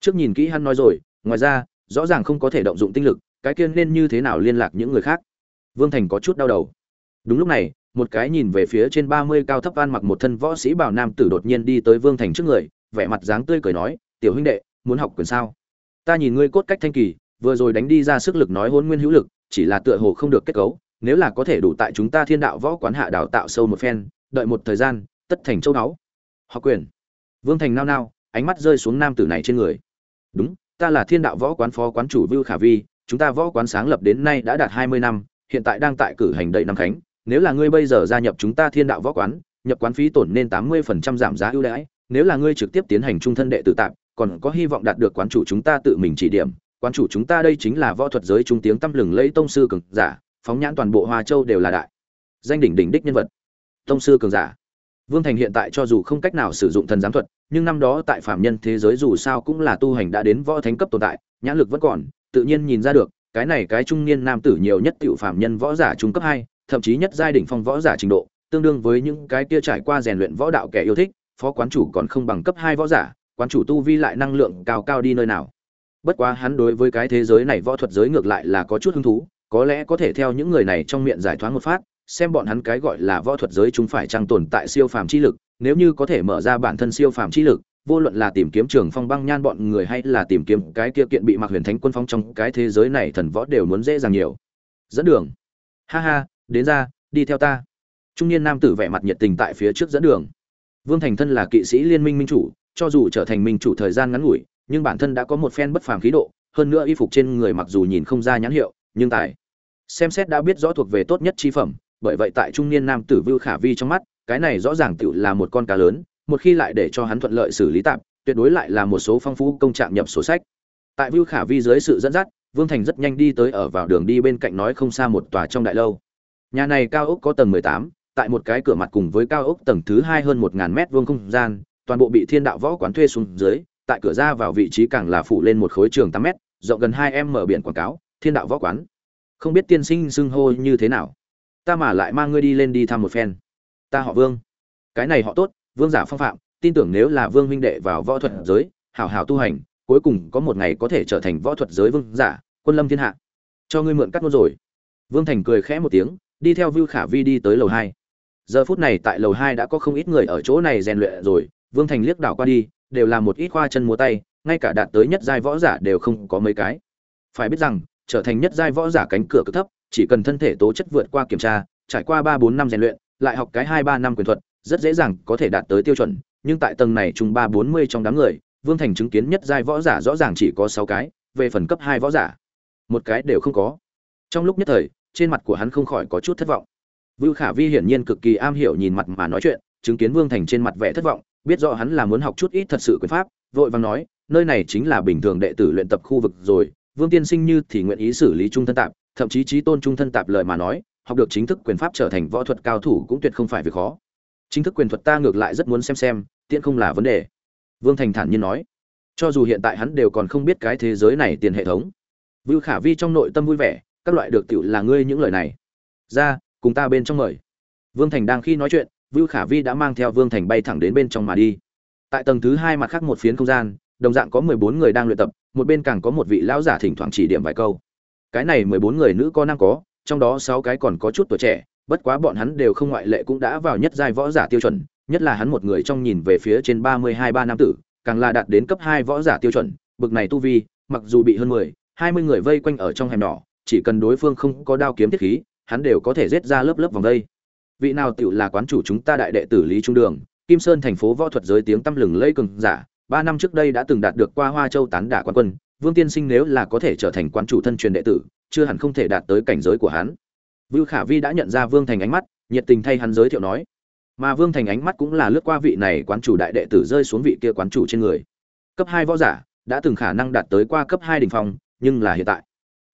trước nhìn kỹ hắn nói rồi, ngoài ra, rõ ràng không có thể động dụng tinh lực, cái kia nên như thế nào liên lạc những người khác? Vương thành có chút đau đầu. Đúng lúc này, một cái nhìn về phía trên ba mươi cao thấp van mặc một thân võ sĩ bảo nam tử đột nhiên đi tới vương thành trước người, vẻ mặt dáng tươi cười nói, tiểu huynh đệ, muốn học quyền sao? Ta nhìn ngươi cốt cách thanh kỳ, vừa rồi đánh đi ra sức lực nói hôn nguyên hữu lực, chỉ là tựa hồ không được kết cấu, nếu là có thể đủ tại chúng ta thiên đạo võ quán hạ đào tạo sâu một phen, đợi một thời gian, tất thành châu đáo học quyền? Vương thành nao nao, ánh mắt rơi xuống nam tử này trên người đúng, ta là thiên đạo võ quán phó quán chủ vưu khả vi, chúng ta võ quán sáng lập đến nay đã đạt hai mươi năm, hiện tại đang tại cử hành đầy năm khánh. Nếu là ngươi bây giờ gia nhập chúng ta thiên đạo võ quán, nhập quán phí tổn nên tám mươi phần trăm giảm giá ưu đãi. Nếu là ngươi trực tiếp tiến hành trung thân đệ tử tạm, còn có hy vọng đạt được quán chủ chúng ta tự mình chỉ điểm. Quán chủ chúng ta đây chính là võ thuật giới trung tiếng tăm lừng lẫy tông sư cường giả, phóng nhãn toàn bộ hoa châu đều là đại danh đỉnh đỉnh đích nhân vật. Tông sư cường giả vương thành hiện tại cho dù không cách nào sử dụng thần giám thuật, nhưng năm đó tại phạm nhân thế giới dù sao cũng là tu hành đã đến võ thánh cấp tồn tại, nhãn lực vẫn còn, tự nhiên nhìn ra được, cái này cái trung niên nam tử nhiều nhất tiểu phạm nhân võ giả trung cấp hai, thậm chí nhất giai đỉnh phong võ giả trình độ, tương đương với những cái kia trải qua rèn luyện võ đạo kẻ yêu thích, phó quán chủ còn không bằng cấp hai võ giả, quán chủ tu vi lại năng lượng cao cao đi nơi nào. Bất quá hắn đối với cái thế giới này võ thuật giới ngược lại là có chút hứng thú, có lẽ có thể theo những người này trong miệng giải thoáng một phát xem bọn hắn cái gọi là võ thuật giới chúng phải trang tồn tại siêu phàm chi lực, nếu như có thể mở ra bản thân siêu phàm chi lực, vô luận là tìm kiếm trường phong băng nhan bọn người hay là tìm kiếm cái kia kiện bị mặc huyền thánh quân phong trong cái thế giới này thần võ đều muốn dễ dàng nhiều. Dẫn đường. Ha ha, đến ra, đi theo ta. Trung niên nam tử vẻ mặt nhiệt tình tại phía trước dẫn đường. Vương thành thân là kỵ sĩ liên minh minh chủ, cho dù trở thành minh chủ thời gian ngắn ngủi, nhưng bản thân đã có một phen bất phàm khí độ, hơn nữa y phục trên người mặc dù nhìn không ra nhãn hiệu, nhưng tài. Xem xét đã biết rõ thuộc về tốt nhất chi phẩm bởi vậy tại trung niên nam tử vưu khả vi trong mắt, cái này rõ ràng tiểu là một con cá lớn, một khi lại để cho hắn thuận lợi xử lý tạm, tuyệt đối lại là một số phong phú công trạng nhập sổ sách. Tại vưu khả vi dưới sự dẫn dắt, vương thành rất nhanh đi tới ở vào đường đi bên cạnh nói không xa một tòa trong đại lâu. Nhà này cao ốc có tầng mười tám, tại một cái cửa mặt cùng với cao ốc tầng thứ hai hơn một ngàn mét vuông không gian, toàn bộ bị thiên đạo võ quán thuê xuống dưới, tại cửa ra vào vị trí càng là phủ lên một khối trường tám mét, rộng gần hai m mở biển quảng cáo, thiên đạo võ quán. Không biết tiên sinh xưng hô như thế nào ta mà lại mang ngươi đi lên đi thăm một phen. Ta họ vương. Cái này họ tốt, vương giả phong phạm, tin tưởng nếu là vương huynh đệ vào võ thuật giới, hảo hảo tu hành, cuối cùng có một ngày có thể trở thành võ thuật giới vương giả, quân lâm thiên hạ. Cho ngươi mượn cắt ngôn rồi. Vương thành cười khẽ một tiếng, đi theo vưu khả vi đi tới lầu hai. Giờ phút này tại lầu hai đã có không ít người ở chỗ này rèn luyện rồi, vương thành liếc đảo qua đi, đều là một ít khoa chân múa tay, ngay cả đạt tới nhất giai võ giả đều không có mấy cái. Phải biết rằng, trở thành nhất giai võ giả cánh cửa cực thấp chỉ cần thân thể tố chất vượt qua kiểm tra, trải qua ba bốn năm rèn luyện, lại học cái hai ba năm quyền thuật, rất dễ dàng có thể đạt tới tiêu chuẩn nhưng tại tầng này chung ba bốn mươi trong đám người, vương thành chứng kiến nhất giai võ giả rõ ràng chỉ có sáu cái, về phần cấp hai võ giả, một cái đều không có trong lúc nhất thời, trên mặt của hắn không khỏi có chút thất vọng vưu khả vi hiển nhiên cực kỳ am hiểu nhìn mặt mà nói chuyện, chứng kiến vương thành trên mặt vẻ thất vọng, biết rõ hắn là muốn học chút ít thật sự quyền pháp, vội vàng nói, nơi này chính là bình thường đệ tử luyện tập khu vực rồi, vương tiên sinh như thì nguyện ý xử lý trung thân tạm thậm chí trí tôn trung thân tạp lời mà nói, học được chính thức quyền pháp trở thành võ thuật cao thủ cũng tuyệt không phải việc khó. Chính thức quyền thuật ta ngược lại rất muốn xem xem, tiễn không là vấn đề. Vương thành thản nhiên nói. Cho dù hiện tại hắn đều còn không biết cái thế giới này tiền hệ thống. Vưu khả vi trong nội tâm vui vẻ, các loại được tựu là ngươi những lời này. Ra, cùng ta bên trong mời. Vương thành đang khi nói chuyện, vưu khả vi đã mang theo vương thành bay thẳng đến bên trong mà đi. Tại tầng thứ hai mặt khác một phiến không gian, đồng dạng có mười bốn người đang luyện tập, một bên càng có một vị lão giả thỉnh thoảng chỉ điểm vài câu cái này mười bốn người nữ có năng có, trong đó sáu cái còn có chút tuổi trẻ, bất quá bọn hắn đều không ngoại lệ cũng đã vào nhất giai võ giả tiêu chuẩn, nhất là hắn một người trong nhìn về phía trên ba mươi hai ba nam tử, càng là đạt đến cấp hai võ giả tiêu chuẩn, bực này tu vi, mặc dù bị hơn mười, hai mươi người vây quanh ở trong hẻm nhỏ, chỉ cần đối phương không có đao kiếm thiết khí, hắn đều có thể giết ra lớp lớp vòng đây. Vị nào tiểu là quán chủ chúng ta đại đệ tử lý trung đường, kim sơn thành phố võ thuật giới tiếng tăm lừng lây cường giả, ba năm trước đây đã từng đạt được qua hoa châu tán đả quán quân vương tiên sinh nếu là có thể trở thành quán chủ thân truyền đệ tử, chưa hẳn không thể đạt tới cảnh giới của hắn. Vưu khả vi đã nhận ra vương thành ánh mắt, nhiệt tình thay hắn giới thiệu nói. Mà vương thành ánh mắt cũng là lướt qua vị này quán chủ đại đệ tử rơi xuống vị kia quán chủ trên người. Cấp hai võ giả đã từng khả năng đạt tới qua cấp hai đỉnh phong, nhưng là hiện tại,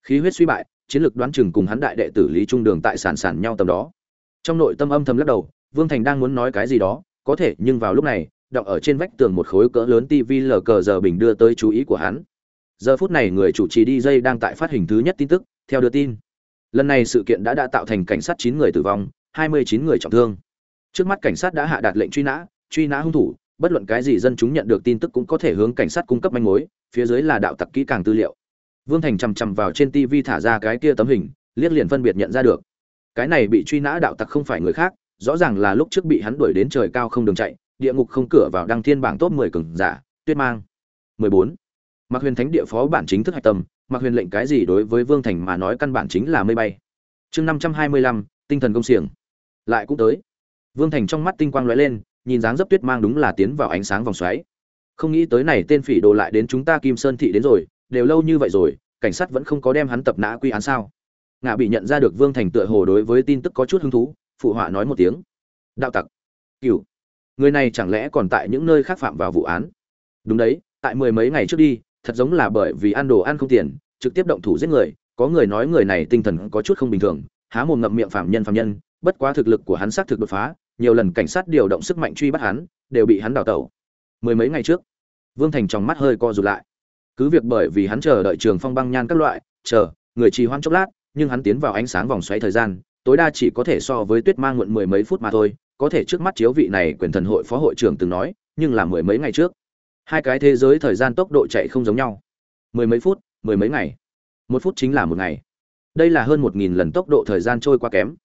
khí huyết suy bại, chiến lược đoán chừng cùng hắn đại đệ tử lý trung đường tại sản sản nhau tầm đó. Trong nội tâm âm thầm lắc đầu, vương thành đang muốn nói cái gì đó, có thể, nhưng vào lúc này, đọc ở trên vách tường một khối cỡ lớn tv lờ cờ giờ bình đưa tới chú ý của hắn giờ phút này người chủ trì đi dây đang tại phát hình thứ nhất tin tức, theo đưa tin. Lần này sự kiện đã đã tạo thành cảnh sát chín người tử vong, hai mươi chín người trọng thương. Trước mắt cảnh sát đã hạ đạt lệnh truy nã truy nã hung thủ, bất luận cái gì dân chúng nhận được tin tức cũng có thể hướng cảnh sát cung cấp manh mối, phía dưới là đạo tặc kỹ càng tư liệu. Vương thành chằm chằm vào trên tv thả ra cái kia tấm hình, liếc liền phân biệt nhận ra được. Cái này bị truy nã đạo tặc không phải người khác, rõ ràng là lúc trước bị hắn đuổi đến trời cao không đường chạy, địa ngục không cửa vào đăng thiên bảng top 10 cường giả, tuyết mang. 14. Mạc Huyền Thánh địa phó bản chính thức hạch tâm, Mạc Huyền lệnh cái gì đối với Vương Thành mà nói căn bản chính là mây bay. Chương 525, tinh thần công xiềng. Lại cũng tới. Vương Thành trong mắt tinh quang lóe lên, nhìn dáng dấp tuyết mang đúng là tiến vào ánh sáng vòng xoáy. Không nghĩ tới này tên phỉ đồ lại đến chúng ta Kim Sơn thị đến rồi, đều lâu như vậy rồi, cảnh sát vẫn không có đem hắn tập nã quy án sao? Ngạ bị nhận ra được Vương Thành tựa hồ đối với tin tức có chút hứng thú, phụ họa nói một tiếng. Đạo tặc. Cửu. Người này chẳng lẽ còn tại những nơi khác phạm vào vụ án? Đúng đấy, tại mười mấy ngày trước đi, thật giống là bởi vì ăn đồ ăn không tiền, trực tiếp động thủ giết người, có người nói người này tinh thần có chút không bình thường, há mồm ngậm miệng phạm nhân phạm nhân, bất quá thực lực của hắn xác thực đột phá, nhiều lần cảnh sát điều động sức mạnh truy bắt hắn, đều bị hắn đào tẩu. Mười mấy ngày trước, Vương Thành trong mắt hơi co rụt lại. Cứ việc bởi vì hắn chờ đợi Trường Phong băng nhan các loại, chờ, người trì hoãn chốc lát, nhưng hắn tiến vào ánh sáng vòng xoáy thời gian, tối đa chỉ có thể so với Tuyết Mang muộn mười mấy phút mà thôi, có thể trước mắt chiếu vị này quyền thần hội phó hội trưởng từng nói, nhưng là mười mấy ngày trước. Hai cái thế giới thời gian tốc độ chạy không giống nhau. Mười mấy phút, mười mấy ngày. Một phút chính là một ngày. Đây là hơn một nghìn lần tốc độ thời gian trôi qua kém.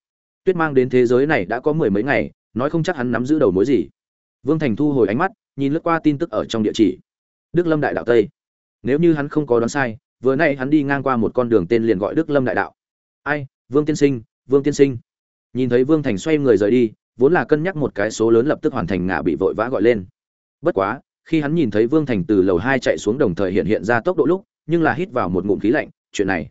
Tuyết mang đến thế giới này đã có mười mấy ngày nói không chắc hắn nắm giữ đầu mối gì. Vương thành thu hồi ánh mắt nhìn lướt qua tin tức ở trong địa chỉ. Đức lâm đại đạo tây. Nếu như hắn không có đoán sai vừa nay hắn đi ngang qua một con đường tên liền gọi đức lâm đại đạo. Ai? Vương tiên sinh vương tiên sinh. Nhìn thấy vương thành xoay người rời đi vốn là cân nhắc một cái số lớn lập tức hoàn thành ngã bị vội vã gọi lên. Bất quá khi hắn nhìn thấy vương thành từ lầu hai chạy xuống đồng thời hiện hiện ra tốc độ lúc, nhưng là hít vào một ngụm khí lạnh, chuyện này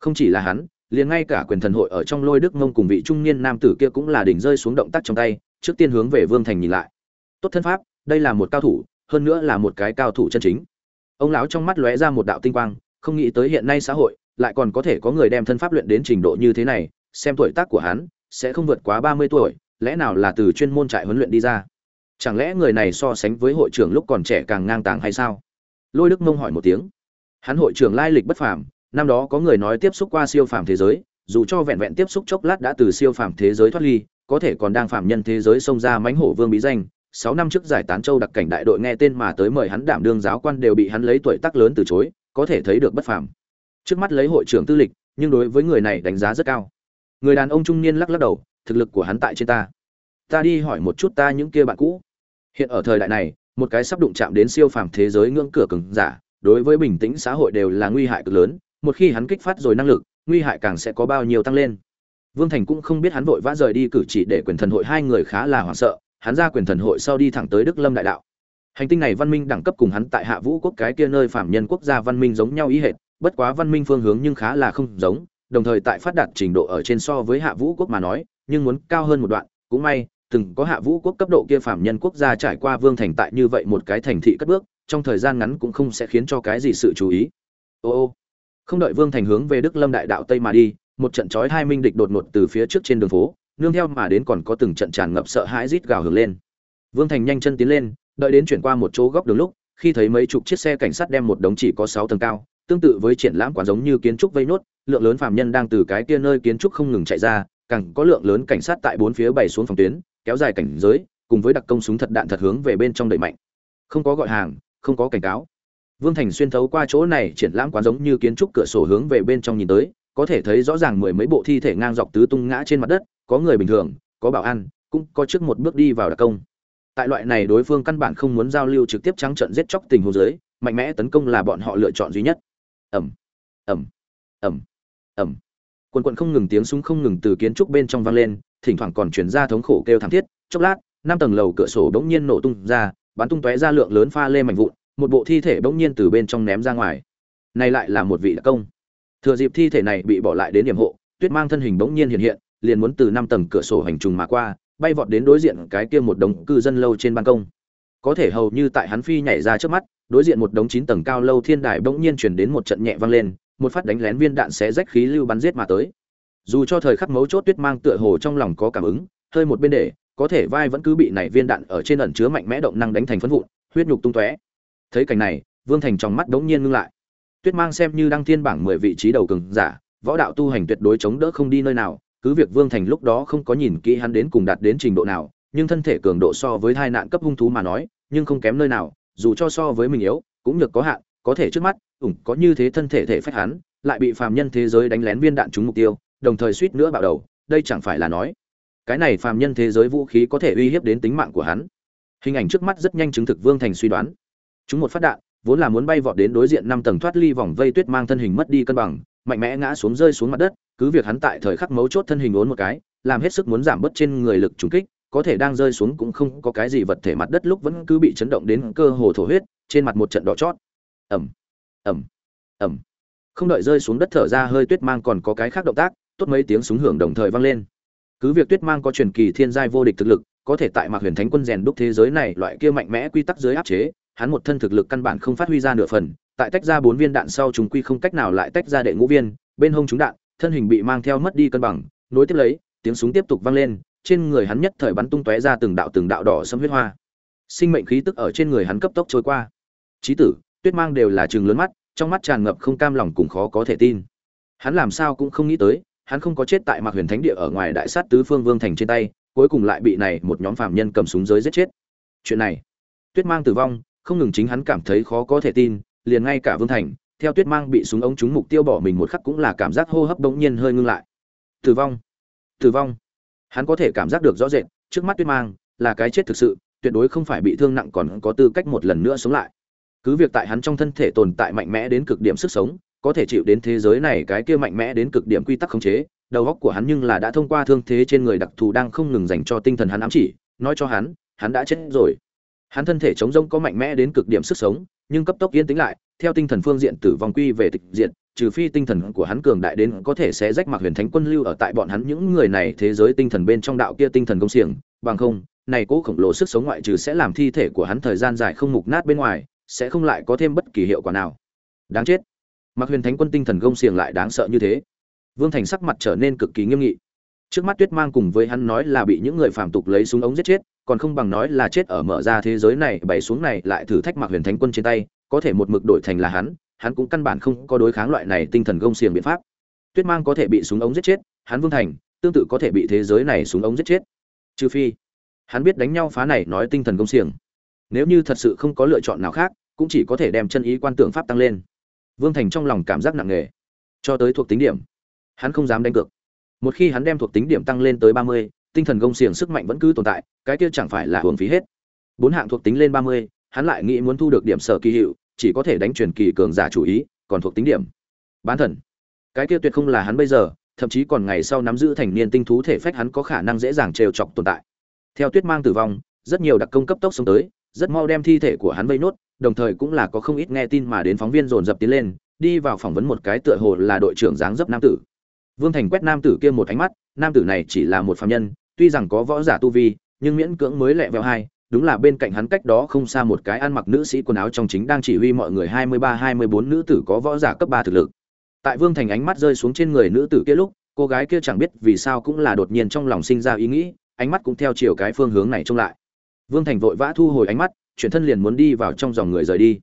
không chỉ là hắn, liền ngay cả quyền thần hội ở trong lôi đức ngông cùng vị trung niên nam tử kia cũng là đỉnh rơi xuống động tác trong tay, trước tiên hướng về vương thành nhìn lại. Tốt thân pháp, đây là một cao thủ, hơn nữa là một cái cao thủ chân chính. Ông lão trong mắt lóe ra một đạo tinh quang, không nghĩ tới hiện nay xã hội, lại còn có thể có người đem thân pháp luyện đến trình độ như thế này, xem tuổi tác của hắn, sẽ không vượt quá ba mươi tuổi, lẽ nào là từ chuyên môn trại huấn luyện đi ra? Chẳng lẽ người này so sánh với hội trưởng lúc còn trẻ càng ngang tàng hay sao lôi đức mông hỏi một tiếng hắn hội trưởng lai lịch bất phàm năm đó có người nói tiếp xúc qua siêu phàm thế giới, dù cho vẹn vẹn tiếp xúc chốc lát đã từ siêu phàm thế giới thoát ly, có thể còn đang phạm nhân thế giới xông ra mãnh hổ vương bí danh. Sáu năm trước giải tán châu đặc cảnh đại đội nghe tên mà tới mời hắn đảm đương giáo quan đều bị hắn lấy tuổi tác lớn từ chối, có thể thấy được bất phàm. Trước mắt lấy hội trưởng tư lịch, nhưng đối với người này đánh giá rất cao. Người đàn ông trung niên lắc lắc đầu, thực lực của hắn tại trên ta. Ta đi hỏi một chút ta những kia bạn cũ. Hiện ở thời đại này, một cái sắp đụng chạm đến siêu phàm thế giới ngưỡng cửa cứng giả, đối với bình tĩnh xã hội đều là nguy hại cực lớn, một khi hắn kích phát rồi năng lực nguy hại càng sẽ có bao nhiêu tăng lên. Vương thành cũng không biết hắn vội vã rời đi cử chỉ để quyền thần hội hai người khá là hoảng sợ hắn ra quyền thần hội sau đi thẳng tới đức lâm đại đạo. Hành tinh này văn minh đẳng cấp cùng hắn tại hạ vũ quốc cái kia nơi phạm nhân quốc gia văn minh giống nhau ý hệt bất quá văn minh phương hướng nhưng khá là không giống đồng thời tại phát đạt trình độ ở trên so với hạ vũ quốc mà nói nhưng muốn cao hơn một đoạn cũng may từng có hạ vũ quốc cấp độ kia phạm nhân quốc gia trải qua vương thành tại như vậy một cái thành thị cất bước, trong thời gian ngắn cũng không sẽ khiến cho cái gì sự chú ý. Ô ô, không đợi vương thành hướng về đức lâm đại đạo tây mà đi, một trận chói hai minh địch đột ngột từ phía trước trên đường phố, nương theo mà đến còn có từng trận tràn ngập sợ hãi rít gào hưởng lên. Vương thành nhanh chân tiến lên, đợi đến chuyển qua một chỗ góc đường lúc, khi thấy mấy chục chiếc xe cảnh sát đem một đống chỉ có sáu tầng cao, tương tự với triển lãm quán giống như kiến trúc vây nốt, lượng lớn phạm nhân đang từ cái kia nơi kiến trúc không ngừng chạy ra, càng có lượng lớn cảnh sát tại bốn phía bày xuống phòng tuyến kéo dài cảnh giới cùng với đặc công súng thật đạn thật hướng về bên trong đẩy mạnh không có gọi hàng không có cảnh cáo Vương Thành xuyên thấu qua chỗ này triển lãm quán giống như kiến trúc cửa sổ hướng về bên trong nhìn tới, có thể thấy rõ ràng mười mấy bộ thi thể ngang dọc tứ tung ngã trên mặt đất, có người bình thường, có bảo an, cũng có trước một bước đi vào đặc công. Tại loại này đối phương căn bản không muốn giao lưu trực tiếp trắng trận giết chóc tình huống dưới, mạnh mẽ tấn công là bọn họ lựa chọn duy nhất. Ầm, ầm, ầm, ầm. Quân quận không ngừng tiếng súng không ngừng từ kiến trúc bên trong vang lên, thỉnh thoảng còn truyền ra thống khổ kêu thảm thiết, chốc lát, năm tầng lầu cửa sổ bỗng nhiên nổ tung ra, bắn tung tóe ra lượng lớn pha lê mảnh vụn, một bộ thi thể bỗng nhiên từ bên trong ném ra ngoài. Này lại là một vị đặc công. Thừa dịp thi thể này bị bỏ lại đến điểm hộ tuyết mang thân hình bỗng nhiên hiện hiện liền muốn từ năm tầng cửa sổ hành trùng mà qua bay vọt đến đối diện cái kia một đống cư dân lâu trên ban công. Có thể hầu như tại hắn phi nhảy ra trước mắt đối diện một đống chín tầng cao lâu thiên đài bỗng nhiên chuyển đến một trận nhẹ vang lên một phát đánh lén viên đạn xé rách khí lưu bắn giết mà tới dù cho thời khắc mấu chốt tuyết mang tựa hồ trong lòng có cảm ứng, hơi một bên để, có thể vai vẫn cứ bị này viên đạn ở trên ẩn chứa mạnh mẽ động năng đánh thành phấn vụn, huyết nhục tung tóe. Thấy cảnh này, vương thành trong mắt đống nhiên ngưng lại. Tuyết mang xem như đăng thiên bảng mười vị trí đầu cường giả, võ đạo tu hành tuyệt đối chống đỡ không đi nơi nào, cứ việc vương thành lúc đó không có nhìn kỹ hắn đến cùng đạt đến trình độ nào, nhưng thân thể cường độ so với hai nạn cấp hung thú mà nói, nhưng không kém nơi nào, dù cho so với mình yếu, cũng nhược có hạn, có thể trước mắt, ủng có như thế thân thể thể phách hắn, lại bị phàm nhân thế giới đánh lén viên đạn trúng mục tiêu đồng thời suýt nữa bạo đầu, đây chẳng phải là nói, cái này phàm nhân thế giới vũ khí có thể uy hiếp đến tính mạng của hắn. Hình ảnh trước mắt rất nhanh chứng thực vương thành suy đoán. Chúng một phát đạn, vốn là muốn bay vọt đến đối diện năm tầng thoát ly vòng vây tuyết mang thân hình mất đi cân bằng, mạnh mẽ ngã xuống rơi xuống mặt đất, cứ việc hắn tại thời khắc mấu chốt thân hình ốn một cái, làm hết sức muốn giảm bớt trên người lực trùng kích, có thể đang rơi xuống cũng không có cái gì vật thể mặt đất lúc vẫn cứ bị chấn động đến cơ hồ thổ huyết, trên mặt một trận đỏ chót. Ẩm ẩm ẩm không đợi rơi xuống đất thở ra, hơi tuyết mang còn có cái khác động tác tốt mấy tiếng súng hưởng đồng thời vang lên. Cứ việc tuyết mang có truyền kỳ thiên giai vô địch thực lực, có thể tại mạc huyền thánh quân rèn đúc thế giới này loại kia mạnh mẽ quy tắc dưới áp chế, hắn một thân thực lực căn bản không phát huy ra nửa phần, tại tách ra bốn viên đạn sau chúng quy không cách nào lại tách ra đệ ngũ viên, bên hông chúng đạn, thân hình bị mang theo mất đi cân bằng, nối tiếp lấy, tiếng súng tiếp tục vang lên, trên người hắn nhất thời bắn tung tóe ra từng đạo từng đạo đỏ sẫm huyết hoa. Sinh mệnh khí tức ở trên người hắn cấp tốc trôi qua. Trí tử, tuyết mang đều là trừng lớn mắt, trong mắt tràn ngập không cam lòng cùng khó có thể tin. Hắn làm sao cũng không nghĩ tới hắn không có chết tại mạc huyền thánh địa ở ngoài đại sát tứ phương vương thành trên tay, cuối cùng lại bị này một nhóm phạm nhân cầm súng giới giết chết. Chuyện này, tuyết mang tử vong, không ngừng chính hắn cảm thấy khó có thể tin, liền ngay cả vương thành, theo tuyết mang bị súng ống trúng mục tiêu bỏ mình một khắc cũng là cảm giác hô hấp bỗng nhiên hơi ngưng lại. Tử vong tử vong. Hắn có thể cảm giác được rõ rệt, trước mắt tuyết mang là cái chết thực sự, tuyệt đối không phải bị thương nặng còn có tư cách một lần nữa sống lại. Cứ việc tại hắn trong thân thể tồn tại mạnh mẽ đến cực điểm sức sống có thể chịu đến thế giới này cái kia mạnh mẽ đến cực điểm quy tắc khống chế, đầu óc của hắn nhưng là đã thông qua thương thế trên người đặc thù đang không ngừng dành cho tinh thần hắn ám chỉ, nói cho hắn hắn đã chết rồi. Hắn thân thể chống rông có mạnh mẽ đến cực điểm sức sống, nhưng cấp tốc yên tĩnh lại, theo tinh thần phương diện tử vong quy về tịch diện trừ phi tinh thần của hắn cường đại đến có thể sẽ rách mặc huyền thánh quân lưu ở tại bọn hắn những người này thế giới tinh thần bên trong đạo kia tinh thần công xiềng, bằng không, này cố khổng lồ sức sống ngoại trừ sẽ làm thi thể của hắn thời gian dài không mục nát bên ngoài, sẽ không lại có thêm bất kỳ hiệu quả nào. Đáng chết mặc huyền thánh quân tinh thần công xiềng lại đáng sợ như thế. Vương thành sắc mặt trở nên cực kỳ nghiêm nghị. Trước mắt tuyết mang cùng với hắn nói là bị những người phàm tục lấy súng ống giết chết, còn không bằng nói là chết ở mở ra thế giới này, bày xuống này lại thử thách mặc huyền thánh quân trên tay, có thể một mực đổi thành là hắn hắn cũng căn bản không có đối kháng loại này tinh thần gông xiềng biện pháp. Tuyết mang có thể bị súng ống giết chết, hắn vương thành, tương tự có thể bị thế giới này súng ống giết chết. Trừ phi, hắn biết đánh nhau phá này nói tinh thần gông xiềng. Nếu như thật sự không có lựa chọn nào khác, cũng chỉ có thể đem chân ý quan tưởng pháp tăng lên vương thành trong lòng cảm giác nặng nề. Cho tới thuộc tính điểm, hắn không dám đánh cược. Một khi hắn đem thuộc tính điểm tăng lên tới ba mươi, tinh thần gông xiềng sức mạnh vẫn cứ tồn tại, cái kia chẳng phải là hưởng phí hết. Bốn hạng thuộc tính lên ba mươi, hắn lại nghĩ muốn thu được điểm sở kỳ hiệu, chỉ có thể đánh truyền kỳ cường giả chủ ý, còn thuộc tính điểm. Bán thần. Cái kia tuyệt không là hắn bây giờ, thậm chí còn ngày sau nắm giữ thành niên tinh thú thể phách hắn có khả năng dễ dàng trêu chọc tồn tại. Theo tuyết mang tử vong, rất nhiều đặc công cấp tốc xông tới, rất mau đem thi thể của hắn vây nốt đồng thời cũng là có không ít nghe tin mà đến phóng viên dồn dập tiến lên đi vào phỏng vấn một cái tựa hồ là đội trưởng dáng dấp nam tử vương thành quét nam tử kia một ánh mắt nam tử này chỉ là một phạm nhân tuy rằng có võ giả tu vi nhưng miễn cưỡng mới lẹ vẹo hai đúng là bên cạnh hắn cách đó không xa một cái ăn mặc nữ sĩ quần áo trong chính đang chỉ huy mọi người hai mươi ba hai mươi bốn nữ tử có võ giả cấp ba thực lực. Tại Vương Thành ánh mắt rơi xuống trên người nữ tử kia lúc, cô gái kia chẳng biết vì sao cũng là đột nhiên trong lòng sinh ra ý nghĩ, ánh mắt cũng theo chiều cái phương hướng này trông lại. Vương Thành vội vã thu hồi ánh mắt, chuyển thân liền muốn đi vào trong dòng người rời đi.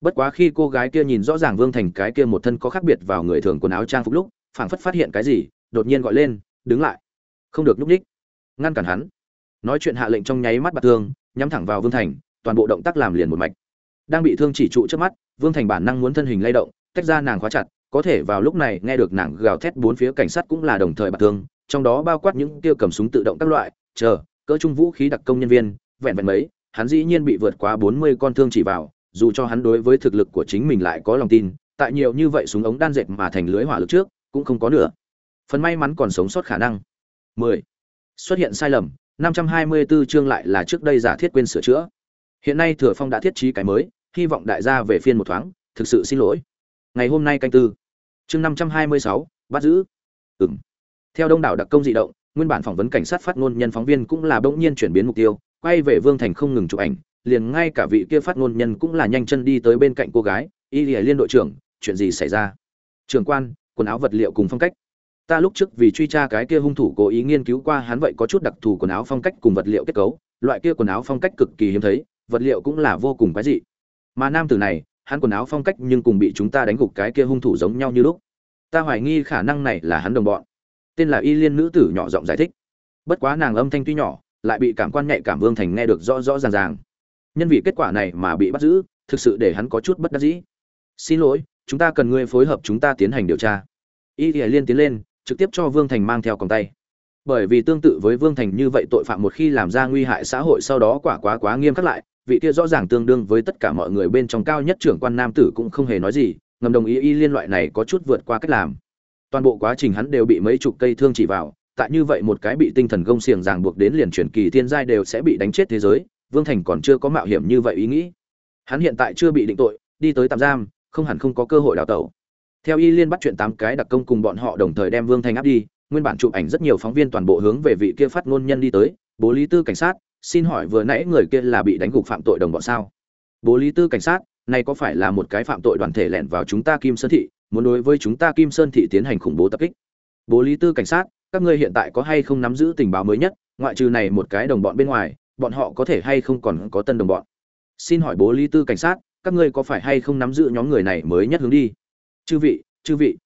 Bất quá khi cô gái kia nhìn rõ ràng Vương Thành cái kia một thân có khác biệt vào người thường quần áo trang phục lúc, phảng phất phát hiện cái gì, đột nhiên gọi lên, đứng lại. Không được lúc đích. Ngăn cản hắn. Nói chuyện hạ lệnh trong nháy mắt bạc thương, nhắm thẳng vào Vương Thành, toàn bộ động tác làm liền một mạch. Đang bị thương chỉ trụ trước mắt, Vương Thành bản năng muốn thân hình lay động, tách ra nàng khóa chặt, có thể vào lúc này nghe được nàng gào thét bốn phía cảnh sát cũng là đồng thời bạc thương, trong đó bao quát những tiêu cầm súng tự động các loại, chờ, cỡ trung vũ khí đặc công nhân viên, vẹn vẹn mấy, hắn dĩ nhiên bị vượt quá 40 con thương chỉ vào, dù cho hắn đối với thực lực của chính mình lại có lòng tin, tại nhiều như vậy súng ống đan dệt mà thành lưới hỏa lực trước, cũng không có nữa. Phần may mắn còn sống sót khả năng. 10. Xuất hiện sai lầm, 524 chương lại là trước đây giả thiết quên sửa chữa. Hiện nay Thừa Phong đã thiết trí cái mới, hy vọng đại gia về phiên một thoáng, thực sự xin lỗi. Ngày hôm nay canh tư. Chương 526, bắt giữ. Ừm. Theo đông đảo đặc công dị động, nguyên bản phỏng vấn cảnh sát phát ngôn nhân phóng viên cũng là bỗng nhiên chuyển biến mục tiêu, quay về Vương Thành không ngừng chụp ảnh, liền ngay cả vị kia phát ngôn nhân cũng là nhanh chân đi tới bên cạnh cô gái, "Y lìa Liên đội trưởng, chuyện gì xảy ra?" "Trưởng quan, quần áo vật liệu cùng phong cách." ta lúc trước vì truy tra cái kia hung thủ cố ý nghiên cứu qua hắn vậy có chút đặc thù quần áo phong cách cùng vật liệu kết cấu loại kia quần áo phong cách cực kỳ hiếm thấy vật liệu cũng là vô cùng quái dị mà nam tử này hắn quần áo phong cách nhưng cùng bị chúng ta đánh gục cái kia hung thủ giống nhau như lúc ta hoài nghi khả năng này là hắn đồng bọn tên là y liên nữ tử nhỏ giọng giải thích bất quá nàng âm thanh tuy nhỏ lại bị cảm quan nhạy cảm vương thành nghe được rõ rõ ràng ràng. Nhân vì kết quả này mà bị bắt giữ, thực sự để hắn có chút bất đắc dĩ. Xin lỗi, chúng ta cần ngươi phối hợp chúng ta tiến hành điều tra. Y thì liên tiến lên, trực tiếp cho vương thành mang theo còng tay. Bởi vì tương tự với vương thành như vậy tội phạm một khi làm ra nguy hại xã hội sau đó quả quá quá nghiêm khắc lại, vị kia rõ ràng tương đương với tất cả mọi người bên trong cao nhất trưởng quan nam tử cũng không hề nói gì, ngầm đồng ý y liên loại này có chút vượt qua cách làm. Toàn bộ quá trình hắn đều bị mấy chục cây thương chỉ vào tại như vậy một cái bị tinh thần gông xiềng ràng buộc đến liền truyền kỳ thiên giai đều sẽ bị đánh chết thế giới, vương thành còn chưa có mạo hiểm như vậy ý nghĩ. Hắn hiện tại chưa bị định tội, đi tới tạm giam, không hẳn không có cơ hội đào tẩu. Theo y liên bắt chuyện tám cái đặc công cùng bọn họ đồng thời đem vương thành áp đi, nguyên bản chụp ảnh rất nhiều phóng viên toàn bộ hướng về vị kia phát ngôn nhân đi tới, bố lý tư cảnh sát, xin hỏi vừa nãy người kia là bị đánh gục phạm tội đồng bọn sao? Bố lý tư cảnh sát, này có phải là một cái phạm tội đoàn thể lẻn vào chúng ta kim sơn thị, muốn đối với chúng ta kim sơn thị tiến hành khủng bố tập kích? Bố lý tư cảnh sát các ngươi hiện tại có hay không nắm giữ tình báo mới nhất, ngoại trừ này một cái đồng bọn bên ngoài, bọn họ có thể hay không còn có tân đồng bọn? Xin hỏi bố lý tư cảnh sát, các ngươi có phải hay không nắm giữ nhóm người này mới nhất hướng đi? Chư vị chư vị.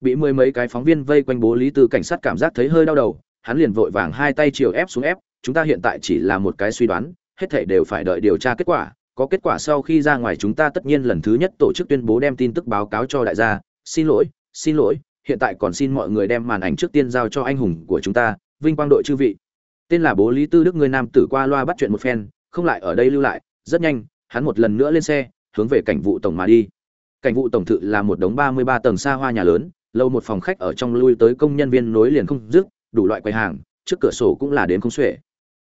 Bị mười mấy cái phóng viên vây quanh bố lý tư cảnh sát cảm giác thấy hơi đau đầu, hắn liền vội vàng hai tay chiều ép xuống ép, chúng ta hiện tại chỉ là một cái suy đoán, hết thảy đều phải đợi điều tra kết quả, có kết quả sau khi ra ngoài chúng ta tất nhiên lần thứ nhất tổ chức tuyên bố đem tin tức báo cáo cho đại gia. Xin lỗi xin lỗi hiện tại còn xin mọi người đem màn ảnh trước tiên giao cho anh hùng của chúng ta, vinh quang đội chư vị. Tên là bố lý tư đức người nam tử qua loa bắt chuyện một phen, không lại ở đây lưu lại, rất nhanh, hắn một lần nữa lên xe, hướng về cảnh vụ tổng mà đi. Cảnh vụ tổng thự là một đống ba mươi ba tầng xa hoa nhà lớn, lâu một phòng khách ở trong lui tới công nhân viên nối liền không dứt, đủ loại quầy hàng, trước cửa sổ cũng là đến không xuể.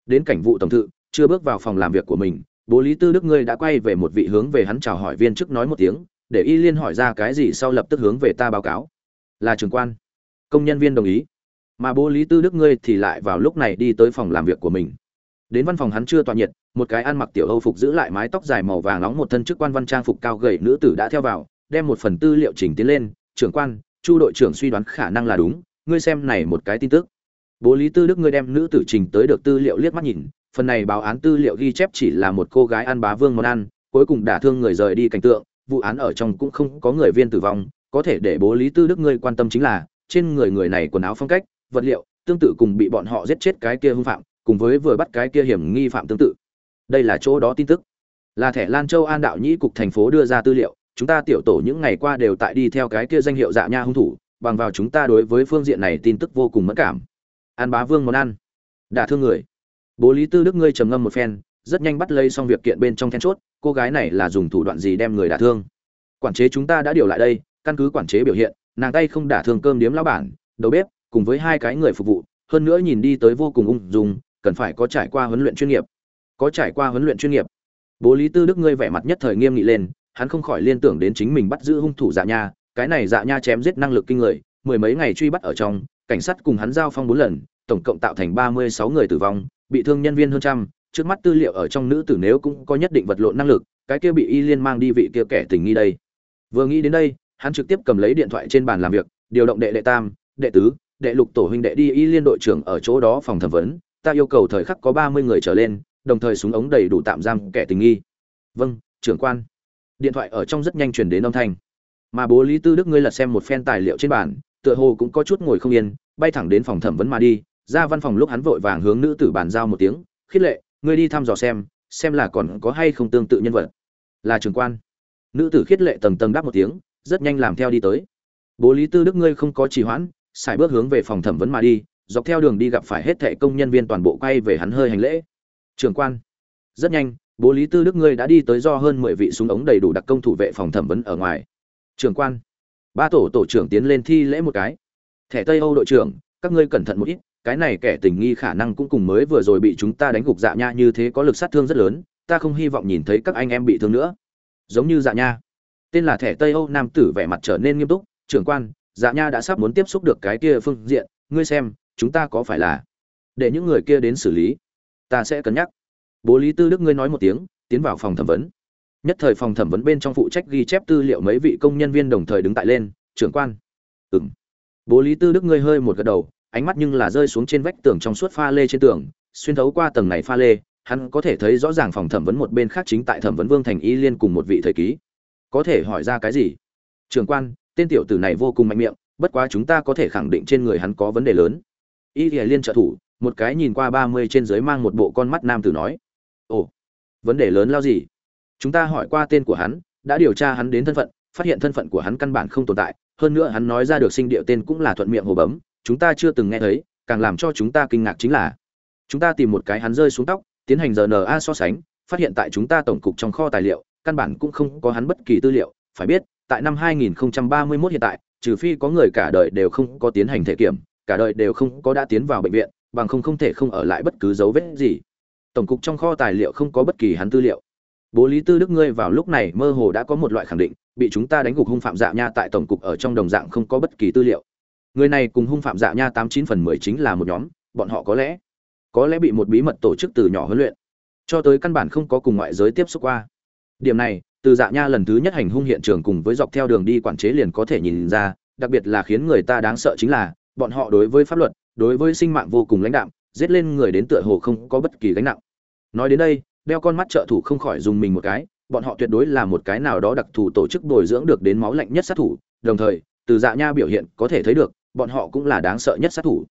Đến cảnh vụ tổng thự, chưa bước vào phòng làm việc của mình, bố lý tư đức ngươi đã quay về một vị hướng về hắn chào hỏi viên chức nói một tiếng, để y liên hỏi ra cái gì sau lập tức hướng về ta báo cáo là trưởng quan, công nhân viên đồng ý. Mà bố lý tư đức ngươi thì lại vào lúc này đi tới phòng làm việc của mình. Đến văn phòng hắn chưa tọa nhiệt, một cái ăn mặc tiểu âu phục giữ lại mái tóc dài màu vàng nóng một thân chức quan văn trang phục cao gầy nữ tử đã theo vào, đem một phần tư liệu chỉnh tiến lên, trưởng quan, chu đội trưởng suy đoán khả năng là đúng, ngươi xem này một cái tin tức. Bố lý tư đức ngươi đem nữ tử trình tới được tư liệu liếc mắt nhìn, phần này báo án tư liệu ghi chép chỉ là một cô gái ăn bá vương món ăn, cuối cùng đả thương người rời đi cảnh tượng, vụ án ở trong cũng không có người viên tử vong có thể để bố lý tư đức ngươi quan tâm chính là, trên người người này quần áo phong cách, vật liệu, tương tự cùng bị bọn họ giết chết cái kia hung phạm, cùng với vừa bắt cái kia hiểm nghi phạm tương tự. Đây là chỗ đó tin tức. Là thẻ lan châu an đạo nhĩ cục thành phố đưa ra tư liệu, chúng ta tiểu tổ những ngày qua đều tại đi theo cái kia danh hiệu dạ nha hung thủ, bằng vào chúng ta đối với phương diện này tin tức vô cùng mẫn cảm. An bá vương món ăn. Đả thương người. Bố lý tư đức ngươi trầm ngâm một phen, rất nhanh bắt lấy xong việc kiện bên trong then chốt, cô gái này là dùng thủ đoạn gì đem người đả thương? Quản chế chúng ta đã điều lại đây căn cứ quản chế biểu hiện, nàng tay không đả thương cơm điếm lão bản, đầu bếp, cùng với hai cái người phục vụ, hơn nữa nhìn đi tới vô cùng ung dung, cần phải có trải qua huấn luyện chuyên nghiệp. Có trải qua huấn luyện chuyên nghiệp. Bố lý tư đức ngươi vẻ mặt nhất thời nghiêm nghị lên, hắn không khỏi liên tưởng đến chính mình bắt giữ hung thủ dạ nha, cái này dạ nha chém giết năng lực kinh người, mười mấy ngày truy bắt ở trong, cảnh sát cùng hắn giao phong bốn lần, tổng cộng tạo thành ba mươi sáu người tử vong, bị thương nhân viên hơn trăm, trước mắt tư liệu ở trong nữ tử nếu cũng có nhất định vật lộn năng lực, cái kia bị y liên mang đi vị kia kẻ tình nghi đây. Vừa nghĩ đến đây hắn trực tiếp cầm lấy điện thoại trên bàn làm việc, điều động đệ đệ tam, đệ tứ, đệ lục tổ huynh đệ đi y liên đội trưởng ở chỗ đó phòng thẩm vấn, ta yêu cầu thời khắc có ba mươi người trở lên, đồng thời súng ống đầy đủ tạm giam kẻ tình nghi. Vâng trưởng quan. Điện thoại ở trong rất nhanh truyền đến âm thanh. Mà bố lý tư đức ngươi lật xem một phen tài liệu trên bàn, tựa hồ cũng có chút ngồi không yên, bay thẳng đến phòng thẩm vấn mà đi, ra văn phòng lúc hắn vội vàng hướng nữ tử bàn giao một tiếng, khích lệ, ngươi đi thăm dò xem xem là còn có hay không tương tự nhân vật. Là trưởng quan. Nữ tử khiết lệ tầng tầng đáp một tiếng rất nhanh làm theo đi tới. Bố lý tư đức ngươi không có trì hoãn, xài bước hướng về phòng thẩm vấn mà đi, dọc theo đường đi gặp phải hết thệ công nhân viên toàn bộ quay về hắn hơi hành lễ. Trưởng quan. Rất nhanh, bố lý tư đức ngươi đã đi tới do hơn mười vị súng ống đầy đủ đặc công thủ vệ phòng thẩm vấn ở ngoài. Trưởng quan. Ba tổ tổ trưởng tiến lên thi lễ một cái. Thẻ tây âu đội trưởng, các ngươi cẩn thận một ít, cái này kẻ tình nghi khả năng cũng cùng mới vừa rồi bị chúng ta đánh gục dạ nha như thế có lực sát thương rất lớn, ta không hy vọng nhìn thấy các anh em bị thương nữa. Giống như dạ nha tên là thẻ tây âu nam tử vẻ mặt trở nên nghiêm túc, trưởng quan dạ nha đã sắp muốn tiếp xúc được cái kia phương diện, ngươi xem, chúng ta có phải là để những người kia đến xử lý? Ta sẽ cân nhắc. Bố lý tư đức ngươi nói một tiếng, tiến vào phòng thẩm vấn. Nhất thời phòng thẩm vấn bên trong phụ trách ghi chép tư liệu mấy vị công nhân viên đồng thời đứng tại lên, trưởng quan. Ừng bố lý tư đức ngươi hơi một gật đầu, ánh mắt nhưng là rơi xuống trên vách tường trong suốt pha lê trên tường, xuyên thấu qua tầng này pha lê, hắn có thể thấy rõ ràng phòng thẩm vấn một bên khác chính tại thẩm vấn vương thành y liên cùng một vị thời ký có thể hỏi ra cái gì? Trường quan, tên tiểu tử này vô cùng mạnh miệng, bất quá chúng ta có thể khẳng định trên người hắn có vấn đề lớn. Y liên trợ thủ, một cái nhìn qua ba mươi trên dưới mang một bộ con mắt nam tử nói. Ồ, vấn đề lớn lao gì? Chúng ta hỏi qua tên của hắn, đã điều tra hắn đến thân phận, phát hiện thân phận của hắn căn bản không tồn tại. Hơn nữa hắn nói ra được sinh địa tên cũng là thuận miệng hồ bấm, chúng ta chưa từng nghe thấy, càng làm cho chúng ta kinh ngạc chính là, chúng ta tìm một cái hắn rơi xuống tóc, tiến hành rna so sánh, phát hiện tại chúng ta tổng cục trong kho tài liệu căn bản cũng không có hắn bất kỳ tư liệu, phải biết, tại năm 2031 hiện tại, trừ phi có người cả đời đều không có tiến hành thể kiểm, cả đời đều không có đã tiến vào bệnh viện, bằng không không thể không ở lại bất cứ dấu vết gì. Tổng cục trong kho tài liệu không có bất kỳ hắn tư liệu. Bố lý tư đức ngươi vào lúc này mơ hồ đã có một loại khẳng định, bị chúng ta đánh gục hung phạm dạ nha tại tổng cục ở trong đồng dạng không có bất kỳ tư liệu. Người này cùng hung phạm dạ nha tám chín phần mười chính là một nhóm, bọn họ có lẽ có lẽ bị một bí mật tổ chức từ nhỏ huấn luyện, cho tới căn bản không có cùng ngoại giới tiếp xúc qua điểm này, từ dạ nha lần thứ nhất hành hung hiện trường cùng với dọc theo đường đi quản chế liền có thể nhìn ra, đặc biệt là khiến người ta đáng sợ chính là, bọn họ đối với pháp luật, đối với sinh mạng vô cùng lãnh đạm, giết lên người đến tựa hồ không có bất kỳ gánh nặng. Nói đến đây, đeo con mắt trợ thủ không khỏi dùng mình một cái, bọn họ tuyệt đối là một cái nào đó đặc thù tổ chức bồi dưỡng được đến máu lạnh nhất sát thủ, đồng thời, từ dạ nha biểu hiện có thể thấy được, bọn họ cũng là đáng sợ nhất sát thủ.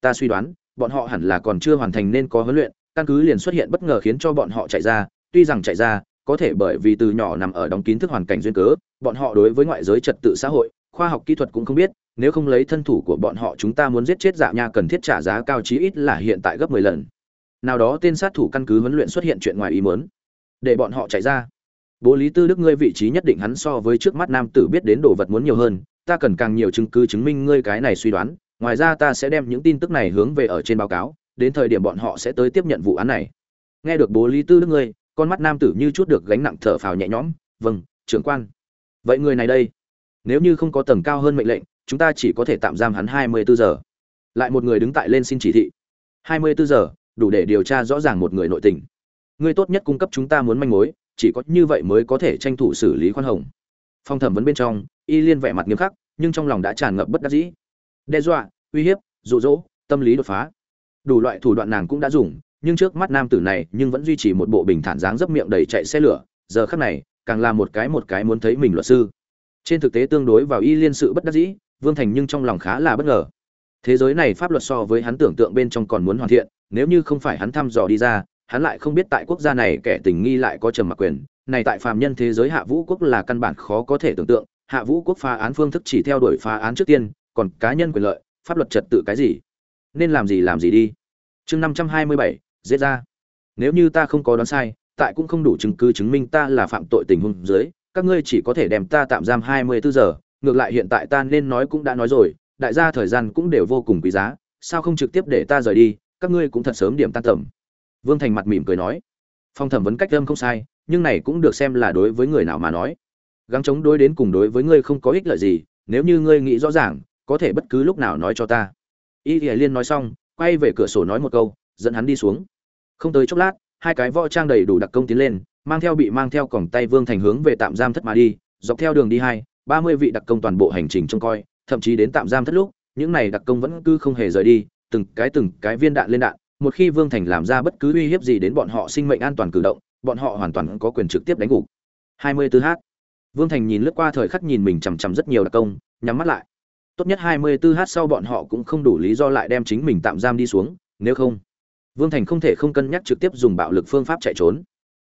Ta suy đoán, bọn họ hẳn là còn chưa hoàn thành nên có huấn luyện, căn cứ liền xuất hiện bất ngờ khiến cho bọn họ chạy ra, tuy rằng chạy ra có thể bởi vì từ nhỏ nằm ở đóng kín thức hoàn cảnh duyên cớ, bọn họ đối với ngoại giới trật tự xã hội, khoa học kỹ thuật cũng không biết, nếu không lấy thân thủ của bọn họ chúng ta muốn giết chết dạ nha cần thiết trả giá cao chí ít là hiện tại gấp 10 lần. Nào đó tên sát thủ căn cứ huấn luyện xuất hiện chuyện ngoài ý muốn. Để bọn họ chạy ra. Bố lý tư đức ngươi vị trí nhất định hắn so với trước mắt nam tử biết đến đồ vật muốn nhiều hơn, ta cần càng nhiều chứng cứ chứng minh ngươi cái này suy đoán, ngoài ra ta sẽ đem những tin tức này hướng về ở trên báo cáo, đến thời điểm bọn họ sẽ tới tiếp nhận vụ án này. Nghe được bố lý tư đức ngươi con mắt nam tử như chút được gánh nặng thở phào nhẹ nhõm vâng trưởng quan. Vậy người này đây, nếu như không có tầng cao hơn mệnh lệnh, chúng ta chỉ có thể tạm giam hắn hai mươi bốn giờ. Lại một người đứng tại lên xin chỉ thị. hai mươi bốn giờ, đủ để điều tra rõ ràng một người nội tình. Ngươi tốt nhất cung cấp chúng ta muốn manh mối, chỉ có như vậy mới có thể tranh thủ xử lý khoan hồng. Phong thẩm vấn bên trong, y liên vẻ mặt nghiêm khắc, nhưng trong lòng đã tràn ngập bất đắc dĩ. Đe dọa, uy hiếp, dụ dỗ, tâm lý đột phá. Đủ loại thủ đoạn nàng cũng đã dùng nhưng trước mắt nam tử này nhưng vẫn duy trì một bộ bình thản dáng dấp miệng đầy chạy xe lửa, giờ khắc này, càng là một cái một cái muốn thấy mình luật sư. Trên thực tế tương đối vào y liên sự bất đắc dĩ, vương thành nhưng trong lòng khá là bất ngờ. Thế giới này pháp luật so với hắn tưởng tượng bên trong còn muốn hoàn thiện, nếu như không phải hắn thăm dò đi ra, hắn lại không biết tại quốc gia này kẻ tình nghi lại có trầm mặc quyền. Này tại phàm nhân thế giới hạ vũ quốc là căn bản khó có thể tưởng tượng, hạ vũ quốc phá án phương thức chỉ theo đuổi phá án trước tiên, còn cá nhân quyền lợi, pháp luật trật tự cái gì? Nên làm gì làm gì đi? Chương năm trăm hai mươi bảy giết ra. Nếu như ta không có đoán sai, tại cũng không đủ chứng cứ chứng minh ta là phạm tội tình huống dưới, các ngươi chỉ có thể đem ta tạm giam hai mươi bốn giờ. Ngược lại hiện tại ta nên nói cũng đã nói rồi, đại gia thời gian cũng đều vô cùng quý giá, sao không trực tiếp để ta rời đi? Các ngươi cũng thật sớm điểm tan tầm. Vương thành mặt mỉm cười nói. Phong thẩm vấn cách âm không sai, nhưng này cũng được xem là đối với người nào mà nói. Gắng chống đối đến cùng đối với ngươi không có ích lợi gì, nếu như ngươi nghĩ rõ ràng, có thể bất cứ lúc nào nói cho ta. Y hiển liên nói xong, quay về cửa sổ nói một câu, dẫn hắn đi xuống không tới chốc lát, hai cái võ trang đầy đủ đặc công tiến lên, mang theo bị mang theo còng tay vương thành hướng về tạm giam thất mà đi, dọc theo đường đi hai, ba mươi vị đặc công toàn bộ hành trình trông coi, thậm chí đến tạm giam thất lúc, những này đặc công vẫn cứ không hề rời đi, từng cái từng cái viên đạn lên đạn, một khi vương thành làm ra bất cứ uy hiếp gì đến bọn họ sinh mệnh an toàn cử động, bọn họ hoàn toàn có quyền trực tiếp đánh gục. 24 h vương thành nhìn lướt qua thời khắc nhìn mình chằm chằm rất nhiều đặc công, nhắm mắt lại. Tốt nhất 24 h sau bọn họ cũng không đủ lý do lại đem chính mình tạm giam đi xuống, nếu không vương thành không thể không cân nhắc trực tiếp dùng bạo lực phương pháp chạy trốn.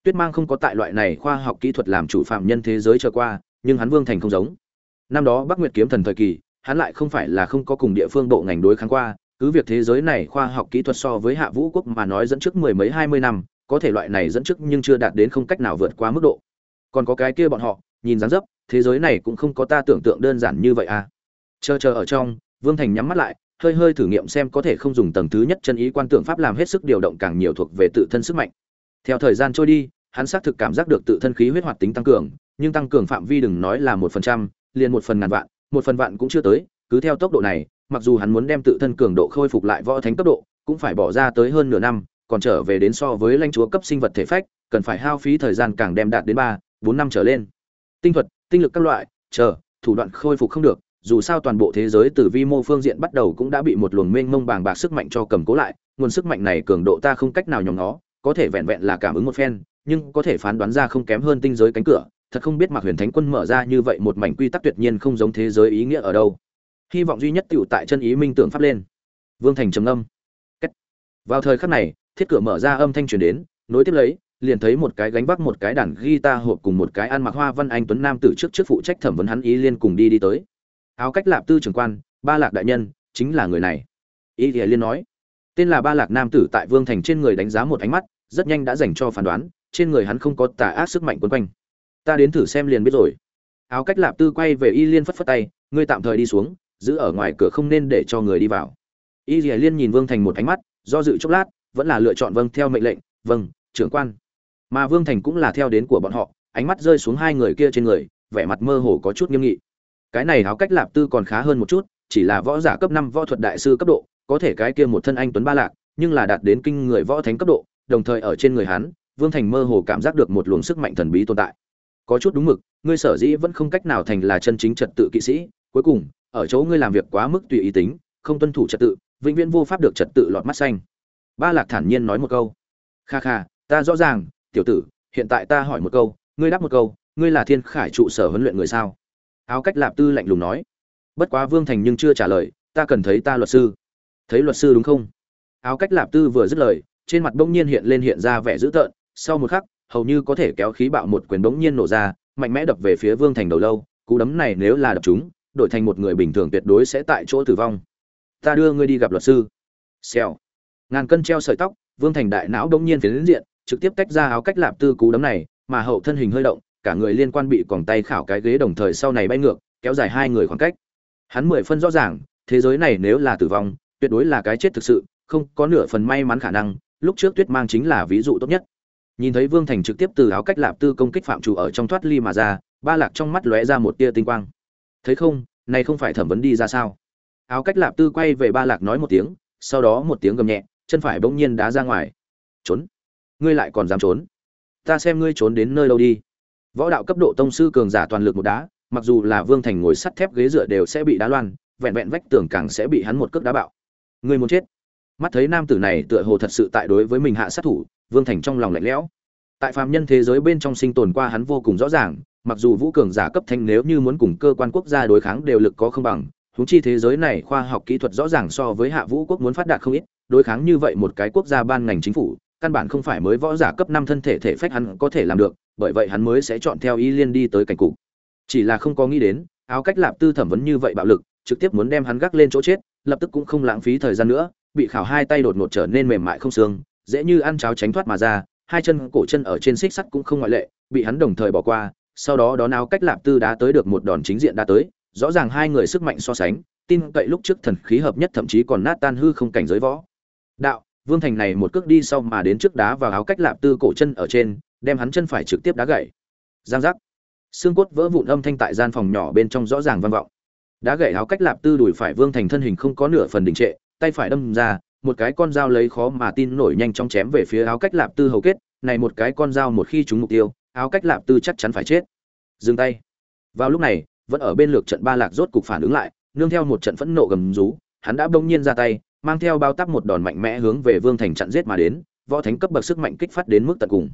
Tuyết mang không có tại loại này khoa học kỹ thuật làm chủ phạm nhân thế giới trở qua, nhưng hắn vương thành không giống. Năm đó bắc nguyệt kiếm thần thời kỳ, hắn lại không phải là không có cùng địa phương bộ ngành đối kháng qua, cứ việc thế giới này khoa học kỹ thuật so với hạ vũ quốc mà nói dẫn trước mười mấy, hai mươi năm, có thể loại này dẫn trước nhưng chưa đạt đến không cách nào vượt qua mức độ. Còn có cái kia bọn họ, nhìn dáng dấp, thế giới này cũng không có ta tưởng tượng đơn giản như vậy à. Chờ chờ ở trong, vương thành nhắm mắt lại hơi hơi thử nghiệm xem có thể không dùng tầng thứ nhất chân ý quan tưởng pháp làm hết sức điều động càng nhiều thuộc về tự thân sức mạnh. Theo thời gian trôi đi, hắn xác thực cảm giác được tự thân khí huyết hoạt tính tăng cường, nhưng tăng cường phạm vi đừng nói là một phần trăm, liền một phần ngàn vạn, một phần vạn cũng chưa tới, cứ theo tốc độ này, mặc dù hắn muốn đem tự thân cường độ khôi phục lại võ thánh cấp độ, cũng phải bỏ ra tới hơn nửa năm, còn trở về đến so với lãnh chúa cấp sinh vật thể phách, cần phải hao phí thời gian càng đem đạt đến ba, bốn năm trở lên. Tinh thuật, tinh lực các loại, chờ, thủ đoạn khôi phục không được dù sao toàn bộ thế giới từ vi mô phương diện bắt đầu cũng đã bị một luồng mênh mông bàng bạc sức mạnh cho cầm cố lại, nguồn sức mạnh này cường độ ta không cách nào nhòm nó có thể vẹn vẹn là cảm ứng một phen, nhưng có thể phán đoán ra không kém hơn tinh giới cánh cửa, thật không biết mạc huyền thánh quân mở ra như vậy một mảnh quy tắc tuyệt nhiên không giống thế giới ý nghĩa ở đâu. Hy vọng duy nhất tựu tại chân ý minh tưởng pháp lên. Vương thành trầm âm vào thời khắc này, thiết cửa mở ra âm thanh truyền đến, nối tiếp lấy, liền thấy một cái gánh vác một cái đàn guitar hộp cùng một cái ăn mặc hoa văn anh tuấn nam tử trước trước phụ trách thẩm vấn hắn ý liên cùng đi đi tới áo cách lạp tư trưởng quan, ba lạc đại nhân, chính là người này. Y liên nói, tên là ba lạc nam tử tại vương thành trên người đánh giá một ánh mắt, rất nhanh đã dành cho phán đoán, trên người hắn không có tà ác sức mạnh quấn quanh. Ta đến thử xem liền biết rồi. Áo cách lạp tư quay về y liên phất phất tay, ngươi tạm thời đi xuống, giữ ở ngoài cửa không nên để cho người đi vào. Y liên nhìn vương thành một ánh mắt, do dự chốc lát, vẫn là lựa chọn vâng theo mệnh lệnh vâng trưởng quan. Mà vương thành cũng là theo đến của bọn họ, ánh mắt rơi xuống hai người kia trên người, vẻ mặt mơ hồ có chút nghiêm nghị cái này háo cách lạp tư còn khá hơn một chút, chỉ là võ giả cấp năm võ thuật đại sư cấp độ, có thể cái kia một thân anh tuấn ba lạc, nhưng là đạt đến kinh người võ thánh cấp độ, đồng thời ở trên người hắn, vương thành mơ hồ cảm giác được một luồng sức mạnh thần bí tồn tại. Có chút đúng mực, ngươi sở dĩ vẫn không cách nào thành là chân chính trật tự kỵ sĩ, cuối cùng, ở chỗ ngươi làm việc quá mức tùy ý tính, không tuân thủ trật tự, vĩnh viễn vô pháp được trật tự lọt mắt xanh. Ba lạc thản nhiên nói một câu. Kha kha, ta rõ ràng, tiểu tử, hiện tại ta hỏi một câu, ngươi đáp một câu, ngươi là thiên khải trụ sở huấn luyện người sao? Áo cách lạp tư lạnh lùng nói. Bất quá vương thành nhưng chưa trả lời, ta cần thấy ta luật sư. Thấy luật sư đúng không? Áo cách lạp tư vừa dứt lời, trên mặt bỗng nhiên hiện lên hiện ra vẻ dữ tợn. Sau một khắc, hầu như có thể kéo khí bạo một quyền bỗng nhiên nổ ra, mạnh mẽ đập về phía vương thành đầu lâu. Cú đấm này nếu là đập chúng, đổi thành một người bình thường tuyệt đối sẽ tại chỗ tử vong. Ta đưa ngươi đi gặp luật sư. Xèo. Ngàn cân treo sợi tóc, vương thành đại não đông nhiên phiến diện, trực tiếp tách ra áo cách lạp tư cú đấm này, mà hậu thân hình hơi động cả người liên quan bị còng tay khảo cái ghế đồng thời sau này bay ngược, kéo dài hai người khoảng cách. Hắn mười phân rõ ràng, thế giới này nếu là tử vong, tuyệt đối là cái chết thực sự, không có nửa phần may mắn khả năng, lúc trước tuyết mang chính là ví dụ tốt nhất. Nhìn thấy vương thành trực tiếp từ áo cách lạp tư công kích phạm chủ ở trong thoát ly mà ra, ba lạc trong mắt lóe ra một tia tinh quang. Thấy không, này không phải thẩm vấn đi ra sao? Áo cách lạp tư quay về ba lạc nói một tiếng, sau đó một tiếng gầm nhẹ, chân phải bỗng nhiên đá ra ngoài. Trốn. Ngươi lại còn dám trốn? Ta xem ngươi trốn đến nơi đâu đi võ đạo cấp độ tông sư cường giả toàn lực một đá, mặc dù là vương thành ngồi sắt thép ghế dựa đều sẽ bị đá loan, vẹn vẹn vách tường càng sẽ bị hắn một cước đá bạo. Người muốn chết. Mắt thấy nam tử này tựa hồ thật sự tại đối với mình hạ sát thủ, vương thành trong lòng lạnh lẽo. Tại phàm nhân thế giới bên trong sinh tồn qua hắn vô cùng rõ ràng, mặc dù vũ cường giả cấp thanh nếu như muốn cùng cơ quan quốc gia đối kháng đều lực có không bằng, huống chi thế giới này khoa học kỹ thuật rõ ràng so với hạ vũ quốc muốn phát đạt không ít, đối kháng như vậy một cái quốc gia ban ngành chính phủ căn bản không phải mới võ giả cấp năm thân thể thể phách hắn có thể làm được, bởi vậy hắn mới sẽ chọn theo y liên đi tới cảnh cục. Chỉ là không có nghĩ đến, áo cách lạp tư thẩm vấn như vậy bạo lực, trực tiếp muốn đem hắn gác lên chỗ chết, lập tức cũng không lãng phí thời gian nữa, bị khảo hai tay đột ngột trở nên mềm mại không xương, dễ như ăn cháo tránh thoát mà ra, hai chân cổ chân ở trên xích sắt cũng không ngoại lệ, bị hắn đồng thời bỏ qua, sau đó đón áo cách lạp tư đá tới được một đòn chính diện đá tới, rõ ràng hai người sức mạnh so sánh, tin cậy lúc trước thần khí hợp nhất thậm chí còn nát tan hư không cảnh giới võ. Đạo vương thành này một cước đi sau mà đến trước đá vào áo cách lạp tư cổ chân ở trên, đem hắn chân phải trực tiếp đá gãy giang giác. Xương cốt vỡ vụn âm thanh tại gian phòng nhỏ bên trong rõ ràng vang vọng. Đá gãy áo cách lạp tư đùi phải vương thành thân hình không có nửa phần đình trệ, tay phải đâm ra, một cái con dao lấy khó mà tin nổi nhanh chóng chém về phía áo cách lạp tư hầu kết, này một cái con dao một khi trúng mục tiêu, áo cách lạp tư chắc chắn phải chết. Dừng tay. Vào lúc này, vẫn ở bên lược trận ba lạc rốt cục phản ứng lại, nương theo một trận phẫn nộ gầm rú, hắn đã bỗng nhiên ra tay mang theo bao tắc một đòn mạnh mẽ hướng về vương thành chặn giết mà đến, võ thánh cấp bậc sức mạnh kích phát đến mức tận cùng.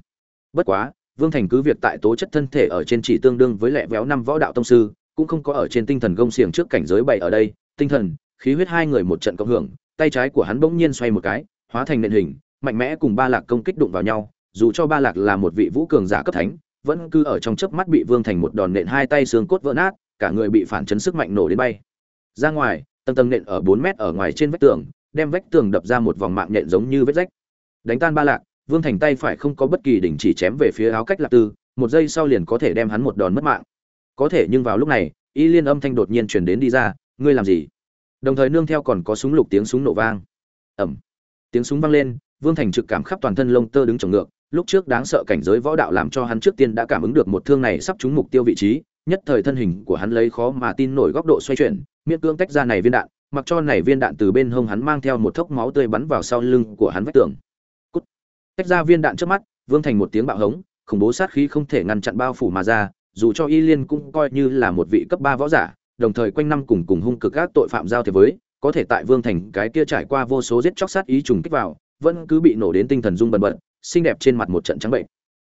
Bất quá, vương thành cứ việc tại tố chất thân thể ở trên chỉ tương đương với lẹ véo năm võ đạo tông sư, cũng không có ở trên tinh thần gông xiềng trước cảnh giới bảy ở đây, tinh thần, khí huyết hai người một trận cộng hưởng, tay trái của hắn bỗng nhiên xoay một cái, hóa thành nền hình, mạnh mẽ cùng ba lạc công kích đụng vào nhau, dù cho ba lạc là một vị vũ cường giả cấp thánh, vẫn cứ ở trong chớp mắt bị vương thành một đòn nện hai tay xương cốt vỡ nát, cả người bị phản chấn sức mạnh nổ đến bay. Ra ngoài, tầng tầng nện ở bốn mét ở ngoài trên vách tường đem vách tường đập ra một vòng mạng nhện giống như vết rách. Đánh tan ba lạc, vương thành tay phải không có bất kỳ đình chỉ chém về phía áo cách lạc tư, một giây sau liền có thể đem hắn một đòn mất mạng. Có thể nhưng vào lúc này, y liên âm thanh đột nhiên truyền đến đi ra, ngươi làm gì? Đồng thời nương theo còn có súng lục tiếng súng nổ vang. Ẩm tiếng súng vang lên, vương thành trực cảm khắp toàn thân lông tơ đứng trồng ngược, lúc trước đáng sợ cảnh giới võ đạo làm cho hắn trước tiên đã cảm ứng được một thương này sắp trúng mục tiêu vị trí, nhất thời thân hình của hắn lấy khó mà tin nổi góc độ xoay chuyển, miễn cưỡng tách ra này viên đạn mặc cho này viên đạn từ bên hông hắn mang theo một thốc máu tươi bắn vào sau lưng của hắn vách tường Cút. tách ra viên đạn trước mắt, vương thành một tiếng bạo hống, khủng bố sát khí không thể ngăn chặn bao phủ mà ra, dù cho y liên cũng coi như là một vị cấp ba võ giả, đồng thời quanh năm cùng cùng hung cực các tội phạm giao thế với, có thể tại vương thành cái kia trải qua vô số giết chóc sát ý trùng kích vào, vẫn cứ bị nổ đến tinh thần rung bần bật, xinh đẹp trên mặt một trận trắng bệnh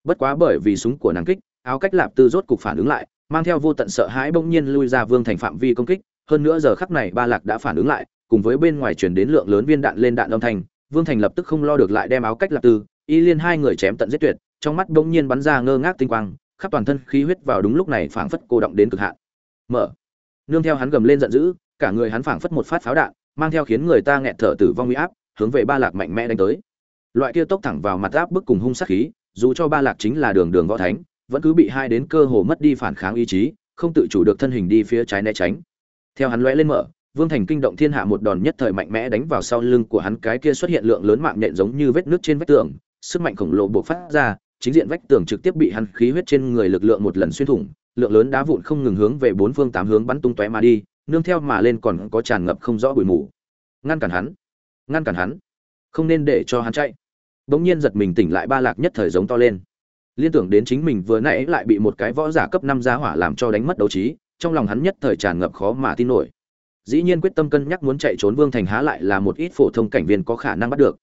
bất quá bởi vì súng của nàng kích, áo cách lạp tư rốt cục phản ứng lại, mang theo vô tận sợ hãi bỗng nhiên lui ra vương thành phạm vi công kích hơn nữa giờ khắc này ba lạc đã phản ứng lại, cùng với bên ngoài chuyển đến lượng lớn viên đạn lên đạn âm thanh, vương thành lập tức không lo được lại đem áo cách lạc tư, y liên hai người chém tận giết tuyệt, trong mắt bỗng nhiên bắn ra ngơ ngác tinh quang, khắp toàn thân khí huyết vào đúng lúc này phảng phất cô động đến cực hạn. Mở. Nương theo hắn gầm lên giận dữ, cả người hắn phảng phất một phát pháo đạn, mang theo khiến người ta nghẹt thở tử vong uy áp, hướng về ba lạc mạnh mẽ đánh tới. Loại kia tốc thẳng vào mặt áp bức cùng hung sát khí, dù cho ba lạc chính là đường đường võ thánh, vẫn cứ bị hai đến cơ hồ mất đi phản kháng ý chí, không tự chủ được thân hình đi phía trái né tránh theo hắn lóe lên mở, vương thành kinh động thiên hạ một đòn nhất thời mạnh mẽ đánh vào sau lưng của hắn, cái kia xuất hiện lượng lớn mạng nhện giống như vết nước trên vách tường, sức mạnh khổng lồ buộc phát ra, chính diện vách tường trực tiếp bị hắn khí huyết trên người lực lượng một lần xuyên thủng, lượng lớn đá vụn không ngừng hướng về bốn phương tám hướng bắn tung tóe mà đi, nương theo mà lên còn có tràn ngập không rõ bụi mù. Ngăn cản hắn, ngăn cản hắn, không nên để cho hắn chạy. Bỗng nhiên giật mình tỉnh lại, ba lạc nhất thời giống to lên. Liên tưởng đến chính mình vừa nãy lại bị một cái võ giả cấp năm giá hỏa làm cho đánh mất đấu trí trong lòng hắn nhất thời tràn ngập khó mà tin nổi. Dĩ nhiên quyết tâm cân nhắc muốn chạy trốn vương thành há lại là một ít phổ thông cảnh viên có khả năng bắt được.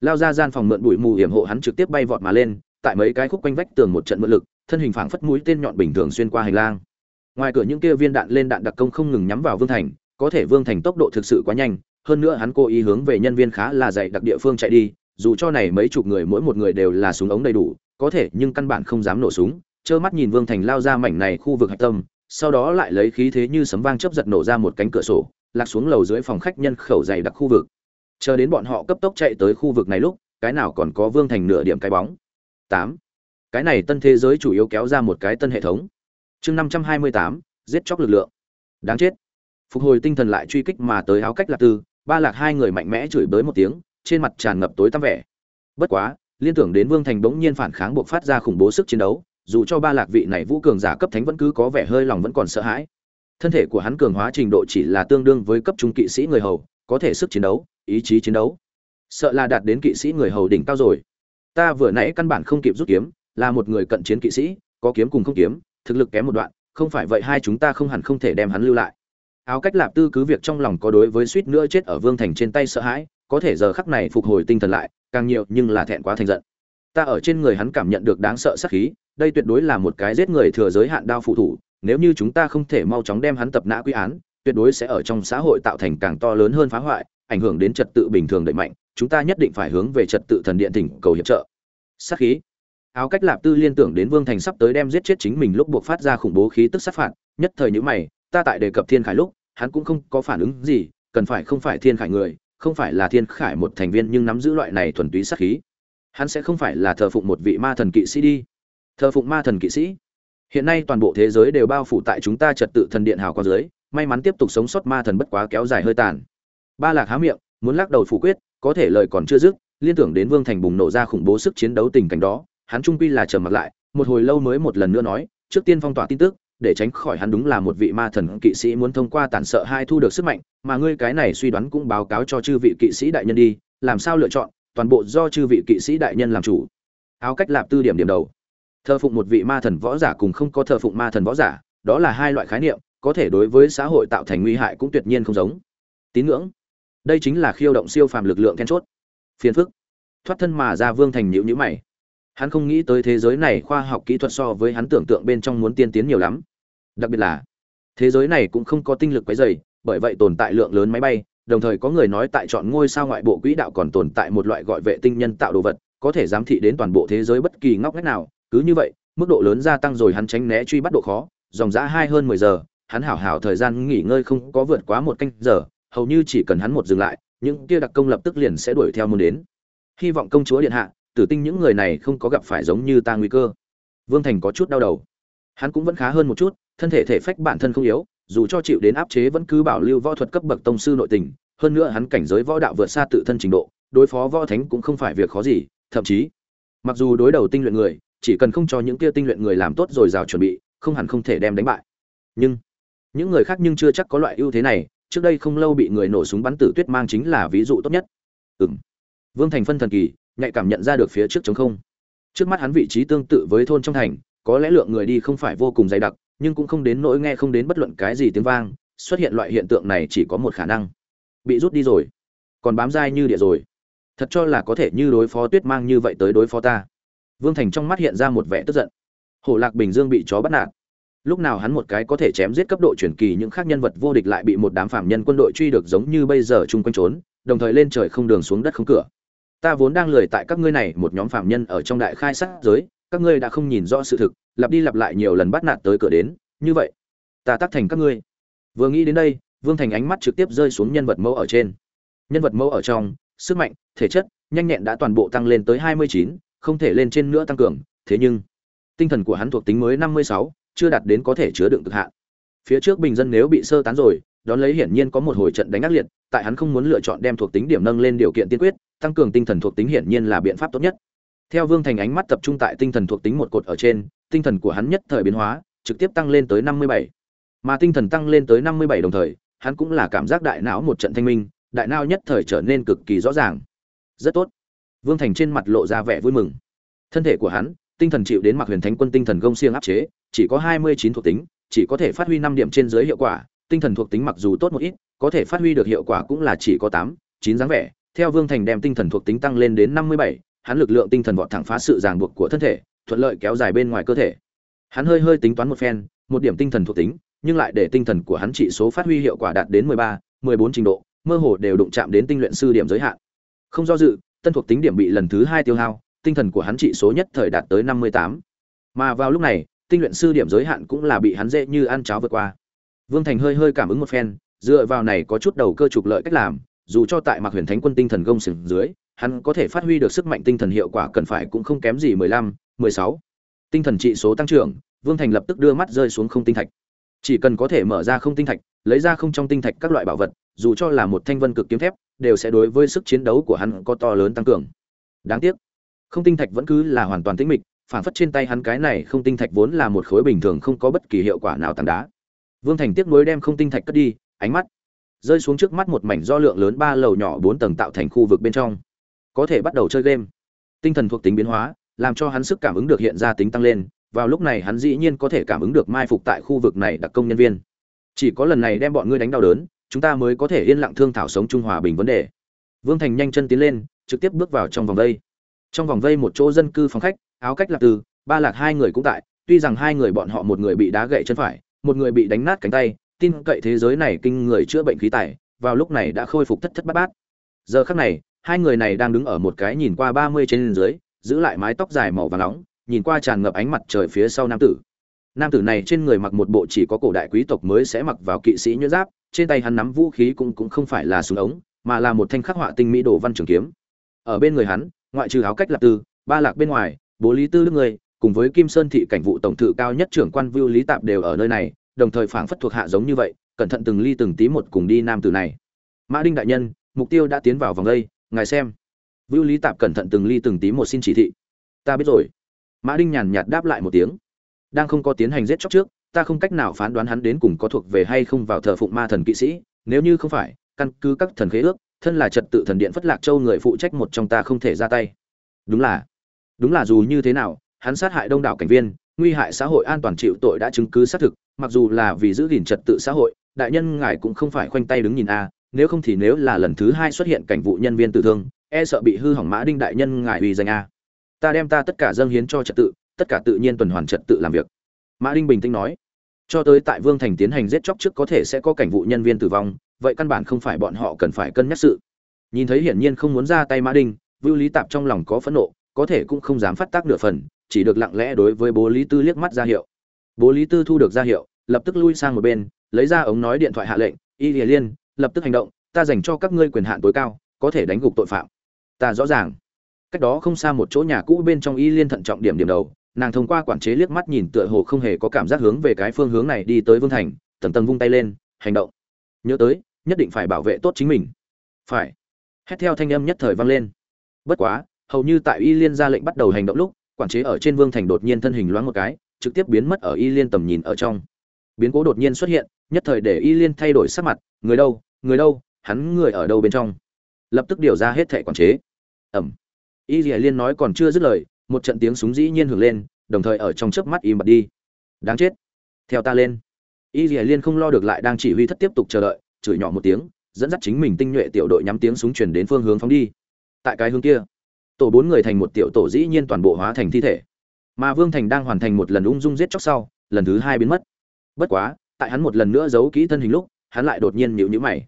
Lao ra gian phòng mượn bụi mù hiểm hộ hắn trực tiếp bay vọt mà lên, tại mấy cái khúc quanh vách tường một trận mượn lực, thân hình phảng phất mũi tên nhọn bình thường xuyên qua hành lang. Ngoài cửa những kia viên đạn lên đạn đặc công không ngừng nhắm vào vương thành, có thể vương thành tốc độ thực sự quá nhanh, hơn nữa hắn cố ý hướng về nhân viên khá là dày đặc địa phương chạy đi, dù cho này mấy chục người mỗi một người đều là súng ống đầy đủ, có thể nhưng căn bản không dám nổ súng, trơ mắt nhìn vương thành lao ra mảnh này khu vực hạch tâm sau đó lại lấy khí thế như sấm vang chớp giật nổ ra một cánh cửa sổ, lạc xuống lầu dưới phòng khách nhân khẩu dày đặc khu vực. Chờ đến bọn họ cấp tốc chạy tới khu vực này lúc, cái nào còn có vương thành nửa điểm cái bóng. Tám. Cái này tân thế giới chủ yếu kéo ra một cái tân hệ thống. Chương năm trăm hai mươi tám, giết chóc lực lượng. Đáng chết. Phục hồi tinh thần lại truy kích mà tới áo cách lạc tư, ba lạc hai người mạnh mẽ chửi bới một tiếng, trên mặt tràn ngập tối tăm vẻ. Bất quá, liên tưởng đến vương thành bỗng nhiên phản kháng buộc phát ra khủng bố sức chiến đấu dù cho ba lạc vị này vũ cường giả cấp thánh vẫn cứ có vẻ hơi lòng vẫn còn sợ hãi. Thân thể của hắn cường hóa trình độ chỉ là tương đương với cấp trung kỵ sĩ người hầu, có thể sức chiến đấu, ý chí chiến đấu. Sợ là đạt đến kỵ sĩ người hầu đỉnh cao rồi. Ta vừa nãy căn bản không kịp rút kiếm, là một người cận chiến kỵ sĩ, có kiếm cùng không kiếm, thực lực kém một đoạn, không phải vậy hai chúng ta không hẳn không thể đem hắn lưu lại. Áo cách lạp tư cứ việc trong lòng có đối với suýt nữa chết ở vương thành trên tay sợ hãi, có thể giờ khắc này phục hồi tinh thần lại, càng nhiều nhưng là thẹn quá thành giận ta ở trên người hắn cảm nhận được đáng sợ sát khí, đây tuyệt đối là một cái giết người thừa giới hạn đao phụ thủ, nếu như chúng ta không thể mau chóng đem hắn tập nã quy án, tuyệt đối sẽ ở trong xã hội tạo thành càng to lớn hơn phá hoại, ảnh hưởng đến trật tự bình thường đẩy mạnh, chúng ta nhất định phải hướng về trật tự thần điện thỉnh cầu hiệp trợ. Sát khí. Áo cách lạp tư liên tưởng đến vương thành sắp tới đem giết chết chính mình lúc buộc phát ra khủng bố khí tức sát phạt, nhất thời nhữ mày, ta tại đề cập thiên khải lúc, hắn cũng không có phản ứng gì, cần phải không phải thiên khải người, không phải là thiên khải một thành viên nhưng nắm giữ loại này thuần túy sát khí hắn sẽ không phải là thờ phụng một vị ma thần kỵ sĩ đi. Thờ phụng ma thần kỵ sĩ. Hiện nay toàn bộ thế giới đều bao phủ tại chúng ta trật tự thần điện hào quang dưới, may mắn tiếp tục sống sót ma thần bất quá kéo dài hơi tàn. Ba lạc há miệng, muốn lắc đầu phủ quyết, có thể lời còn chưa dứt, liên tưởng đến vương thành bùng nổ ra khủng bố sức chiến đấu tình cảnh đó, hắn trung quy là trầm mặt lại, một hồi lâu mới một lần nữa nói, trước tiên phong tỏa tin tức, để tránh khỏi hắn đúng là một vị ma thần kỵ sĩ muốn thông qua tản sợ hai thu được sức mạnh, mà ngươi cái này suy đoán cũng báo cáo cho chư vị kỵ sĩ đại nhân đi, làm sao lựa chọn? Toàn bộ do chư vị kỵ sĩ đại nhân làm chủ. Áo cách lạp tư điểm điểm đầu. Thờ phụng một vị ma thần võ giả cùng không có thờ phụng ma thần võ giả, đó là hai loại khái niệm, có thể đối với xã hội tạo thành nguy hại cũng tuyệt nhiên không giống. Tín ngưỡng. Đây chính là khiêu động siêu phàm lực lượng then chốt. Phiền phức. Thoát thân mà ra vương thành nhữ nhữ mày. Hắn không nghĩ tới thế giới này khoa học kỹ thuật so với hắn tưởng tượng bên trong muốn tiên tiến nhiều lắm. Đặc biệt là, thế giới này cũng không có tinh lực quấy dày bởi vậy tồn tại lượng lớn máy bay đồng thời có người nói tại chọn ngôi sao ngoại bộ quỹ đạo còn tồn tại một loại gọi vệ tinh nhân tạo đồ vật, có thể giám thị đến toàn bộ thế giới bất kỳ ngóc ngách nào. Cứ như vậy, mức độ lớn gia tăng rồi hắn tránh né truy bắt độ khó, dòng giã hai hơn mười giờ, hắn hảo hảo thời gian nghỉ ngơi không có vượt quá một canh giờ, hầu như chỉ cần hắn một dừng lại, những kia đặc công lập tức liền sẽ đuổi theo muốn đến. Hy vọng công chúa điện hạ, tử tinh những người này không có gặp phải giống như ta nguy cơ. Vương thành có chút đau đầu. Hắn cũng vẫn khá hơn một chút, thân thể thể phách bản thân không yếu dù cho chịu đến áp chế vẫn cứ bảo lưu võ thuật cấp bậc tông sư nội tình hơn nữa hắn cảnh giới võ đạo vượt xa tự thân trình độ đối phó võ thánh cũng không phải việc khó gì thậm chí mặc dù đối đầu tinh luyện người chỉ cần không cho những kia tinh luyện người làm tốt rồi rào chuẩn bị không hẳn không thể đem đánh bại. Nhưng những người khác nhưng chưa chắc có loại ưu thế này trước đây không lâu bị người nổ súng bắn tử tuyết mang chính là ví dụ tốt nhất. Ừm, vương thành phân thần kỳ nhạy cảm nhận ra được phía trước trống không. Trước mắt hắn vị trí tương tự với thôn trong thành có lẽ lượng người đi không phải vô cùng dày đặc nhưng cũng không đến nỗi nghe không đến bất luận cái gì tiếng vang, xuất hiện loại hiện tượng này chỉ có một khả năng. Bị rút đi rồi. Còn bám dai như địa rồi. Thật cho là có thể như đối phó tuyết mang như vậy tới đối phó ta. Vương thành trong mắt hiện ra một vẻ tức giận. Hổ lạc bình dương bị chó bắt nạt. Lúc nào hắn một cái có thể chém giết cấp độ truyền kỳ những khác nhân vật vô địch lại bị một đám phạm nhân quân đội truy được giống như bây giờ chung quanh trốn, đồng thời lên trời không đường xuống đất không cửa. Ta vốn đang lười tại các ngươi này một nhóm phạm nhân ở trong đại khai sát giới các ngươi đã không nhìn rõ sự thực, lặp đi lặp lại nhiều lần bắt nạt tới cửa đến, như vậy, ta tác thành các ngươi. Vừa nghĩ đến đây, vương thành ánh mắt trực tiếp rơi xuống nhân vật mẫu ở trên. Nhân vật mẫu ở trong, sức mạnh, thể chất, nhanh nhẹn đã toàn bộ tăng lên tới hai mươi chín, không thể lên trên nữa tăng cường, thế nhưng, tinh thần của hắn thuộc tính mới năm mươi sáu, chưa đạt đến có thể chứa đựng cực hạn. Phía trước bình dân nếu bị sơ tán rồi, đón lấy hiển nhiên có một hồi trận đánh ác liệt, tại hắn không muốn lựa chọn đem thuộc tính điểm nâng lên điều kiện tiên quyết, tăng cường tinh thần thuộc tính hiển nhiên là biện pháp tốt nhất theo vương thành ánh mắt tập trung tại tinh thần thuộc tính một cột ở trên, tinh thần của hắn nhất thời biến hóa, trực tiếp tăng lên tới năm mươi bảy. Mà tinh thần tăng lên tới năm mươi bảy đồng thời, hắn cũng là cảm giác đại não một trận thanh minh, đại não nhất thời trở nên cực kỳ rõ ràng. Rất tốt. Vương thành trên mặt lộ ra vẻ vui mừng. Thân thể của hắn, tinh thần chịu đến mặc huyền thánh quân tinh thần gông xiềng áp chế, chỉ có hai mươi chín thuộc tính, chỉ có thể phát huy năm điểm trên dưới hiệu quả, tinh thần thuộc tính mặc dù tốt một ít, có thể phát huy được hiệu quả cũng là chỉ có tám, chín dáng vẻ. Theo vương thành đem tinh thần thuộc tính tăng lên đến năm mươi bảy hắn lực lượng tinh thần vọt thẳng phá sự ràng buộc của thân thể, thuận lợi kéo dài bên ngoài cơ thể. Hắn hơi hơi tính toán một phen, một điểm tinh thần thuộc tính, nhưng lại để tinh thần của hắn trị số phát huy hiệu quả đạt đến mười ba, mười bốn trình độ, mơ hồ đều đụng chạm đến tinh luyện sư điểm giới hạn. Không do dự, tân thuộc tính điểm bị lần thứ hai tiêu hao, tinh thần của hắn trị số nhất thời đạt tới năm mươi tám. Mà vào lúc này, tinh luyện sư điểm giới hạn cũng là bị hắn dễ như ăn cháo vượt qua. Vương thành hơi hơi cảm ứng một phen, dựa vào này có chút đầu cơ trục lợi cách làm, dù cho tại mặc huyền thánh quân tinh thần gông sừng dưới hắn có thể phát huy được sức mạnh tinh thần hiệu quả cần phải cũng không kém gì mười lăm, mười sáu. Tinh thần trị số tăng trưởng, vương thành lập tức đưa mắt rơi xuống không tinh thạch. Chỉ cần có thể mở ra không tinh thạch, lấy ra không trong tinh thạch các loại bảo vật, dù cho là một thanh vân cực kiếm thép, đều sẽ đối với sức chiến đấu của hắn có to lớn tăng cường. Đáng tiếc, không tinh thạch vẫn cứ là hoàn toàn tĩnh mịch, phản phất trên tay hắn cái này không tinh thạch vốn là một khối bình thường không có bất kỳ hiệu quả nào tảng đá. Vương thành tiếc nuối đem không tinh thạch cất đi, ánh mắt rơi xuống trước mắt một mảnh do lượng lớn ba lầu nhỏ bốn tầng tạo thành khu vực bên trong có thể bắt đầu chơi game. Tinh thần thuộc tính biến hóa, làm cho hắn sức cảm ứng được hiện ra tính tăng lên, vào lúc này hắn dĩ nhiên có thể cảm ứng được mai phục tại khu vực này đặc công nhân viên. Chỉ có lần này đem bọn ngươi đánh đau đớn, chúng ta mới có thể yên lặng thương thảo sống trung hòa bình vấn đề. Vương thành nhanh chân tiến lên, trực tiếp bước vào trong vòng vây. Trong vòng vây một chỗ dân cư phòng khách, áo cách lạc từ, ba lạc hai người cũng tại, tuy rằng hai người bọn họ một người bị đá gậy chân phải, một người bị đánh nát cánh tay, tin cậy thế giới này kinh người chữa bệnh khí tài, vào lúc này đã khôi phục thất thất bát bát. Giờ khắc này hai người này đang đứng ở một cái nhìn qua ba mươi trên dưới, giữ lại mái tóc dài màu vàng nóng, nhìn qua tràn ngập ánh mặt trời phía sau nam tử. Nam tử này trên người mặc một bộ chỉ có cổ đại quý tộc mới sẽ mặc vào kỵ sĩ nhuyễn giáp, trên tay hắn nắm vũ khí cũng cũng không phải là súng ống, mà là một thanh khắc họa tinh mỹ đồ văn trường kiếm. Ở bên người hắn, ngoại trừ áo cách lạc tư, ba lạc bên ngoài, bố lý tư đức người, cùng với kim sơn thị cảnh vụ tổng thự cao nhất trưởng quan vưu lý tạp đều ở nơi này, đồng thời phảng phất thuộc hạ giống như vậy, cẩn thận từng ly từng tí một cùng đi nam tử này. Mã đinh đại nhân, mục tiêu đã tiến vào vòng đây ngài xem. Vưu lý tạp cẩn thận từng ly từng tí một xin chỉ thị. Ta biết rồi. Mã đinh nhàn nhạt đáp lại một tiếng. Đang không có tiến hành giết chóc trước, ta không cách nào phán đoán hắn đến cùng có thuộc về hay không vào thờ phụng ma thần kỵ sĩ. Nếu như không phải, căn cứ các thần khế ước, thân là trật tự thần điện phất lạc châu người phụ trách một trong ta không thể ra tay. Đúng là đúng là dù như thế nào, hắn sát hại đông đảo cảnh viên, nguy hại xã hội an toàn chịu tội đã chứng cứ xác thực, mặc dù là vì giữ gìn trật tự xã hội, đại nhân ngài cũng không phải khoanh tay đứng nhìn a nếu không thì nếu là lần thứ hai xuất hiện cảnh vụ nhân viên tử thương e sợ bị hư hỏng mã đinh đại nhân ngài uy danh a. Ta đem ta tất cả dâng hiến cho trật tự, tất cả tự nhiên tuần hoàn trật tự làm việc. Mã đinh bình tĩnh nói. Cho tới tại vương thành tiến hành giết chóc trước có thể sẽ có cảnh vụ nhân viên tử vong, vậy căn bản không phải bọn họ cần phải cân nhắc sự. Nhìn thấy hiển nhiên không muốn ra tay mã đinh, vưu lý tạp trong lòng có phẫn nộ, có thể cũng không dám phát tác nửa phần, chỉ được lặng lẽ đối với bố lý tư liếc mắt ra hiệu. Bố lý tư thu được ra hiệu, lập tức lui sang một bên, lấy ra ống nói điện thoại hạ lệnh, y lìa liên lập tức hành động, ta dành cho các ngươi quyền hạn tối cao, có thể đánh gục tội phạm. Ta rõ ràng. Cách đó không xa một chỗ nhà cũ bên trong y liên thận trọng điểm điểm đầu, nàng thông qua quản chế liếc mắt nhìn tựa hồ không hề có cảm giác hướng về cái phương hướng này đi tới vương thành, tầng tầng vung tay lên, hành động. Nhớ tới, nhất định phải bảo vệ tốt chính mình. Phải. Hét theo thanh âm nhất thời vang lên. Bất quá, hầu như tại y liên ra lệnh bắt đầu hành động lúc, quản chế ở trên vương thành đột nhiên thân hình loáng một cái, trực tiếp biến mất ở y liên tầm nhìn ở trong. Biến cố đột nhiên xuất hiện, nhất thời để y liên thay đổi sắc mặt, người đâu? Người đâu, hắn người ở đâu bên trong. Lập tức điều ra hết thẻ quản chế. Ẩm. Y liên nói còn chưa dứt lời, một trận tiếng súng dĩ nhiên hưởng lên, đồng thời ở trong chớp mắt im bặt đi. Đáng chết. Theo ta lên. Y liên không lo được lại đang chỉ huy thất tiếp tục chờ đợi, chửi nhỏ một tiếng, dẫn dắt chính mình tinh nhuệ tiểu đội nhắm tiếng súng chuyển đến phương hướng phóng đi. Tại cái hướng kia, tổ bốn người thành một tiểu tổ dĩ nhiên toàn bộ hóa thành thi thể. Mà vương thành đang hoàn thành một lần ung dung giết chóc sau, lần thứ hai biến mất. Bất quá, tại hắn một lần nữa giấu kỹ thân hình lúc hắn lại đột nhiên nhíu nhíu mày.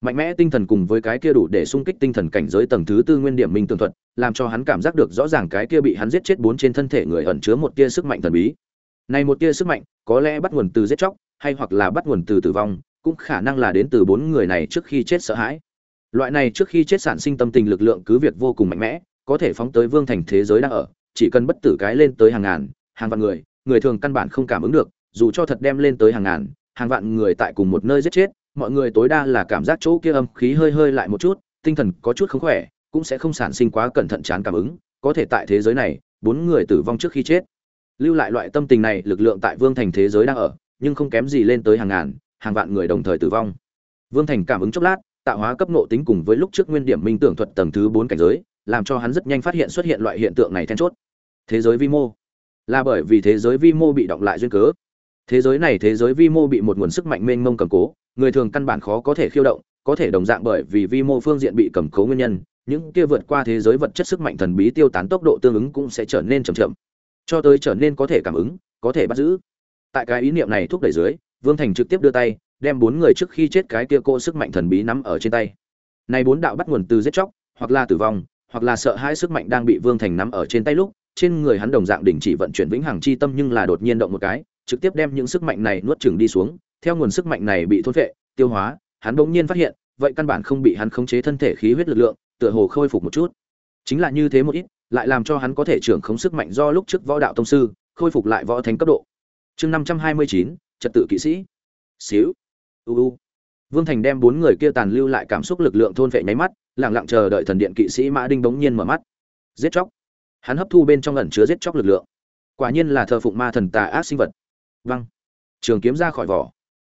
Mạnh mẽ tinh thần cùng với cái kia đủ để sung kích tinh thần cảnh giới tầng thứ tư nguyên điểm minh tường thuật, làm cho hắn cảm giác được rõ ràng cái kia bị hắn giết chết bốn trên thân thể người ẩn chứa một tia sức mạnh thần bí. Này một tia sức mạnh, có lẽ bắt nguồn từ giết chóc, hay hoặc là bắt nguồn từ tử vong, cũng khả năng là đến từ bốn người này trước khi chết sợ hãi. Loại này trước khi chết sản sinh tâm tình lực lượng cứ việc vô cùng mạnh mẽ, có thể phóng tới vương thành thế giới đang ở, chỉ cần bất tử cái lên tới hàng ngàn, hàng vạn người người thường căn bản không cảm ứng được, dù cho thật đem lên tới hàng ngàn hàng vạn người tại cùng một nơi giết chết, mọi người tối đa là cảm giác chỗ kia âm khí hơi hơi lại một chút, tinh thần có chút không khỏe, cũng sẽ không sản sinh quá cẩn thận chán cảm ứng, có thể tại thế giới này, bốn người tử vong trước khi chết. Lưu lại loại tâm tình này, lực lượng tại vương thành thế giới đang ở, nhưng không kém gì lên tới hàng ngàn, hàng vạn người đồng thời tử vong. Vương thành cảm ứng chốc lát, tạo hóa cấp nộ tính cùng với lúc trước nguyên điểm minh tưởng thuật tầng thứ bốn cảnh giới, làm cho hắn rất nhanh phát hiện xuất hiện loại hiện tượng này then chốt. Thế giới vi mô. Là bởi vì thế giới vi mô bị động lại duyên cớ thế giới này thế giới vi mô bị một nguồn sức mạnh mênh mông cầm cố, người thường căn bản khó có thể khiêu động, có thể đồng dạng bởi vì vi mô phương diện bị cầm cố nguyên nhân, những kia vượt qua thế giới vật chất sức mạnh thần bí tiêu tán tốc độ tương ứng cũng sẽ trở nên chậm chậm. Cho tới trở nên có thể cảm ứng, có thể bắt giữ. Tại cái ý niệm này thúc đẩy dưới, vương thành trực tiếp đưa tay, đem bốn người trước khi chết cái kia cô sức mạnh thần bí nắm ở trên tay. Này bốn đạo bắt nguồn từ giết chóc, hoặc là tử vong, hoặc là sợ hãi sức mạnh đang bị vương thành nắm ở trên tay lúc, trên người hắn đồng dạng đình chỉ vận chuyển vĩnh hằng chi tâm nhưng là đột nhiên động một cái trực tiếp đem những sức mạnh này nuốt chửng đi xuống, theo nguồn sức mạnh này bị thôn phệ, tiêu hóa, hắn bỗng nhiên phát hiện, vậy căn bản không bị hắn khống chế thân thể khí huyết lực lượng, tựa hồ khôi phục một chút. Chính là như thế một ít, lại làm cho hắn có thể trưởng khống sức mạnh do lúc trước võ đạo tông sư, khôi phục lại võ thánh cấp độ. Chương năm trăm hai mươi chín, trật tự kỵ sĩ. Xíu. Uu vương thành đem bốn người kia tàn lưu lại cảm xúc lực lượng thôn vệ nháy mắt lẳng lặng chờ đợi thần điện kỵ sĩ mã đinh bỗng nhiên mở mắt. Giết chóc. Hắn hấp thu bên trong ẩn chứa giết chóc lực lượng. Quả nhiên là thờ phụng ma thần tà ác sinh vật văng trường kiếm ra khỏi vỏ.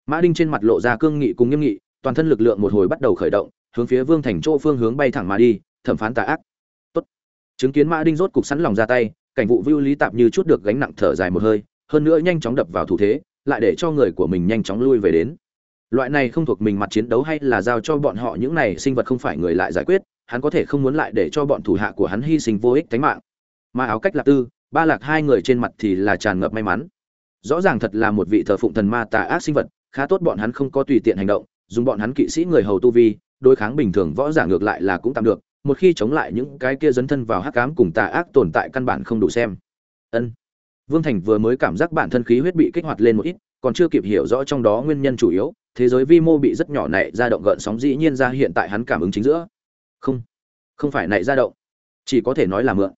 Mã đinh trên mặt lộ ra cương nghị cùng nghiêm nghị, toàn thân lực lượng một hồi bắt đầu khởi động, hướng phía vương thành chỗ phương hướng bay thẳng mà đi, thẩm phán tà ác. Tốt. chứng kiến mã đinh rốt cục sẵn lòng ra tay, cảnh vụ vưu lý tạp như chút được gánh nặng thở dài một hơi, hơn nữa nhanh chóng đập vào thủ thế, lại để cho người của mình nhanh chóng lui về đến. Loại này không thuộc mình mặt chiến đấu hay là giao cho bọn họ những này sinh vật không phải người lại giải quyết, hắn có thể không muốn lại để cho bọn thủ hạ của hắn hy sinh vô ích tính mạng. Mà áo cách lạc tư, ba lạc hai người trên mặt thì là tràn ngập may mắn rõ ràng thật là một vị thờ phụng thần ma tà ác sinh vật, khá tốt bọn hắn không có tùy tiện hành động, dùng bọn hắn kỵ sĩ người hầu tu vi, đối kháng bình thường võ giả ngược lại là cũng tạm được, một khi chống lại những cái kia dấn thân vào hắc ám cùng tà ác tồn tại căn bản không đủ xem. Ân. Vương thành vừa mới cảm giác bản thân khí huyết bị kích hoạt lên một ít, còn chưa kịp hiểu rõ trong đó nguyên nhân chủ yếu, thế giới vi mô bị rất nhỏ nảy ra động gợn sóng dĩ nhiên ra hiện tại hắn cảm ứng chính giữa. Không. Không phải nảy ra động. Chỉ có thể nói là mượn.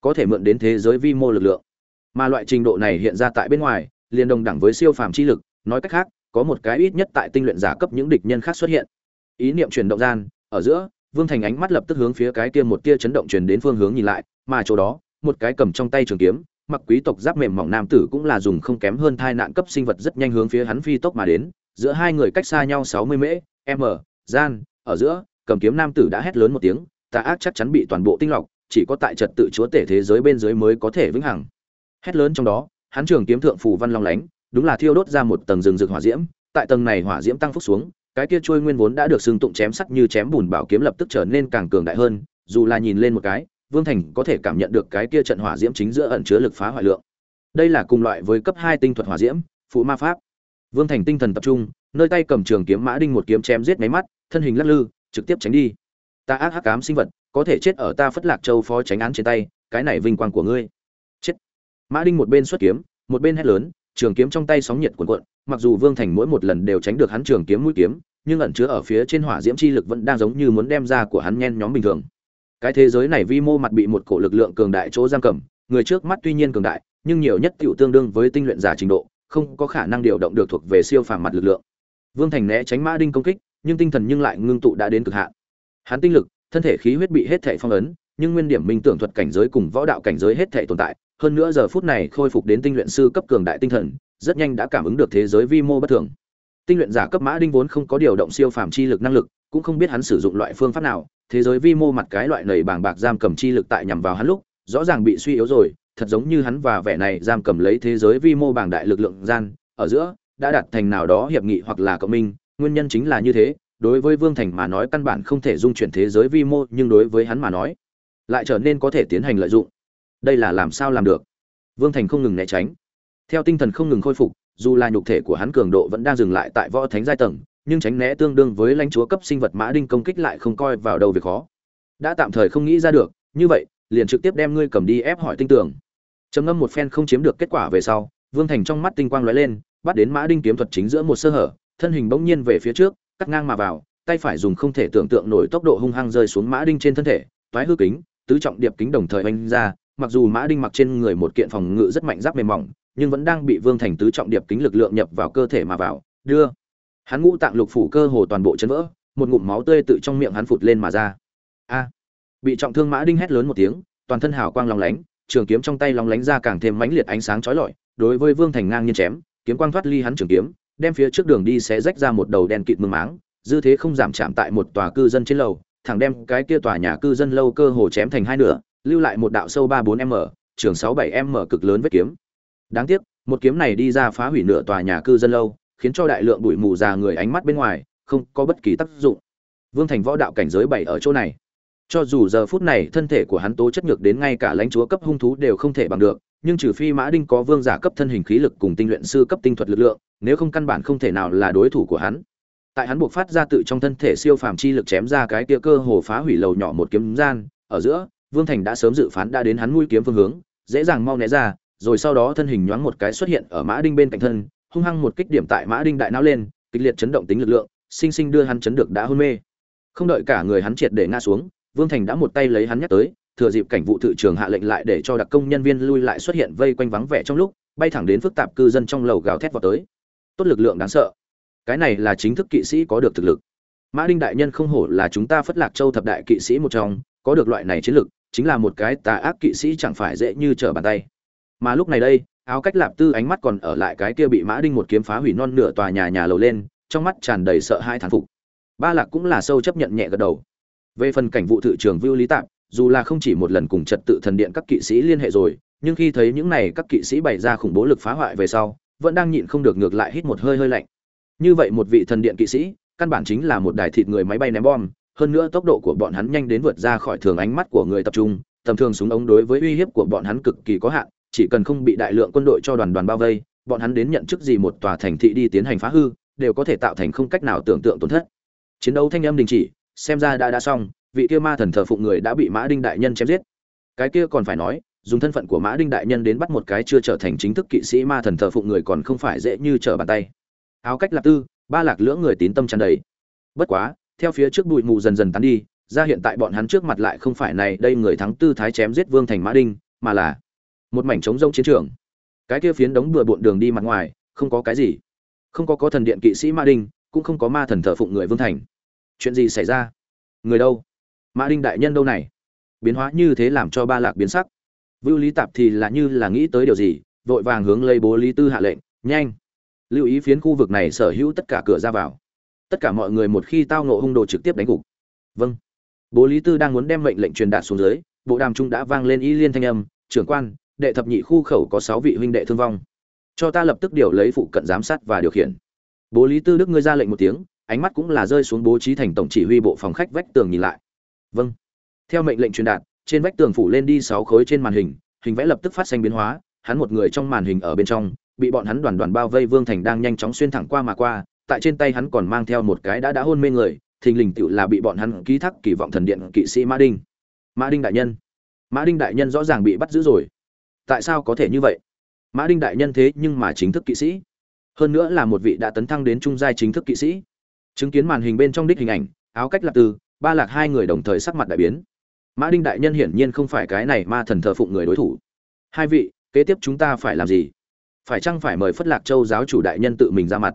Có thể mượn đến thế giới vi mô lực lượng mà loại trình độ này hiện ra tại bên ngoài, liền đồng đẳng với siêu phàm chi lực, nói cách khác, có một cái ít nhất tại tinh luyện giả cấp những địch nhân khác xuất hiện. Ý niệm chuyển động gian, ở giữa, vương thành ánh mắt lập tức hướng phía cái kia một tia chấn động truyền đến phương hướng nhìn lại, mà chỗ đó, một cái cầm trong tay trường kiếm, mặc quý tộc giáp mềm mỏng nam tử cũng là dùng không kém hơn thai nạn cấp sinh vật rất nhanh hướng phía hắn phi tốc mà đến, giữa hai người cách xa nhau sáu mươi mễ, m, gian, ở giữa, cầm kiếm nam tử đã hét lớn một tiếng, tà ác chắc chắn bị toàn bộ tinh lọc, chỉ có tại trật tự chúa tể thế giới bên dưới mới có thể vững hằng hét lớn trong đó, hắn trường kiếm thượng phủ văn long lánh, đúng là thiêu đốt ra một tầng rừng rực hỏa diễm, tại tầng này hỏa diễm tăng phúc xuống, cái kia trôi nguyên vốn đã được xưng tụng chém sắc như chém bùn bảo kiếm lập tức trở nên càng cường đại hơn, dù là nhìn lên một cái, vương thành có thể cảm nhận được cái kia trận hỏa diễm chính giữa ẩn chứa lực phá hoại lượng. Đây là cùng loại với cấp hai tinh thuật hỏa diễm phụ ma pháp. Vương thành tinh thần tập trung, nơi tay cầm trường kiếm mã đinh một kiếm chém giết máy mắt, thân hình lắc lư, trực tiếp tránh đi. Ta ác hắc ám sinh vật, có thể chết ở ta phất lạc châu phó tránh án trên tay, cái này vinh quang của ngươi mã đinh một bên xuất kiếm, một bên hét lớn, trường kiếm trong tay sóng nhiệt cuồn cuộn, mặc dù vương thành mỗi một lần đều tránh được hắn trường kiếm mũi kiếm, nhưng ẩn chứa ở phía trên hỏa diễm chi lực vẫn đang giống như muốn đem ra của hắn nhen nhóm bình thường. Cái thế giới này vi mô mặt bị một cổ lực lượng cường đại chỗ giam cầm, người trước mắt tuy nhiên cường đại, nhưng nhiều nhất tiểu tương đương với tinh luyện giả trình độ, không có khả năng điều động được thuộc về siêu phàm mặt lực lượng. Vương thành né tránh mã đinh công kích, nhưng tinh thần nhưng lại ngưng tụ đã đến cực hạn. Hắn tinh lực, thân thể khí huyết bị hết thể phong ấn, nhưng nguyên điểm minh tưởng thuật cảnh giới cùng võ đạo cảnh giới hết thể tồn tại hơn nữa giờ phút này khôi phục đến tinh luyện sư cấp cường đại tinh thần, rất nhanh đã cảm ứng được thế giới vi mô bất thường. Tinh luyện giả cấp mã đinh vốn không có điều động siêu phàm chi lực năng lực, cũng không biết hắn sử dụng loại phương pháp nào, thế giới vi mô mặt cái loại nầy bàng bạc giam cầm chi lực tại nhằm vào hắn lúc, rõ ràng bị suy yếu rồi, thật giống như hắn và vẻ này giam cầm lấy thế giới vi mô bảng đại lực lượng gian, ở giữa, đã đạt thành nào đó hiệp nghị hoặc là cộng minh, nguyên nhân chính là như thế, đối với vương thành mà nói căn bản không thể dung chuyển thế giới vi mô, nhưng đối với hắn mà nói, lại trở nên có thể tiến hành lợi dụng đây là làm sao làm được? Vương thành không ngừng né tránh. Theo tinh thần không ngừng khôi phục, dù là nhục thể của hắn cường độ vẫn đang dừng lại tại võ thánh giai tầng, nhưng tránh né tương đương với lãnh chúa cấp sinh vật mã đinh công kích lại không coi vào đâu việc khó. Đã tạm thời không nghĩ ra được, như vậy, liền trực tiếp đem ngươi cầm đi ép hỏi tinh tưởng trầm ngâm một phen không chiếm được kết quả về sau, vương thành trong mắt tinh quang lóe lên, bắt đến mã đinh kiếm thuật chính giữa một sơ hở, thân hình bỗng nhiên về phía trước, cắt ngang mà vào, tay phải dùng không thể tưởng tượng nổi tốc độ hung hăng rơi xuống mã đinh trên thân thể, toái hư kính, tứ trọng điệp kính đồng thời oanh ra mặc dù mã đinh mặc trên người một kiện phòng ngự rất mạnh giáp mềm mỏng, nhưng vẫn đang bị vương thành tứ trọng điệp kính lực lượng nhập vào cơ thể mà vào. Đưa. Hắn ngũ tạng lục phủ cơ hồ toàn bộ chấn vỡ, một ngụm máu tươi tự trong miệng hắn phụt lên mà ra. A. Bị trọng thương mã đinh hét lớn một tiếng, toàn thân hào quang long lánh, trường kiếm trong tay long lánh ra càng thêm mãnh liệt ánh sáng chói lọi, đối với vương thành ngang nhiên chém, kiếm quang thoát ly hắn trường kiếm, đem phía trước đường đi sẽ rách ra một đầu đen kịt mương máng, dư thế không giảm chạm tại một tòa cư dân trên lầu, thẳng đem cái kia tòa nhà cư dân lâu cơ hồ chém thành hai nửa lưu lại một đạo sâu ba bốn m, trường sáu bảy m cực lớn vết kiếm. Đáng tiếc, một kiếm này đi ra phá hủy nửa tòa nhà cư dân lâu, khiến cho đại lượng bụi mù già người ánh mắt bên ngoài, không có bất kỳ tác dụng. Vương thành võ đạo cảnh giới bảy ở chỗ này. Cho dù giờ phút này thân thể của hắn tố chất nhược đến ngay cả lãnh chúa cấp hung thú đều không thể bằng được, nhưng trừ phi mã đinh có vương giả cấp thân hình khí lực cùng tinh luyện sư cấp tinh thuật lực lượng, nếu không căn bản không thể nào là đối thủ của hắn. Tại hắn buộc phát ra tự trong thân thể siêu phàm chi lực chém ra cái tia cơ hồ phá hủy lầu nhỏ một kiếm gian, ở giữa vương thành đã sớm dự phán đã đến hắn mũi kiếm phương hướng, dễ dàng mau né ra, rồi sau đó thân hình nhoáng một cái xuất hiện ở mã đinh bên cạnh thân, hung hăng một kích điểm tại mã đinh đại não lên, kịch liệt chấn động tính lực lượng, sinh sinh đưa hắn chấn được đã hôn mê. Không đợi cả người hắn triệt để ngã xuống, vương thành đã một tay lấy hắn nhắc tới, thừa dịp cảnh vụ thị trường hạ lệnh lại để cho đặc công nhân viên lui lại xuất hiện vây quanh vắng vẻ trong lúc, bay thẳng đến phức tạp cư dân trong lầu gào thét vào tới. Tốt lực lượng đáng sợ. Cái này là chính thức kỵ sĩ có được thực lực. Mã đinh đại nhân không hổ là chúng ta phất lạc châu thập đại kỵ sĩ một trong, có được loại này chiến lực chính là một cái tà ác kỵ sĩ chẳng phải dễ như trở bàn tay. Mà lúc này đây, áo cách lạp tư ánh mắt còn ở lại cái kia bị mã đinh một kiếm phá hủy non nửa tòa nhà nhà lầu lên, trong mắt tràn đầy sợ hai thán phục. Ba lạc cũng là sâu chấp nhận nhẹ gật đầu. Về phần cảnh vụ thự trường vưu lý tạm dù là không chỉ một lần cùng trật tự thần điện các kỵ sĩ liên hệ rồi, nhưng khi thấy những này các kỵ sĩ bày ra khủng bố lực phá hoại về sau, vẫn đang nhịn không được ngược lại hít một hơi hơi lạnh. Như vậy một vị thần điện kỵ sĩ, căn bản chính là một đài thịt người máy bay ném bom hơn nữa tốc độ của bọn hắn nhanh đến vượt ra khỏi thường ánh mắt của người tập trung, tầm thường súng ống đối với uy hiếp của bọn hắn cực kỳ có hạn, chỉ cần không bị đại lượng quân đội cho đoàn đoàn bao vây, bọn hắn đến nhận chức gì một tòa thành thị đi tiến hành phá hư, đều có thể tạo thành không cách nào tưởng tượng tổn thất. Chiến đấu thanh âm đình chỉ, xem ra đã đã xong, vị kia ma thần thờ phụng người đã bị mã đinh đại nhân chém giết. Cái kia còn phải nói, dùng thân phận của mã đinh đại nhân đến bắt một cái chưa trở thành chính thức kỵ sĩ ma thần thờ phụng người còn không phải dễ như trở bàn tay. Áo cách lạc tư, ba lạc lưỡng người tín tâm tràn đầy. Bất quá theo phía trước bụi mù dần dần tán đi, ra hiện tại bọn hắn trước mặt lại không phải này đây người thắng tư thái chém giết vương thành mã đinh, mà là một mảnh trống rông chiến trường. Cái kia phiến đống bừa bộn đường đi mặt ngoài, không có cái gì. Không có có thần điện kỵ sĩ mã đinh, cũng không có ma thần thờ phụng người vương thành. Chuyện gì xảy ra? Người đâu? Mã đinh đại nhân đâu này? Biến hóa như thế làm cho ba lạc biến sắc. Vưu lý tạp thì là như là nghĩ tới điều gì, vội vàng hướng lấy bố lý tư hạ lệnh, nhanh! Lưu ý phiến khu vực này sở hữu tất cả cửa ra vào tất cả mọi người một khi tao ngộ hung đồ trực tiếp đánh gục. Vâng. Bố lý tư đang muốn đem mệnh lệnh truyền đạt xuống dưới, bộ đàm trung đã vang lên y liên thanh âm, trưởng quan, đệ thập nhị khu khẩu có sáu vị huynh đệ thương vong. Cho ta lập tức điều lấy phụ cận giám sát và điều khiển. Bố lý tư đức ngươi ra lệnh một tiếng, ánh mắt cũng là rơi xuống bố trí thành tổng chỉ huy bộ phòng khách vách tường nhìn lại. Vâng. Theo mệnh lệnh truyền đạt, trên vách tường phủ lên đi sáu khối trên màn hình hình vẽ lập tức phát sinh biến hóa, hắn một người trong màn hình ở bên trong, bị bọn hắn đoàn đoàn bao vây vương thành đang nhanh chóng xuyên thẳng qua mà qua tại trên tay hắn còn mang theo một cái đã đã hôn mê người, thình lình tựu là bị bọn hắn ký thác kỳ vọng thần điện kỵ sĩ mã đinh. Mã đinh đại nhân. Mã đinh đại nhân rõ ràng bị bắt giữ rồi. Tại sao có thể như vậy? Mã đinh đại nhân thế nhưng mà chính thức kỵ sĩ. Hơn nữa là một vị đã tấn thăng đến trung giai chính thức kỵ sĩ. Chứng kiến màn hình bên trong đích hình ảnh, áo cách lạc từ, ba lạc hai người đồng thời sắc mặt đại biến. Mã đinh đại nhân hiển nhiên không phải cái này ma thần thờ phụng người đối thủ. Hai vị, kế tiếp chúng ta phải làm gì? Phải chăng phải mời phất lạc châu giáo chủ đại nhân tự mình ra mặt?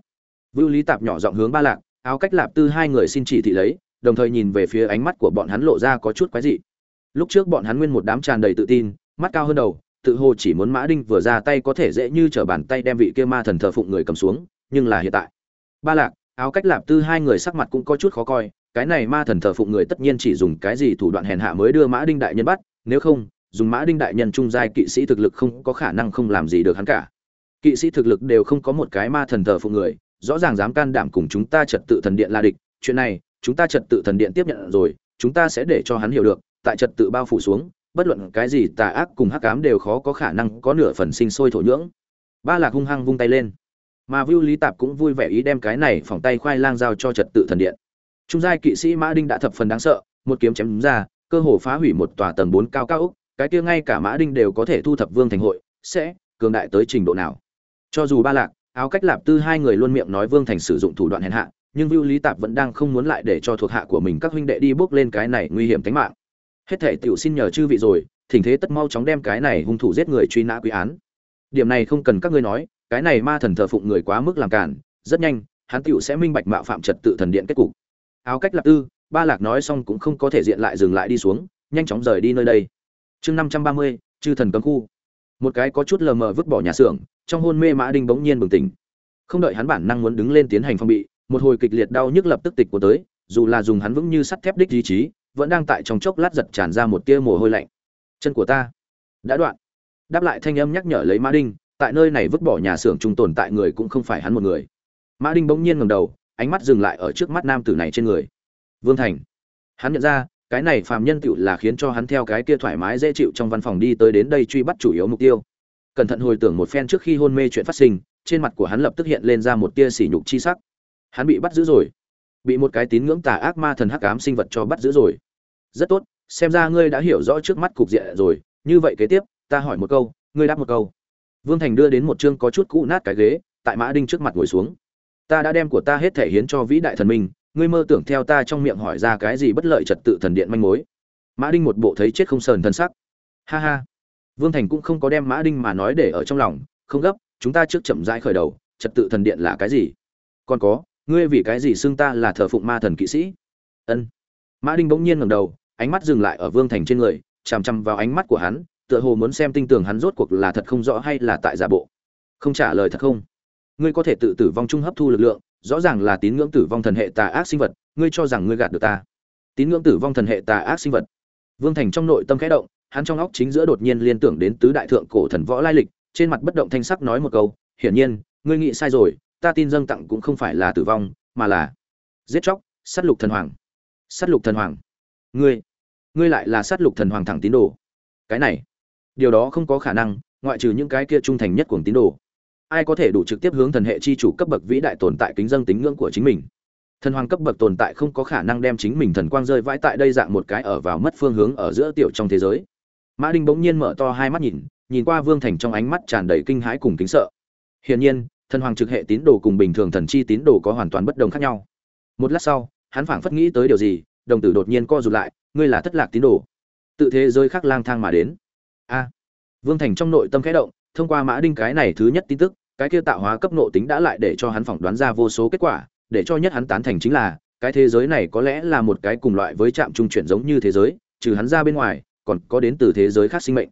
Vưu lý tạp nhỏ giọng hướng ba lạc, áo cách lạp tư hai người xin chỉ thị lấy, đồng thời nhìn về phía ánh mắt của bọn hắn lộ ra có chút quái dị. Lúc trước bọn hắn nguyên một đám tràn đầy tự tin, mắt cao hơn đầu, tự hồ chỉ muốn mã đinh vừa ra tay có thể dễ như trở bàn tay đem vị kia ma thần thờ phụng người cầm xuống, nhưng là hiện tại. Ba lạc, áo cách lạp tư hai người sắc mặt cũng có chút khó coi, cái này ma thần thờ phụng người tất nhiên chỉ dùng cái gì thủ đoạn hèn hạ mới đưa mã đinh đại nhân bắt, nếu không, dùng mã đinh đại nhân trung giai kỵ sĩ thực lực không có khả năng không làm gì được hắn cả. Kỵ sĩ thực lực đều không có một cái ma thần thờ phụng người rõ ràng dám can đảm cùng chúng ta trật tự thần điện la địch chuyện này chúng ta trật tự thần điện tiếp nhận rồi chúng ta sẽ để cho hắn hiểu được tại trật tự bao phủ xuống bất luận cái gì tà ác cùng hắc ám đều khó có khả năng có nửa phần sinh sôi thổ nhưỡng ba lạc hung hăng vung tay lên mà Vưu Lý Tạp cũng vui vẻ ý đem cái này phòng tay khoai lang giao cho trật tự thần điện. Trung giai kỵ sĩ Mã Đinh đã thập phần đáng sợ, một kiếm chém ra, cơ hồ phá hủy một tòa tầng 4 cao cao ốc, cái kia ngay cả Mã Đinh đều có thể thu thập Vương Thành hội, sẽ cường đại tới trình độ nào. Cho dù Ba Lạc, áo cách lạp tư hai người luôn miệng nói Vương Thành sử dụng thủ đoạn hèn hạ, nhưng Vưu Lý Tạp vẫn đang không muốn lại để cho thuộc hạ của mình các huynh đệ đi bước lên cái này nguy hiểm tính mạng. Hết thảy tiểu xin nhờ chư vị rồi, thỉnh thế tất mau chóng đem cái này hung thủ giết người truy nã quy án. Điểm này không cần các ngươi nói, cái này ma thần thờ phụng người quá mức làm cản, rất nhanh, hắn tiểu sẽ minh bạch mạo phạm trật tự thần điện kết cục. Áo cách lạp tư, Ba Lạc nói xong cũng không có thể diện lại dừng lại đi xuống, nhanh chóng rời đi nơi đây. Chương 530, chư thần cấm khu. Một cái có chút lờ mờ vứt bỏ nhà xưởng, trong hôn mê Mã Đinh bỗng nhiên bừng tỉnh. Không đợi hắn bản năng muốn đứng lên tiến hành phòng bị, một hồi kịch liệt đau nhức lập tức tịch của tới, dù là dùng hắn vững như sắt thép đích ý chí, vẫn đang tại trong chốc lát giật tràn ra một tia mồ hôi lạnh. Chân của ta đã đoạn. Đáp lại thanh âm nhắc nhở lấy Mã Đinh, tại nơi này vứt bỏ nhà xưởng trung tồn tại người cũng không phải hắn một người. Mã Đinh bỗng nhiên ngẩng đầu, ánh mắt dừng lại ở trước mắt nam tử này trên người. Vương Thành. Hắn nhận ra, cái này phàm nhân tựu là khiến cho hắn theo cái kia thoải mái dễ chịu trong văn phòng đi tới đến đây truy bắt chủ yếu mục tiêu. Cẩn thận hồi tưởng một phen trước khi hôn mê chuyện phát sinh, trên mặt của hắn lập tức hiện lên ra một tia sỉ nhục chi sắc. Hắn bị bắt giữ rồi, bị một cái tín ngưỡng tà ác ma thần hắc ám sinh vật cho bắt giữ rồi. Rất tốt, xem ra ngươi đã hiểu rõ trước mắt cục diện rồi, như vậy kế tiếp, ta hỏi một câu, ngươi đáp một câu. Vương Thành đưa đến một chương có chút cũ nát cái ghế, tại Mã Đinh trước mặt ngồi xuống. Ta đã đem của ta hết thể hiến cho vĩ đại thần minh, ngươi mơ tưởng theo ta trong miệng hỏi ra cái gì bất lợi trật tự thần điện manh mối. Mã Đinh một bộ thấy chết không sờn thân sắc. Ha ha. Vương Thành cũng không có đem Mã Đinh mà nói để ở trong lòng, không gấp, chúng ta trước chậm rãi khởi đầu, trật tự thần điện là cái gì? Còn có, ngươi vì cái gì xưng ta là thờ phụng ma thần kỵ sĩ? Ân. Mã Đinh bỗng nhiên ngẩng đầu, ánh mắt dừng lại ở Vương Thành trên người, chằm chằm vào ánh mắt của hắn, tựa hồ muốn xem tinh tường hắn rốt cuộc là thật không rõ hay là tại giả bộ. Không trả lời thật không? Ngươi có thể tự tử vong trung hấp thu lực lượng, rõ ràng là tín ngưỡng tử vong thần hệ tà ác sinh vật, ngươi cho rằng ngươi gạt được ta? Tín ngưỡng tử vong thần hệ tà ác sinh vật. Vương Thành trong nội tâm khẽ động, hắn trong óc chính giữa đột nhiên liên tưởng đến tứ đại thượng cổ thần võ lai lịch, trên mặt bất động thanh sắc nói một câu, hiển nhiên, ngươi nghĩ sai rồi, ta tin dâng tặng cũng không phải là tử vong, mà là giết chóc, sát lục thần hoàng. Sát lục thần hoàng? Ngươi, ngươi lại là sát lục thần hoàng thẳng tín đồ? Cái này, điều đó không có khả năng, ngoại trừ những cái kia trung thành nhất của tín đồ. Ai có thể đủ trực tiếp hướng thần hệ chi chủ cấp bậc vĩ đại tồn tại kính dâng tín ngưỡng của chính mình? Thần hoàng cấp bậc tồn tại không có khả năng đem chính mình thần quang rơi vãi tại đây dạng một cái ở vào mất phương hướng ở giữa tiểu trong thế giới. Mã Đinh bỗng nhiên mở to hai mắt nhìn, nhìn qua Vương Thành trong ánh mắt tràn đầy kinh hãi cùng kính sợ. Hiển nhiên, thần hoàng trực hệ tín đồ cùng bình thường thần chi tín đồ có hoàn toàn bất đồng khác nhau. Một lát sau, hắn phảng phất nghĩ tới điều gì, đồng tử đột nhiên co rụt lại, ngươi là thất lạc tín đồ, tự thế giới khác lang thang mà đến. A. Vương Thành trong nội tâm khẽ động, thông qua Mã Đinh cái này thứ nhất tin tức, cái kia tạo hóa cấp nộ tính đã lại để cho hắn phỏng đoán ra vô số kết quả, để cho nhất hắn tán thành chính là, cái thế giới này có lẽ là một cái cùng loại với trạm trung chuyển giống như thế giới, trừ hắn ra bên ngoài, còn có đến từ thế giới khác sinh mệnh.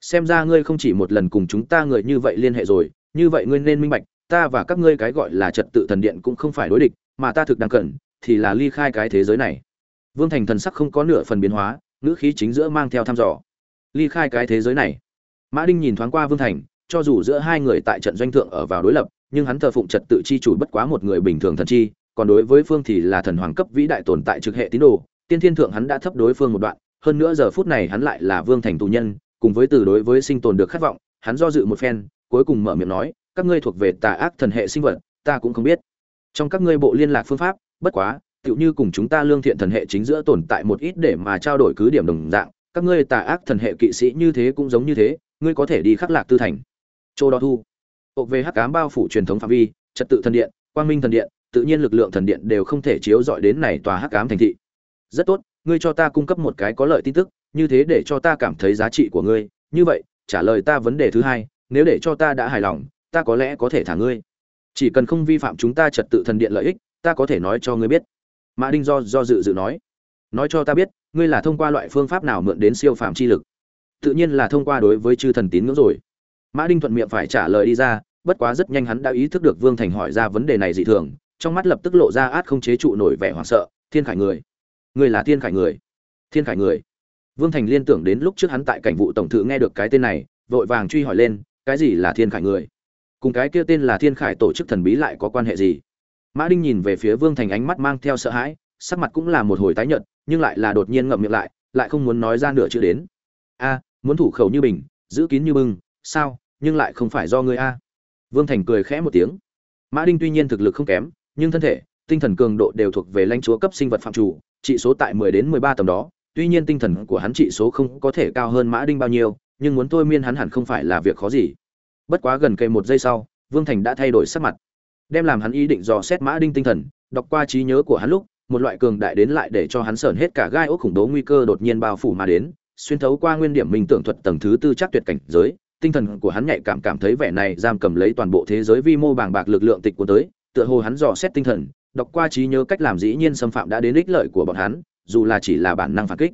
Xem ra ngươi không chỉ một lần cùng chúng ta người như vậy liên hệ rồi, như vậy ngươi nên minh bạch, ta và các ngươi cái gọi là trật tự thần điện cũng không phải đối địch, mà ta thực đang cần, thì là ly khai cái thế giới này. Vương thành thần sắc không có nửa phần biến hóa, ngữ khí chính giữa mang theo thăm dò. Ly khai cái thế giới này. Mã đinh nhìn thoáng qua vương thành, cho dù giữa hai người tại trận doanh thượng ở vào đối lập, nhưng hắn thờ phụng trật tự chi chủ bất quá một người bình thường thần chi, còn đối với phương thì là thần hoàng cấp vĩ đại tồn tại trực hệ tín đồ, tiên thiên thượng hắn đã thấp đối phương một đoạn hơn nữa giờ phút này hắn lại là vương thành tù nhân, cùng với từ đối với sinh tồn được khát vọng, hắn do dự một phen, cuối cùng mở miệng nói, các ngươi thuộc về tà ác thần hệ sinh vật, ta cũng không biết. Trong các ngươi bộ liên lạc phương pháp, bất quá, tựu như cùng chúng ta lương thiện thần hệ chính giữa tồn tại một ít để mà trao đổi cứ điểm đồng dạng, các ngươi tà ác thần hệ kỵ sĩ như thế cũng giống như thế, ngươi có thể đi khắc lạc tư thành. Châu đo thu ộp về hắc cám bao phủ truyền thống phạm vi, trật tự thần điện, quang minh thần điện, tự nhiên lực lượng thần điện đều không thể chiếu dọi đến này tòa hắc cám thành thị. Rất tốt ngươi cho ta cung cấp một cái có lợi tin tức, như thế để cho ta cảm thấy giá trị của ngươi. Như vậy, trả lời ta vấn đề thứ hai, nếu để cho ta đã hài lòng, ta có lẽ có thể thả ngươi. Chỉ cần không vi phạm chúng ta trật tự thần điện lợi ích, ta có thể nói cho ngươi biết. Mã đinh do do dự dự nói. Nói cho ta biết, ngươi là thông qua loại phương pháp nào mượn đến siêu phạm chi lực? Tự nhiên là thông qua đối với chư thần tín ngưỡng rồi. Mã đinh thuận miệng phải trả lời đi ra, bất quá rất nhanh hắn đã ý thức được vương thành hỏi ra vấn đề này dị thường, trong mắt lập tức lộ ra át không chế trụ nổi vẻ hoảng sợ, thiên khải người người là thiên khải người. Thiên khải người. Vương thành liên tưởng đến lúc trước hắn tại cảnh vụ tổng thự nghe được cái tên này, vội vàng truy hỏi lên, cái gì là thiên khải người? Cùng cái kia tên là thiên khải tổ chức thần bí lại có quan hệ gì? Mã đinh nhìn về phía vương thành ánh mắt mang theo sợ hãi, sắc mặt cũng là một hồi tái nhợt, nhưng lại là đột nhiên ngậm miệng lại lại không muốn nói ra nửa chữ đến. A, muốn thủ khẩu như bình, giữ kín như bưng, sao, nhưng lại không phải do ngươi a? Vương thành cười khẽ một tiếng. Mã đinh tuy nhiên thực lực không kém, nhưng thân thể, tinh thần cường độ đều thuộc về lãnh chúa cấp sinh vật phạm chủ trị số tại 10 đến 13 tầm đó. Tuy nhiên tinh thần của hắn trị số không có thể cao hơn mã đinh bao nhiêu, nhưng muốn thôi miên hắn hẳn không phải là việc khó gì. Bất quá gần kề một giây sau, vương thành đã thay đổi sắc mặt, đem làm hắn ý định dò xét mã đinh tinh thần. Đọc qua trí nhớ của hắn lúc, một loại cường đại đến lại để cho hắn sởn hết cả gai ốc khủng bố nguy cơ đột nhiên bao phủ mà đến, xuyên thấu qua nguyên điểm minh tưởng thuật tầng thứ tư chắc tuyệt cảnh giới. Tinh thần của hắn nhạy cảm cảm thấy vẻ này giam cầm lấy toàn bộ thế giới vi mô bàng bạc lực lượng tịch của tới, tựa hồ hắn dò xét tinh thần đọc qua trí nhớ cách làm dĩ nhiên xâm phạm đã đến ích lợi của bọn hắn, dù là chỉ là bản năng phản kích.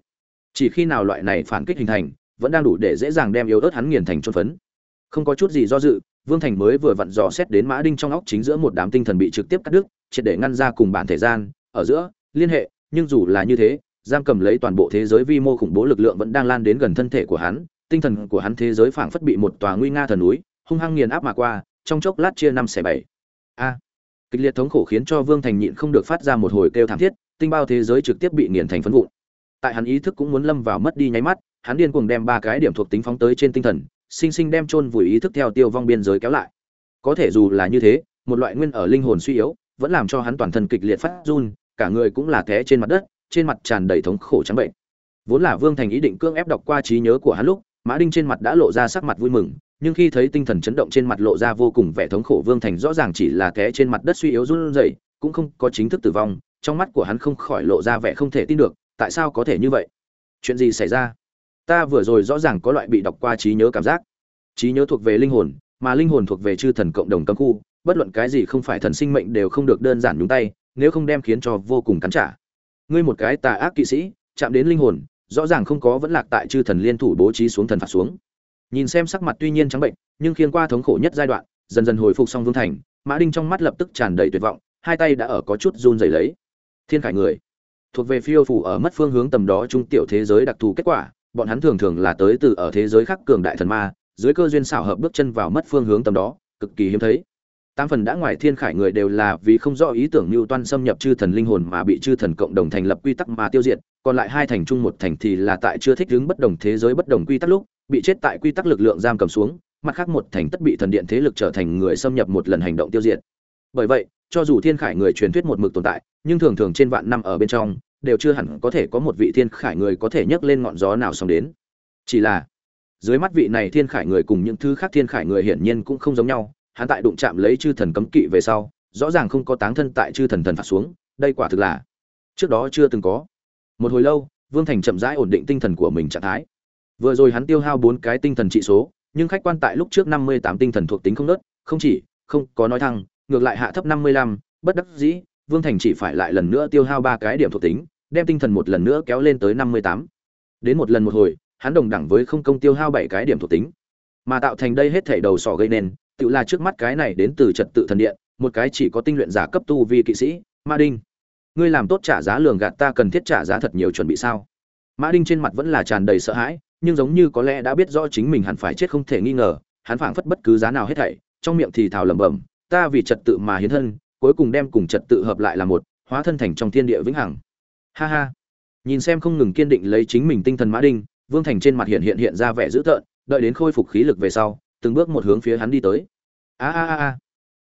Chỉ khi nào loại này phản kích hình thành, vẫn đang đủ để dễ dàng đem yếu ớt hắn nghiền thành trôn phấn. Không có chút gì do dự, vương thành mới vừa vặn dò xét đến mã đinh trong óc chính giữa một đám tinh thần bị trực tiếp cắt đứt, triệt để ngăn ra cùng bản thể gian, ở giữa, liên hệ, nhưng dù là như thế, giam cầm lấy toàn bộ thế giới vi mô khủng bố lực lượng vẫn đang lan đến gần thân thể của hắn, tinh thần của hắn thế giới phảng phất bị một tòa nguy nga thần núi, hung hăng nghiền áp mà qua, trong chốc lát chia năm xẻ bảy. A! Kịch liệt thống khổ khiến cho vương thành nhịn không được phát ra một hồi kêu thảm thiết, tinh bao thế giới trực tiếp bị nghiền thành phấn vụn. Tại hắn ý thức cũng muốn lâm vào mất đi nháy mắt, hắn điên cuồng đem ba cái điểm thuộc tính phóng tới trên tinh thần, sinh sinh đem chôn vùi ý thức theo tiêu vong biên giới kéo lại. Có thể dù là như thế, một loại nguyên ở linh hồn suy yếu, vẫn làm cho hắn toàn thân kịch liệt phát run, cả người cũng là té trên mặt đất, trên mặt tràn đầy thống khổ trắng bệnh. Vốn là vương thành ý định cưỡng ép đọc qua trí nhớ của hắn lúc, mã đinh trên mặt đã lộ ra sắc mặt vui mừng nhưng khi thấy tinh thần chấn động trên mặt lộ ra vô cùng vẻ thống khổ, vương thành rõ ràng chỉ là té trên mặt đất suy yếu run rẩy, cũng không có chính thức tử vong, trong mắt của hắn không khỏi lộ ra vẻ không thể tin được, tại sao có thể như vậy? Chuyện gì xảy ra? Ta vừa rồi rõ ràng có loại bị đọc qua trí nhớ cảm giác. Trí nhớ thuộc về linh hồn, mà linh hồn thuộc về chư thần cộng đồng cấm khu, bất luận cái gì không phải thần sinh mệnh đều không được đơn giản nhúng tay, nếu không đem khiến cho vô cùng cắn trả. Ngươi một cái tà ác kỵ sĩ, chạm đến linh hồn, rõ ràng không có vẫn lạc tại chư thần liên thủ bố trí xuống thần phạt xuống nhìn xem sắc mặt tuy nhiên trắng bệnh, nhưng khiên qua thống khổ nhất giai đoạn, dần dần hồi phục xong vương thành, mã đinh trong mắt lập tức tràn đầy tuyệt vọng, hai tay đã ở có chút run rẩy lấy. Thiên khải người, thuộc về phiêu phủ ở mất phương hướng tầm đó trung tiểu thế giới đặc thù kết quả, bọn hắn thường thường là tới từ ở thế giới khác cường đại thần ma, dưới cơ duyên xảo hợp bước chân vào mất phương hướng tầm đó, cực kỳ hiếm thấy tám phần đã ngoài thiên khải người đều là vì không rõ ý tưởng mưu toan xâm nhập chư thần linh hồn mà bị chư thần cộng đồng thành lập quy tắc mà tiêu diệt, còn lại hai thành chung một thành thì là tại chưa thích ứng bất đồng thế giới bất đồng quy tắc lúc, bị chết tại quy tắc lực lượng giam cầm xuống, mặt khác một thành tất bị thần điện thế lực trở thành người xâm nhập một lần hành động tiêu diệt. Bởi vậy, cho dù thiên khải người truyền thuyết một mực tồn tại, nhưng thường thường trên vạn năm ở bên trong, đều chưa hẳn có thể có một vị thiên khải người có thể nhấc lên ngọn gió nào xong đến. Chỉ là, dưới mắt vị này thiên khải người cùng những thứ khác thiên khải người hiển nhiên cũng không giống nhau hắn tại đụng chạm lấy chư thần cấm kỵ về sau, rõ ràng không có táng thân tại chư thần thần phạt xuống, đây quả thực là, trước đó chưa từng có. Một hồi lâu, vương thành chậm rãi ổn định tinh thần của mình trạng thái. Vừa rồi hắn tiêu hao bốn cái tinh thần trị số, nhưng khách quan tại lúc trước năm mươi tám tinh thần thuộc tính không nớt, không chỉ, không có nói thăng, ngược lại hạ thấp năm mươi lăm, bất đắc dĩ, vương thành chỉ phải lại lần nữa tiêu hao ba cái điểm thuộc tính, đem tinh thần một lần nữa kéo lên tới năm mươi tám. Đến một lần một hồi, hắn đồng đẳng với không công tiêu hao bảy cái điểm thuộc tính. Mà tạo thành đây hết thể đầu sỏ gây nên tự là trước mắt cái này đến từ trật tự thần điện, một cái chỉ có tinh luyện giả cấp tu vi kỵ sĩ, ma đinh. Ngươi làm tốt trả giá lường gạt ta cần thiết trả giá thật nhiều chuẩn bị sao? Mã đinh trên mặt vẫn là tràn đầy sợ hãi, nhưng giống như có lẽ đã biết rõ chính mình hẳn phải chết không thể nghi ngờ, hắn phảng phất bất cứ giá nào hết thảy, trong miệng thì thào lẩm bẩm, ta vì trật tự mà hiến thân, cuối cùng đem cùng trật tự hợp lại là một, hóa thân thành trong thiên địa vĩnh hằng. Ha ha. Nhìn xem không ngừng kiên định lấy chính mình tinh thần mã đinh, vương thành trên mặt hiện hiện hiện ra vẻ dữ tợn, đợi đến khôi phục khí lực về sau từng bước một hướng phía hắn đi tới. A a a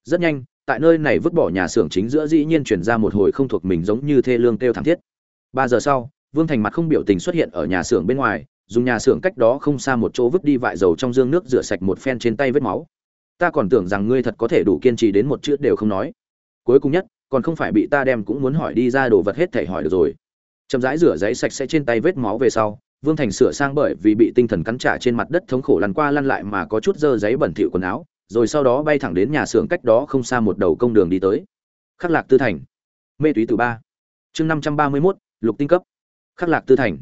rất nhanh, tại nơi này vứt bỏ nhà xưởng chính giữa dĩ nhiên chuyển ra một hồi không thuộc mình giống như thê lương kêu thảm thiết. Ba giờ sau, vương thành mặt không biểu tình xuất hiện ở nhà xưởng bên ngoài, dùng nhà xưởng cách đó không xa một chỗ vứt đi vại dầu trong dương nước rửa sạch một phen trên tay vết máu. Ta còn tưởng rằng ngươi thật có thể đủ kiên trì đến một chữ đều không nói. Cuối cùng nhất, còn không phải bị ta đem cũng muốn hỏi đi ra đồ vật hết thể hỏi được rồi. Chậm rãi rửa giấy sạch sẽ trên tay vết máu về sau vương thành sửa sang bởi vì bị tinh thần cắn trả trên mặt đất thống khổ lăn qua lăn lại mà có chút dơ giấy bẩn thỉu quần áo, rồi sau đó bay thẳng đến nhà xưởng cách đó không xa một đầu công đường đi tới. Khắc lạc tư thành, mê túy từ ba. Chương năm trăm ba mươi mốt, lục tinh cấp. Khắc lạc tư thành.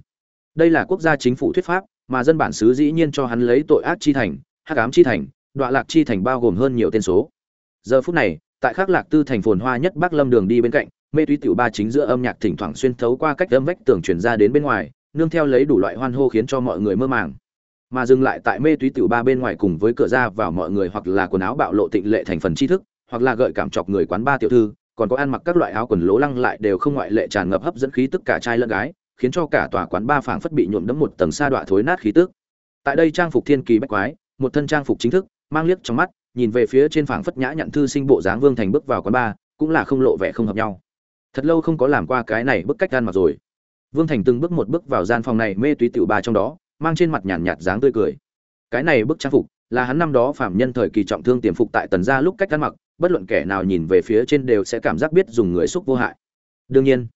Đây là quốc gia chính phủ thuyết pháp, mà dân bản xứ dĩ nhiên cho hắn lấy tội ác chi thành, hắc ám chi thành, đọa lạc chi thành bao gồm hơn nhiều tên số. Giờ phút này, tại khắc lạc tư thành phồn hoa nhất bắc lâm đường đi bên cạnh, mê túy tiểu ba chính giữa âm nhạc thỉnh thoảng xuyên thấu qua cách âm vách tường truyền ra đến bên ngoài nương theo lấy đủ loại hoan hô khiến cho mọi người mơ màng. Mà dừng lại tại mê túy tiểu ba bên ngoài cùng với cửa ra vào mọi người hoặc là quần áo bạo lộ tịnh lệ thành phần tri thức, hoặc là gợi cảm chọc người quán ba tiểu thư, còn có ăn mặc các loại áo quần lố lăng lại đều không ngoại lệ tràn ngập hấp dẫn khí tức cả trai lẫn gái, khiến cho cả tòa quán ba phảng phất bị nhuộm đẫm một tầng sa đọa thối nát khí tức. Tại đây trang phục thiên kỳ bách quái, một thân trang phục chính thức, mang liếc trong mắt, nhìn về phía trên phảng phất nhã nhận thư sinh bộ dáng vương thành bước vào quán ba, cũng là không lộ vẻ không hợp nhau. Thật lâu không có làm qua cái này bức cách ăn mặc rồi vương thành từng bước một bước vào gian phòng này mê túy tiểu ba trong đó, mang trên mặt nhàn nhạt dáng tươi cười. Cái này bức trang phục, là hắn năm đó phạm nhân thời kỳ trọng thương tiềm phục tại tần gia lúc cách ăn mặc, bất luận kẻ nào nhìn về phía trên đều sẽ cảm giác biết dùng người xúc vô hại. Đương nhiên,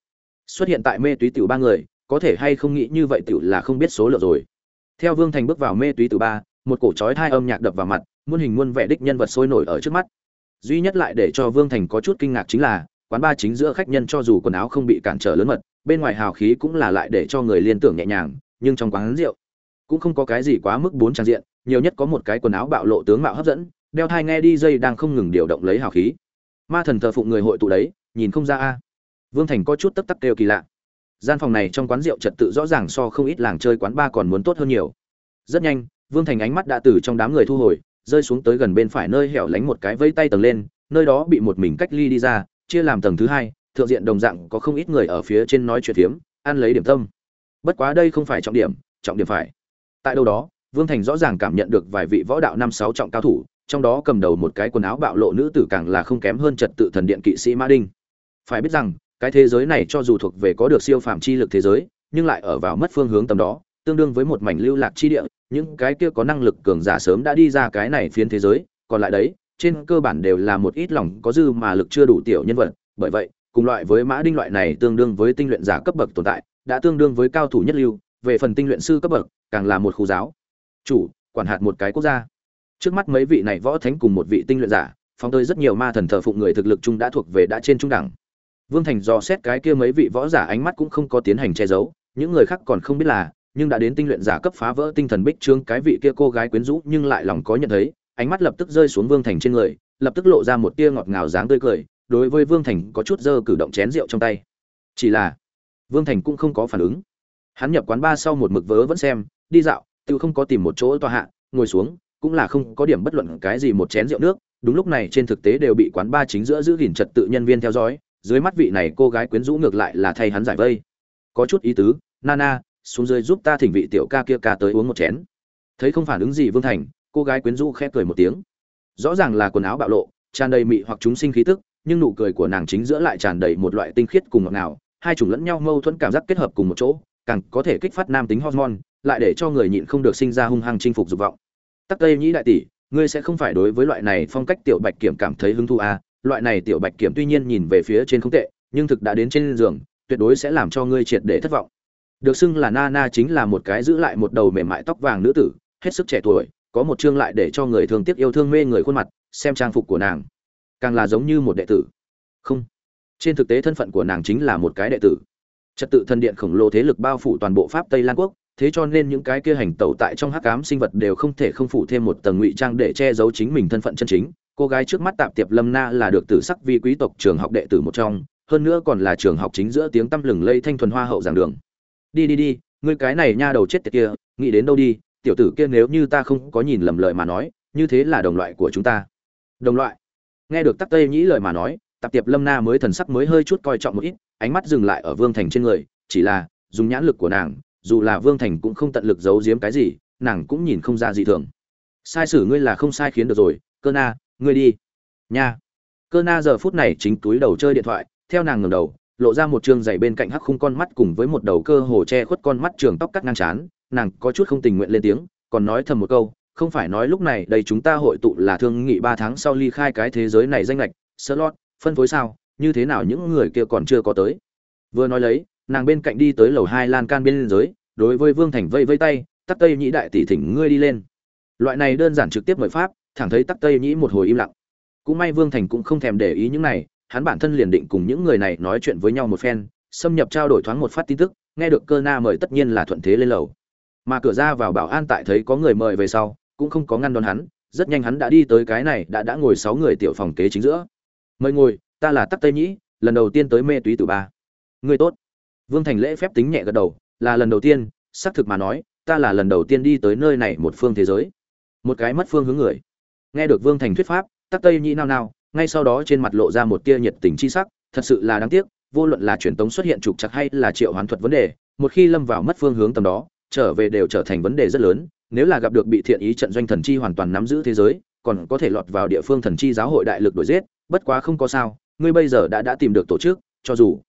xuất hiện tại mê túy tiểu ba người, có thể hay không nghĩ như vậy tiểu là không biết số lượng rồi. Theo vương thành bước vào mê túy tiểu ba, một cổ chói hai âm nhạc đập vào mặt, muôn hình muôn vẻ đích nhân vật sôi nổi ở trước mắt. Duy nhất lại để cho vương thành có chút kinh ngạc chính là, quán ba chính giữa khách nhân cho dù quần áo không bị cản trở lớn mật bên ngoài hào khí cũng là lại để cho người liên tưởng nhẹ nhàng, nhưng trong quán rượu cũng không có cái gì quá mức bốn trang diện, nhiều nhất có một cái quần áo bạo lộ tướng mạo hấp dẫn, đeo thai nghe đi dây đang không ngừng điều động lấy hào khí. Ma thần thờ phụng người hội tụ đấy, nhìn không ra a. Vương thành có chút tấp tắc kêu kỳ lạ. Gian phòng này trong quán rượu trật tự rõ ràng so không ít làng chơi quán ba còn muốn tốt hơn nhiều. Rất nhanh, vương thành ánh mắt đã từ trong đám người thu hồi, rơi xuống tới gần bên phải nơi hẻo lánh một cái vây tay tầng lên, nơi đó bị một mình cách ly đi ra, chia làm tầng thứ hai thượng diện đồng dạng có không ít người ở phía trên nói chuyện phiếm, ăn lấy điểm tâm. Bất quá đây không phải trọng điểm trọng điểm phải. Tại đâu đó, vương thành rõ ràng cảm nhận được vài vị võ đạo năm sáu trọng cao thủ, trong đó cầm đầu một cái quần áo bạo lộ nữ tử càng là không kém hơn trật tự thần điện kỵ sĩ mã đinh. Phải biết rằng, cái thế giới này cho dù thuộc về có được siêu phàm chi lực thế giới, nhưng lại ở vào mất phương hướng tầm đó, tương đương với một mảnh lưu lạc chi địa, những cái kia có năng lực cường giả sớm đã đi ra cái này phiến thế giới, còn lại đấy, trên cơ bản đều là một ít lòng có dư mà lực chưa đủ tiểu nhân vật, bởi vậy cùng loại với mã đinh loại này tương đương với tinh luyện giả cấp bậc tồn tại, đã tương đương với cao thủ nhất lưu, về phần tinh luyện sư cấp bậc, càng là một khu giáo. Chủ, quản hạt một cái quốc gia. Trước mắt mấy vị này võ thánh cùng một vị tinh luyện giả, phóng tới rất nhiều ma thần thờ phụng người thực lực chung đã thuộc về đã trên trung đẳng. Vương thành dò xét cái kia mấy vị võ giả ánh mắt cũng không có tiến hành che giấu, những người khác còn không biết là, nhưng đã đến tinh luyện giả cấp phá vỡ tinh thần bích trương cái vị kia cô gái quyến rũ nhưng lại lòng có nhận thấy, ánh mắt lập tức rơi xuống vương thành trên người, lập tức lộ ra một tia ngọt ngào dáng tươi cười đối với vương thành có chút dơ cử động chén rượu trong tay. Chỉ là, vương thành cũng không có phản ứng. Hắn nhập quán ba sau một mực vớ vẫn xem, đi dạo, tự không có tìm một chỗ tòa hạ, ngồi xuống, cũng là không có điểm bất luận cái gì một chén rượu nước. Đúng lúc này trên thực tế đều bị quán ba chính giữa giữ gìn trật tự nhân viên theo dõi, dưới mắt vị này cô gái quyến rũ ngược lại là thay hắn giải vây. Có chút ý tứ, nana, xuống dưới giúp ta thỉnh vị tiểu ca kia ca tới uống một chén. Thấy không phản ứng gì vương thành, cô gái quyến rũ khẽ cười một tiếng. Rõ ràng là quần áo bạo lộ, tràn đầy mị hoặc chúng sinh khí tức nhưng nụ cười của nàng chính giữa lại tràn đầy một loại tinh khiết cùng ngọt ngào hai chủng lẫn nhau mâu thuẫn cảm giác kết hợp cùng một chỗ càng có thể kích phát nam tính hormone lại để cho người nhịn không được sinh ra hung hăng chinh phục dục vọng. Tắc tây nhĩ đại tỷ ngươi sẽ không phải đối với loại này phong cách tiểu bạch kiểm cảm thấy hứng thú à, loại này tiểu bạch kiểm tuy nhiên nhìn về phía trên không tệ nhưng thực đã đến trên giường tuyệt đối sẽ làm cho ngươi triệt để thất vọng. Được xưng là Nana chính là một cái giữ lại một đầu mềm mại tóc vàng nữ tử hết sức trẻ tuổi có một chương lại để cho người thường tiếc yêu thương mê người khuôn mặt xem trang phục của nàng càng là giống như một đệ tử. Không. Trên thực tế thân phận của nàng chính là một cái đệ tử. Trật tự thần điện khổng lồ thế lực bao phủ toàn bộ pháp tây lan quốc, thế cho nên những cái kia hành tẩu tại trong hắc ám sinh vật đều không thể không phủ thêm một tầng ngụy trang để che giấu chính mình thân phận chân chính. Cô gái trước mắt tạp tiệp lâm na là được tử sắc vi quý tộc trường học đệ tử một trong, hơn nữa còn là trường học chính giữa tiếng tăm lừng lây thanh thuần hoa hậu giảng đường. Đi đi đi, ngươi cái này nha đầu chết tiệt kia, nghĩ đến đâu đi, tiểu tử kia nếu như ta không có nhìn lầm lời mà nói, như thế là đồng loại của chúng ta. Đồng loại nghe được tắc tây nhĩ lời mà nói, tạp tiệp lâm na mới thần sắc mới hơi chút coi trọng một ít, ánh mắt dừng lại ở vương thành trên người, chỉ là, dùng nhãn lực của nàng, dù là vương thành cũng không tận lực giấu giếm cái gì, nàng cũng nhìn không ra gì thường. Sai sử ngươi là không sai khiến được rồi, cơ na, ngươi đi. Nha. Cơ na giờ phút này chính túi đầu chơi điện thoại, theo nàng ngẩng đầu, lộ ra một trương dày bên cạnh hắc khung con mắt cùng với một đầu cơ hồ che khuất con mắt trường tóc cắt ngang chán nàng có chút không tình nguyện lên tiếng, còn nói thầm một câu không phải nói lúc này đây chúng ta hội tụ là thương nghị ba tháng sau ly khai cái thế giới này danh lệch slot phân phối sao như thế nào những người kia còn chưa có tới. Vừa nói lấy nàng bên cạnh đi tới lầu hai lan can bên dưới, đối với vương thành vây vây tay tắc tây nhĩ đại tỷ thỉnh ngươi đi lên. Loại này đơn giản trực tiếp mời pháp thẳng thấy tắc tây nhĩ một hồi im lặng. Cũng may vương thành cũng không thèm để ý những này hắn bản thân liền định cùng những người này nói chuyện với nhau một phen xâm nhập trao đổi thoáng một phát tin tức nghe được cơ na mời tất nhiên là thuận thế lên lầu. Mà cửa ra vào bảo an tại thấy có người mời về sau cũng không có ngăn đón hắn, rất nhanh hắn đã đi tới cái này, đã đã ngồi sáu người tiểu phòng kế chính giữa. Mời ngồi, ta là tắc tây nhĩ, lần đầu tiên tới mê túy tử ba. Người tốt. Vương thành lễ phép tính nhẹ gật đầu, là lần đầu tiên, xác thực mà nói, ta là lần đầu tiên đi tới nơi này một phương thế giới. Một cái mất phương hướng người. Nghe được vương thành thuyết pháp, tắc tây nhĩ nao nao, ngay sau đó trên mặt lộ ra một tia nhiệt tình chi sắc, thật sự là đáng tiếc, vô luận là truyền tống xuất hiện trục chặt hay là triệu hoán thuật vấn đề, một khi lâm vào mất phương hướng tầm đó, trở về đều trở thành vấn đề rất lớn nếu là gặp được bị thiện ý trận doanh thần chi hoàn toàn nắm giữ thế giới còn có thể lọt vào địa phương thần chi giáo hội đại lực đuổi giết bất quá không có sao ngươi bây giờ đã đã tìm được tổ chức cho dù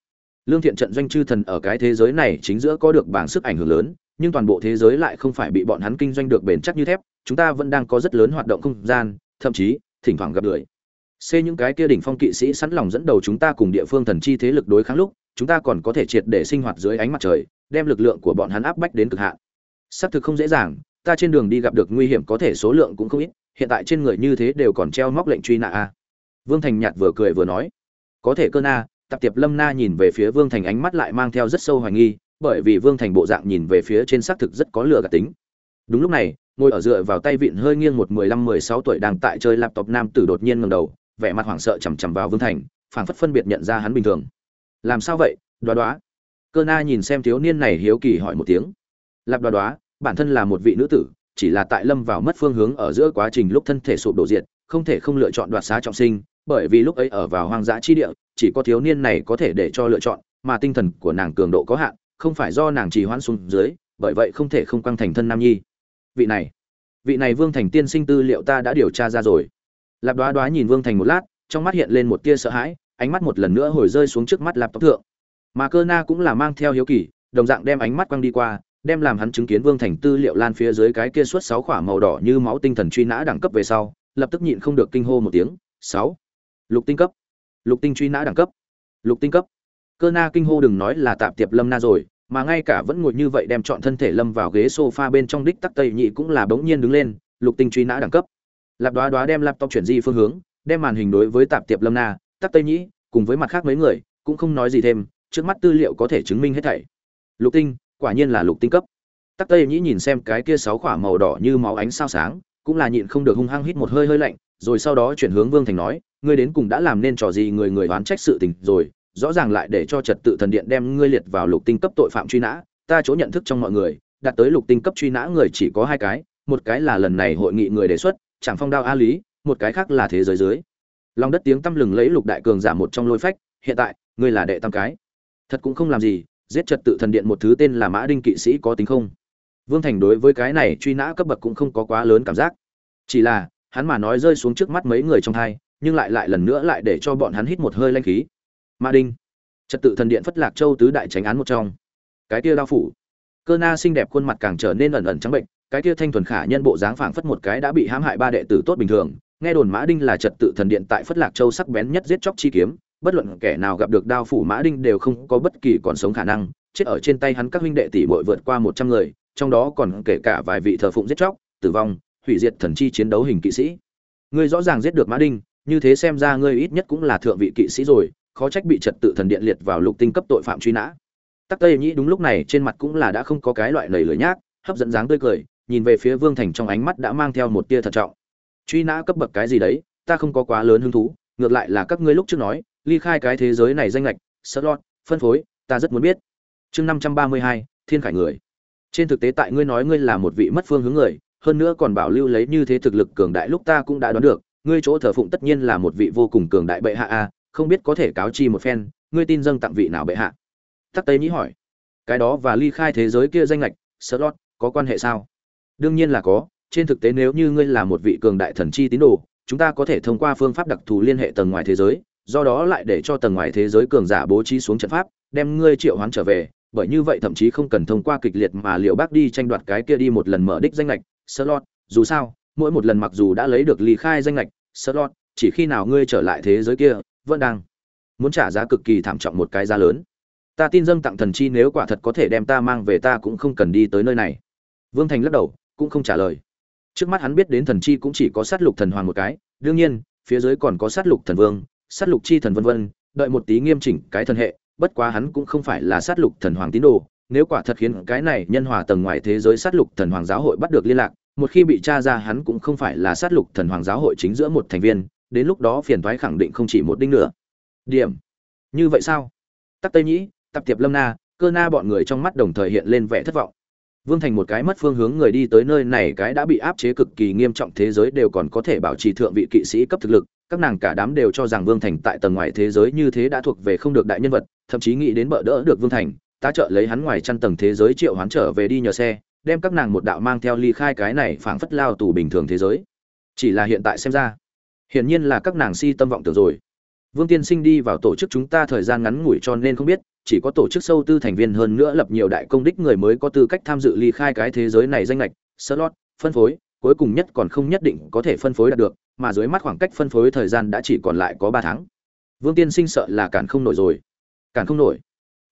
lương thiện trận doanh chư thần ở cái thế giới này chính giữa có được bảng sức ảnh hưởng lớn nhưng toàn bộ thế giới lại không phải bị bọn hắn kinh doanh được bền chắc như thép chúng ta vẫn đang có rất lớn hoạt động không gian thậm chí thỉnh thoảng gặp người C những cái kia đỉnh phong kỵ sĩ sẵn lòng dẫn đầu chúng ta cùng địa phương thần chi thế lực đối kháng lúc, chúng ta còn có thể triệt để sinh hoạt dưới ánh mặt trời, đem lực lượng của bọn hắn áp bách đến cực hạn. Sắp thực không dễ dàng, ta trên đường đi gặp được nguy hiểm có thể số lượng cũng không ít, hiện tại trên người như thế đều còn treo móc lệnh truy nã a. Vương Thành nhạt vừa cười vừa nói, có thể cơ na, Tập Tiệp Lâm Na nhìn về phía Vương Thành ánh mắt lại mang theo rất sâu hoài nghi, bởi vì Vương Thành bộ dạng nhìn về phía trên xác thực rất có lựa gạt tính. Đúng lúc này, ngồi ở dựa vào tay vịn hơi nghiêng một mười lăm mười sáu tuổi đang tại chơi laptop nam tử đột nhiên ngẩng đầu, vẻ mặt hoảng sợ chằm chằm vào Vương Thành, phảng phất phân biệt nhận ra hắn bình thường. Làm sao vậy? Đoá đoá. Cơ Na nhìn xem thiếu niên này hiếu kỳ hỏi một tiếng. Lạp Đoá đoá, bản thân là một vị nữ tử, chỉ là tại lâm vào mất phương hướng ở giữa quá trình lúc thân thể sụp đổ diệt, không thể không lựa chọn đoạt xá trọng sinh, bởi vì lúc ấy ở vào hoang dã chi địa, chỉ có thiếu niên này có thể để cho lựa chọn, mà tinh thần của nàng cường độ có hạn, không phải do nàng trì hoãn xuống dưới, bởi vậy không thể không căng thành thân nam nhi. Vị này, vị này Vương Thành tiên sinh tư liệu ta đã điều tra ra rồi lạp đoá đoá nhìn vương thành một lát trong mắt hiện lên một tia sợ hãi ánh mắt một lần nữa hồi rơi xuống trước mắt lạp tóc thượng mà cơ na cũng là mang theo hiếu kỳ đồng dạng đem ánh mắt quăng đi qua đem làm hắn chứng kiến vương thành tư liệu lan phía dưới cái kia suốt sáu khỏa màu đỏ như máu tinh thần truy nã đẳng cấp về sau, lập tức nhịn không được kinh hô một tiếng, sáu, lục tinh cấp, lục tinh truy nã đẳng cấp, lục tinh cấp. Cơ na kinh hô đừng nói là tạp tiệp lâm na rồi, mà ngay cả vẫn ngồi như vậy đem chọn thân thể lâm vào ghế sofa bên trong đích tắc tây nhị cũng là bỗng nhiên đứng lên, lục tinh truy nã đẳng cấp. Lạp đoá đoá đem laptop chuyển di phương hướng, đem màn hình đối với tạp tiệp lâm na, tắc tây nhị, cùng với mặt khác mấy người, cũng không nói gì thêm, trước mắt tư liệu có thể chứng minh hết thảy. Lục tinh quả nhiên là lục tinh cấp. Tắc tây nhĩ nhìn xem cái kia sáu khỏa màu đỏ như máu ánh sao sáng, cũng là nhịn không được hung hăng hít một hơi hơi lạnh, rồi sau đó chuyển hướng vương thành nói, ngươi đến cùng đã làm nên trò gì người người oán trách sự tình rồi, rõ ràng lại để cho trật tự thần điện đem ngươi liệt vào lục tinh cấp tội phạm truy nã, ta chỗ nhận thức trong mọi người, đạt tới lục tinh cấp truy nã người chỉ có hai cái, một cái là lần này hội nghị người đề xuất chẳng phong đao a lý, một cái khác là thế giới dưới. Lòng đất tiếng tăm lừng lấy lục đại cường giả một trong lôi phách, hiện tại, ngươi là đệ tam cái. Thật cũng không làm gì giết trật tự thần điện một thứ tên là mã đinh kỵ sĩ có tính không? Vương thành đối với cái này truy nã cấp bậc cũng không có quá lớn cảm giác. Chỉ là, hắn mà nói rơi xuống trước mắt mấy người trong hai nhưng lại lại lần nữa lại để cho bọn hắn hít một hơi lanh khí. Mã đinh. Trật tự thần điện phất lạc châu tứ đại tránh án một trong. Cái kia đao phủ. Cơ na xinh đẹp khuôn mặt càng trở nên ẩn ẩn trắng bệnh, cái kia thanh thuần khả nhân bộ dáng phảng phất một cái đã bị hãm hại ba đệ tử tốt bình thường, nghe đồn mã đinh là trật tự thần điện tại phất lạc châu sắc bén nhất giết chóc chi kiếm bất luận kẻ nào gặp được đao phủ mã đinh đều không có bất kỳ còn sống khả năng. Chết ở trên tay hắn các huynh đệ tỷ bội vượt qua một trăm người trong đó còn kể cả vài vị thờ phụng giết chóc tử vong hủy diệt thần chi chiến đấu hình kỵ sĩ. Ngươi rõ ràng giết được mã đinh như thế xem ra ngươi ít nhất cũng là thượng vị kỵ sĩ rồi khó trách bị trật tự thần điện liệt vào lục tinh cấp tội phạm truy nã. Tắc tây nhĩ đúng lúc này trên mặt cũng là đã không có cái loại lầy lưỡi nhác hấp dẫn dáng tươi cười nhìn về phía Vương Thành trong ánh mắt đã mang theo một tia thận trọng. Truy nã cấp bậc cái gì đấy, ta không có quá lớn hứng thú, ngược lại là các ngươi lúc trước nói, ly khai cái thế giới này danh lệch sợ lọt phân phối, ta rất muốn biết. Chương năm trăm ba mươi hai, Thiên Khải người. Trên thực tế tại ngươi nói ngươi là một vị mất phương hướng người, hơn nữa còn bảo lưu lấy như thế thực lực cường đại lúc ta cũng đã đoán được, ngươi chỗ thờ phụng tất nhiên là một vị vô cùng cường đại bệ hạ a, không biết có thể cáo chi một phen, ngươi tin dâng tặng vị nào bệ hạ? Tắc Tây Nhĩ hỏi. Cái đó và ly khai thế giới kia danh ngạch, slot, có quan hệ sao? đương nhiên là có trên thực tế nếu như ngươi là một vị cường đại thần chi tín đồ chúng ta có thể thông qua phương pháp đặc thù liên hệ tầng ngoài thế giới do đó lại để cho tầng ngoài thế giới cường giả bố trí xuống trận pháp, đem ngươi triệu hoán trở về, bởi như vậy thậm chí không cần thông qua kịch liệt mà liệu bác đi tranh đoạt cái kia đi một lần mở đích danh lệch slot dù sao, mỗi một lần mặc dù đã lấy được ly khai danh lệch slot chỉ khi nào ngươi trở lại thế giới kia, vẫn đang muốn trả giá cực kỳ thảm trọng một cái giá lớn. Ta tin dâng tặng thần chi nếu quả thật có thể đem ta mang về ta cũng không cần đi tới nơi này. Vương thành lắc đầu, cũng không trả lời. Trước mắt hắn biết đến thần chi cũng chỉ có sát lục thần hoàng một cái, đương nhiên, phía dưới còn có sát lục thần vương sát lục chi thần vân vân đợi một tí nghiêm chỉnh cái thần hệ bất quá hắn cũng không phải là sát lục thần hoàng tín đồ nếu quả thật khiến cái này nhân hòa tầng ngoài thế giới sát lục thần hoàng giáo hội bắt được liên lạc một khi bị tra ra hắn cũng không phải là sát lục thần hoàng giáo hội chính giữa một thành viên đến lúc đó phiền toái khẳng định không chỉ một đinh nữa. Điểm. Như vậy sao? Tắc tây nhĩ tập tiệp lâm na cơ na bọn người trong mắt đồng thời hiện lên vẻ thất vọng. Vương Thành một cái mất phương hướng người đi tới nơi này cái đã bị áp chế cực kỳ nghiêm trọng thế giới đều còn có thể bảo trì thượng vị kỵ sĩ cấp thực lực, các nàng cả đám đều cho rằng Vương Thành tại tầng ngoài thế giới như thế đã thuộc về không được đại nhân vật, thậm chí nghĩ đến bỡ đỡ được Vương Thành, tá trợ lấy hắn ngoài chăn tầng thế giới triệu hoán trở về đi nhờ xe, đem các nàng một đạo mang theo ly khai cái này phảng phất lao tù bình thường thế giới. chỉ là hiện tại xem ra hiển nhiên là các nàng si tâm vọng tưởng rồi vương tiên sinh đi vào tổ chức chúng ta thời gian ngắn ngủi cho nên không biết chỉ có tổ chức sâu tư thành viên hơn nữa lập nhiều đại công đích người mới có tư cách tham dự ly khai cái thế giới này danh lệch slot phân phối cuối cùng nhất còn không nhất định có thể phân phối đạt được mà dưới mắt khoảng cách phân phối thời gian đã chỉ còn lại có ba tháng. Vương tiên sinh sợ là cản không nổi rồi. Cản không nổi.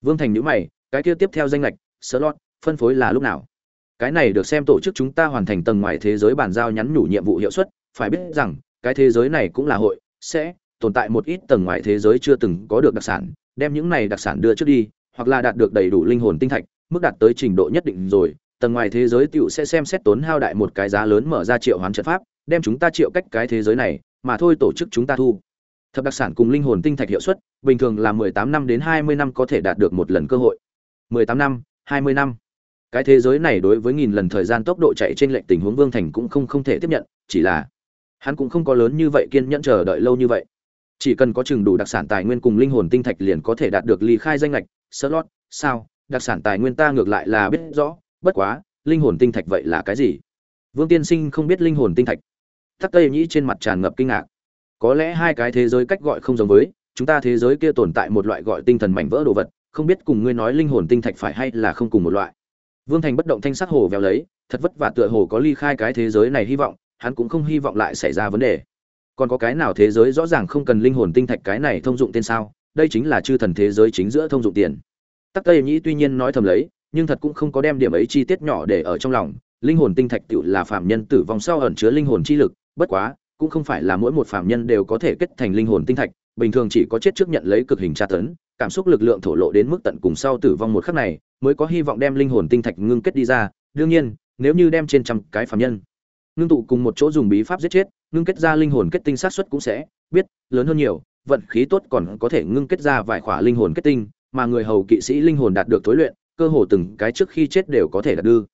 Vương thành nhữ mày, cái kia tiếp theo danh lệch, slot, phân phối là lúc nào? Cái này được xem tổ chức chúng ta hoàn thành tầng ngoài thế giới bàn giao nhắn nhủ nhiệm vụ hiệu suất, phải biết rằng, cái thế giới này cũng là hội, sẽ tồn tại một ít tầng ngoài thế giới chưa từng có được đặc sản, đem những này đặc sản đưa trước đi, hoặc là đạt được đầy đủ linh hồn tinh thạch, mức đạt tới trình độ nhất định rồi, tầng ngoài thế giới tựu sẽ xem xét tốn hao đại một cái giá lớn mở ra triệu hoán trận pháp đem chúng ta triệu cách cái thế giới này, mà thôi tổ chức chúng ta thu. Thập đặc sản cùng linh hồn tinh thạch hiệu suất, bình thường là mười tám năm đến hai mươi năm có thể đạt được một lần cơ hội. mười tám năm, hai mươi năm. Cái thế giới này đối với nghìn lần thời gian tốc độ chạy trên lệnh tình huống vương thành cũng không không thể tiếp nhận, chỉ là hắn cũng không có lớn như vậy kiên nhẫn chờ đợi lâu như vậy. Chỉ cần có chừng đủ đặc sản tài nguyên cùng linh hồn tinh thạch liền có thể đạt được ly khai danh lệch, slot, sao, đặc sản tài nguyên ta ngược lại là biết rõ, bất quá, linh hồn tinh thạch vậy là cái gì? Vương tiên sinh không biết linh hồn tinh thạch tắc tây nhĩ trên mặt tràn ngập kinh ngạc. Có lẽ hai cái thế giới cách gọi không giống với, chúng ta thế giới kia tồn tại một loại gọi tinh thần mảnh vỡ đồ vật, không biết cùng ngươi nói linh hồn tinh thạch phải hay là không cùng một loại. Vương thành bất động thanh sắc hồ véo lấy, thật vất vả tựa hồ có ly khai cái thế giới này hy vọng, hắn cũng không hy vọng lại xảy ra vấn đề. Còn có cái nào thế giới rõ ràng không cần linh hồn tinh thạch cái này thông dụng tên sao? Đây chính là chư thần thế giới chính giữa thông dụng tiền. Tắc tây nhĩ tuy nhiên nói thầm lấy, nhưng thật cũng không có đem điểm ấy chi tiết nhỏ để ở trong lòng. Linh hồn tinh thạch tự là phạm nhân tử vong sau ẩn chứa linh hồn chi lực bất quá, cũng không phải là mỗi một phạm nhân đều có thể kết thành linh hồn tinh thạch, bình thường chỉ có chết trước nhận lấy cực hình tra tấn, cảm xúc lực lượng thổ lộ đến mức tận cùng sau tử vong một khắc này, mới có hy vọng đem linh hồn tinh thạch ngưng kết đi ra. Đương nhiên, nếu như đem trên trăm cái phạm nhân ngưng tụ cùng một chỗ dùng bí pháp giết chết, ngưng kết ra linh hồn kết tinh sát xuất cũng sẽ biết lớn hơn nhiều, vận khí tốt còn có thể ngưng kết ra vài khỏa linh hồn kết tinh, mà người hầu kỵ sĩ linh hồn đạt được tối luyện, cơ hồ từng cái trước khi chết đều có thể đạt đưa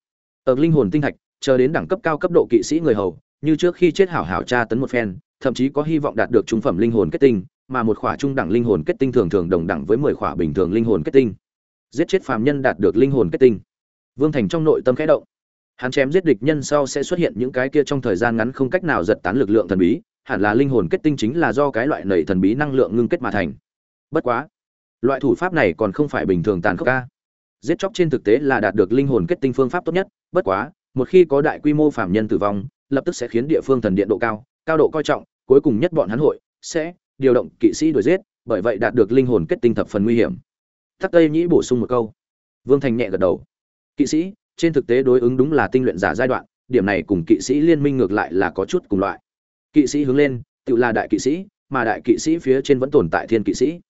ở linh hồn tinh thạch, chờ đến đẳng cấp cao cấp độ kỵ sĩ người hầu như trước khi chết hảo hảo tra tấn một phen, thậm chí có hy vọng đạt được trung phẩm linh hồn kết tinh, mà một khỏa trung đẳng linh hồn kết tinh thường thường đồng đẳng với mười khỏa bình thường linh hồn kết tinh. Giết chết phàm nhân đạt được linh hồn kết tinh. Vương thành trong nội tâm khẽ động. Hắn chém giết địch nhân sau sẽ xuất hiện những cái kia trong thời gian ngắn không cách nào giật tán lực lượng thần bí, hẳn là linh hồn kết tinh chính là do cái loại nảy thần bí năng lượng ngưng kết mà thành. Bất quá, loại thủ pháp này còn không phải bình thường tàn khốc ca giết chóc trên thực tế là đạt được linh hồn kết tinh phương pháp tốt nhất, bất quá, một khi có đại quy mô phạm nhân tử vong lập tức sẽ khiến địa phương thần điện độ cao cao độ coi trọng, cuối cùng nhất bọn hắn hội sẽ điều động kỵ sĩ đuổi giết, bởi vậy đạt được linh hồn kết tinh thập phần nguy hiểm. Tắc tây nhĩ bổ sung một câu. Vương thành nhẹ gật đầu. Kỵ sĩ, trên thực tế đối ứng đúng là tinh luyện giả giai đoạn, điểm này cùng kỵ sĩ liên minh ngược lại là có chút cùng loại. Kỵ sĩ hướng lên, tự là đại kỵ sĩ, mà đại kỵ sĩ phía trên vẫn tồn tại thiên kỵ sĩ.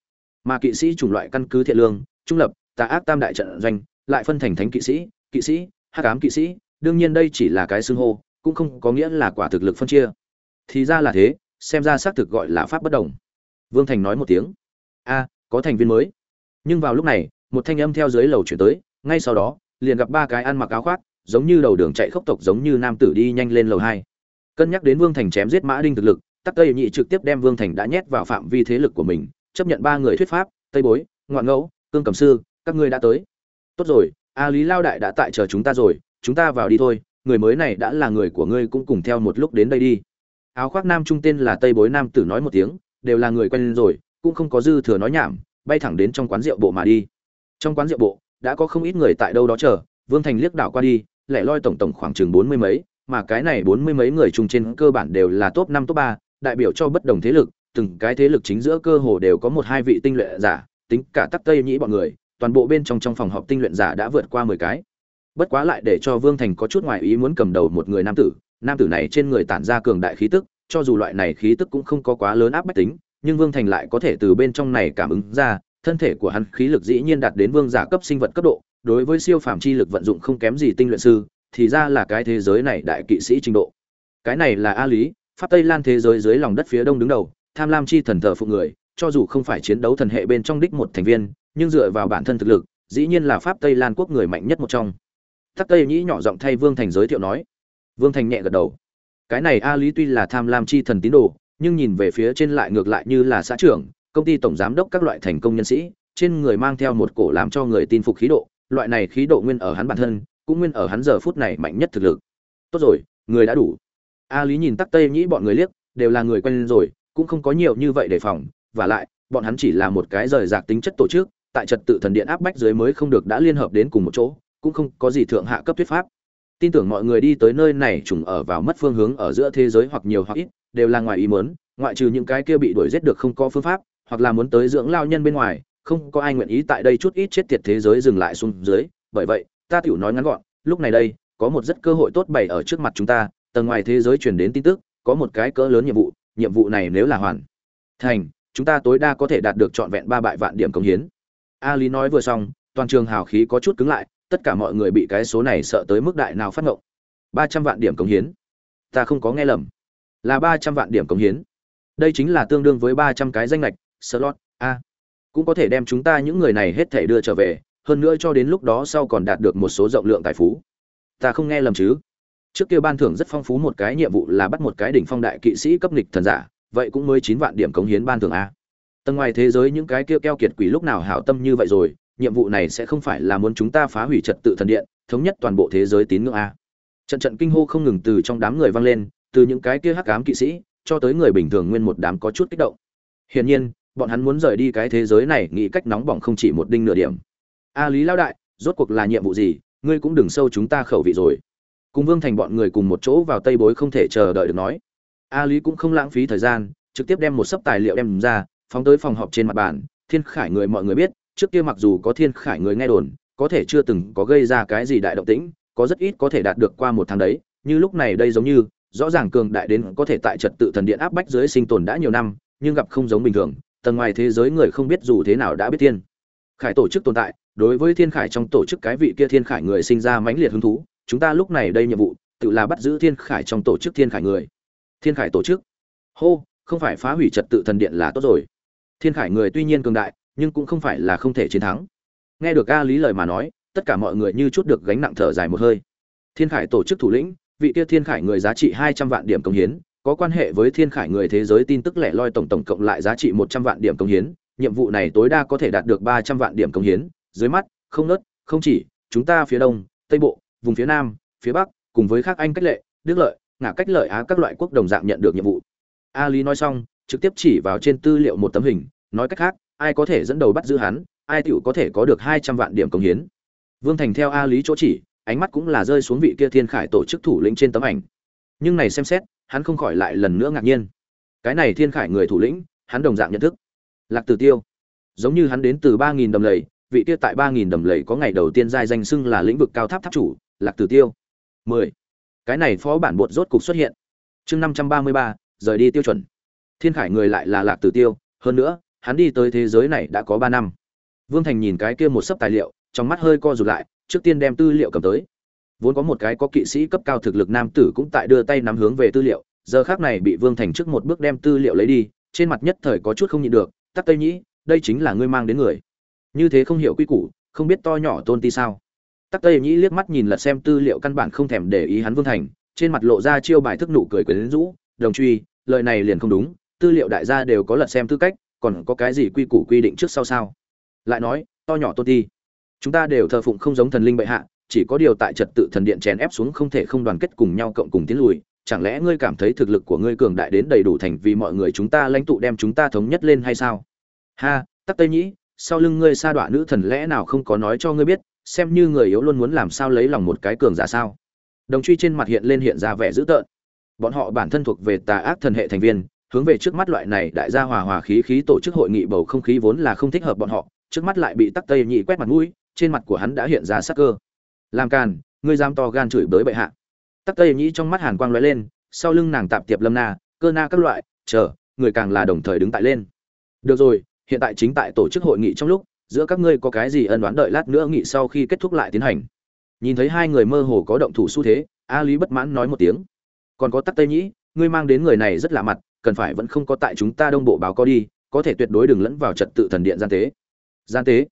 Mà kỵ sĩ chủng loại căn cứ thiện lương, trung lập, tà ác tam đại trận doanh, lại phân thành thánh kỵ sĩ kỵ sĩ, hắc ám kỵ sĩ, đương nhiên đây chỉ là cái xưng hô cũng không có nghĩa là quả thực lực phân chia. Thì ra là thế, xem ra xác thực gọi là pháp bất đồng. Vương thành nói một tiếng. A, có thành viên mới. Nhưng vào lúc này, một thanh âm theo dưới lầu chuyển tới, ngay sau đó, liền gặp ba cái ăn mặc áo khoác, giống như đầu đường chạy khốc tộc giống như nam tử đi nhanh lên lầu hai. Cân nhắc đến vương thành chém giết mã đinh thực lực, tắc tây nhị trực tiếp đem vương thành đã nhét vào phạm vi thế lực của mình, chấp nhận ba người thuyết pháp, tây bối, ngoạn ngẫu, cương cầm sư, các ngươi đã tới. Tốt rồi, a lý lao đại đã tại chờ chúng ta rồi, chúng ta vào đi thôi người mới này đã là người của ngươi cũng cùng theo một lúc đến đây đi. Áo khoác nam trung tên là tây bối nam tử nói một tiếng, đều là người quen rồi, cũng không có dư thừa nói nhảm, bay thẳng đến trong quán rượu bộ mà đi. Trong quán rượu bộ, đã có không ít người tại đâu đó chờ, vương thành liếc đảo qua đi, lẻ loi tổng tổng khoảng chừng bốn mươi mấy, mà cái này bốn mươi mấy người chung trên cơ bản đều là top năm, top ba, đại biểu cho bất đồng thế lực, từng cái thế lực chính giữa cơ hồ đều có một hai vị tinh luyện giả, tính cả tắc tây nhĩ bọn người, toàn bộ bên trong trong phòng họp tinh luyện giả đã vượt qua mười cái bất quá lại để cho vương thành có chút ngoại ý muốn cầm đầu một người nam tử. Nam tử này trên người tản ra cường đại khí tức, cho dù loại này khí tức cũng không có quá lớn áp bách tính, nhưng vương thành lại có thể từ bên trong này cảm ứng ra, thân thể của hắn khí lực dĩ nhiên đạt đến vương giả cấp sinh vật cấp độ, đối với siêu phàm chi lực vận dụng không kém gì tinh luyện sư, thì ra là cái thế giới này đại kỵ sĩ trình độ. Cái này là a lý, pháp tây lan thế giới dưới lòng đất phía đông đứng đầu, tham lam chi thần thờ phụ người, cho dù không phải chiến đấu thần hệ bên trong đích một thành viên, nhưng dựa vào bản thân thực lực, dĩ nhiên là pháp tây lan quốc người mạnh nhất một trong tắc tây nhĩ nhỏ giọng thay vương thành giới thiệu nói. Vương thành nhẹ gật đầu. Cái này a lý tuy là tham lam chi thần tín đồ, nhưng nhìn về phía trên lại ngược lại như là xã trưởng, công ty tổng giám đốc các loại thành công nhân sĩ, trên người mang theo một cổ làm cho người tin phục khí độ, loại này khí độ nguyên ở hắn bản thân, cũng nguyên ở hắn giờ phút này mạnh nhất thực lực. Tốt rồi, người đã đủ. A lý nhìn tắc tây nhĩ bọn người liếc, đều là người quen rồi, cũng không có nhiều như vậy để phòng. Và lại, bọn hắn chỉ là một cái rời rạc tính chất tổ chức, tại trật tự thần điện áp bách dưới mới không được đã liên hợp đến cùng một chỗ cũng không có gì thượng hạ cấp thuyết pháp. Tin tưởng mọi người đi tới nơi này trùng ở vào mất phương hướng ở giữa thế giới hoặc nhiều hoặc ít, đều là ngoài ý muốn, ngoại trừ những cái kia bị đuổi giết được không có phương pháp, hoặc là muốn tới dưỡng lao nhân bên ngoài, không có ai nguyện ý tại đây chút ít chết tiệt thế giới dừng lại xuống dưới. Bởi vậy, ta tiểu nói ngắn gọn, lúc này đây, có một rất cơ hội tốt bày ở trước mặt chúng ta, tầng ngoài thế giới truyền đến tin tức, có một cái cỡ lớn nhiệm vụ nhiệm vụ này nếu là hoàn thành, chúng ta tối đa có thể đạt được trọn vẹn ba bại vạn điểm công hiến. A lý nói vừa xong, toàn trường hào khí có chút cứng lại tất cả mọi người bị cái số này sợ tới mức đại nào phát ngộng. Ba trăm vạn điểm công hiến. Ta không có nghe lầm. Là ba trăm vạn điểm công hiến. Đây chính là tương đương với ba trăm cái danh lệch slot, a. Cũng có thể đem chúng ta những người này hết thể đưa trở về, hơn nữa cho đến lúc đó sau còn đạt được một số rộng lượng tài phú. Ta không nghe lầm chứ? Trước kia ban thưởng rất phong phú một cái nhiệm vụ là bắt một cái đỉnh phong đại kỵ sĩ cấp nghịch thần giả, vậy cũng mới chín vạn điểm cống hiến ban thưởng a. Tầng ngoài thế giới những cái kia keo kiệt quỷ lúc nào hảo tâm như vậy rồi nhiệm vụ này sẽ không phải là muốn chúng ta phá hủy trật tự thần điện, thống nhất toàn bộ thế giới tín ngưỡng a. Trận trận kinh hô không ngừng từ trong đám người vang lên, từ những cái kia hắc ám kỵ sĩ, cho tới người bình thường nguyên một đám có chút kích động. Hiển nhiên, bọn hắn muốn rời đi cái thế giới này nghĩ cách nóng bỏng không chỉ một đinh nửa điểm. A lý lao đại, rốt cuộc là nhiệm vụ gì? Ngươi cũng đừng sâu chúng ta khẩu vị rồi. Cùng vương thành bọn người cùng một chỗ vào tây bối không thể chờ đợi được nói. A lý cũng không lãng phí thời gian, trực tiếp đem một sấp tài liệu đem ra, phóng tới phòng họp trên mặt bàn. Thiên khải người mọi người biết trước kia mặc dù có thiên khải người nghe đồn, có thể chưa từng có gây ra cái gì đại động tĩnh, có rất ít có thể đạt được qua một tháng đấy, như lúc này đây giống như, rõ ràng cường đại đến có thể tại trật tự thần điện áp bách dưới sinh tồn đã nhiều năm, nhưng gặp không giống bình thường, tầng ngoài thế giới người không biết dù thế nào đã biết thiên khải tổ chức tồn tại, đối với thiên khải trong tổ chức cái vị kia thiên khải người sinh ra mãnh liệt hứng thú, chúng ta lúc này đây nhiệm vụ, tự là bắt giữ thiên khải trong tổ chức thiên khải người. Thiên khải tổ chức? Hô, không phải phá hủy trật tự thần điện là tốt rồi. Thiên khải người tuy nhiên cường đại nhưng cũng không phải là không thể chiến thắng. Nghe được a lý lời mà nói, tất cả mọi người như chút được gánh nặng thở dài một hơi. Thiên khải tổ chức thủ lĩnh, vị kia thiên khải người giá trị hai trăm vạn điểm công hiến, có quan hệ với thiên khải người thế giới tin tức lẻ loi tổng tổng cộng lại giá trị một trăm vạn điểm công hiến, nhiệm vụ này tối đa có thể đạt được ba trăm vạn điểm công hiến, dưới mắt, không nớt, không chỉ, chúng ta phía đông, tây bộ, vùng phía nam, phía bắc, cùng với các anh cách lệ, đức lợi, ngả cách lợi á các loại quốc đồng dạng nhận được nhiệm vụ. A lý nói xong, trực tiếp chỉ vào trên tư liệu một tấm hình, nói cách khác ai có thể dẫn đầu bắt giữ hắn, ai tiểu có thể có được hai trăm vạn điểm công hiến. Vương thành theo a lý chỗ chỉ, ánh mắt cũng là rơi xuống vị kia thiên khải tổ chức thủ lĩnh trên tấm ảnh. Nhưng này xem xét, hắn không khỏi lại lần nữa ngạc nhiên. Cái này thiên khải người thủ lĩnh, hắn đồng dạng nhận thức. Lạc tử tiêu. Giống như hắn đến từ ba nghìn đầm lầy, vị kia tại ba nghìn đầm lầy có ngày đầu tiên giai danh xưng là lĩnh vực cao tháp tháp chủ, lạc tử tiêu. Mười. Cái này phó bản bột rốt cục xuất hiện. Chương năm trăm ba mươi ba, rời đi tiêu chuẩn. Thiên khải người lại là lạc tử tiêu, hơn nữa hắn đi tới thế giới này đã có ba năm. Vương thành nhìn cái kia một sấp tài liệu, trong mắt hơi co rụt lại, trước tiên đem tư liệu cầm tới. Vốn có một cái có kỵ sĩ cấp cao thực lực nam tử cũng tại đưa tay nắm hướng về tư liệu, giờ khác này bị vương thành trước một bước đem tư liệu lấy đi, trên mặt nhất thời có chút không nhịn được, tắc tây nhĩ, đây chính là ngươi mang đến người. Như thế không hiểu quy củ, không biết to nhỏ tôn ti sao. Tắc tây nhĩ liếc mắt nhìn lật xem tư liệu căn bản không thèm để ý hắn vương thành, trên mặt lộ ra chiêu bài thức nụ cười quyến rũ, đồng truy, lời này liền không đúng, tư liệu đại gia đều có lật xem tư cách còn có cái gì quy củ quy định trước sau sao? Lại nói, to nhỏ tôn ti, chúng ta đều thờ phụng không giống thần linh bệ hạ, chỉ có điều tại trật tự thần điện chèn ép xuống không thể không đoàn kết cùng nhau cộng cùng tiến lùi, chẳng lẽ ngươi cảm thấy thực lực của ngươi cường đại đến đầy đủ thành vì mọi người chúng ta lãnh tụ đem chúng ta thống nhất lên hay sao? Ha, tắc tây nhĩ, sau lưng ngươi sa đọa nữ thần lẽ nào không có nói cho ngươi biết, xem như người yếu luôn muốn làm sao lấy lòng một cái cường giả sao? Đồng truy trên mặt hiện lên hiện ra vẻ dữ tợn. Bọn họ bản thân thuộc về tà ác thần hệ thành viên hướng về trước mắt loại này đại gia hòa hòa khí khí tổ chức hội nghị bầu không khí vốn là không thích hợp bọn họ, trước mắt lại bị tắc tây nhị quét mặt mũi, trên mặt của hắn đã hiện ra sắc cơ. Làm càn, ngươi dám to gan chửi bới bệ hạ. Tắc tây nhị trong mắt hàn quang lóe lên, sau lưng nàng tạp tiệp lâm na, cơ na các loại, chờ, người càng là đồng thời đứng tại lên. Được rồi, hiện tại chính tại tổ chức hội nghị trong lúc, giữa các ngươi có cái gì ân đoán đợi lát nữa nghị sau khi kết thúc lại tiến hành. Nhìn thấy hai người mơ hồ có động thủ xu thế, a lý bất mãn nói một tiếng. Còn có tắc tây nhĩ ngươi mang đến người này rất lạ mặt cần phải vẫn không có tại chúng ta đông bộ báo có đi, có thể tuyệt đối đừng lẫn vào trật tự thần điện gian tế. Gian tế?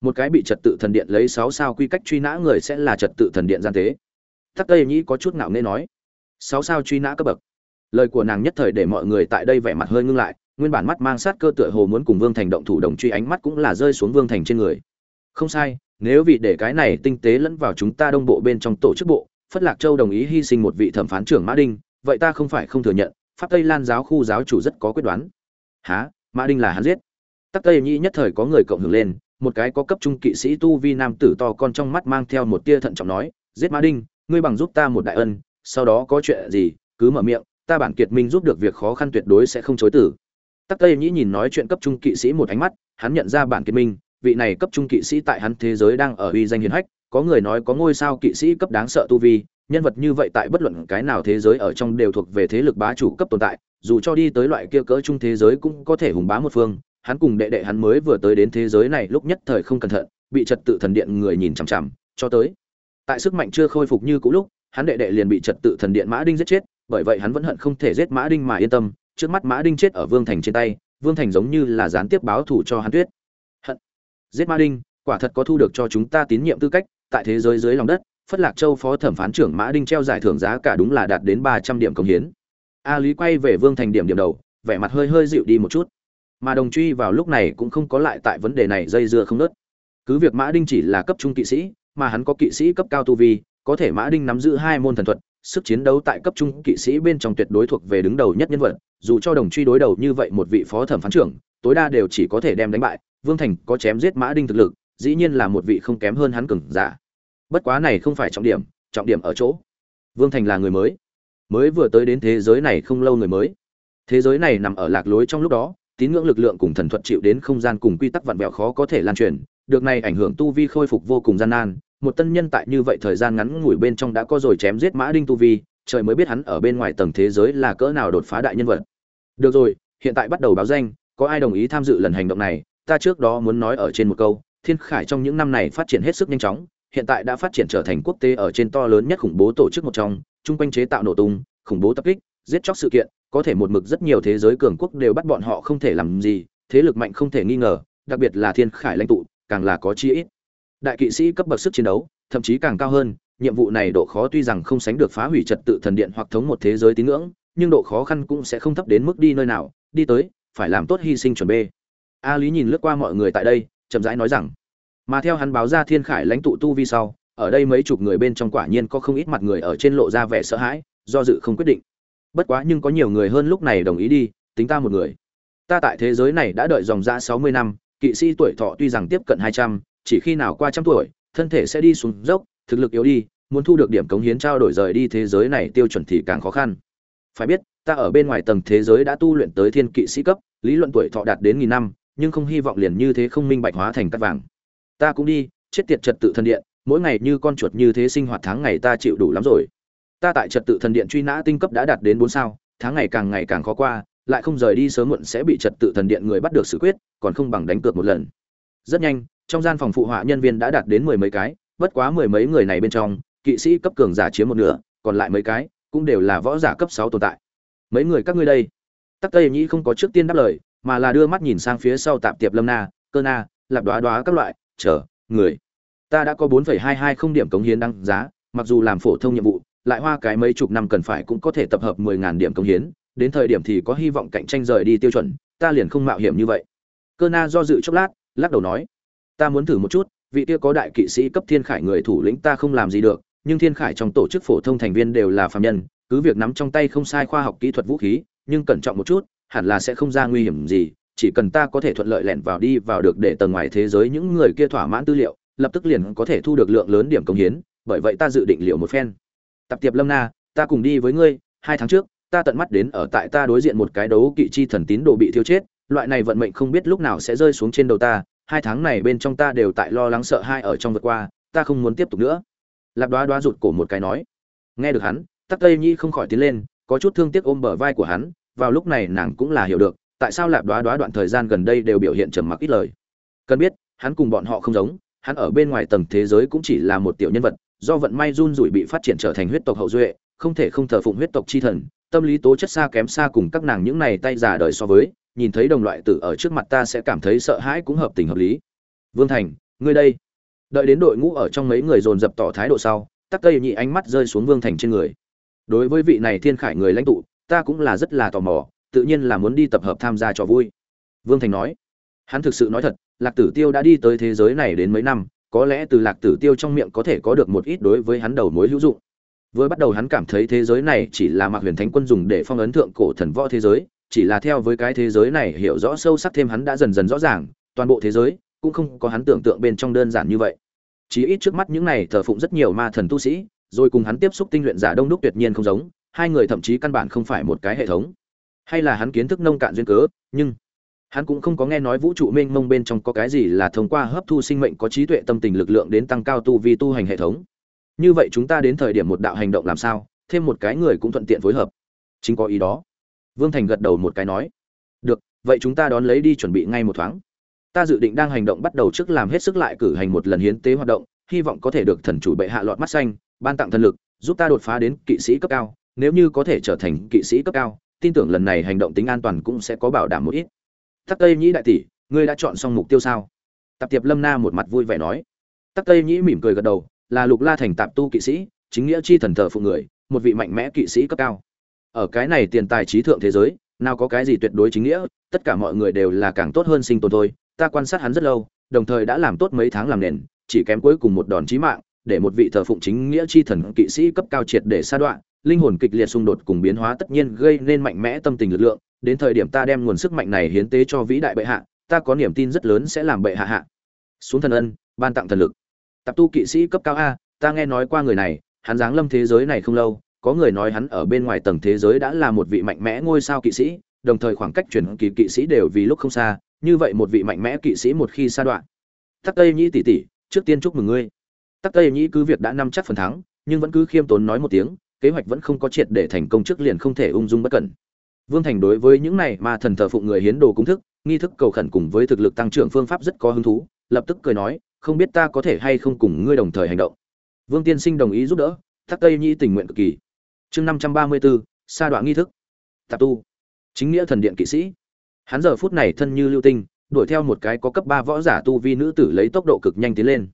Một cái bị trật tự thần điện lấy sáu sao quy cách truy nã người sẽ là trật tự thần điện gian tế. Tắc tây nhĩ có chút ngạo nghễ nói. Sáu sao truy nã cấp bậc. Lời của nàng nhất thời để mọi người tại đây vẻ mặt hơi ngưng lại, nguyên bản mắt mang sát cơ tựa hồ muốn cùng vương thành động thủ đồng truy ánh mắt cũng là rơi xuống vương thành trên người. Không sai, nếu vì để cái này tinh tế lẫn vào chúng ta đông bộ bên trong tổ chức bộ, phất lạc châu đồng ý hy sinh một vị thẩm phán trưởng mã đinh, vậy ta không phải không thừa nhận pháp tây lan giáo khu giáo chủ rất có quyết đoán. Há mã đinh là hắn giết. Tắc tây nhĩ nhất thời có người cộng hưởng lên, một cái có cấp trung kỵ sĩ tu vi nam tử to con trong mắt mang theo một tia thận trọng nói, giết mã đinh, ngươi bằng giúp ta một đại ân, sau đó có chuyện gì, cứ mở miệng, ta bản kiệt minh giúp được việc khó khăn tuyệt đối sẽ không chối tử tắc tây nhĩ nhìn nói chuyện cấp trung kỵ sĩ một ánh mắt, hắn nhận ra bản kiệt minh, vị này cấp trung kỵ sĩ tại hắn thế giới đang ở uy danh hiền hách, có người nói có ngôi sao kỵ sĩ cấp đáng sợ tu vi nhân vật như vậy tại bất luận cái nào thế giới ở trong đều thuộc về thế lực bá chủ cấp tồn tại, dù cho đi tới loại kia cỡ trung thế giới cũng có thể hùng bá một phương, hắn cùng đệ đệ hắn mới vừa tới đến thế giới này lúc nhất thời không cẩn thận, bị trật tự thần điện người nhìn chằm chằm, cho tới. Tại sức mạnh chưa khôi phục như cũ lúc, hắn đệ đệ liền bị trật tự thần điện mã đinh giết chết, bởi vậy hắn vẫn hận không thể giết mã đinh mà yên tâm, trước mắt mã đinh chết ở vương thành trên tay, vương thành giống như là gián tiếp báo thù cho hắn tuyết. Hận. Giết mã đinh, quả thật có thu được cho chúng ta tín nhiệm tư cách, tại thế giới dưới lòng đất phất lạc châu phó thẩm phán trưởng mã đinh treo giải thưởng giá cả đúng là đạt đến ba trăm điểm công hiến. A lý quay về vương thành điểm điểm đầu, vẻ mặt hơi hơi dịu đi một chút. Mà đồng truy vào lúc này cũng không có lại tại vấn đề này dây dưa không ngớt. cứ việc mã đinh chỉ là cấp trung kỵ sĩ, mà hắn có kỵ sĩ cấp cao tu vi, có thể mã đinh nắm giữ hai môn thần thuật, sức chiến đấu tại cấp trung kỵ sĩ bên trong tuyệt đối thuộc về đứng đầu nhất nhân vật, dù cho đồng truy đối đầu như vậy một vị phó thẩm phán trưởng, tối đa đều chỉ có thể đem đánh bại, vương thành có chém giết mã đinh thực lực, dĩ nhiên là một vị không kém hơn hắn cường giả bất quá này không phải trọng điểm trọng điểm ở chỗ, vương thành là người mới mới vừa tới đến thế giới này không lâu người mới. Thế giới này nằm ở lạc lối trong lúc đó, tín ngưỡng lực lượng cùng thần thuật chịu đến không gian cùng quy tắc vặn vẹo khó có thể lan truyền, được này ảnh hưởng tu vi khôi phục vô cùng gian nan, một tân nhân tại như vậy thời gian ngắn ngủi bên trong đã có rồi chém giết mã đinh tu vi, trời mới biết hắn ở bên ngoài tầng thế giới là cỡ nào đột phá đại nhân vật. Được rồi, hiện tại bắt đầu báo danh, có ai đồng ý tham dự lần hành động này? Ta trước đó muốn nói ở trên một câu, thiên khải trong những năm này phát triển hết sức nhanh chóng hiện tại đã phát triển trở thành quốc tế ở trên to lớn nhất khủng bố tổ chức một trong, chung quanh chế tạo nổ tung, khủng bố tập kích, giết chóc sự kiện, có thể một mực rất nhiều thế giới cường quốc đều bắt bọn họ không thể làm gì, thế lực mạnh không thể nghi ngờ, đặc biệt là thiên khải lãnh tụ, càng là có chi ít. Đại kỵ sĩ cấp bậc sức chiến đấu, thậm chí càng cao hơn, nhiệm vụ này độ khó tuy rằng không sánh được phá hủy trật tự thần điện hoặc thống một thế giới tín ngưỡng, nhưng độ khó khăn cũng sẽ không thấp đến mức đi nơi nào, đi tới, phải làm tốt hy sinh chuẩn bị a lý nhìn lướt qua mọi người tại đây, chậm rãi nói rằng mà theo hắn báo ra thiên khải lãnh tụ tu vi sau, ở đây mấy chục người bên trong quả nhiên có không ít mặt người ở trên lộ ra vẻ sợ hãi, do dự không quyết định. Bất quá nhưng có nhiều người hơn lúc này đồng ý đi, tính ta một người. Ta tại thế giới này đã đợi dòng ra sáu mươi năm, kỵ sĩ tuổi thọ tuy rằng tiếp cận hai trăm, chỉ khi nào qua trăm tuổi, thân thể sẽ đi xuống dốc, thực lực yếu đi, muốn thu được điểm cống hiến trao đổi rời đi thế giới này tiêu chuẩn thì càng khó khăn. Phải biết, ta ở bên ngoài tầng thế giới đã tu luyện tới thiên kỵ sĩ cấp, lý luận tuổi thọ đạt đến nghìn năm, nhưng không hy vọng liền như thế không minh bạch hóa thành cắt vàng ta cũng đi, chết tiệt trật tự thần điện, mỗi ngày như con chuột như thế sinh hoạt tháng ngày ta chịu đủ lắm rồi. Ta tại trật tự thần điện truy nã tinh cấp đã đạt đến bốn sao, tháng ngày càng ngày càng khó qua, lại không rời đi sớm muộn sẽ bị trật tự thần điện người bắt được xử quyết, còn không bằng đánh cược một lần. Rất nhanh, trong gian phòng phụ họa nhân viên đã đạt đến mười mấy cái, bất quá mười mấy người này bên trong, kỵ sĩ cấp cường giả chiếm một nửa, còn lại mấy cái cũng đều là võ giả cấp sáu tồn tại. Mấy người các ngươi đây? Tắc tây nhĩ không có trước tiên đáp lời, mà là đưa mắt nhìn sang phía sau tạp tiệp lâm na, cơ na, lạp đoá đoá các loại chờ, người. Ta đã có bốn phẩy hai hai không điểm cống hiến đăng giá, mặc dù làm phổ thông nhiệm vụ, lại hoa cái mấy chục năm cần phải cũng có thể tập hợp mười ngàn điểm cống hiến, đến thời điểm thì có hy vọng cạnh tranh rời đi tiêu chuẩn, ta liền không mạo hiểm như vậy. Cơ na do dự chốc lát, lắc đầu nói, ta muốn thử một chút, vị kia có đại kỵ sĩ cấp thiên khải người thủ lĩnh ta không làm gì được, nhưng thiên khải trong tổ chức phổ thông thành viên đều là phạm nhân, cứ việc nắm trong tay không sai khoa học kỹ thuật vũ khí, nhưng cẩn trọng một chút, hẳn là sẽ không ra nguy hiểm gì chỉ cần ta có thể thuận lợi lẻn vào đi vào được để tầng ngoài thế giới những người kia thỏa mãn tư liệu, lập tức liền có thể thu được lượng lớn điểm công hiến, bởi vậy ta dự định liệu một phen. Tập tiệp lâm na, ta cùng đi với ngươi, hai tháng trước, ta tận mắt đến ở tại ta đối diện một cái đấu kỵ chi thần tín đồ bị thiêu chết, loại này vận mệnh không biết lúc nào sẽ rơi xuống trên đầu ta, hai tháng này bên trong ta đều tại lo lắng sợ hai ở trong vượt qua, ta không muốn tiếp tục nữa. Lạp đoá đoá rụt cổ một cái nói. Nghe được hắn, tắc tây nhi không khỏi tiến lên, có chút thương tiếc ôm bờ vai của hắn, vào lúc này nàng cũng là hiểu được tại sao lạp đoá đoá đoạn thời gian gần đây đều biểu hiện trầm mặc ít lời? Cần biết, hắn cùng bọn họ không giống, hắn ở bên ngoài tầng thế giới cũng chỉ là một tiểu nhân vật, do vận may run rủi bị phát triển trở thành huyết tộc hậu duệ, không thể không thờ phụng huyết tộc chi thần, tâm lý tố chất xa kém xa cùng các nàng những này tay già đời so với, nhìn thấy đồng loại tử ở trước mặt ta sẽ cảm thấy sợ hãi cũng hợp tình hợp lý. Vương thành, ngươi đây. Đợi đến đội ngũ ở trong mấy người dồn dập tỏ thái độ sau, tắc cây nhị ánh mắt rơi xuống vương thành trên người. Đối với vị này thiên khải người lãnh tụ, ta cũng là rất là tò mò tự nhiên là muốn đi tập hợp tham gia cho vui. Vương thành nói, hắn thực sự nói thật, lạc tử tiêu đã đi tới thế giới này đến mấy năm, có lẽ từ lạc tử tiêu trong miệng có thể có được một ít đối với hắn đầu mối hữu dụng. Vừa bắt đầu hắn cảm thấy thế giới này chỉ là mạc huyền thánh quân dùng để phong ấn thượng cổ thần võ thế giới, chỉ là theo với cái thế giới này hiểu rõ sâu sắc thêm hắn đã dần dần rõ ràng, toàn bộ thế giới cũng không có hắn tưởng tượng bên trong đơn giản như vậy. Chỉ ít trước mắt những này thờ phụng rất nhiều ma thần tu sĩ, rồi cùng hắn tiếp xúc tinh luyện giả đông đúc tuyệt nhiên không giống, hai người thậm chí căn bản không phải một cái hệ thống hay là hắn kiến thức nông cạn duyên cớ, nhưng hắn cũng không có nghe nói vũ trụ mênh mông bên trong có cái gì là thông qua hấp thu sinh mệnh có trí tuệ tâm tình lực lượng đến tăng cao tu vi tu hành hệ thống. Như vậy chúng ta đến thời điểm một đạo hành động làm sao, thêm một cái người cũng thuận tiện phối hợp. Chính có ý đó. Vương thành gật đầu một cái nói, được, vậy chúng ta đón lấy đi chuẩn bị ngay một thoáng. Ta dự định đang hành động bắt đầu trước làm hết sức lại cử hành một lần hiến tế hoạt động, hy vọng có thể được thần chủ bệ hạ lọt mắt xanh, ban tặng thần lực, giúp ta đột phá đến kỵ sĩ cấp cao, nếu như có thể trở thành kỵ sĩ cấp cao tin tưởng lần này hành động tính an toàn cũng sẽ có bảo đảm một ít. Tắc tây nhĩ đại tỷ, ngươi đã chọn xong mục tiêu sao? Tạp tiệp lâm na một mặt vui vẻ nói. Tắc tây nhĩ mỉm cười gật đầu, là lục la thành tạp tu kỵ sĩ, chính nghĩa chi thần thờ phụ người, một vị mạnh mẽ kỵ sĩ cấp cao. Ở cái này tiền tài trí thượng thế giới, nào có cái gì tuyệt đối chính nghĩa, tất cả mọi người đều là càng tốt hơn sinh tồn thôi, ta quan sát hắn rất lâu, đồng thời đã làm tốt mấy tháng làm nền, chỉ kém cuối cùng một đòn chí mạng, để một vị thờ phụng chính nghĩa chi thần kỵ sĩ cấp cao triệt để sa đoạn linh hồn kịch liệt xung đột cùng biến hóa tất nhiên gây nên mạnh mẽ tâm tình lực lượng, đến thời điểm ta đem nguồn sức mạnh này hiến tế cho vĩ đại bệ hạ, ta có niềm tin rất lớn sẽ làm bệ hạ hạ. Xuống thần ân, ban tặng thần lực. Tập tu kỵ sĩ cấp cao a, ta nghe nói qua người này, hắn giáng lâm thế giới này không lâu, có người nói hắn ở bên ngoài tầng thế giới đã là một vị mạnh mẽ ngôi sao kỵ sĩ, đồng thời khoảng cách chuyển kỳ kỵ sĩ đều vì lúc không xa, như vậy một vị mạnh mẽ kỵ sĩ một khi xa đoạn. Tắc tây nhĩ tỷ tỷ, trước tiên chúc mừng ngươi. Tắc tây nhĩ cứ việc đã năm chắc phần thắng, nhưng vẫn cứ khiêm tốn nói một tiếng kế hoạch vẫn không có triệt để thành công trước liền không thể ung dung bất cẩn. Vương thành đối với những này mà thần thờ phụng người hiến đồ cung thức, nghi thức cầu khẩn cùng với thực lực tăng trưởng phương pháp rất có hứng thú, lập tức cười nói, không biết ta có thể hay không cùng ngươi đồng thời hành động. Vương tiên sinh đồng ý giúp đỡ tắc tây Nhi tình nguyện cực kỳ. Chương năm trăm ba mươi bốn sa đoạn nghi thức. Tạp tu. Chính nghĩa thần điện kỵ sĩ. Hắn giờ phút này thân như lưu tinh, đuổi theo một cái có cấp ba võ giả tu vi nữ tử lấy tốc độ cực nhanh tiến lên.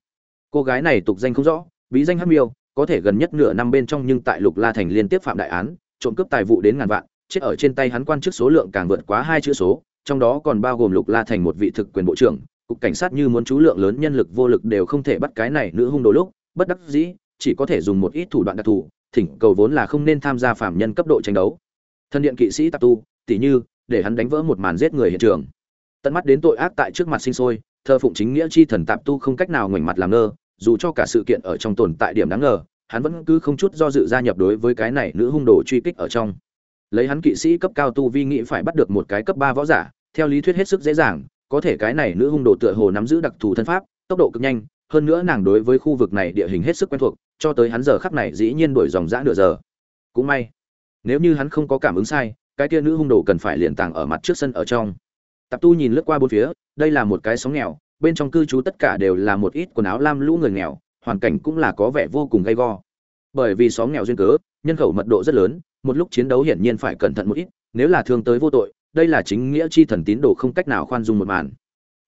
Cô gái này tục danh không rõ, bí danh hắc miêu có thể gần nhất nửa năm bên trong nhưng tại lục la thành liên tiếp phạm đại án, trộm cướp tài vụ đến ngàn vạn, chết ở trên tay hắn quan chức số lượng càng vượt quá hai chữ số, trong đó còn bao gồm lục la thành một vị thực quyền bộ trưởng, cục cảnh sát như muốn chú lượng lớn nhân lực vô lực đều không thể bắt cái này nữ hung đồ lúc, bất đắc dĩ, chỉ có thể dùng một ít thủ đoạn đặc thù, thỉnh cầu vốn là không nên tham gia phạm nhân cấp độ tranh đấu. Thân điện kỵ sĩ tạp tu tỷ như, để hắn đánh vỡ một màn giết người hiện trường. Tận mắt đến tội ác tại trước mặt sinh sôi thơ phụng chính nghĩa chi thần tạp tu không cách nào ngoảnh mặt làm ngơ dù cho cả sự kiện ở trong tồn tại điểm đáng ngờ, hắn vẫn cứ không chút do dự gia nhập đối với cái này nữ hung đồ truy kích ở trong. Lấy hắn kỵ sĩ cấp cao tu vi nghĩ phải bắt được một cái cấp ba võ giả, theo lý thuyết hết sức dễ dàng, có thể cái này nữ hung đồ tựa hồ nắm giữ đặc thù thân pháp, tốc độ cực nhanh, hơn nữa nàng đối với khu vực này địa hình hết sức quen thuộc, cho tới hắn giờ khắc này dĩ nhiên đuổi dòng dã nửa giờ. Cũng may, nếu như hắn không có cảm ứng sai, cái kia nữ hung đồ cần phải liền tàng ở mặt trước sân ở trong. Tạp tu nhìn lướt qua bốn phía, đây là một cái sóng nghèo bên trong cư trú tất cả đều là một ít quần áo lam lũ người nghèo hoàn cảnh cũng là có vẻ vô cùng gay go. Bởi vì xóm nghèo duyên cớ nhân khẩu mật độ rất lớn một lúc chiến đấu hiển nhiên phải cẩn thận một ít nếu là thương tới vô tội đây là chính nghĩa chi thần tín đồ không cách nào khoan dung một màn.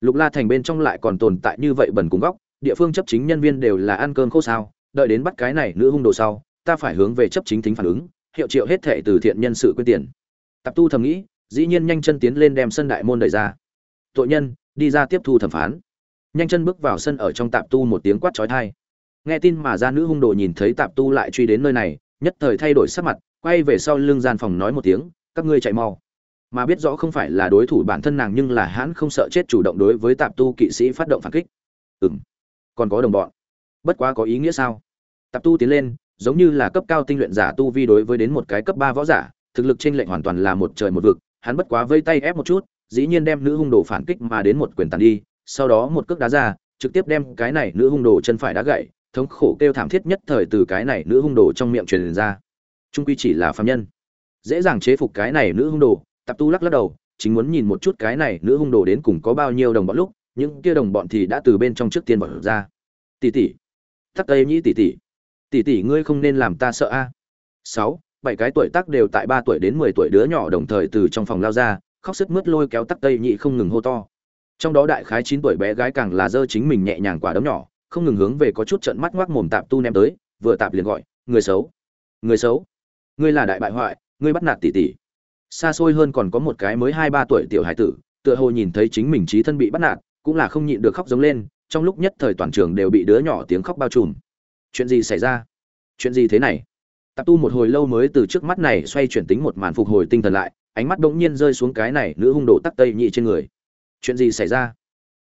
Lục la thành bên trong lại còn tồn tại như vậy bẩn cùng góc địa phương chấp chính nhân viên đều là ăn cơm khô sao đợi đến bắt cái này nữ hung đồ sau ta phải hướng về chấp chính tính phản ứng hiệu triệu hết thệ từ thiện nhân sự quyên tiền. Tạp tu thầm nghĩ, dĩ nhiên nhanh chân tiến lên đem sân đại môn đẩy ra. Tội nhân, đi ra tiếp thu thẩm phán. Nhanh chân bước vào sân ở trong tạp tu một tiếng quát chói tai. Nghe tin mà ra nữ hung đồ nhìn thấy tạp tu lại truy đến nơi này, nhất thời thay đổi sắc mặt, quay về sau lưng gian phòng nói một tiếng, các ngươi chạy mau. Mà biết rõ không phải là đối thủ bản thân nàng nhưng là hắn không sợ chết chủ động đối với tạp tu kỵ sĩ phát động phản kích. Ừm, còn có đồng bọn. Bất quá có ý nghĩa sao? Tạp tu tiến lên, giống như là cấp cao tinh luyện giả tu vi đối với đến một cái cấp ba võ giả, thực lực trên lệnh hoàn toàn là một trời một vực, hắn bất quá vây tay ép một chút, dĩ nhiên đem nữ hung đồ phản kích mà đến một quyền tàn đi, sau đó một cước đá ra, trực tiếp đem cái này nữ hung đồ chân phải đá gãy, thống khổ kêu thảm thiết nhất thời từ cái này nữ hung đồ trong miệng truyền ra. Trung quy chỉ là phàm nhân, dễ dàng chế phục cái này nữ hung đồ, Tập Tu lắc lắc đầu, chính muốn nhìn một chút cái này nữ hung đồ đến cùng có bao nhiêu đồng bọn lúc, những kia đồng bọn thì đã từ bên trong trước tiên bỏ ra. Tỷ tỷ, Tắc Tây Nhĩ tỷ tỷ, tỷ tỷ ngươi không nên làm ta sợ a. Sáu bảy cái tuổi tác đều tại ba tuổi đến mười tuổi đứa nhỏ đồng thời từ trong phòng lao ra khóc sức mướt lôi kéo tắc tây nhị không ngừng hô to. Trong đó đại khái chín tuổi bé gái càng là dơ chính mình nhẹ nhàng quả đấm nhỏ, không ngừng hướng về có chút trận mắt ngoác mồm tạp tu ném tới, vừa tạp liền gọi, người xấu người xấu, ngươi là đại bại hoại, ngươi bắt nạt tỷ tỷ. Xa xôi hơn còn có một cái mới hai ba tuổi tiểu hải tử, tựa hồ nhìn thấy chính mình trí thân bị bắt nạt, cũng là không nhịn được khóc giống lên, trong lúc nhất thời toàn trường đều bị đứa nhỏ tiếng khóc bao trùm. Chuyện gì xảy ra? Chuyện gì thế này? Tạp tu một hồi lâu mới từ trước mắt này xoay chuyển tính một màn phục hồi tinh thần lại ánh mắt bỗng nhiên rơi xuống cái này nữ hung đồ tắc tây nhị trên người. Chuyện gì xảy ra?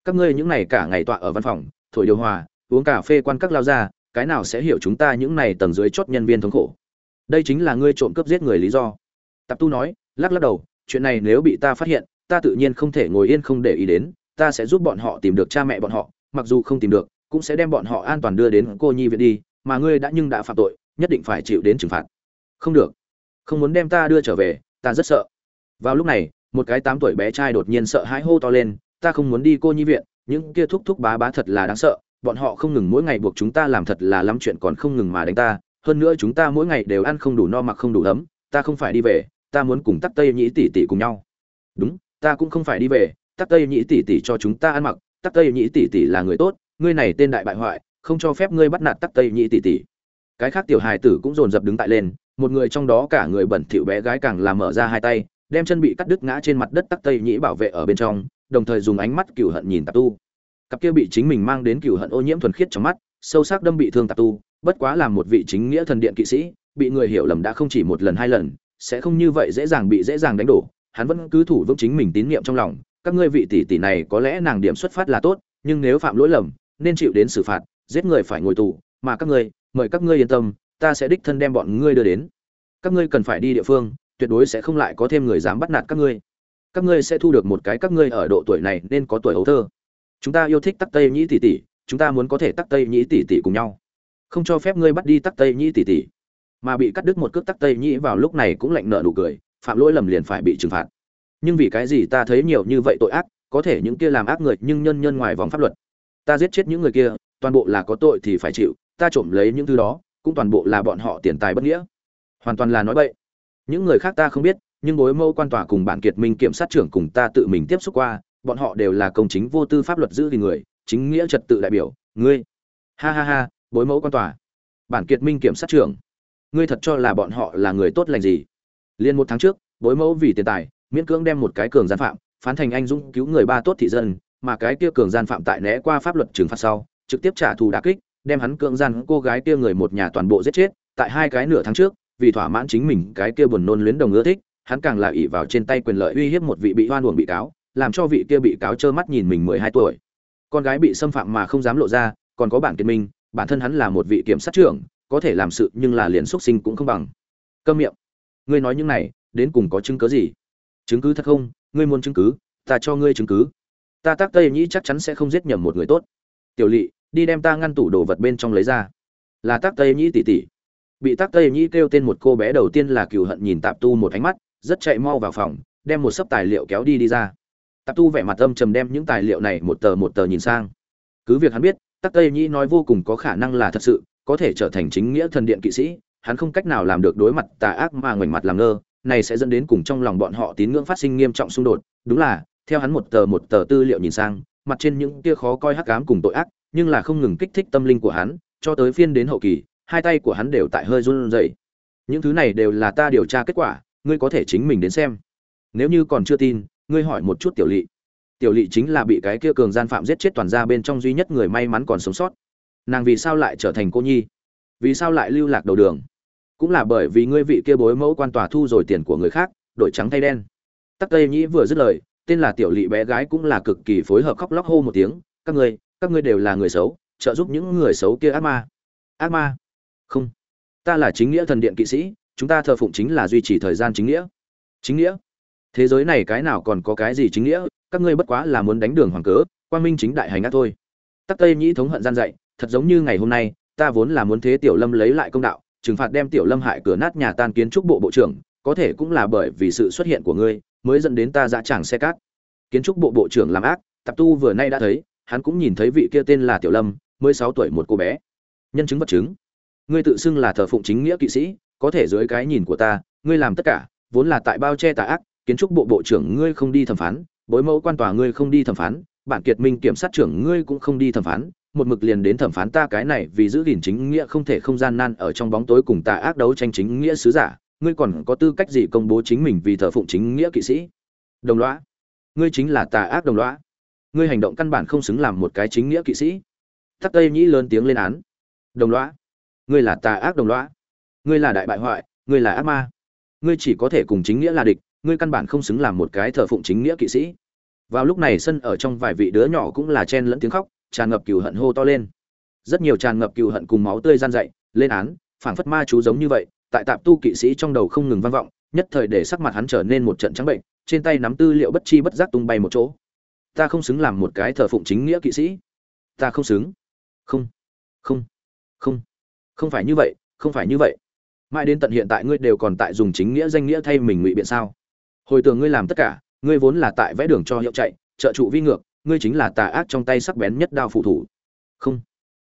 Các ngươi những này cả ngày tọa ở văn phòng, thổi điều hòa, uống cà phê quan các lao ra, cái nào sẽ hiểu chúng ta những này tầng dưới chót nhân viên thống khổ? Đây chính là ngươi trộm cướp giết người lý do. Tạp tu nói, lắc lắc đầu, chuyện này nếu bị ta phát hiện, ta tự nhiên không thể ngồi yên không để ý đến, ta sẽ giúp bọn họ tìm được cha mẹ bọn họ, mặc dù không tìm được, cũng sẽ đem bọn họ an toàn đưa đến cô nhi viện đi, mà ngươi đã nhưng đã phạm tội, nhất định phải chịu đến trừng phạt. Không được. Không muốn đem ta đưa trở về, ta rất sợ vào lúc này, một cái tám tuổi bé trai đột nhiên sợ hãi hô to lên, ta không muốn đi cô nhi viện, những kia thúc thúc bá bá thật là đáng sợ, bọn họ không ngừng mỗi ngày buộc chúng ta làm thật là lắm chuyện còn không ngừng mà đánh ta, hơn nữa chúng ta mỗi ngày đều ăn không đủ no mặc không đủ ấm, ta không phải đi về, ta muốn cùng tắc tây nhĩ tỷ tỷ cùng nhau. Đúng, ta cũng không phải đi về, tắc tây nhĩ tỷ tỷ cho chúng ta ăn mặc, tắc tây nhĩ tỷ tỷ là người tốt, ngươi này tên đại bại hoại, không cho phép ngươi bắt nạt tắc tây nhĩ tỷ tỷ. Cái khác tiểu hài tử cũng dồn dập đứng tại lên, một người trong đó cả người bẩn thỉu bé gái càng làm mở ra hai tay đem chân bị cắt đứt ngã trên mặt đất tắc tây nhĩ bảo vệ ở bên trong, đồng thời dùng ánh mắt cửu hận nhìn tạp tu. Cặp kia bị chính mình mang đến cửu hận ô nhiễm thuần khiết trong mắt, sâu sắc đâm bị thương tạp tu, bất quá là một vị chính nghĩa thần điện kỵ sĩ, bị người hiểu lầm đã không chỉ một lần hai lần, sẽ không như vậy dễ dàng bị dễ dàng đánh đổ, hắn vẫn cứ thủ vững chính mình tín nhiệm trong lòng, các ngươi vị tỷ tỷ này có lẽ nàng điểm xuất phát là tốt, nhưng nếu phạm lỗi lầm, nên chịu đến xử phạt, giết người phải ngồi tù, mà các ngươi, mời các ngươi yên tâm, ta sẽ đích thân đem bọn ngươi đưa đến. Các ngươi cần phải đi địa phương tuyệt đối sẽ không lại có thêm người dám bắt nạt các ngươi. Các ngươi sẽ thu được một cái các ngươi ở độ tuổi này nên có tuổi hấu thơ. Chúng ta yêu thích tắc tây nhĩ tỷ tỷ, chúng ta muốn có thể tắc tây nhĩ tỷ tỷ cùng nhau. Không cho phép ngươi bắt đi tắc tây nhĩ tỷ tỷ. Mà bị cắt đứt một cước tắc tây nhĩ vào lúc này cũng lạnh nợ nụ cười, phạm lỗi lầm liền phải bị trừng phạt. Nhưng vì cái gì ta thấy nhiều như vậy tội ác, có thể những kia làm ác người nhưng nhân nhân ngoài vòng pháp luật. Ta giết chết những người kia, toàn bộ là có tội thì phải chịu, ta trộm lấy những thứ đó, cũng toàn bộ là bọn họ tiền tài bất nghĩa. Hoàn toàn là nói bậy những người khác ta không biết, nhưng bối mâu quan tòa cùng bản kiệt minh kiểm sát trưởng cùng ta tự mình tiếp xúc qua, bọn họ đều là công chính vô tư pháp luật giữ gìn người, chính nghĩa trật tự đại biểu, ngươi. Ha ha ha, bối mẫu quan tòa. Bản kiệt minh kiểm sát trưởng. Ngươi thật cho là bọn họ là người tốt lành gì? Liên một tháng trước, bối mẫu vì tiền tài, miễn cưỡng đem một cái cường gian phạm, phán thành anh dũng cứu người ba tốt thị dân, mà cái kia cường gian phạm tại né qua pháp luật trừng phạt sau, trực tiếp trả thù đả kích, đem hắn cưỡng gian cô gái kia người một nhà toàn bộ giết chết, tại hai cái nửa tháng trước vì thỏa mãn chính mình cái kia buồn nôn luyến đồng ưa thích, hắn càng là ỷ vào trên tay quyền lợi uy hiếp một vị bị hoan uổng bị cáo, làm cho vị kia bị cáo trơ mắt nhìn mình mười hai tuổi. Con gái bị xâm phạm mà không dám lộ ra, còn có bản kiệt minh, bản thân hắn là một vị kiểm sát trưởng, có thể làm sự nhưng là liền xuất sinh cũng không bằng. Câm miệng. Ngươi nói những này, đến cùng có chứng cứ gì? Chứng cứ thật không? Ngươi muốn chứng cứ, ta cho ngươi chứng cứ. Ta tác tây nhĩ chắc chắn sẽ không giết nhầm một người tốt. Tiểu lỵ đi đem ta ngăn tủ đồ vật bên trong lấy ra. Là tác tây nhĩ tỷ tỷ bị tác tây nhĩ kêu tên một cô bé đầu tiên là cừu hận nhìn tạp tu một ánh mắt, rất chạy mau vào phòng, đem một sấp tài liệu kéo đi đi ra. Tạp tu vẻ mặt âm trầm đem những tài liệu này một tờ một tờ nhìn sang. Cứ việc hắn biết, tắc tây nhĩ nói vô cùng có khả năng là thật sự, có thể trở thành chính nghĩa thần điện kỵ sĩ, hắn không cách nào làm được đối mặt tà ác mà ngoảnh mặt làm ngơ, này sẽ dẫn đến cùng trong lòng bọn họ tín ngưỡng phát sinh nghiêm trọng xung đột. Đúng là, theo hắn một tờ một tờ tư liệu nhìn sang, mặt trên những tia khó coi hắc ám cùng tội ác, nhưng là không ngừng kích thích tâm linh của hắn, cho tới phiên đến hậu kỳ hai tay của hắn đều tại hơi run rẩy. Những thứ này đều là ta điều tra kết quả, ngươi có thể chính mình đến xem. Nếu như còn chưa tin, ngươi hỏi một chút tiểu lỵ tiểu lỵ chính là bị cái kia cường gian phạm giết chết toàn gia bên trong duy nhất người may mắn còn sống sót. Nàng vì sao lại trở thành cô nhi? Vì sao lại lưu lạc đầu đường? Cũng là bởi vì ngươi vị kia bối mẫu quan tòa thu rồi tiền của người khác, đổi trắng thay đen. Tắc tây nhĩ vừa dứt lời, tên là tiểu lỵ bé gái cũng là cực kỳ phối hợp khóc lóc hô một tiếng, các ngươi các ngươi đều là người xấu, trợ giúp những người xấu kia ác ma. Ác ma? Không. Ta là chính nghĩa thần điện kỵ sĩ, chúng ta thờ phụng chính là duy trì thời gian chính nghĩa. Chính nghĩa? Thế giới này cái nào còn có cái gì chính nghĩa? Các ngươi bất quá là muốn đánh đường hoàng cớ quan minh chính đại hành ác thôi. Tắc tây nhĩ thống hận gian dạy, thật giống như ngày hôm nay, ta vốn là muốn thế tiểu lâm lấy lại công đạo, trừng phạt đem tiểu lâm hại cửa nát nhà tan kiến trúc bộ bộ trưởng, có thể cũng là bởi vì sự xuất hiện của ngươi, mới dẫn đến ta dã tràng xe cát. Kiến trúc bộ bộ trưởng làm ác tập tu vừa nay đã thấy, hắn cũng nhìn thấy vị kia tên là tiểu lâm mới sáu tuổi một cô bé. Nhân chứng vật chứng ngươi tự xưng là thờ phụng chính nghĩa kỵ sĩ, có thể dưới cái nhìn của ta, ngươi làm tất cả, vốn là tại bao che tà ác, kiến trúc bộ bộ trưởng ngươi không đi thẩm phán, bối mẫu quan tòa ngươi không đi thẩm phán, bản kiệt minh kiểm sát trưởng ngươi cũng không đi thẩm phán, một mực liền đến thẩm phán ta cái này vì giữ gìn chính nghĩa không thể không gian nan ở trong bóng tối cùng tà ác đấu tranh chính nghĩa sứ giả, ngươi còn có tư cách gì công bố chính mình vì thờ phụng chính nghĩa kỵ sĩ? Đồng loá ngươi chính là tà ác đồng loá ngươi hành động căn bản không xứng làm một cái chính nghĩa kỵ sĩ. Tắc tây nhĩ lớn tiếng lên án. Đồng loá ngươi là tà ác đồng loá ngươi là đại bại hoại, ngươi là ác ma. Ngươi chỉ có thể cùng chính nghĩa là địch, ngươi căn bản không xứng làm một cái thờ phụng chính nghĩa kỵ sĩ. Vào lúc này sân ở trong vài vị đứa nhỏ cũng là chen lẫn tiếng khóc, tràn ngập cừu hận hô to lên. Rất nhiều tràn ngập cừu hận cùng máu tươi gian dậy, lên án, phảng phất ma chú giống như vậy, tại tạp tu kỵ sĩ trong đầu không ngừng vang vọng, nhất thời để sắc mặt hắn trở nên một trận trắng bệnh, trên tay nắm tư liệu bất chi bất giác tung bay một chỗ. Ta không xứng làm một cái thờ phụng chính nghĩa kỵ sĩ. Ta không xứng. Không. Không. Không không phải như vậy, không phải như vậy. Mãi đến tận hiện tại ngươi đều còn tại dùng chính nghĩa danh nghĩa thay mình ngụy biện sao? Hồi tưởng ngươi làm tất cả, ngươi vốn là tại vẽ đường cho hiệu chạy, trợ trụ vi ngược, ngươi chính là tà ác trong tay sắc bén nhất đao phụ thủ. Không.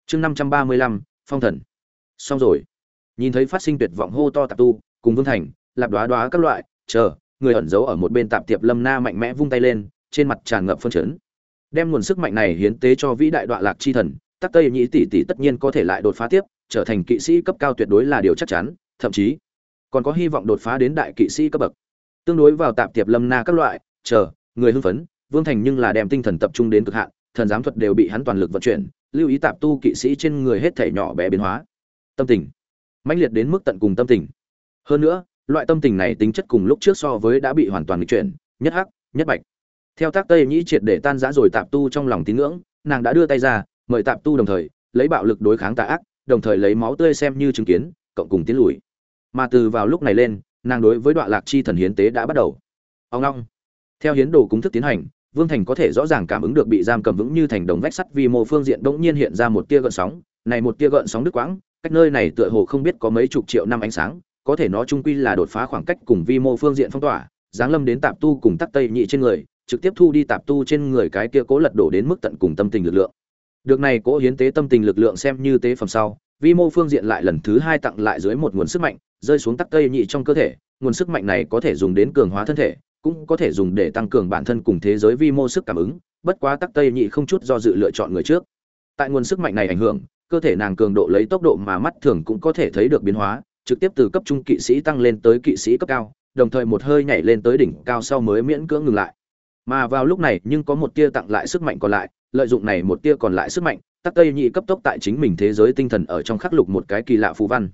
Chương năm trăm ba mươi lăm, phong thần. Xong rồi. Nhìn thấy phát sinh tuyệt vọng hô to tạp tu, cùng vương thành, lạp đoá đoá các loại, chờ, người ẩn giấu ở một bên tạp tiệp lâm na mạnh mẽ vung tay lên, trên mặt tràn ngập phân chấn. Đem nguồn sức mạnh này hiến tế cho vĩ đại đoạn lạc chi thần, tắc tây nhĩ tỷ tỷ tất nhiên có thể lại đột phá tiếp trở thành kỵ sĩ cấp cao tuyệt đối là điều chắc chắn, thậm chí còn có hy vọng đột phá đến đại kỵ sĩ cấp bậc. Tương đối vào tạp tiệp lâm na các loại, chờ, người hưng phấn, vương thành nhưng là đem tinh thần tập trung đến cực hạn, thần giám thuật đều bị hắn toàn lực vận chuyển, lưu ý tạp tu kỵ sĩ trên người hết thể nhỏ bé biến hóa. Tâm tình, mãnh liệt đến mức tận cùng tâm tình. Hơn nữa, loại tâm tình này tính chất cùng lúc trước so với đã bị hoàn toàn nghịch chuyển, nhất hắc, nhất bạch. Theo tác tây nhĩ triệt để tan rã rồi tạp tu trong lòng tín ngưỡng, nàng đã đưa tay ra, mời tạp tu đồng thời, lấy bạo lực đối kháng tà ác đồng thời lấy máu tươi xem như chứng kiến, cộng cùng tiến lùi. Mà từ vào lúc này lên, nàng đối với đoạn lạc chi thần hiến tế đã bắt đầu. Ông long. Theo hiến đồ cúng thức tiến hành, vương thành có thể rõ ràng cảm ứng được bị giam cầm vững như thành đồng vách sắt vì mô phương diện bỗng nhiên hiện ra một tia gợn sóng, này một tia gợn sóng đứt quãng, cách nơi này tựa hồ không biết có mấy chục triệu năm ánh sáng, có thể nó trung quy là đột phá khoảng cách cùng vi mô phương diện phong tỏa, giáng lâm đến tạp tu cùng tắc tây nhị trên người, trực tiếp thu đi tạp tu trên người cái kia cố lật đổ đến mức tận cùng tâm tình lực lượng được này cố hiến tế tâm tình lực lượng xem như tế phẩm sau, vi mô phương diện lại lần thứ hai tặng lại dưới một nguồn sức mạnh, rơi xuống tắc tây nhị trong cơ thể. Nguồn sức mạnh này có thể dùng đến cường hóa thân thể, cũng có thể dùng để tăng cường bản thân cùng thế giới vi mô sức cảm ứng, bất quá tắc tây nhị không chút do dự lựa chọn người trước. Tại nguồn sức mạnh này ảnh hưởng, cơ thể nàng cường độ lấy tốc độ mà mắt thường cũng có thể thấy được biến hóa, trực tiếp từ cấp trung kỵ sĩ tăng lên tới kỵ sĩ cấp cao, đồng thời một hơi nhảy lên tới đỉnh cao sau mới miễn cưỡng ngừng lại. Mà vào lúc này nhưng có một tia tặng lại sức mạnh còn lại lợi dụng này một tia còn lại sức mạnh, tắc tây nhị cấp tốc tại chính mình thế giới tinh thần ở trong khắc lục một cái kỳ lạ phù văn.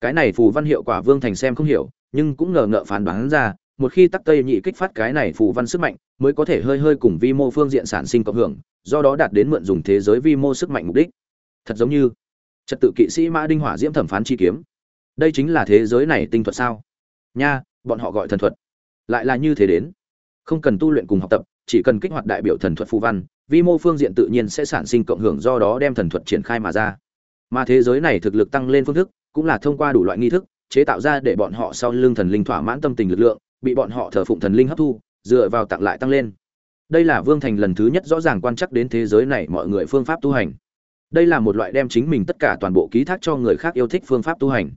Cái này phù văn hiệu quả vương thành xem không hiểu, nhưng cũng ngờ ngợ phán đoán ra, một khi tắc tây nhị kích phát cái này phù văn sức mạnh, mới có thể hơi hơi cùng vi mô phương diện sản sinh cộng hưởng, do đó đạt đến mượn dùng thế giới vi mô sức mạnh mục đích. Thật giống như trật tự kỵ sĩ mã đinh hỏa diễm thẩm phán chi kiếm. Đây chính là thế giới này tinh thuật sao? Nha, bọn họ gọi thần thuật. Lại là như thế đến. Không cần tu luyện cùng học tập chỉ cần kích hoạt đại biểu thần thuật phù văn, vi mô phương diện tự nhiên sẽ sản sinh cộng hưởng do đó đem thần thuật triển khai mà ra. Mà thế giới này thực lực tăng lên phương thức, cũng là thông qua đủ loại nghi thức, chế tạo ra để bọn họ sau lưng thần linh thỏa mãn tâm tình lực lượng, bị bọn họ thờ phụng thần linh hấp thu, dựa vào tặng lại tăng lên. Đây là vương thành lần thứ nhất rõ ràng quan chắc đến thế giới này mọi người phương pháp tu hành. Đây là một loại đem chính mình tất cả toàn bộ ký thác cho người khác yêu thích phương pháp tu hành.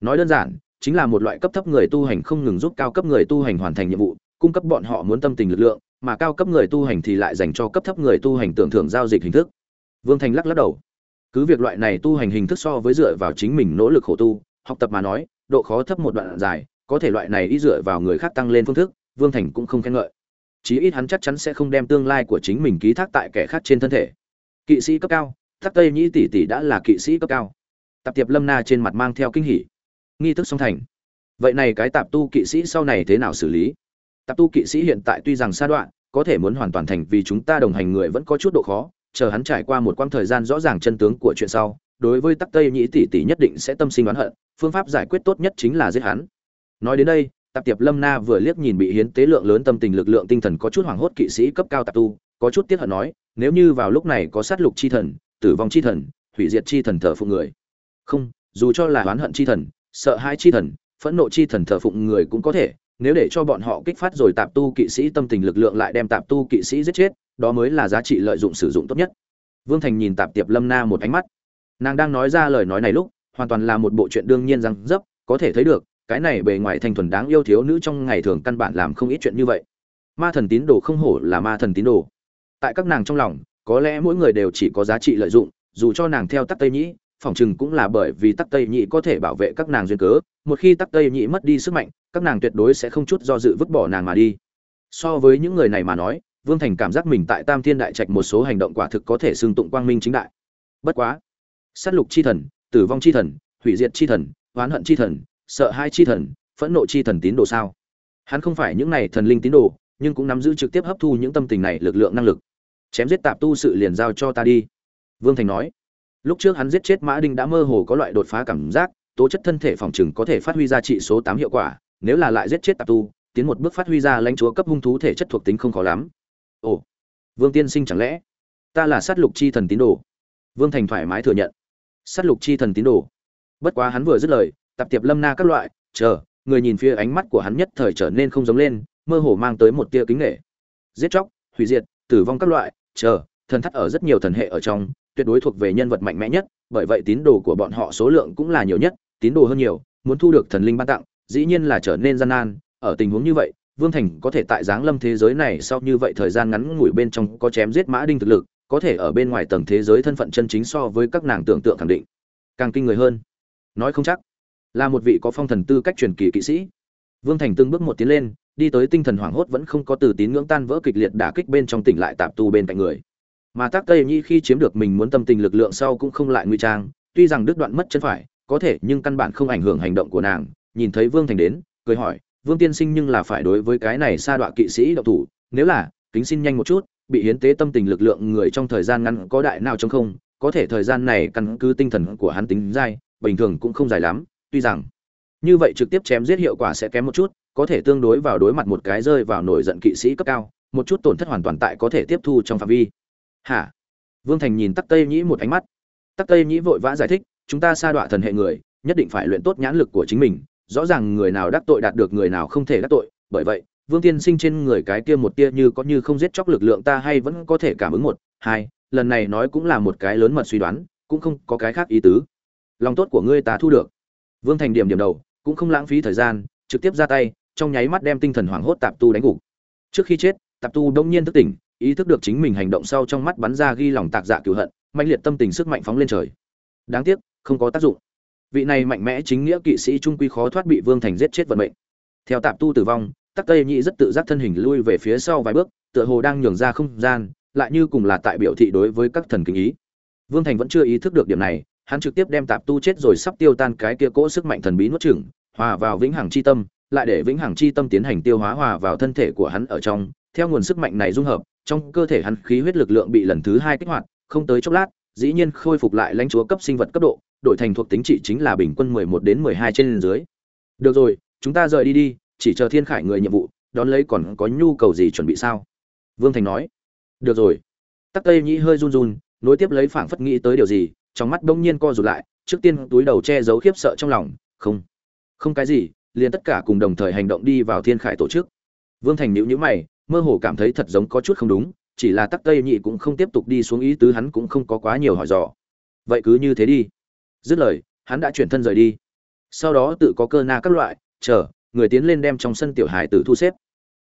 Nói đơn giản, chính là một loại cấp thấp người tu hành không ngừng giúp cao cấp người tu hành hoàn thành nhiệm vụ cung cấp bọn họ muốn tâm tình lực lượng, mà cao cấp người tu hành thì lại dành cho cấp thấp người tu hành tưởng thưởng giao dịch hình thức. Vương thành lắc lắc đầu. Cứ việc loại này tu hành hình thức so với dựa vào chính mình nỗ lực khổ tu, học tập mà nói, độ khó thấp một đoạn dài, có thể loại này ý dựa vào người khác tăng lên phương thức, vương thành cũng không khen ngợi. Chí ít hắn chắc chắn sẽ không đem tương lai của chính mình ký thác tại kẻ khác trên thân thể. Kỵ sĩ cấp cao Tháp tây nhĩ tỷ tỷ đã là kỵ sĩ cấp cao. Tạp tiệp lâm na trên mặt mang theo kinh hỉ. Nghi thức xong thành. Vậy này cái tạp tu kỵ sĩ sau này thế nào xử lý? Tạp tu kỵ sĩ hiện tại tuy rằng xa đoạn, có thể muốn hoàn toàn thành vì chúng ta đồng hành người vẫn có chút độ khó, chờ hắn trải qua một quãng thời gian rõ ràng chân tướng của chuyện sau, đối với tắc tây nhĩ tỷ tỷ nhất định sẽ tâm sinh oán hận, phương pháp giải quyết tốt nhất chính là giết hắn. Nói đến đây, tạp tiệp lâm na vừa liếc nhìn bị hiến tế lượng lớn tâm tình lực lượng tinh thần có chút hoảng hốt kỵ sĩ cấp cao tạp tu, có chút tiếc hận nói, nếu như vào lúc này có sát lục chi thần, tử vong chi thần, hủy diệt chi thần thờ phụng người. Không, dù cho là oán hận chi thần, sợ hãi chi thần, phẫn nộ chi thần thờ phụng người cũng có thể nếu để cho bọn họ kích phát rồi tạp tu kỵ sĩ tâm tình lực lượng lại đem tạp tu kỵ sĩ giết chết, đó mới là giá trị lợi dụng sử dụng tốt nhất. Vương thành nhìn tạp tiệp lâm na một ánh mắt. Nàng đang nói ra lời nói này lúc, hoàn toàn là một bộ chuyện đương nhiên rằng dấp, có thể thấy được, cái này bề ngoài thanh thuần đáng yêu thiếu nữ trong ngày thường căn bản làm không ít chuyện như vậy. Ma thần tín đồ không hổ là ma thần tín đồ. Tại các nàng trong lòng, có lẽ mỗi người đều chỉ có giá trị lợi dụng, dù cho nàng theo tắc tây nhĩ phỏng chừng cũng là bởi vì tắc tây nhĩ có thể bảo vệ các nàng duyên cớ, một khi tắc tây nhĩ mất đi sức mạnh các nàng tuyệt đối sẽ không chút do dự vứt bỏ nàng mà đi. So với những người này mà nói, vương thành cảm giác mình tại tam thiên đại trạch một số hành động quả thực có thể xưng tụng quang minh chính đại. Bất quá s á t lục c h i thần, tử vong c h i thần, hủy diệt c h i thần, oán hận chi thần, sợ hai chi thần, phẫn nộ chi thần tín đồ sao? Hắn không phải những này thần linh tín đồ, nhưng cũng nắm giữ trực tiếp hấp thu những tâm tình này lực lượng năng lực. Chém giết tạp tu sự liền giao cho ta đi. Vương thành nói. Lúc trước hắn giết chết mã đinh đã mơ hồ có loại đột phá cảm giác, tố chất thân thể phòng trừng có thể phát huy ra trị số tám hiệu quả nếu là lại giết chết tạp tu, tiến một bước phát huy ra lãnh chúa cấp hung thú thể chất thuộc tính không khó lắm. Ồ, vương tiên sinh chẳng lẽ ta là sát lục chi thần tín đồ? Vương thành thoải mái thừa nhận. Sát lục chi thần tín đồ. Bất quá hắn vừa dứt lời tập tiệp lâm na các loại, chờ, người nhìn phía ánh mắt của hắn nhất thời trở nên không giống lên, mơ hồ mang tới một tia kính nghệ giết chóc, hủy diệt, tử vong các loại, chờ, thần thắt ở rất nhiều thần hệ ở trong, tuyệt đối thuộc về nhân vật mạnh mẽ nhất, bởi vậy tín đồ của bọn họ số lượng cũng là nhiều nhất, tín đồ hơn nhiều, muốn thu được thần linh ban tặng dĩ nhiên là trở nên gian nan. Ở tình huống như vậy, vương thành có thể tại giáng lâm thế giới này sau như vậy thời gian ngắn ngủi bên trong có chém giết mã đinh thực lực, có thể ở bên ngoài tầng thế giới thân phận chân chính so với các nàng tưởng tượng khẳng định. Càng kinh người hơn, nói không chắc, là một vị có phong thần tư cách truyền kỳ kỵ sĩ. Vương thành từng bước một tiến lên, đi tới tinh thần hoảng hốt vẫn không có từ tín ngưỡng tan vỡ kịch liệt đả kích bên trong tỉnh lại tạp tu bên cạnh người. Mà tác tây nhi khi chiếm được mình muốn tâm tình lực lượng sau cũng không lại nguy trang, tuy rằng đứt đoạn mất chân phải, có thể nhưng căn bản không ảnh hưởng hành động của nàng nhìn thấy vương thành đến, cười hỏi, vương tiên sinh nhưng là phải đối với cái này sa đọa kỵ sĩ độc thủ, nếu là, kính xin nhanh một chút, bị hiến tế tâm tình lực lượng người trong thời gian ngắn có đại nào trong không, có thể thời gian này căn cứ tinh thần của hắn tính dai, bình thường cũng không dài lắm, tuy rằng, như vậy trực tiếp chém giết hiệu quả sẽ kém một chút, có thể tương đối vào đối mặt một cái rơi vào nổi giận kỵ sĩ cấp cao, một chút tổn thất hoàn toàn tại có thể tiếp thu trong phạm vi. Hả? Vương thành nhìn tắc tây nhĩ một ánh mắt. Tắc tây nhĩ vội vã giải thích, chúng ta sa đọa thần hệ người, nhất định phải luyện tốt nhãn lực của chính mình rõ ràng người nào đắc tội đạt được người nào không thể đắc tội, bởi vậy, vương tiên sinh trên người cái kia một tia như có như không giết chóc lực lượng ta hay vẫn có thể cảm ứng một, hai, lần này nói cũng là một cái lớn mật suy đoán, cũng không có cái khác ý tứ. Lòng tốt của ngươi ta thu được. Vương thành điểm điểm đầu, cũng không lãng phí thời gian, trực tiếp ra tay, trong nháy mắt đem tinh thần hoảng hốt tạp tu đánh gục. Trước khi chết, tạp tu đông nhiên thức tỉnh, ý thức được chính mình hành động sau trong mắt bắn ra ghi lòng tạc dạ cửu hận mạnh liệt tâm tình sức mạnh phóng lên trời. Đáng tiếc, không có tác dụng vị này mạnh mẽ chính nghĩa kỵ sĩ trung quy khó thoát bị vương thành giết chết vận mệnh. Theo tạp tu tử vong, tắc tây nhị rất tự giác thân hình lui về phía sau vài bước, tựa hồ đang nhường ra không gian, lại như cùng là tại biểu thị đối với các thần kinh ý. Vương thành vẫn chưa ý thức được điểm này, hắn trực tiếp đem tạp tu chết rồi sắp tiêu tan cái kia cỗ sức mạnh thần bí nuốt chửng, hòa vào vĩnh hằng chi tâm, lại để vĩnh hằng chi tâm tiến hành tiêu hóa hòa vào thân thể của hắn ở trong. Theo nguồn sức mạnh này dung hợp, trong cơ thể hắn khí huyết lực lượng bị lần thứ hai kích hoạt, không tới chốc lát dĩ nhiên khôi phục lại lãnh chúa cấp sinh vật cấp độ đổi thành thuộc tính trị chính là bình quân 11 đến 12 trên dưới. Được rồi, chúng ta rời đi đi, chỉ chờ Thiên Khải người nhiệm vụ, đón lấy còn có nhu cầu gì chuẩn bị sao?" Vương Thành nói. "Được rồi." Tắc Tây Nhĩ hơi run run, nối tiếp lấy phảng phất nghĩ tới điều gì, trong mắt bỗng nhiên co rụt lại, trước tiên túi đầu che giấu khiếp sợ trong lòng, "Không, không cái gì, liền tất cả cùng đồng thời hành động đi vào Thiên Khải tổ chức." Vương Thành nhíu nhíu mày, mơ hồ cảm thấy thật giống có chút không đúng, chỉ là Tắc Tây nhị cũng không tiếp tục đi xuống ý tứ hắn cũng không có quá nhiều hỏi dò. "Vậy cứ như thế đi." dứt lời, hắn đã chuyển thân rời đi sau đó tự có cơ na các loại, chờ, người tiến lên đem trong sân tiểu hải tử thu xếp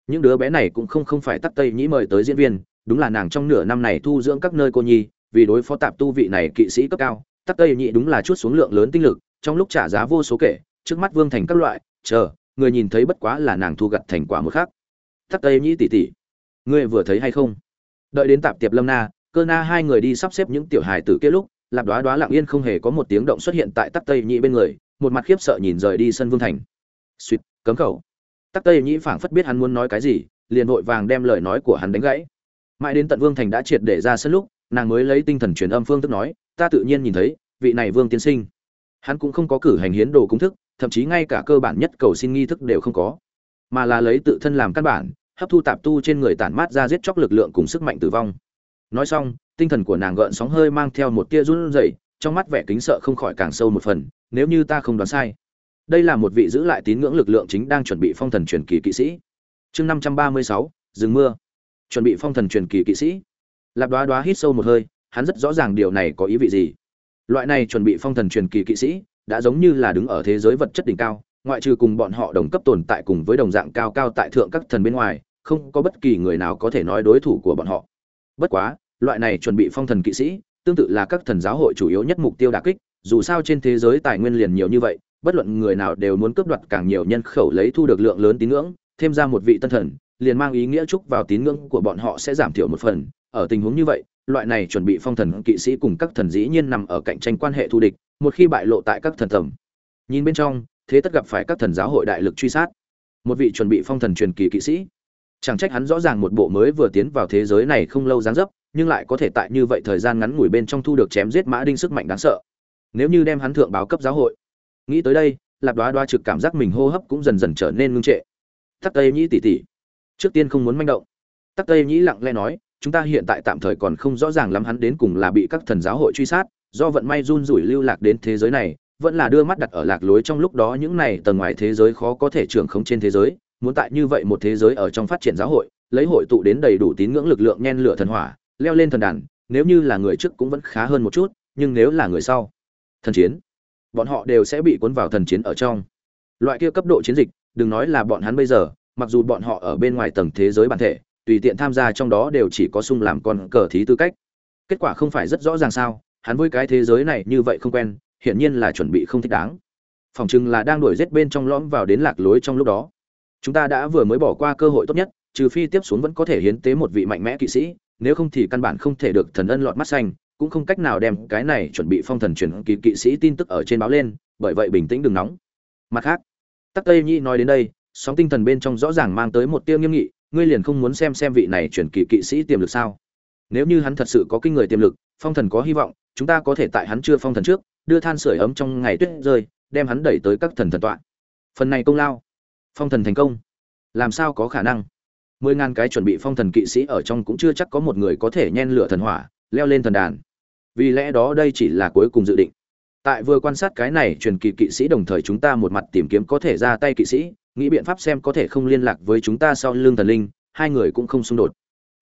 những đứa bé này cũng không không phải tắc tây nhĩ mời tới diễn viên, đúng là nàng trong nửa năm này thu dưỡng các nơi cô nhi, vì đối phó tạp tu vị này kỵ sĩ cấp cao, tắc tây nhĩ đúng là chút xuống lượng lớn tinh lực, trong lúc trả giá vô số kể, trước mắt vương thành các loại, chờ, người nhìn thấy bất quá là nàng thu gặt thành quả một khác tắc tây nhĩ tỉ tỉ, ngươi vừa thấy hay không đợi đến tạp tiệp lâm na, cơ na hai người đi sắp xếp những tiểu hài tử kia lúc, lạp đoá đoá lặng yên không hề có một tiếng động xuất hiện tại tắc tây nhĩ bên người, một mặt khiếp sợ nhìn rời đi sân vương thành. Suýt, cấm khẩu. Tắc tây nhĩ phảng phất biết hắn muốn nói cái gì, liền vội vàng đem lời nói của hắn đánh gãy. Mãi đến tận vương thành đã triệt để ra sân lúc, nàng mới lấy tinh thần truyền âm phương thức nói, ta tự nhiên nhìn thấy, vị này vương tiên sinh. Hắn cũng không có cử hành hiến đồ công thức, thậm chí ngay cả cơ bản nhất cầu xin nghi thức đều không có, mà là lấy tự thân làm căn bản hấp thu tạp tu trên người tản mát ra giết chóc lực lượng cùng sức mạnh tử vong. Nói xong, tinh thần của nàng gợn sóng hơi mang theo một tia run rẩy, trong mắt vẻ kính sợ không khỏi càng sâu một phần, nếu như ta không đoán sai. Đây là một vị giữ lại tín ngưỡng lực lượng chính đang chuẩn bị phong thần truyền kỳ kỵ sĩ. Chương năm trăm ba mươi sáu, rừng mưa. Chuẩn bị phong thần truyền kỳ kỵ sĩ. Lạp đoá đoá hít sâu một hơi, hắn rất rõ ràng điều này có ý vị gì. Loại này chuẩn bị phong thần truyền kỳ kỵ sĩ đã giống như là đứng ở thế giới vật chất đỉnh cao, ngoại trừ cùng bọn họ đồng cấp tồn tại cùng với đồng dạng cao cao tại thượng các thần bên ngoài không có bất kỳ người nào có thể nói đối thủ của bọn họ. Bất quá, loại này chuẩn bị phong thần kỵ sĩ, tương tự là các thần giáo hội chủ yếu nhất mục tiêu đả kích, dù sao trên thế giới tài nguyên liền nhiều như vậy, bất luận người nào đều muốn cướp đoạt càng nhiều nhân khẩu lấy thu được lượng lớn tín ngưỡng, thêm ra một vị tân thần, liền mang ý nghĩa chúc vào tín ngưỡng của bọn họ sẽ giảm thiểu một phần. Ở tình huống như vậy, loại này chuẩn bị phong thần kỵ sĩ cùng các thần dĩ nhiên nằm ở cạnh tranh quan hệ thù địch, một khi bại lộ tại các thần tầm nhìn bên trong, thế tất gặp phải các thần giáo hội đại lực truy sát. Một vị chuẩn bị phong thần truyền kỳ kỵ sĩ chẳng trách hắn rõ ràng một bộ mới vừa tiến vào thế giới này không lâu dáng dấp, nhưng lại có thể tại như vậy thời gian ngắn ngủi bên trong thu được chém giết mã đinh sức mạnh đáng sợ. Nếu như đem hắn thượng báo cấp giáo hội, nghĩ tới đây, lạp đoá đoá trực cảm giác mình hô hấp cũng dần dần trở nên ngưng trệ. Tắc tây nhĩ tỉ tỉ trước tiên không muốn manh động. Tắc tây nhĩ lặng lẽ nói, chúng ta hiện tại tạm thời còn không rõ ràng lắm hắn đến cùng là bị các thần giáo hội truy sát, do vận may run rủi lưu lạc đến thế giới này, vẫn là đưa mắt đặt ở lạc lối trong lúc đó những này tầng ngoài thế giới khó có thể trưởng không trên thế giới muốn tại như vậy một thế giới ở trong phát triển giáo hội, lấy hội tụ đến đầy đủ tín ngưỡng lực lượng nhen lửa thần hỏa, leo lên thần đàn, nếu như là người trước cũng vẫn khá hơn một chút, nhưng nếu là người sau, thần chiến, bọn họ đều sẽ bị cuốn vào thần chiến ở trong. Loại kia cấp độ chiến dịch, đừng nói là bọn hắn bây giờ, mặc dù bọn họ ở bên ngoài tầng thế giới bản thể, tùy tiện tham gia trong đó đều chỉ có sung làm con cờ thí tư cách. Kết quả không phải rất rõ ràng sao, hắn với cái thế giới này như vậy không quen, hiển nhiên là chuẩn bị không thích đáng. Phòng chừng là đang đuổi giết bên trong lõm vào đến lạc lối trong lúc đó chúng ta đã vừa mới bỏ qua cơ hội tốt nhất, trừ phi tiếp xuống vẫn có thể hiến tế một vị mạnh mẽ kỵ sĩ, nếu không thì căn bản không thể được thần ân lọt mắt xanh, cũng không cách nào đem cái này chuẩn bị phong thần truyền kỳ kỵ sĩ tin tức ở trên báo lên, bởi vậy bình tĩnh đừng nóng. Mặt khác, tắc tây nhi nói đến đây, sóng tinh thần bên trong rõ ràng mang tới một tiêu nghiêm nghị, ngươi liền không muốn xem xem vị này chuyển kỳ kỵ sĩ tiềm lực sao? Nếu như hắn thật sự có kinh người tiềm lực, phong thần có hy vọng, chúng ta có thể tại hắn chưa phong thần trước, đưa than sưởi ấm trong ngày tuyết rơi, đem hắn đẩy tới các thần thần tọa. Phần này công lao phong thần thành công. Làm sao có khả năng? Mười ngàn cái chuẩn bị phong thần kỵ sĩ ở trong cũng chưa chắc có một người có thể nhen lửa thần hỏa, leo lên thần đàn. Vì lẽ đó đây chỉ là cuối cùng dự định. Tại vừa quan sát cái này truyền kỳ kỵ sĩ đồng thời chúng ta một mặt tìm kiếm có thể ra tay kỵ sĩ, nghĩ biện pháp xem có thể không liên lạc với chúng ta sau lưng thần linh, hai người cũng không xung đột.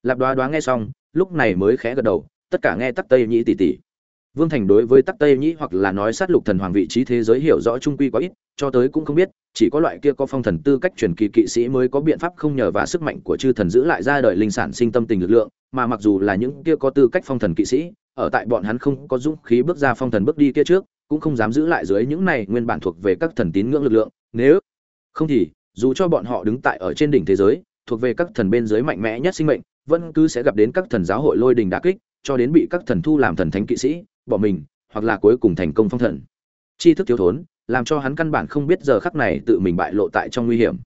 Lạp đoá đoá nghe xong, lúc này mới khẽ gật đầu, tất cả nghe tắc tây nhĩ tỉ tỉ. Vương thành đối với tắc tây nhĩ hoặc là nói sát lục thần hoàng vị trí thế giới hiểu rõ trung quy quá ít, cho tới cũng không biết chỉ có loại kia có phong thần tư cách truyền kỳ kỵ sĩ mới có biện pháp không nhờ và sức mạnh của chư thần giữ lại ra đời linh sản sinh tâm tình lực lượng, mà mặc dù là những kia có tư cách phong thần kỵ sĩ, ở tại bọn hắn không có dũng khí bước ra phong thần bước đi kia trước, cũng không dám giữ lại dưới những này nguyên bản thuộc về các thần tín ngưỡng lực lượng, nếu không thì, dù cho bọn họ đứng tại ở trên đỉnh thế giới, thuộc về các thần bên dưới mạnh mẽ nhất sinh mệnh, vẫn cứ sẽ gặp đến các thần giáo hội lôi đình đả kích, cho đến bị các thần thu làm thần thánh kỵ sĩ, bỏ mình, hoặc là cuối cùng thành công phong thần. Tri thức thiếu thốn làm cho hắn căn bản không biết giờ khắc này tự mình bại lộ tại trong nguy hiểm.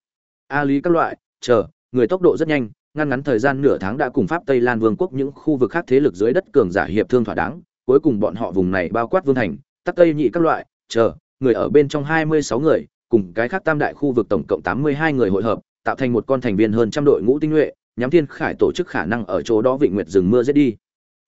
A lý các loại, chờ, người tốc độ rất nhanh, ngăn ngắn thời gian nửa tháng đã cùng pháp tây lan vương quốc những khu vực khác thế lực dưới đất cường giả hiệp thương thỏa đáng, cuối cùng bọn họ vùng này bao quát vương thành, tắc tây nhị các loại, chờ, người ở bên trong hai mươi sáu người, cùng cái khác tam đại khu vực tổng cộng tám mươi hai người hội hợp, tạo thành một con thành viên hơn trăm đội ngũ tinh nhuệ, nhắm thiên khải tổ chức khả năng ở chỗ đó vịnh nguyệt rừng mưa giết đi.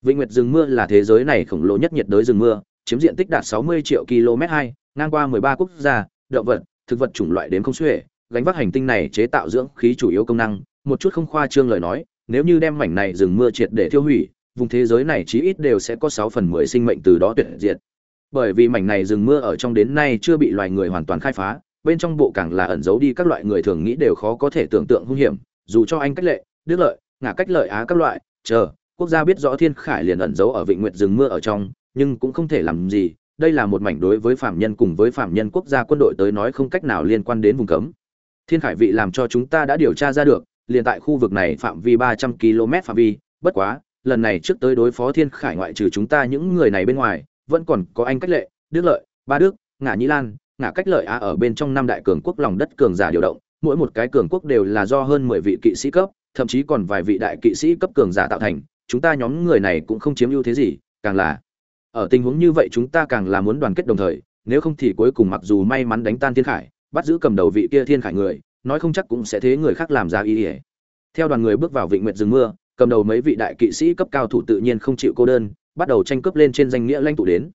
Vịnh nguyệt rừng mưa là thế giới này khổng lồ nhất nhiệt đới rừng mưa, chiếm diện tích đạt sáu mươi triệu km hai ngang qua mười ba quốc gia, động vật, thực vật chủng loại đến không xuể, gánh vác hành tinh này chế tạo dưỡng khí chủ yếu công năng. Một chút không khoa trương lời nói, nếu như đem mảnh này rừng mưa triệt để tiêu hủy, vùng thế giới này chí ít đều sẽ có sáu phần mười sinh mệnh từ đó tuyệt diệt. Bởi vì mảnh này rừng mưa ở trong đến nay chưa bị loài người hoàn toàn khai phá, bên trong bộ càng là ẩn giấu đi các loại người thường nghĩ đều khó có thể tưởng tượng hung hiểm. Dù cho anh cách lệ, đức lợi, ngả cách lợi á các loại, chờ, quốc gia biết rõ thiên khải liền ẩn giấu ở vịnh nguyệt rừng mưa ở trong, nhưng cũng không thể làm gì đây là một mảnh đối với phạm nhân cùng với phạm nhân quốc gia quân đội tới nói không cách nào liên quan đến vùng cấm. Thiên khải vị làm cho chúng ta đã điều tra ra được, liền tại khu vực này phạm vi ba trăm km phạm vi, bất quá, lần này trước tới đối phó thiên khải ngoại trừ chúng ta những người này bên ngoài, vẫn còn có anh cách lệ, đức lợi, ba đức Ngã nhĩ lan Ngã cách lợi á ở bên trong năm đại cường quốc lòng đất cường giả điều động, mỗi một cái cường quốc đều là do hơn mười vị kỵ sĩ cấp, thậm chí còn vài vị đại kỵ sĩ cấp cường giả tạo thành, chúng ta nhóm người này cũng không chiếm ưu thế gì, càng là ở tình huống như vậy chúng ta càng là muốn đoàn kết đồng thời, nếu không thì cuối cùng mặc dù may mắn đánh tan thiên khải, bắt giữ cầm đầu vị kia thiên khải người, nói không chắc cũng sẽ thế người khác làm ra ý ỉa theo đoàn người bước vào vịnh nguyệt rừng mưa, cầm đầu mấy vị đại kỵ sĩ cấp cao thủ tự nhiên không chịu cô đơn, bắt đầu tranh cướp lên trên danh nghĩa lãnh tụ đến.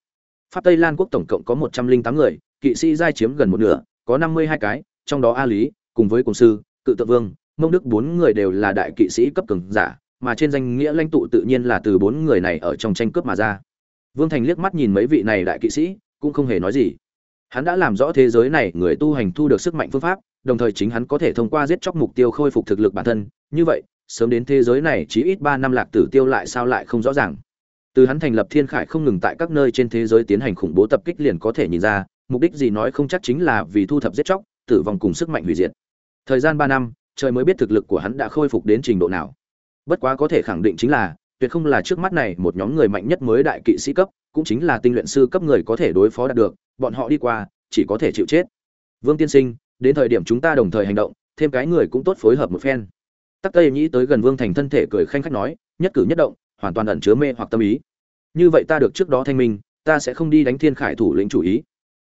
Pháp tây lan quốc tổng cộng có một trăm linh tám người, kỵ sĩ giai chiếm gần một nửa, có năm mươi hai cái, trong đó a lý, cùng với cùng sư, cự tự vương, mông đức bốn người đều là đại kỵ sĩ cấp cường giả, mà trên danh nghĩa lãnh tụ tự nhiên là từ bốn người này ở trong tranh cướp mà ra vương thành liếc mắt nhìn mấy vị này đại kỵ sĩ, cũng không hề nói gì. Hắn đã làm rõ thế giới này, người tu hành thu được sức mạnh phương pháp, đồng thời chính hắn có thể thông qua giết chóc mục tiêu khôi phục thực lực bản thân. Như vậy, sớm đến thế giới này, chỉ ít ba năm lạc tử tiêu lại sao lại không rõ ràng. Từ hắn thành lập thiên khải không ngừng tại các nơi trên thế giới tiến hành khủng bố tập kích liền có thể nhìn ra, mục đích gì nói không chắc chính là vì thu thập giết chóc, tử vong cùng sức mạnh hủy diệt. Thời gian ba năm, trời mới biết thực lực của hắn đã khôi phục đến trình độ nào. Bất quá có thể khẳng định chính là tuyệt không là trước mắt này một nhóm người mạnh nhất mới đại kỵ sĩ cấp, cũng chính là tinh luyện sư cấp người có thể đối phó đạt được, bọn họ đi qua, chỉ có thể chịu chết. Vương tiên sinh, đến thời điểm chúng ta đồng thời hành động, thêm cái người cũng tốt phối hợp một phen. Tắc tây nhĩ tới gần vương thành thân thể cười khanh khách nói, nhất cử nhất động, hoàn toàn ẩn chứa mê hoặc tâm ý. Như vậy ta được trước đó thanh minh, ta sẽ không đi đánh thiên khải thủ lĩnh chủ ý.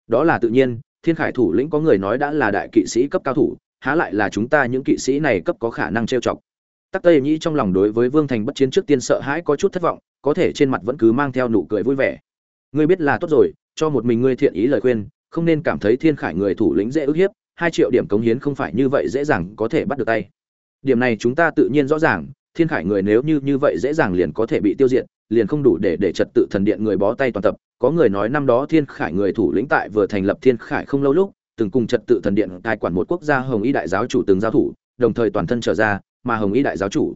Đó là tự nhiên, thiên khải thủ lĩnh có người nói đã là đại kỵ sĩ cấp cao thủ, há lại là chúng ta những kỵ sĩ này cấp có khả năng trêu chọc tắc tây nhĩ trong lòng đối với vương thành bất chiến trước tiên sợ hãi có chút thất vọng, có thể trên mặt vẫn cứ mang theo nụ cười vui vẻ. Ngươi biết là tốt rồi, cho một mình ngươi thiện ý lời khuyên, không nên cảm thấy thiên khải người thủ lĩnh dễ ức hiếp, hai triệu điểm cống hiến không phải như vậy dễ dàng có thể bắt được tay. Điểm này chúng ta tự nhiên rõ ràng, thiên khải người nếu như như vậy dễ dàng liền có thể bị tiêu diệt, liền không đủ để để trật tự thần điện người bó tay toàn tập. Có người nói năm đó thiên khải người thủ lĩnh tại vừa thành lập thiên khải không lâu lúc, từng cùng trật tự thần điện cai quản một quốc gia hồng y đại giáo chủ từng giao thủ, đồng thời toàn thân trở ra mà hồng y đại giáo chủ.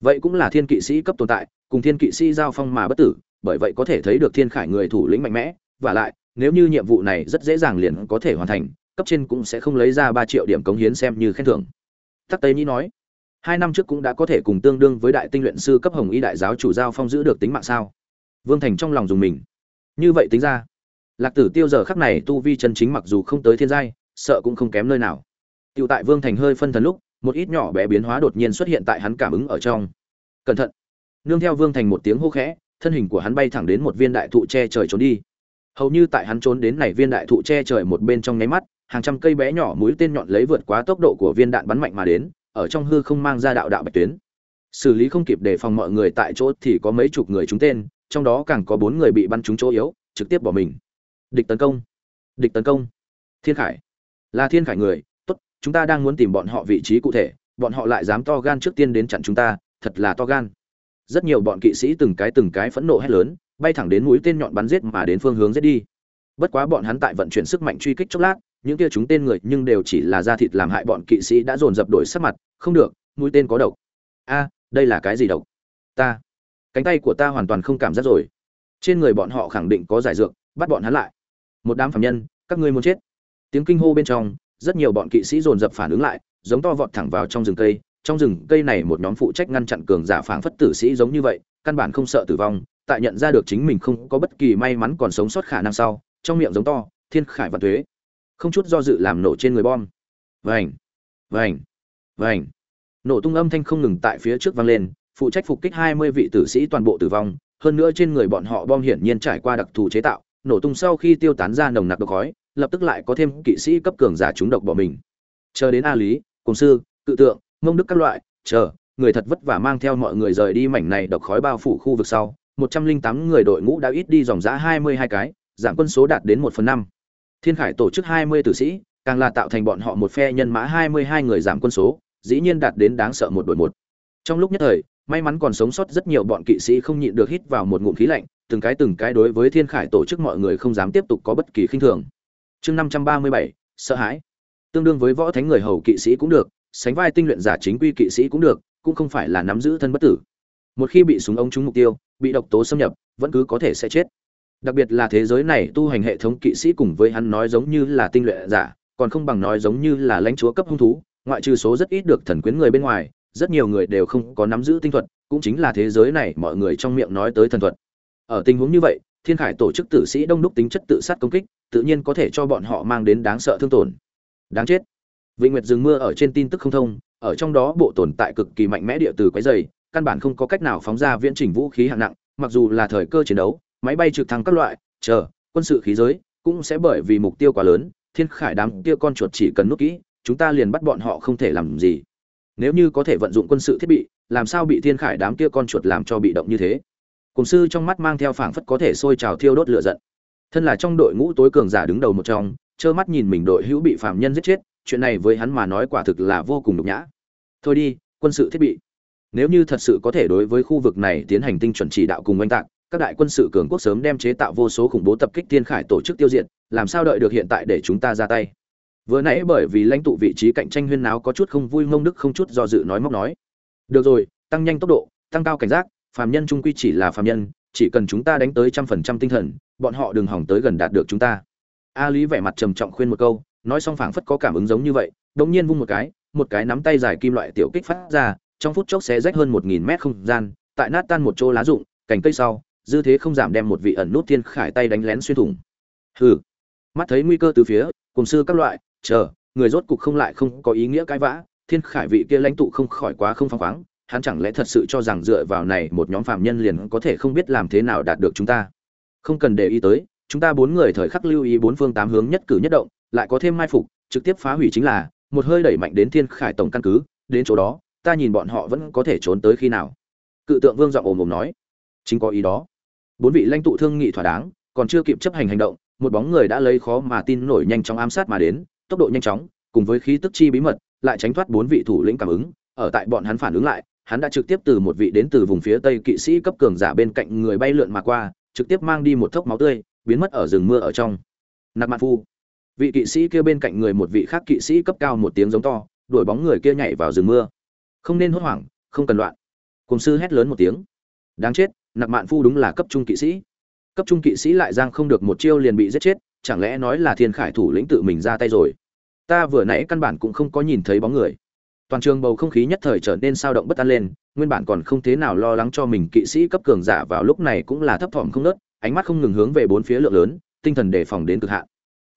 Vậy cũng là thiên kỵ sĩ cấp tồn tại, cùng thiên kỵ sĩ giao phong mà bất tử, bởi vậy có thể thấy được thiên khải người thủ lĩnh mạnh mẽ. Và lại, nếu như nhiệm vụ này rất dễ dàng liền có thể hoàn thành, cấp trên cũng sẽ không lấy ra ba triệu điểm cống hiến xem như khen thưởng. Tắc tây nhĩ nói, hai năm trước cũng đã có thể cùng tương đương với đại tinh luyện sư cấp hồng y đại giáo chủ giao phong giữ được tính mạng sao? Vương thành trong lòng dùng mình. Như vậy tính ra, lạc tử tiêu giờ khắc này tu vi chân chính mặc dù không tới thiên giai, sợ cũng không kém nơi nào. Tựu tại vương thành hơi phân thần lúc một ít nhỏ bé biến hóa đột nhiên xuất hiện tại hắn cảm ứng ở trong. Cẩn thận. Nương theo vương thành một tiếng hô khẽ, thân hình của hắn bay thẳng đến một viên đại thụ che trời trốn đi. Hầu như tại hắn trốn đến này viên đại thụ che trời một bên trong nháy mắt, hàng trăm cây bé nhỏ mũi tên nhọn lấy vượt quá tốc độ của viên đạn bắn mạnh mà đến, ở trong hư không mang ra đạo đạo bạch tuyến. Xử lý không kịp để phòng mọi người tại chỗ thì có mấy chục người trúng tên, trong đó càng có bốn người bị bắn trúng chỗ yếu, trực tiếp bỏ mình. Địch tấn công. Địch tấn công. Thiên khải. Là thiên khải người chúng ta đang muốn tìm bọn họ vị trí cụ thể, bọn họ lại dám to gan trước tiên đến chặn chúng ta, thật là to gan. Rất nhiều bọn kỵ sĩ từng cái từng cái phẫn nộ hét lớn, bay thẳng đến mũi tên nhọn bắn giết mà đến phương hướng giết đi. Bất quá bọn hắn tại vận chuyển sức mạnh truy kích chốc lát, những kia chúng tên người nhưng đều chỉ là da thịt làm hại bọn kỵ sĩ đã dồn dập đổi sắc mặt, không được, mũi tên có độc. A, đây là cái gì độc? Ta, cánh tay của ta hoàn toàn không cảm giác rồi. Trên người bọn họ khẳng định có giải dược, bắt bọn hắn lại. Một đám phạm nhân, các ngươi muốn chết. Tiếng kinh hô bên trong rất nhiều bọn kỵ sĩ dồn dập phản ứng lại, giống to vọt thẳng vào trong rừng cây. Trong rừng cây này một nhóm phụ trách ngăn chặn cường giả phảng phất tử sĩ giống như vậy, căn bản không sợ tử vong, tại nhận ra được chính mình không có bất kỳ may mắn còn sống sót khả năng sau, trong miệng giống to, thiên khải và thuế không chút do dự làm nổ trên người bom. Vành vành vành. Nổ tung âm thanh không ngừng tại phía trước vang lên, phụ trách phục kích hai mươi vị tử sĩ toàn bộ tử vong, hơn nữa trên người bọn họ bom hiển nhiên trải qua đặc thù chế tạo nổ tung sau khi tiêu tán ra nồng nặc độc khói, lập tức lại có thêm kỵ sĩ cấp cường giả chúng độc bỏ mình. Chờ đến a lý, cùng sư tự tượng, mông đức các loại, chờ, người thật vất vả mang theo mọi người rời đi mảnh này độc khói bao phủ khu vực sau, một trăm linh tám người đội ngũ đã ít đi dòng giã hai mươi hai cái, giảm quân số đạt đến một phần năm. Thiên khải tổ chức hai mươi tử sĩ, càng là tạo thành bọn họ một phe nhân mã hai mươi hai người giảm quân số, dĩ nhiên đạt đến đáng sợ một đội một. Trong lúc nhất thời, may mắn còn sống sót rất nhiều bọn kỵ sĩ không nhịn được hít vào một ngụm khí lạnh từng cái từng cái đối với thiên khải tổ chức mọi người không dám tiếp tục có bất kỳ khinh thường. Chương năm trăm ba mươi bảy, sợ hãi. Tương đương với võ thánh người hầu kỵ sĩ cũng được, sánh vai tinh luyện giả chính quy kỵ sĩ cũng được, cũng không phải là nắm giữ thân bất tử. Một khi bị súng ống trúng mục tiêu, bị độc tố xâm nhập, vẫn cứ có thể sẽ chết. Đặc biệt là thế giới này tu hành hệ thống kỵ sĩ cùng với hắn nói giống như là tinh luyện giả, còn không bằng nói giống như là lãnh chúa cấp hung thú, ngoại trừ số rất ít được thần quyến người bên ngoài, rất nhiều người đều không có nắm giữ tinh thuật, cũng chính là thế giới này mọi người trong miệng nói tới thần thuật ở tình huống như vậy, thiên khải tổ chức tử sĩ đông đúc tính chất tự sát công kích, tự nhiên có thể cho bọn họ mang đến đáng sợ thương tổn. Đáng chết. Vịnh nguyệt dừng mưa ở trên tin tức không thông, ở trong đó bộ tồn tại cực kỳ mạnh mẽ địa từ quái dày, căn bản không có cách nào phóng ra viễn trình vũ khí hạng nặng, mặc dù là thời cơ chiến đấu, máy bay trực thăng các loại, chờ, quân sự khí giới, cũng sẽ bởi vì mục tiêu quá lớn, thiên khải đám kia con chuột chỉ cần nút kỹ, chúng ta liền bắt bọn họ không thể làm gì. Nếu như có thể vận dụng quân sự thiết bị, làm sao bị thiên khải đám kia con chuột làm cho bị động như thế? Cùng sư trong mắt mang theo phảng phất có thể sôi trào thiêu đốt lửa giận. Thân là trong đội ngũ tối cường giả đứng đầu một trong, trơ mắt nhìn mình đội hữu bị phạm nhân giết chết, chuyện này với hắn mà nói quả thực là vô cùng nhục nhã. Thôi đi, quân sự thiết bị. Nếu như thật sự có thể đối với khu vực này tiến hành tinh chuẩn chỉ đạo cùng oanh tạc, các đại quân sự cường quốc sớm đem chế tạo vô số khủng bố tập kích thiên khải tổ chức tiêu diệt, làm sao đợi được hiện tại để chúng ta ra tay? Vừa nãy bởi vì lãnh tụ vị trí cạnh tranh huyên náo có chút không vui, ngông đức không chút do dự nói móc nói. Được rồi, tăng nhanh tốc độ, tăng cao cảnh giác phàm nhân trung quy chỉ là phàm nhân, chỉ cần chúng ta đánh tới trăm phần trăm tinh thần, bọn họ đừng hỏng tới gần đạt được chúng ta. A lý vẻ mặt trầm trọng khuyên một câu, nói xong phảng phất có cảm ứng giống như vậy, đột nhiên vung một cái một cái nắm tay dài kim loại tiểu kích phát ra, trong phút chốc xé rách hơn một nghìn mét không gian, tại nát tan một chỗ lá rụng, cành cây sau, dư thế không giảm đem một vị ẩn nút thiên khải tay đánh lén xuyên thủng. Hừ. Mắt thấy nguy cơ từ phía, cùng sư các loại, chờ, người rốt cục không lại không có ý nghĩa cãi vã, thiên khải vị kia lãnh tụ không khỏi quá không phăng khoáng hắn chẳng lẽ thật sự cho rằng dựa vào này một nhóm phạm nhân liền có thể không biết làm thế nào đạt được chúng ta? Không cần để ý tới, chúng ta bốn người thời khắc lưu ý bốn phương tám hướng nhất cử nhất động, lại có thêm mai phục, trực tiếp phá hủy chính là, một hơi đẩy mạnh đến thiên khải tổng căn cứ, đến chỗ đó, ta nhìn bọn họ vẫn có thể trốn tới khi nào? Cự tượng vương giọng ồm ồm nói. Chính có ý đó. Bốn vị lãnh tụ thương nghị thỏa đáng, còn chưa kịp chấp hành hành động, một bóng người đã lấy khó mà tin nổi nhanh chóng ám sát mà đến, tốc độ nhanh chóng, cùng với khí tức chi bí mật, lại tránh thoát bốn vị thủ lĩnh cảm ứng, ở tại bọn hắn phản ứng lại hắn đã trực tiếp từ một vị đến từ vùng phía tây kỵ sĩ cấp cường giả bên cạnh người bay lượn mà qua, trực tiếp mang đi một thốc máu tươi, biến mất ở rừng mưa ở trong. Nặc mạn phu. Vị kỵ sĩ kia bên cạnh người một vị khác kỵ sĩ cấp cao một tiếng giống to, đuổi bóng người kia nhảy vào rừng mưa. Không nên hốt hoảng, không cần loạn. Cùng sư hét lớn một tiếng. Đáng chết nặc mạn phu đúng là cấp trung kỵ sĩ. Cấp trung kỵ sĩ lại giang không được một chiêu liền bị giết chết, chẳng lẽ nói là thiên khải thủ lĩnh tự mình ra tay rồi? Ta vừa nãy căn bản cũng không có nhìn thấy bóng người toàn trường bầu không khí nhất thời trở nên sao động bất an lên, nguyên bản còn không thế nào lo lắng cho mình kỵ sĩ cấp cường giả vào lúc này cũng là thấp thỏm không nớt, ánh mắt không ngừng hướng về bốn phía lượng lớn, tinh thần đề phòng đến cực hạn.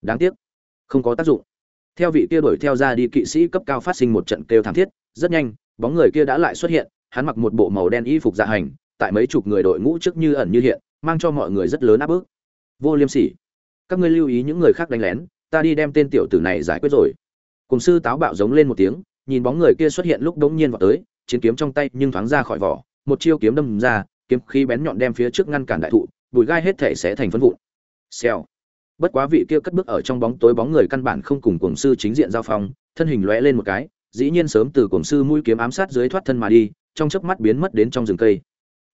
Đáng tiếc, không có tác dụng. Theo vị kia đuổi theo ra đi kỵ sĩ cấp cao phát sinh một trận kêu thảm thiết, rất nhanh, bóng người kia đã lại xuất hiện, hắn mặc một bộ màu đen y phục dạ hành, tại mấy chục người đội ngũ trước như ẩn như hiện, mang cho mọi người rất lớn áp bức. Vô liêm sỉ. Các ngươi lưu ý những người khác đánh lén, ta đi đem tên tiểu tử này giải quyết rồi. Cùng sư táo bạo giống lên một tiếng nhìn bóng người kia xuất hiện lúc đống nhiên vào tới, chiến kiếm trong tay nhưng thoáng ra khỏi vỏ, một chiêu kiếm đâm ra, kiếm khí bén nhọn đem phía trước ngăn cản đại thụ, bụi gai hết thể sẽ thành phân vụn. Xèo. Bất quá vị kia cất bước ở trong bóng tối bóng người căn bản không cùng cuồng sư chính diện giao phong, thân hình lóe lên một cái, dĩ nhiên sớm từ cuồng sư mũi kiếm ám sát dưới thoát thân mà đi, trong chớp mắt biến mất đến trong rừng cây.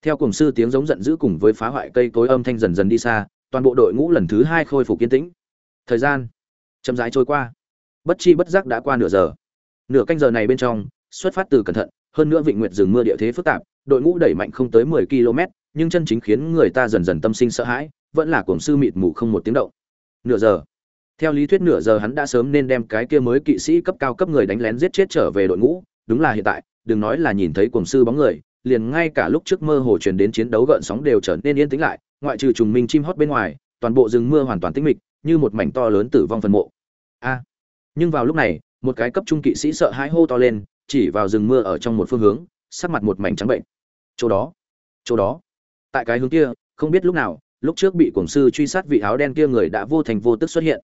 Theo cuồng sư tiếng giống giận dữ cùng với phá hoại cây cối âm thanh dần dần đi xa, toàn bộ đội ngũ lần thứ hai khôi phục kiên tĩnh. Thời gian chậm rãi trôi qua. Bất chi bất giác đã qua nửa giờ nửa canh giờ này bên trong, xuất phát từ cẩn thận, hơn nữa vịnh nguyệt rừng mưa địa thế phức tạp, đội ngũ đẩy mạnh không tới 10 km nhưng chân chính khiến người ta dần dần tâm sinh sợ hãi, vẫn là cuồng sư mịt mù không một tiếng động. Nửa giờ. Theo lý thuyết nửa giờ hắn đã sớm nên đem cái kia mới kỵ sĩ cấp cao cấp người đánh lén giết chết trở về đội ngũ, đúng là hiện tại, đừng nói là nhìn thấy cuồng sư bóng người, liền ngay cả lúc trước mơ hồ truyền đến chiến đấu gợn sóng đều trở nên yên tĩnh lại, ngoại trừ trùng minh chim hót bên ngoài, toàn bộ rừng mưa hoàn toàn tĩnh mịch, như một mảnh to lớn tử vong phần mộ. A. Nhưng vào lúc này một cái cấp trung kỵ sĩ sợ hãi hô to lên, chỉ vào rừng mưa ở trong một phương hướng, sắc mặt một mảnh trắng bệnh. Chỗ đó chỗ đó. Tại cái hướng kia, không biết lúc nào, lúc trước bị cổng sư truy sát vị áo đen kia người đã vô thành vô tức xuất hiện.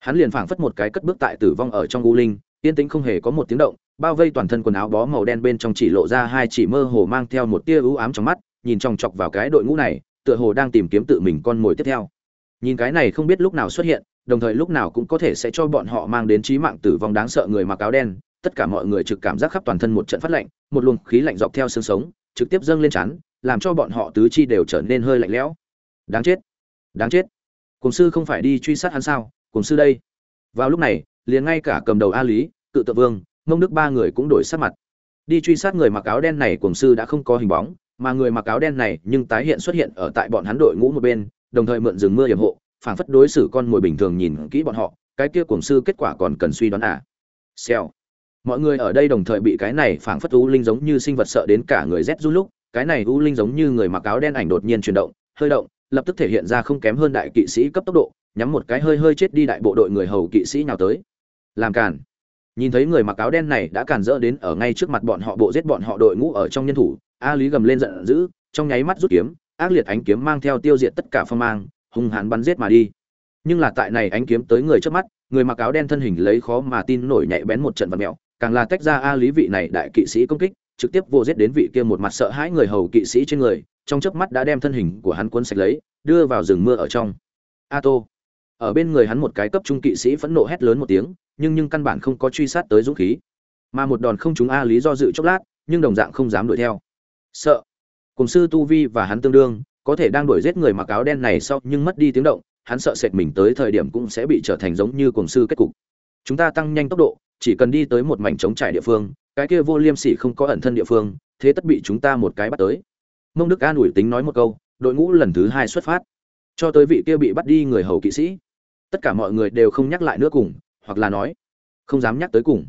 Hắn liền phảng phất một cái cất bước tại tử vong ở trong u linh, yên tĩnh không hề có một tiếng động, bao vây toàn thân quần áo bó màu đen bên trong chỉ lộ ra hai chỉ mơ hồ mang theo một tia ưu ám trong mắt, nhìn chòng chọc vào cái đội ngũ này, tựa hồ đang tìm kiếm tự mình con mồi tiếp theo. Nhìn cái này không biết lúc nào xuất hiện đồng thời lúc nào cũng có thể sẽ cho bọn họ mang đến chí mạng tử vong đáng sợ người mặc áo đen. Tất cả mọi người trực cảm giác khắp toàn thân một trận phát lạnh, một luồng khí lạnh dọc theo xương sống, trực tiếp dâng lên chắn làm cho bọn họ tứ chi đều trở nên hơi lạnh lẽo. Đáng chết! Đáng chết! Cùng sư không phải đi truy sát hắn sao? Cùng sư đây! Vào lúc này, liền ngay cả cầm đầu a lý, cự tự vương, mông đức ba người cũng đổi sắc mặt. Đi truy sát người mặc áo đen này cùng sư đã không có hình bóng, mà người mặc áo đen này nhưng tái hiện xuất hiện ở tại bọn hắn đội ngũ một bên, đồng thời mượn rừng mưa hiểm hộ phảng phất đối xử con mồi bình thường nhìn kỹ bọn họ, cái kia cuồng sư kết quả còn cần suy đoán à? Xèo. Mọi người ở đây đồng thời bị cái này phảng phất u linh giống như sinh vật sợ đến cả người rét run lúc, cái này u linh giống như người mặc áo đen ảnh đột nhiên chuyển động, hơi động, lập tức thể hiện ra không kém hơn đại kỵ sĩ cấp tốc độ, nhắm một cái hơi hơi chết đi đại bộ đội người hầu kỵ sĩ nào tới. Làm cản. nhìn thấy người mặc áo đen này đã cản rỡ đến ở ngay trước mặt bọn họ bộ giết bọn họ đội ngũ ở trong nhân thủ, a lý gầm lên giận dữ, trong nháy mắt rút kiếm, ác liệt ánh kiếm mang theo tiêu diệt tất cả phong mang hung hãn bắn giết mà đi. Nhưng là tại này ánh kiếm tới người trước mắt, người mặc áo đen thân hình lấy khó mà tin nổi nhạy bén một trận vật mèo càng là tách ra a lý vị này đại kỵ sĩ công kích, trực tiếp vô giết đến vị kia một mặt sợ hãi người hầu kỵ sĩ trên người, trong chớp mắt đã đem thân hình của hắn cuốn sạch lấy, đưa vào rừng mưa ở trong. A tô. Ở bên người hắn một cái cấp trung kỵ sĩ phẫn nộ hét lớn một tiếng, nhưng nhưng căn bản không có truy sát tới dũng khí. Mà một đòn không trúng a lý do dự chốc lát, nhưng đồng dạng không dám đuổi theo. Sợ. Cùng sư tu vi và hắn tương đương có thể đang đuổi giết người mặc áo đen này sau nhưng mất đi tiếng động, hắn sợ sệt mình tới thời điểm cũng sẽ bị trở thành giống như cổng sư kết cục. Chúng ta tăng nhanh tốc độ, chỉ cần đi tới một mảnh trống trải địa phương, cái kia vô liêm sỉ không có ẩn thân địa phương, thế tất bị chúng ta một cái bắt tới. Mông đức an ủi tính nói một câu, đội ngũ lần thứ hai xuất phát. Cho tới vị kia bị bắt đi người hầu kỵ sĩ. Tất cả mọi người đều không nhắc lại nữa cùng, hoặc là nói, không dám nhắc tới cùng.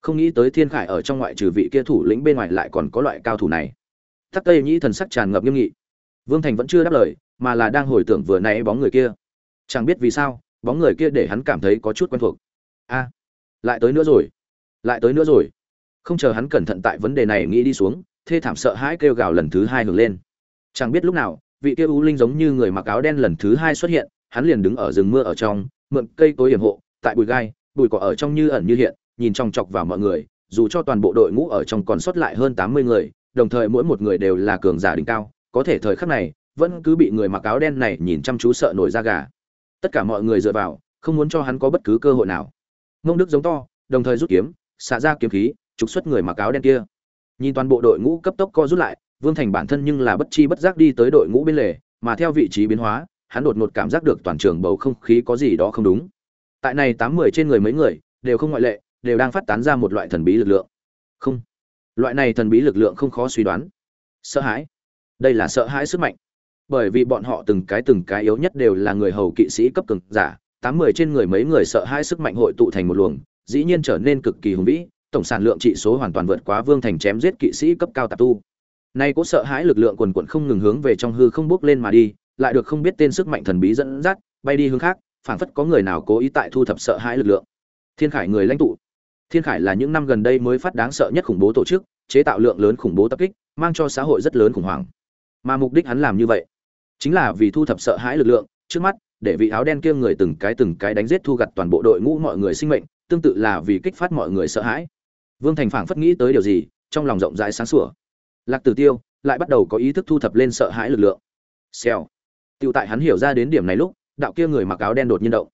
Không nghĩ tới thiên khải ở trong ngoại trừ vị kia thủ lĩnh bên ngoài lại còn có loại cao thủ này. Tắc tây nhĩ thần sắc tràn ngập nghiêm nghị vương thành vẫn chưa đáp lời, mà là đang hồi tưởng vừa nãy bóng người kia. Chẳng biết vì sao, bóng người kia để hắn cảm thấy có chút quen thuộc. A, lại tới nữa rồi, lại tới nữa rồi. Không chờ hắn cẩn thận tại vấn đề này nghĩ đi xuống, thê thảm sợ hãi kêu gào lần thứ hai hưởng lên. Chẳng biết lúc nào, vị kia u linh giống như người mặc áo đen lần thứ hai xuất hiện, hắn liền đứng ở rừng mưa ở trong, mượn cây tối hiểm hộ, tại bụi gai, bụi cỏ ở trong như ẩn như hiện, nhìn trong chọc vào mọi người, dù cho toàn bộ đội ngũ ở trong còn sót lại hơn tám mươi người, đồng thời mỗi một người đều là cường giả đỉnh cao có thể thời khắc này, vẫn cứ bị người mặc áo đen này nhìn chăm chú sợ nổi da gà. Tất cả mọi người dựa vào, không muốn cho hắn có bất cứ cơ hội nào. Ngông đức giống to, đồng thời rút kiếm, xạ ra kiếm khí, trục xuất người mặc áo đen kia. Nhìn toàn bộ đội ngũ cấp tốc co rút lại, vương thành bản thân nhưng là bất chi bất giác đi tới đội ngũ bên lề, mà theo vị trí biến hóa, hắn đột ngột cảm giác được toàn trường bầu không khí có gì đó không đúng. Tại này tám mười trên người mấy người, đều không ngoại lệ, đều đang phát tán ra một loại thần bí lực lượng. Không, loại này thần bí lực lượng không khó suy đoán. Sợ hãi đây là sợ hãi sức mạnh. Bởi vì bọn họ từng cái từng cái yếu nhất đều là người hầu kỵ sĩ cấp cường giả, tám mười trên người mấy người sợ hãi sức mạnh hội tụ thành một luồng, dĩ nhiên trở nên cực kỳ hùng vĩ, tổng sản lượng trị số hoàn toàn vượt quá vương thành chém giết kỵ sĩ cấp cao tạp tu. Nay có sợ hãi lực lượng quần quận không ngừng hướng về trong hư không bước lên mà đi, lại được không biết tên sức mạnh thần bí dẫn dắt, bay đi hướng khác, phảng phất có người nào cố ý tại thu thập sợ hãi lực lượng. Thiên khải người lãnh tụ. Thiên khải là những năm gần đây mới phát đáng sợ nhất khủng bố tổ chức, chế tạo lượng lớn khủng bố tập kích, mang cho xã hội rất lớn khủng hoảng mà mục đích hắn làm như vậy chính là vì thu thập sợ hãi lực lượng trước mắt để vị áo đen kia người từng cái từng cái đánh giết thu gặt toàn bộ đội ngũ mọi người sinh mệnh tương tự là vì kích phát mọi người sợ hãi. Vương thành phảng phất nghĩ tới điều gì trong lòng rộng rãi sáng sủa. Lạc tử tiêu lại bắt đầu có ý thức thu thập lên sợ hãi lực lượng. Xèo. Tựu tại hắn hiểu ra đến điểm này lúc đạo kia người mặc áo đen đột nhiên động.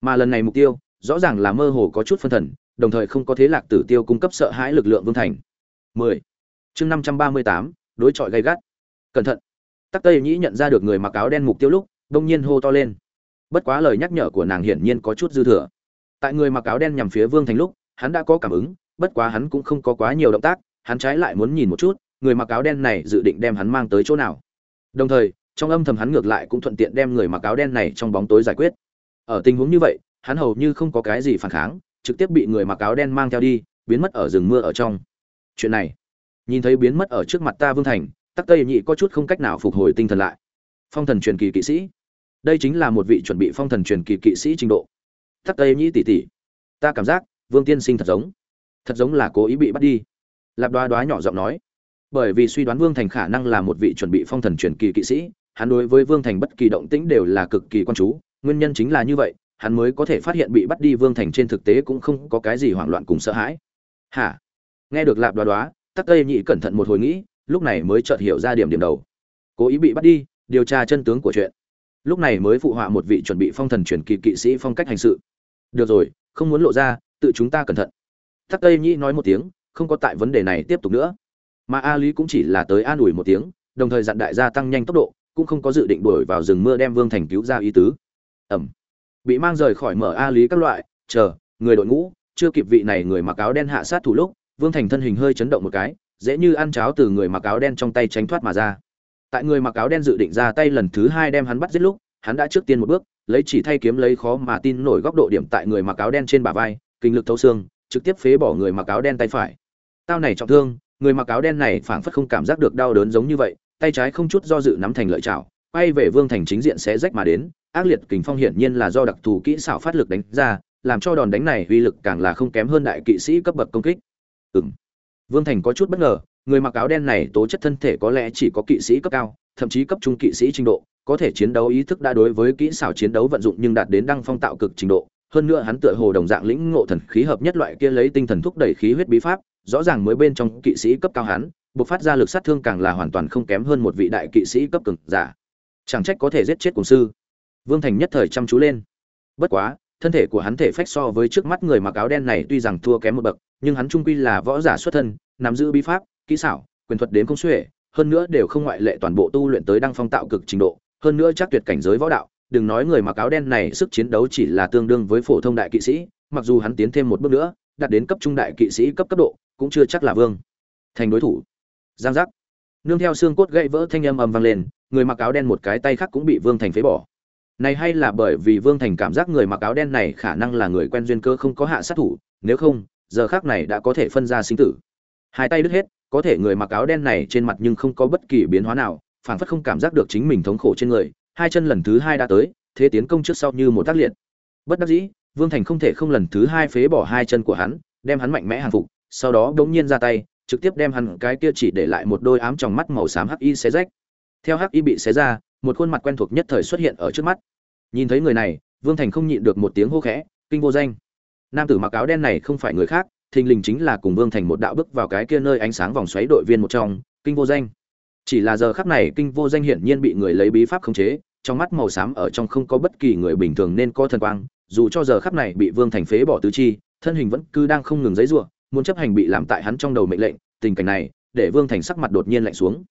Mà lần này mục tiêu rõ ràng là mơ hồ có chút phân thần đồng thời không có thế lạc tử tiêu cung cấp sợ hãi lực lượng vương thành. 10. chương 538, đối chọi gay gắt cẩn thận. Tắc tây nhĩ nhận ra được người mặc áo đen mục tiêu lúc, đông nhiên hô to lên. Bất quá lời nhắc nhở của nàng hiển nhiên có chút dư thừa. Tại người mặc áo đen nhằm phía vương thành lúc, hắn đã có cảm ứng, bất quá hắn cũng không có quá nhiều động tác, hắn trái lại muốn nhìn một chút, người mặc áo đen này dự định đem hắn mang tới chỗ nào. Đồng thời, trong âm thầm hắn ngược lại cũng thuận tiện đem người mặc áo đen này trong bóng tối giải quyết. Ở tình huống như vậy, hắn hầu như không có cái gì phản kháng, trực tiếp bị người mặc áo đen mang theo đi, biến mất ở rừng mưa ở trong. Chuyện này, nhìn thấy biến mất ở trước mặt ta vương thành tắc tây nhị có chút không cách nào phục hồi tinh thần lại. Phong thần truyền kỳ kỵ sĩ. Đây chính là một vị chuẩn bị phong thần truyền kỳ kỵ sĩ trình độ. Tắc tây nhị tỷ tỷ, ta cảm giác vương tiên sinh thật giống thật giống là cố ý bị bắt đi. Lạp đoá đoá nhỏ giọng nói, bởi vì suy đoán vương thành khả năng là một vị chuẩn bị phong thần truyền kỳ kỵ sĩ, hắn đối với vương thành bất kỳ động tĩnh đều là cực kỳ quan chú, nguyên nhân chính là như vậy, hắn mới có thể phát hiện bị bắt đi vương thành trên thực tế cũng không có cái gì hoảng loạn cùng sợ hãi. Hả? Nghe được lạp đoá đoá, tắc tây nhị cẩn thận một hồi nghĩ lúc này mới chợt hiểu ra điểm điểm đầu. Cố ý bị bắt đi, điều tra chân tướng của chuyện. Lúc này mới phụ họa một vị chuẩn bị phong thần truyền kỳ kỵ sĩ phong cách hành sự. Được rồi, không muốn lộ ra, tự chúng ta cẩn thận. Tắc tây nhĩ nói một tiếng, không có tại vấn đề này tiếp tục nữa. Mà a lý cũng chỉ là tới an ủi một tiếng, đồng thời dặn đại gia tăng nhanh tốc độ, cũng không có dự định đuổi vào rừng mưa đem vương thành cứu ra ý tứ. Ẩm. Bị mang rời khỏi mở a lý các loại, chờ, người đội ngũ, chưa kịp vị này người mặc áo đen hạ sát thủ lúc, vương thành thân hình hơi chấn động một cái dễ như ăn cháo từ người mặc áo đen trong tay tránh thoát mà ra. Tại người mặc áo đen dự định ra tay lần thứ hai đem hắn bắt giết lúc, hắn đã trước tiên một bước, lấy chỉ thay kiếm lấy khó mà tin nổi góc độ điểm tại người mặc áo đen trên bả vai, kinh lực thấu xương, trực tiếp phế bỏ người mặc áo đen tay phải. Tao này trọng thương, người mặc áo đen này phảng phất không cảm giác được đau đớn giống như vậy, tay trái không chút do dự nắm thành lợi chảo, quay về vương thành chính diện sẽ rách mà đến, ác liệt kình phong hiển nhiên là do đặc thù kỹ xảo phát lực đánh ra, làm cho đòn đánh này uy lực càng là không kém hơn đại kỵ sĩ cấp bậc công kích. Ừm vương thành có chút bất ngờ, người mặc áo đen này tố chất thân thể có lẽ chỉ có kỵ sĩ cấp cao, thậm chí cấp trung kỵ sĩ trình độ, có thể chiến đấu ý thức đã đối với kỹ xảo chiến đấu vận dụng nhưng đạt đến đăng phong tạo cực trình độ. Hơn nữa hắn tựa hồ đồng dạng lĩnh ngộ thần khí hợp nhất loại kia lấy tinh thần thúc đẩy khí huyết bí pháp, rõ ràng mới bên trong kỵ sĩ cấp cao hắn, bộc phát ra lực sát thương càng là hoàn toàn không kém hơn một vị đại kỵ sĩ cấp cường giả. Chẳng trách có thể giết chết cùng sư. Vương thành nhất thời chăm chú lên. Bất quá, thân thể của hắn thể phách so với trước mắt người mặc áo đen này tuy rằng thua kém một bậc nhưng hắn trung quy là võ giả xuất thân, nắm giữ bí pháp, kỹ xảo, quyền thuật đến công xuể, hơn nữa đều không ngoại lệ toàn bộ tu luyện tới đăng phong tạo cực trình độ, hơn nữa chắc tuyệt cảnh giới võ đạo, đừng nói người mặc áo đen này sức chiến đấu chỉ là tương đương với phổ thông đại kỵ sĩ, mặc dù hắn tiến thêm một bước nữa, đạt đến cấp trung đại kỵ sĩ cấp cấp độ, cũng chưa chắc là vương. Thành đối thủ. Giang giác. Nương theo xương cốt gãy vỡ thanh âm ầm vang lên, người mặc áo đen một cái tay khác cũng bị vương thành phế bỏ. Này hay là bởi vì vương thành cảm giác người mặc áo đen này khả năng là người quen duyên cơ không có hạ sát thủ, nếu không giờ khác này đã có thể phân ra sinh tử. Hai tay đứt hết, có thể người mặc áo đen này trên mặt nhưng không có bất kỳ biến hóa nào, phảng phất không cảm giác được chính mình thống khổ trên người, hai chân lần thứ hai đã tới, thế tiến công trước sau như một tác liệt. Bất đắc dĩ, vương thành không thể không lần thứ hai phế bỏ hai chân của hắn, đem hắn mạnh mẽ hàng phục, sau đó đ ố n g nhiên ra tay, trực tiếp đem hắn cái kia chỉ để lại một đôi ám trong mắt màu xám hắc y xé rách. Theo hắc y bị xé ra, một khuôn mặt quen thuộc nhất thời xuất hiện ở trước mắt. Nhìn thấy người này, vương thành không nhịn được một tiếng hô khẽ, kinh vô danh! Nam tử mặc áo đen này không phải người khác, thình lình chính là cùng vương thành một đạo bước vào cái kia nơi ánh sáng vòng xoáy đội viên một trong, kinh vô danh. Chỉ là giờ khắc này, kinh vô danh hiển nhiên bị người lấy bí pháp khống chế, trong mắt màu xám ở trong không có bất kỳ người bình thường nên có thần quang, dù cho giờ khắc này bị vương thành phế bỏ tứ chi, thân hình vẫn cứ đang không ngừng giấy giụa muốn chấp hành bị làm tại hắn trong đầu mệnh lệnh, tình cảnh này, để vương thành sắc mặt đột nhiên lạnh xuống.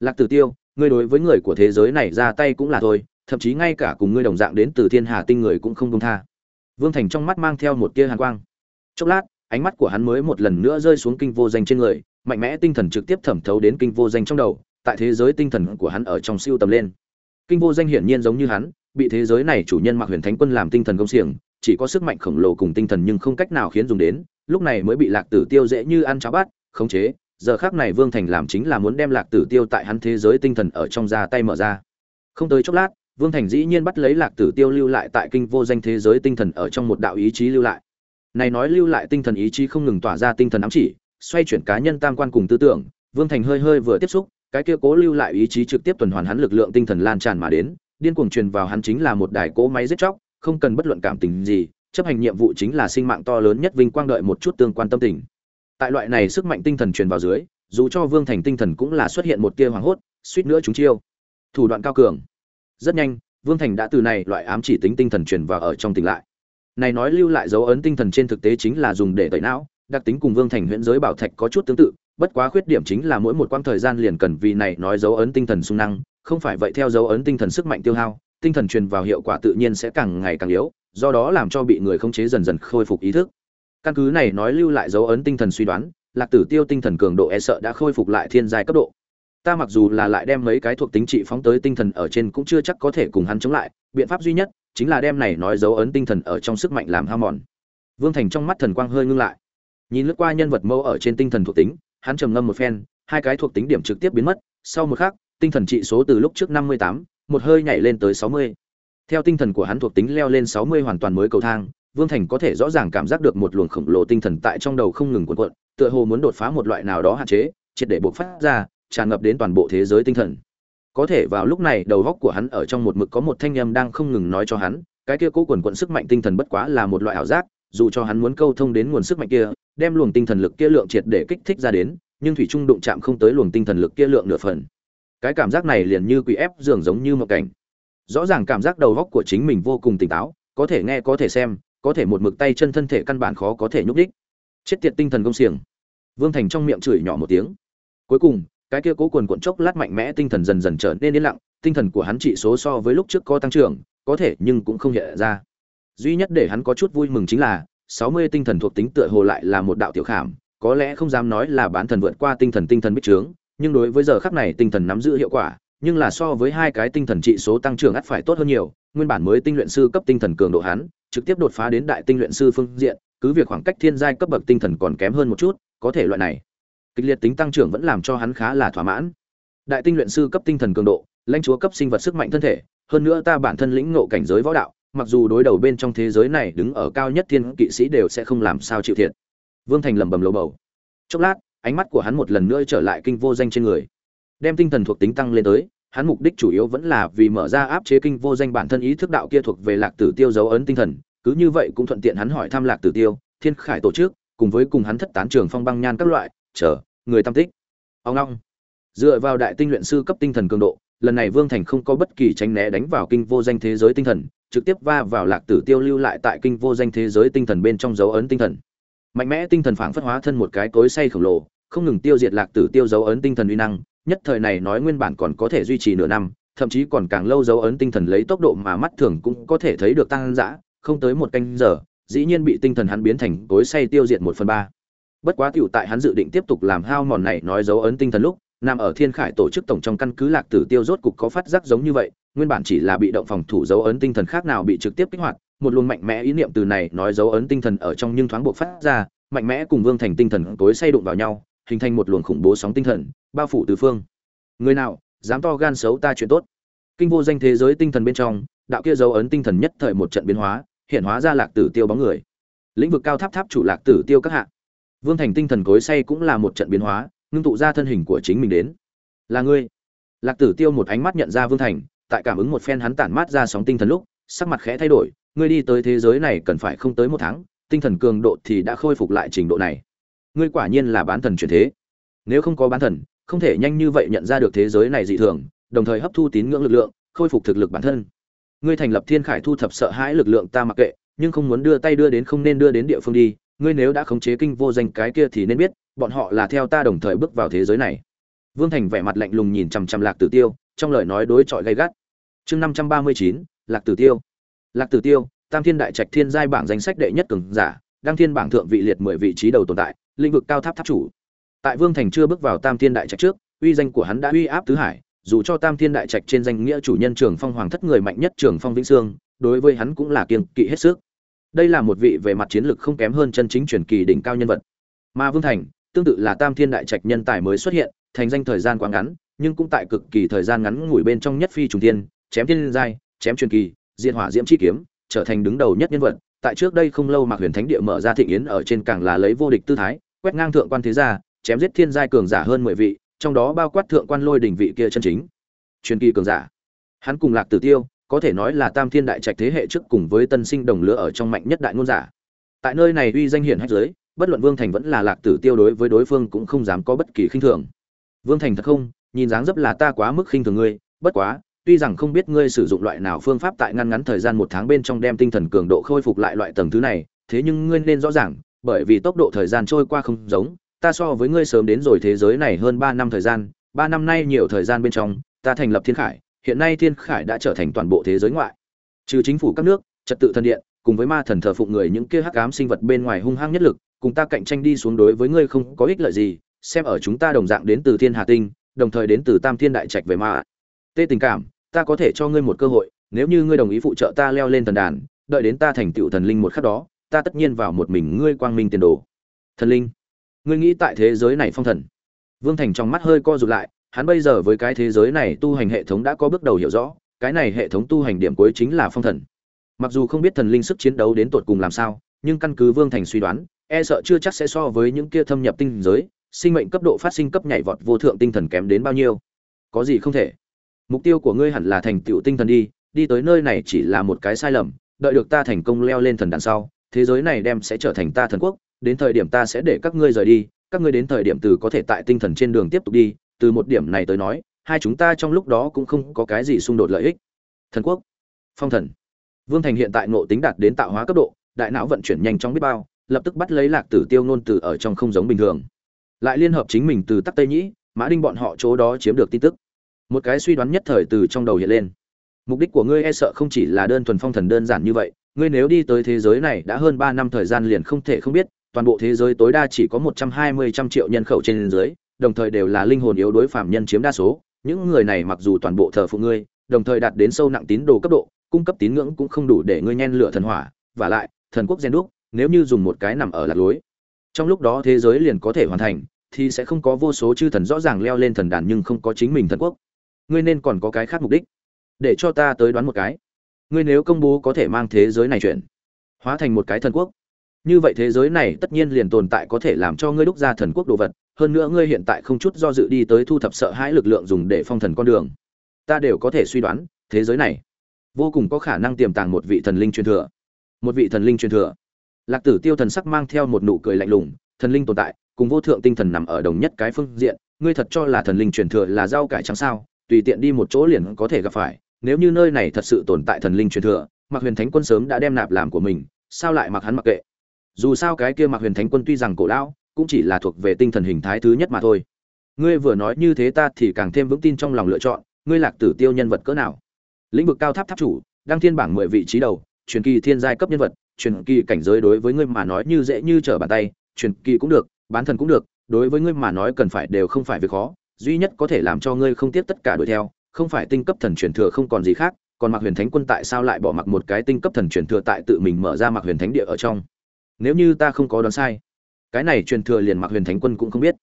Lạc tử tiêu, ngươi đối với người của thế giới này ra tay cũng là thôi, thậm chí ngay cả cùng ngươi đồng dạng đến từ thiên hà tinh người cũng không công tha vương thành trong mắt mang theo một tia hàn quang. Chốc lát, ánh mắt của hắn mới một lần nữa rơi xuống kinh vô danh trên người, mạnh mẽ tinh thần trực tiếp thẩm thấu đến kinh vô danh trong đầu, tại thế giới tinh thần của hắn ở trong siêu tầm lên. Kinh vô danh hiển nhiên giống như hắn, bị thế giới này chủ nhân mặc huyền thánh quân làm tinh thần công xiềng, chỉ có sức mạnh khổng lồ cùng tinh thần nhưng không cách nào khiến dùng đến, lúc này mới bị lạc tử tiêu dễ như ăn cháo bát, khống chế, giờ khác này vương thành làm chính là muốn đem lạc tử tiêu tại hắn thế giới tinh thần ở trong ra tay mở ra. Không tới chốc lát vương thành dĩ nhiên bắt lấy lạc tử tiêu lưu lại tại kinh vô danh thế giới tinh thần ở trong một đạo ý chí lưu lại. Này nói lưu lại tinh thần ý chí không ngừng tỏa ra tinh thần ám chỉ, xoay chuyển cá nhân tam quan cùng tư tưởng, vương thành hơi hơi vừa tiếp xúc, cái kia cố lưu lại ý chí trực tiếp tuần hoàn hắn lực lượng tinh thần lan tràn mà đến, điên cuồng truyền vào hắn chính là một đài cỗ máy giết chóc, không cần bất luận cảm tình gì, chấp hành nhiệm vụ chính là sinh mạng to lớn nhất vinh quang đợi một chút tương quan tâm tình. Tại loại này sức mạnh tinh thần truyền vào dưới, dù cho vương thành tinh thần cũng là xuất hiện một tia hoàng hốt, suýt nữa chúng chiêu. Thủ đoạn cao cường rất nhanh, vương thành đã từ này loại ám chỉ tính tinh thần truyền vào ở trong tỉnh lại. Này nói lưu lại dấu ấn tinh thần trên thực tế chính là dùng để tẩy não, đặc tính cùng vương thành huyễn giới bảo thạch có chút tương tự, bất quá khuyết điểm chính là mỗi một quãng thời gian liền cần vì này nói dấu ấn tinh thần sung năng, không phải vậy theo dấu ấn tinh thần sức mạnh tiêu hao, tinh thần truyền vào hiệu quả tự nhiên sẽ càng ngày càng yếu, do đó làm cho bị người khống chế dần dần khôi phục ý thức. Căn cứ này nói lưu lại dấu ấn tinh thần suy đoán, lạc tử tiêu tinh thần cường độ e sợ đã khôi phục lại thiên giai cấp độ ta mặc dù là lại đem mấy cái thuộc tính trị phóng tới tinh thần ở trên cũng chưa chắc có thể cùng hắn chống lại, biện pháp duy nhất chính là đem này nói dấu ấn tinh thần ở trong sức mạnh làm hao mòn. Vương thành trong mắt thần quang hơi ngưng lại. Nhìn lướt qua nhân vật mẫu ở trên tinh thần thuộc tính, hắn trầm ngâm một phen, hai cái thuộc tính điểm trực tiếp biến mất, sau một khắc, tinh thần trị số từ lúc trước năm mươi tám, một hơi nhảy lên tới sáu mươi. Theo tinh thần của hắn thuộc tính leo lên sáu mươi hoàn toàn mới cầu thang, vương thành có thể rõ ràng cảm giác được một luồng khổng lồ tinh thần tại trong đầu không ngừng cuộn cuộn, tựa hồ muốn đột phá một loại nào đó hạn chế, triệt để bộc phát ra tràn ngập đến toàn bộ thế giới tinh thần. Có thể vào lúc này, đầu góc của hắn ở trong một mực có một thanh âm đang không ngừng nói cho hắn, cái kia cố quần quận sức mạnh tinh thần bất quá là một loại ảo giác, dù cho hắn muốn câu thông đến nguồn sức mạnh kia, đem luồng tinh thần lực kia lượng triệt để kích thích ra đến, nhưng thủy trung đụng chạm không tới luồng tinh thần lực kia lượng nửa phần. Cái cảm giác này liền như quỷ ép giường giống như một cảnh. Rõ ràng cảm giác đầu góc của chính mình vô cùng tỉnh táo, có thể nghe, có thể xem, có thể một mực tay chân thân thể căn bản khó có thể nhúc đích chết tiệt tinh thần công xiềng. Vương thành trong miệng chửi nhỏ một tiếng. Cuối cùng cái kia cố quần cuộn chốc lát mạnh mẽ tinh thần dần dần trở nên yên lặng, tinh thần của hắn trị số so với lúc trước có tăng trưởng, có thể nhưng cũng không hiện ra. Duy nhất để hắn có chút vui mừng chính là, sáu mươi tinh thần thuộc tính tựa hồ lại là một đạo tiểu khảm, có lẽ không dám nói là bán thần vượt qua tinh thần tinh thần bích trướng, nhưng đối với giờ khắc này tinh thần nắm giữ hiệu quả, nhưng là so với hai cái tinh thần trị số tăng trưởng ắt phải tốt hơn nhiều, nguyên bản mới tinh luyện sư cấp tinh thần cường độ hắn, trực tiếp đột phá đến đại tinh luyện sư phương diện, cứ việc khoảng cách thiên giai cấp bậc tinh thần còn kém hơn một chút, có thể loại này kịch liệt tính tăng trưởng vẫn làm cho hắn khá là thỏa mãn. Đại tinh luyện sư cấp tinh thần cường độ, lãnh chúa cấp sinh vật sức mạnh thân thể, hơn nữa ta bản thân lĩnh ngộ cảnh giới võ đạo, mặc dù đối đầu bên trong thế giới này đứng ở cao nhất thiên kỵ sĩ đều sẽ không làm sao chịu thiệt. Vương thành lẩm bẩm lầu bầu. Chốc lát, ánh mắt của hắn một lần nữa trở lại kinh vô danh trên người. Đem tinh thần thuộc tính tăng lên tới, hắn mục đích chủ yếu vẫn là vì mở ra áp chế kinh vô danh bản thân ý thức đạo kia thuộc về lạc tử tiêu dấu ấn tinh thần, cứ như vậy cũng thuận tiện hắn hỏi thăm lạc tử tiêu, thiên khải tổ chức, cùng với cùng hắn thất tán trường phong băng nhan các loại chờ, người tam tích. Ông long dựa vào đại tinh luyện sư cấp tinh thần cường độ, lần này vương thành không có bất kỳ tránh né đánh vào kinh vô danh thế giới tinh thần, trực tiếp va vào lạc tử tiêu lưu lại tại kinh vô danh thế giới tinh thần bên trong dấu ấn tinh thần. Mạnh mẽ tinh thần phảng phất hóa thân một cái cối say khổng lồ, không ngừng tiêu diệt lạc tử tiêu dấu ấn tinh thần uy năng, nhất thời này nói nguyên bản còn có thể duy trì nửa năm, thậm chí còn càng lâu dấu ấn tinh thần lấy tốc độ mà mắt thường cũng có thể thấy được tăng dã, không tới một canh giờ, dĩ nhiên bị tinh thần hắn biến thành cối say tiêu diệt một phần ba bất quá tiểu tại hắn dự định tiếp tục làm hao mòn này nói dấu ấn tinh thần lúc, nằm ở thiên khải tổ chức tổng trong căn cứ lạc tử tiêu rốt cục có phát giác giống như vậy, nguyên bản chỉ là bị động phòng thủ dấu ấn tinh thần khác nào bị trực tiếp kích hoạt, một luồng mạnh mẽ ý niệm từ này nói dấu ấn tinh thần ở trong nhưng thoáng buộc phát ra, mạnh mẽ cùng vương thành tinh thần tối say đụng vào nhau, hình thành một luồng khủng bố sóng tinh thần, bao phủ từ phương. Người nào, dám to gan xấu ta chuyện tốt. Kinh vô danh thế giới tinh thần bên trong, đạo kia dấu ấn tinh thần nhất thời một trận biến hóa, hiện hóa ra lạc tử tiêu bóng người. Lĩnh vực cao tháp tháp chủ lạc tử tiêu các hạ vương thành tinh thần cối say cũng là một trận biến hóa, ngưng tụ ra thân hình của chính mình đến. Là ngươi. Lạc tử tiêu một ánh mắt nhận ra vương thành, tại cảm ứng một phen hắn tản mát ra sóng tinh thần lúc, sắc mặt khẽ thay đổi, ngươi đi tới thế giới này cần phải không tới một tháng, tinh thần cường độ thì đã khôi phục lại trình độ này. Ngươi quả nhiên là bán thần chuyển thế. Nếu không có bán thần, không thể nhanh như vậy nhận ra được thế giới này dị thường, đồng thời hấp thu tín ngưỡng lực lượng, khôi phục thực lực bản thân. Ngươi thành lập thiên khải thu thập sợ hãi lực lượng ta mặc kệ, nhưng không muốn đưa tay đưa đến không nên đưa đến địa phương đi ngươi nếu đã khống chế kinh vô danh cái kia thì nên biết, bọn họ là theo ta đồng thời bước vào thế giới này. Vương thành vẻ mặt lạnh lùng nhìn chằm chằm lạc tử tiêu, trong lời nói đối chọi gay gắt. Chương năm trăm ba mươi chín, lạc tử tiêu. Lạc tử tiêu, tam thiên đại trạch thiên giai bảng danh sách đệ nhất cường giả, đăng thiên bảng thượng vị liệt mười vị trí đầu tồn tại, lĩnh vực cao tháp tháp chủ. Tại vương thành chưa bước vào tam thiên đại trạch trước, uy danh của hắn đã uy áp tứ hải, dù cho tam thiên đại trạch trên danh nghĩa chủ nhân trường phong hoàng thất người mạnh nhất trường phong vĩnh sương, đối với hắn cũng là kiêng kỵ hết sức đây là một vị về mặt chiến lược không kém hơn chân chính truyền kỳ đỉnh cao nhân vật. Mà vương thành, tương tự là tam thiên đại trạch nhân tài mới xuất hiện, thành danh thời gian quá ngắn, nhưng cũng tại cực kỳ thời gian ngắn ngủi bên trong nhất phi trùng thiên, chém thiên giai, chém truyền kỳ, diệt hỏa diễm chi kiếm, trở thành đứng đầu nhất nhân vật. Tại trước đây không lâu mạc huyền thánh địa mở ra thịnh yến ở trên càng là lấy vô địch tư thái, quét ngang thượng quan thế gia, chém giết thiên giai cường giả hơn mười vị, trong đó bao quát thượng quan lôi đỉnh vị kia chân chính. Truyền kỳ cường giả. Hắn cùng lạc tử tiêu có thể nói là tam thiên đại trạch thế hệ trước cùng với tân sinh đồng lứa ở trong mạnh nhất đại ngôn giả. Tại nơi này uy danh hiển hách giới, bất luận vương thành vẫn là lạc tử tiêu đối với đối phương cũng không dám có bất kỳ khinh thường. Vương thành thật không? Nhìn dáng dấp là ta quá mức khinh thường ngươi, bất quá, tuy rằng không biết ngươi sử dụng loại nào phương pháp tại ngăn ngắn thời gian một tháng bên trong đem tinh thần cường độ khôi phục lại loại tầng thứ này, thế nhưng ngươi nên rõ ràng, bởi vì tốc độ thời gian trôi qua không giống, ta so với ngươi sớm đến rồi thế giới này hơn ba năm thời gian, ba năm nay nhiều thời gian bên trong, ta thành lập thiên khải hiện nay thiên khải đã trở thành toàn bộ thế giới ngoại. Trừ chính phủ các nước, trật tự thần điện, cùng với ma thần thờ phụng người những kia hắc ám sinh vật bên ngoài hung hăng nhất lực, cùng ta cạnh tranh đi xuống đối với ngươi không có ích lợi gì, xem ở chúng ta đồng dạng đến từ thiên hà tinh, đồng thời đến từ tam thiên đại trạch về ma. Tê tình cảm, ta có thể cho ngươi một cơ hội, nếu như ngươi đồng ý phụ trợ ta leo lên thần đàn, đợi đến ta thành tựu thần linh một khắc đó, ta tất nhiên vào một mình ngươi quang minh tiền đồ. Thần linh, ngươi nghĩ tại thế giới này phong thần. Vương thành trong mắt hơi co rụt lại hắn bây giờ với cái thế giới này tu hành hệ thống đã có bước đầu hiểu rõ, cái này hệ thống tu hành điểm cuối chính là phong thần. Mặc dù không biết thần linh sức chiến đấu đến tột cùng làm sao, nhưng căn cứ vương thành suy đoán e sợ chưa chắc sẽ so với những kia thâm nhập tinh giới, sinh mệnh cấp độ phát sinh cấp nhảy vọt vô thượng tinh thần kém đến bao nhiêu. Có gì không thể. Mục tiêu của ngươi hẳn là thành tựu tinh thần đi đi tới nơi này chỉ là một cái sai lầm, đợi được ta thành công leo lên thần đàn sau, thế giới này đem sẽ trở thành ta thần quốc, đến thời điểm ta sẽ để các ngươi rời đi, các ngươi đến thời điểm từ có thể tại tinh thần trên đường tiếp tục đi từ một điểm này tới nói, hai chúng ta trong lúc đó cũng không có cái gì xung đột lợi ích. Thần quốc, phong thần. Vương thành hiện tại ngộ tính đạt đến tạo hóa cấp độ, đại não vận chuyển nhanh chóng biết bao, lập tức bắt lấy lạc tử tiêu nôn từ ở trong không giống bình thường. Lại liên hợp chính mình từ tắc tây nhĩ, mã đinh bọn họ chỗ đó chiếm được tin tức. Một cái suy đoán nhất thời từ trong đầu hiện lên. Mục đích của ngươi e sợ không chỉ là đơn thuần phong thần đơn giản như vậy, ngươi nếu đi tới thế giới này đã hơn ba năm thời gian liền không thể không biết, toàn bộ thế giới tối đa chỉ có một trăm hai mươi trăm triệu nhân khẩu trên dưới đồng thời đều là linh hồn yếu đối phạm nhân chiếm đa số, những người này mặc dù toàn bộ thờ phụ ngươi, đồng thời đạt đến sâu nặng tín đồ cấp độ, cung cấp tín ngưỡng cũng không đủ để ngươi nhen lửa thần hỏa, và lại, thần quốc gen đúc, nếu như dùng một cái nằm ở lạc lối, trong lúc đó thế giới liền có thể hoàn thành, thì sẽ không có vô số chư thần rõ ràng leo lên thần đàn nhưng không có chính mình thần quốc. Ngươi nên còn có cái khác mục đích. Để cho ta tới đoán một cái. Ngươi nếu công bố có thể mang thế giới này chuyển, hóa thành một cái thần quốc, như vậy thế giới này tất nhiên liền tồn tại có thể làm cho ngươi đúc ra thần quốc đồ vật hơn nữa ngươi hiện tại không chút do dự đi tới thu thập sợ hãi lực lượng dùng để phong thần con đường. Ta đều có thể suy đoán, thế giới này vô cùng có khả năng tiềm tàng một vị thần linh truyền thừa. Một vị thần linh truyền thừa. Lạc tử tiêu thần sắc mang theo một nụ cười lạnh lùng, thần linh tồn tại, cùng vô thượng tinh thần nằm ở đồng nhất cái phương diện, ngươi thật cho là thần linh truyền thừa là rau cải trắng sao? Tùy tiện đi một chỗ liền có thể gặp phải, nếu như nơi này thật sự tồn tại thần linh truyền thừa mặc huyền thánh quân sớm đã đem nạp làm của mình, sao lại mặc hắn mặc kệ? Dù sao cái kia mặc huyền thánh quân tuy rằng cổ lão cũng chỉ là thuộc về tinh thần hình thái thứ nhất mà thôi. Ngươi vừa nói như thế ta thì càng thêm vững tin trong lòng lựa chọn, ngươi lạc tử tiêu nhân vật cỡ nào? Lĩnh vực cao tháp tháp chủ, đăng thiên bảng mười vị trí đầu, truyền kỳ thiên giai cấp nhân vật, truyền kỳ cảnh giới đối với ngươi mà nói như dễ như trở bàn tay, truyền kỳ cũng được, bán thần cũng được, đối với ngươi mà nói cần phải đều không phải việc khó, duy nhất có thể làm cho ngươi không tiếp tất cả đuổi theo, không phải tinh cấp thần truyền thừa không còn gì khác, còn mặc huyền thánh quân tại sao lại bỏ mặc một cái tinh cấp thần truyền thừa tại tự mình mở ra mặc huyền thánh địa ở trong? Nếu như ta không có đoán sai cái này truyền thừa liền mặc huyền thánh quân cũng không biết.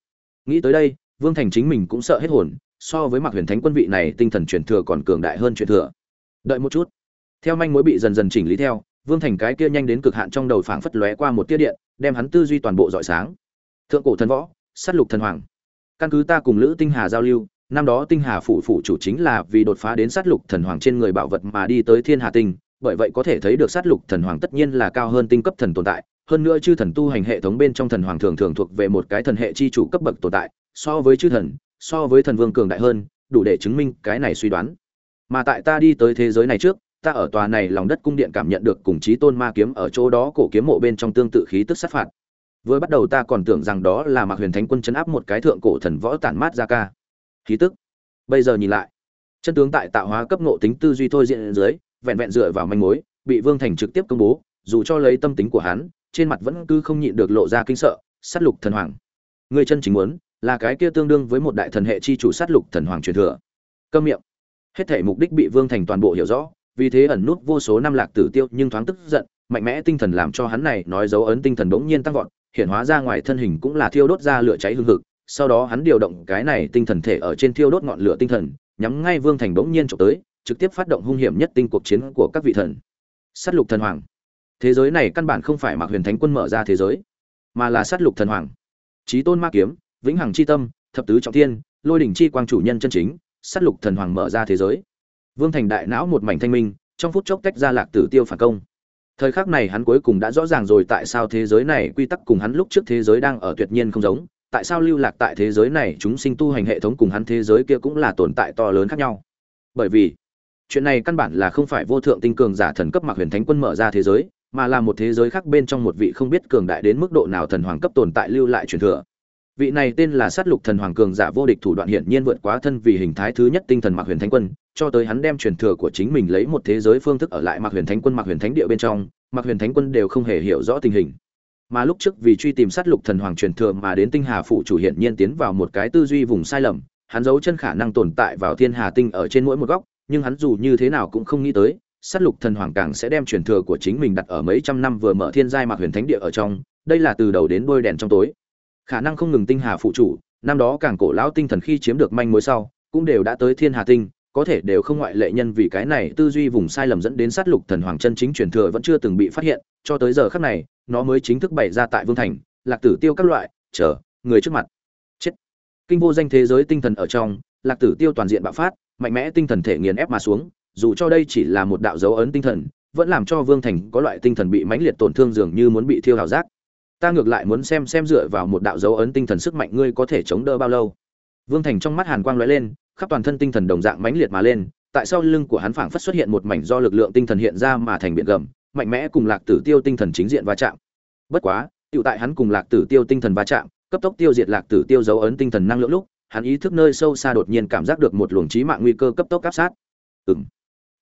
Nghĩ tới đây, vương thành chính mình cũng sợ hết hồn, so với mặc huyền thánh quân vị này tinh thần truyền thừa còn cường đại hơn truyền thừa. Đợi một chút. Theo manh mối bị dần dần chỉnh lý theo, vương thành cái kia nhanh đến cực hạn trong đầu phảng phất lóe qua một tia điện, đem hắn tư duy toàn bộ rọi sáng. Thượng cổ thần võ, sát lục thần hoàng. Căn cứ ta cùng lữ tinh hà giao lưu, năm đó tinh hà phủ phủ chủ chính là vì đột phá đến sát lục thần hoàng trên người bảo vật mà đi tới thiên hà tinh, bởi vậy có thể thấy được sát lục thần hoàng tất nhiên là cao hơn tinh cấp thần tồn tại hơn nữa chư thần tu hành hệ thống bên trong thần hoàng thường thường thuộc về một cái thần hệ chi chủ cấp bậc tồn tại, so với chư thần, so với thần vương cường đại hơn, đủ để chứng minh cái này suy đoán. Mà tại ta đi tới thế giới này trước, ta ở tòa này lòng đất cung điện cảm nhận được cùng chí tôn ma kiếm ở chỗ đó cổ kiếm mộ bên trong tương tự khí tức sát phạt. Vừa bắt đầu ta còn tưởng rằng đó là mạc huyền thánh quân chấn áp một cái thượng cổ thần võ tản mát ra ca. Khí tức. Bây giờ nhìn lại, chân tướng tại tạo hóa cấp ngộ tính tư duy thôi diện dưới, vẹn vẹn dựa vào manh mối, bị vương thành trực tiếp công bố, dù cho lấy tâm tính của hắn trên mặt vẫn cứ không nhịn được lộ ra kinh sợ, sát lục thần hoàng. Người chân chính muốn, là cái kia tương đương với một đại thần hệ chi chủ sát lục thần hoàng truyền thừa. Câm miệng. Hết thể mục đích bị vương thành toàn bộ hiểu rõ, vì thế ẩn nút vô số năm lạc tử tiêu nhưng thoáng tức giận, mạnh mẽ tinh thần làm cho hắn này nói dấu ấn tinh thần bỗng nhiên tăng vọt, hiện hóa ra ngoài thân hình cũng là thiêu đốt ra lửa cháy hương hực, sau đó hắn điều động cái này tinh thần thể ở trên thiêu đốt ngọn lửa tinh thần, nhắm ngay vương thành bỗng nhiên trộm tới, trực tiếp phát động hung hiểm nhất tinh cuộc chiến của các vị thần. Sát lục thần hoàng thế giới này căn bản không phải mặc huyền thánh quân mở ra thế giới, mà là sát lục thần hoàng. Trí tôn ma kiếm, vĩnh hằng chi tâm, thập tứ trọng thiên, lôi đỉnh chi quang chủ nhân chân chính, sát lục thần hoàng mở ra thế giới. Vương thành đại não một mảnh thanh minh, trong phút chốc tách ra lạc tử tiêu phản công. Thời khắc này hắn cuối cùng đã rõ ràng rồi tại sao thế giới này quy tắc cùng hắn lúc trước thế giới đang ở tuyệt nhiên không giống, tại sao lưu lạc tại thế giới này chúng sinh tu hành hệ thống cùng hắn thế giới kia cũng là tồn tại to lớn khác nhau. Bởi vì, chuyện này căn bản là không phải vô thượng tinh cường giả thần cấp mặc huyền thánh quân mở ra thế giới mà là một thế giới khác bên trong một vị không biết cường đại đến mức độ nào thần hoàng cấp tồn tại lưu lại truyền thừa. Vị này tên là sát lục thần hoàng cường giả vô địch thủ đoạn hiển nhiên vượt quá thân vì hình thái thứ nhất tinh thần mặc huyền thánh quân, cho tới hắn đem truyền thừa của chính mình lấy một thế giới phương thức ở lại mặc huyền thánh quân mặc huyền thánh địa bên trong mặc huyền thánh quân đều không hề hiểu rõ tình hình. Mà lúc trước vì truy tìm sát lục thần hoàng truyền thừa mà đến tinh hà phụ chủ hiển nhiên tiến vào một cái tư duy vùng sai lầm, hắn giấu chân khả năng tồn tại vào thiên hà tinh ở trên mỗi một góc, nhưng hắn dù như thế nào cũng không nghĩ tới sát lục thần hoàng càng sẽ đem truyền thừa của chính mình đặt ở mấy trăm năm vừa mở thiên giai mạc huyền thánh địa ở trong, đây là từ đầu đến đôi đèn trong tối. Khả năng không ngừng tinh hà phụ chủ, năm đó càng cổ lão tinh thần khi chiếm được manh mối sau, cũng đều đã tới thiên hà tinh, có thể đều không ngoại lệ nhân vì cái này tư duy vùng sai lầm dẫn đến sát lục thần hoàng chân chính truyền thừa vẫn chưa từng bị phát hiện, cho tới giờ khắc này, nó mới chính thức bày ra tại vương thành, lạc tử tiêu các loại, chờ, người trước mặt. Chết. Kinh vô danh thế giới tinh thần ở trong, lạc tử tiêu toàn diện bạo phát, mạnh mẽ tinh thần thể nghiền ép mà xuống dù cho đây chỉ là một đạo dấu ấn tinh thần, vẫn làm cho vương thành có loại tinh thần bị mãnh liệt tổn thương dường như muốn bị thiêu hào giác. Ta ngược lại muốn xem xem dựa vào một đạo dấu ấn tinh thần sức mạnh ngươi có thể chống đỡ bao lâu. Vương thành trong mắt hàn quang lóe lên, khắp toàn thân tinh thần đồng dạng mãnh liệt mà lên, tại sau lưng của hắn phảng phất xuất hiện một mảnh do lực lượng tinh thần hiện ra mà thành biển gầm, mạnh mẽ cùng lạc tử tiêu tinh thần chính diện va chạm. Bất quá tựu tại hắn cùng lạc tử tiêu tinh thần va chạm, cấp tốc tiêu diệt lạc tử tiêu dấu ấn tinh thần năng lượng lúc, hắn ý thức nơi sâu xa đột nhiên cảm giác được một luồng trí mạng nguy cơ cấp tốc áp sát. Ừng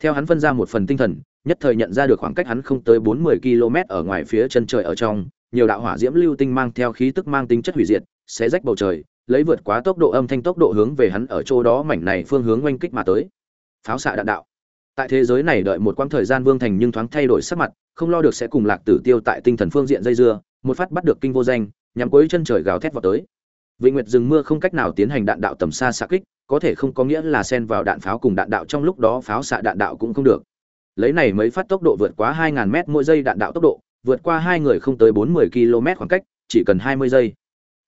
theo hắn phân ra một phần tinh thần, nhất thời nhận ra được khoảng cách hắn không tới bốn mươi km ở ngoài phía chân trời ở trong, nhiều đạo hỏa diễm lưu tinh mang theo khí tức mang tính chất hủy diệt sẽ rách bầu trời, lấy vượt quá tốc độ âm thanh tốc độ hướng về hắn ở chỗ đó mảnh này phương hướng oanh kích mà tới. Pháo xạ đạn đạo. Tại thế giới này đợi một quãng thời gian vương thành nhưng thoáng thay đổi sắc mặt, không lo được sẽ cùng lạc tử tiêu tại tinh thần phương diện dây dưa, một phát bắt được kinh vô danh, nhắm cuối chân trời gào thét vào tới. Vịnh nguyệt rừng mưa không cách nào tiến hành đạn đạo tầm xa xạ kích có thể không có nghĩa là xen vào đạn pháo cùng đạn đạo trong lúc đó pháo xạ đạn đạo cũng không được. Lấy này mấy phát tốc độ vượt quá 2.000 m mỗi giây đạn đạo tốc độ, vượt qua hai người không tới 40 km khoảng cách, chỉ cần 20 giây.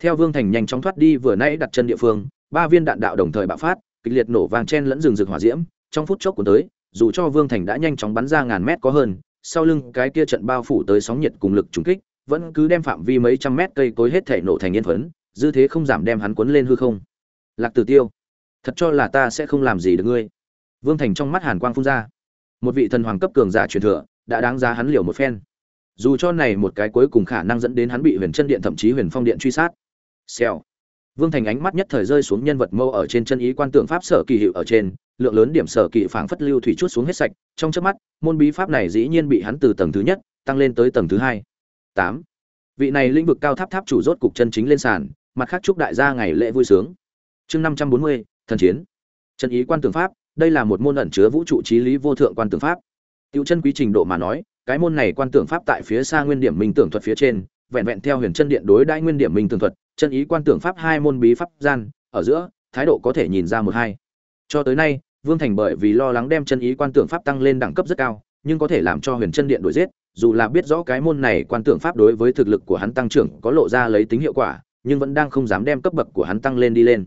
Theo vương thành nhanh chóng thoát đi vừa nãy đặt chân địa phương, ba viên đạn đạo đồng thời bạo phát, kịch liệt nổ vàng chen lẫn rừng rực hỏa diễm, trong phút chốc của tới, dù cho vương thành đã nhanh chóng bắn ra ngàn mét có hơn, sau lưng cái kia trận bao phủ tới sóng nhiệt cùng lực trùng kích, vẫn cứ đem phạm vi mấy trăm mét cây cối hết thể nổ thành yên phấn, dư thế không giảm đem hắn cuốn lên hư không. Lạc tử tiêu thật cho là ta sẽ không làm gì được ngươi. Vương thành trong mắt hàn quang phun ra. Một vị thần hoàng cấp cường giả truyền thừa, đã đáng giá hắn liều một phen. Dù cho này một cái cuối cùng khả năng dẫn đến hắn bị huyền chân điện thậm chí huyền phong điện truy sát. Xèo. Vương thành ánh mắt nhất thời rơi xuống nhân vật mâu ở trên chân ý quan tượng pháp sở kỳ hiệu ở trên, lượng lớn điểm sở kỳ phảng phất lưu thủy chút xuống hết sạch, trong chớp mắt, môn bí pháp này dĩ nhiên bị hắn từ tầng thứ nhất, tăng lên tới tầng thứ hai. Tám. Vị này lĩnh vực cao tháp tháp chủ rốt cục chân chính lên sàn, mặt khác chúc đại gia ngày lễ vui sướng. Chương năm trăm bốn mươi thần chiến. Chân ý quan tưởng pháp, đây là một môn ẩn chứa vũ trụ trí lý vô thượng quan tưởng pháp. Tiêu chân quý trình độ mà nói, cái môn này quan tưởng pháp tại phía xa nguyên điểm minh tưởng thuật phía trên, vẹn vẹn theo huyền chân điện đối đãi nguyên điểm minh tưởng thuật, chân ý quan tưởng pháp hai môn bí pháp gian, ở giữa, thái độ có thể nhìn ra một hai. Cho tới nay, vương thành bởi vì lo lắng đem chân ý quan tưởng pháp tăng lên đẳng cấp rất cao, nhưng có thể làm cho huyền chân điện đổi giết, dù là biết rõ cái môn này quan tưởng pháp đối với thực lực của hắn tăng trưởng có lộ ra lấy tính hiệu quả, nhưng vẫn đang không dám đem cấp bậc của hắn tăng lên đi lên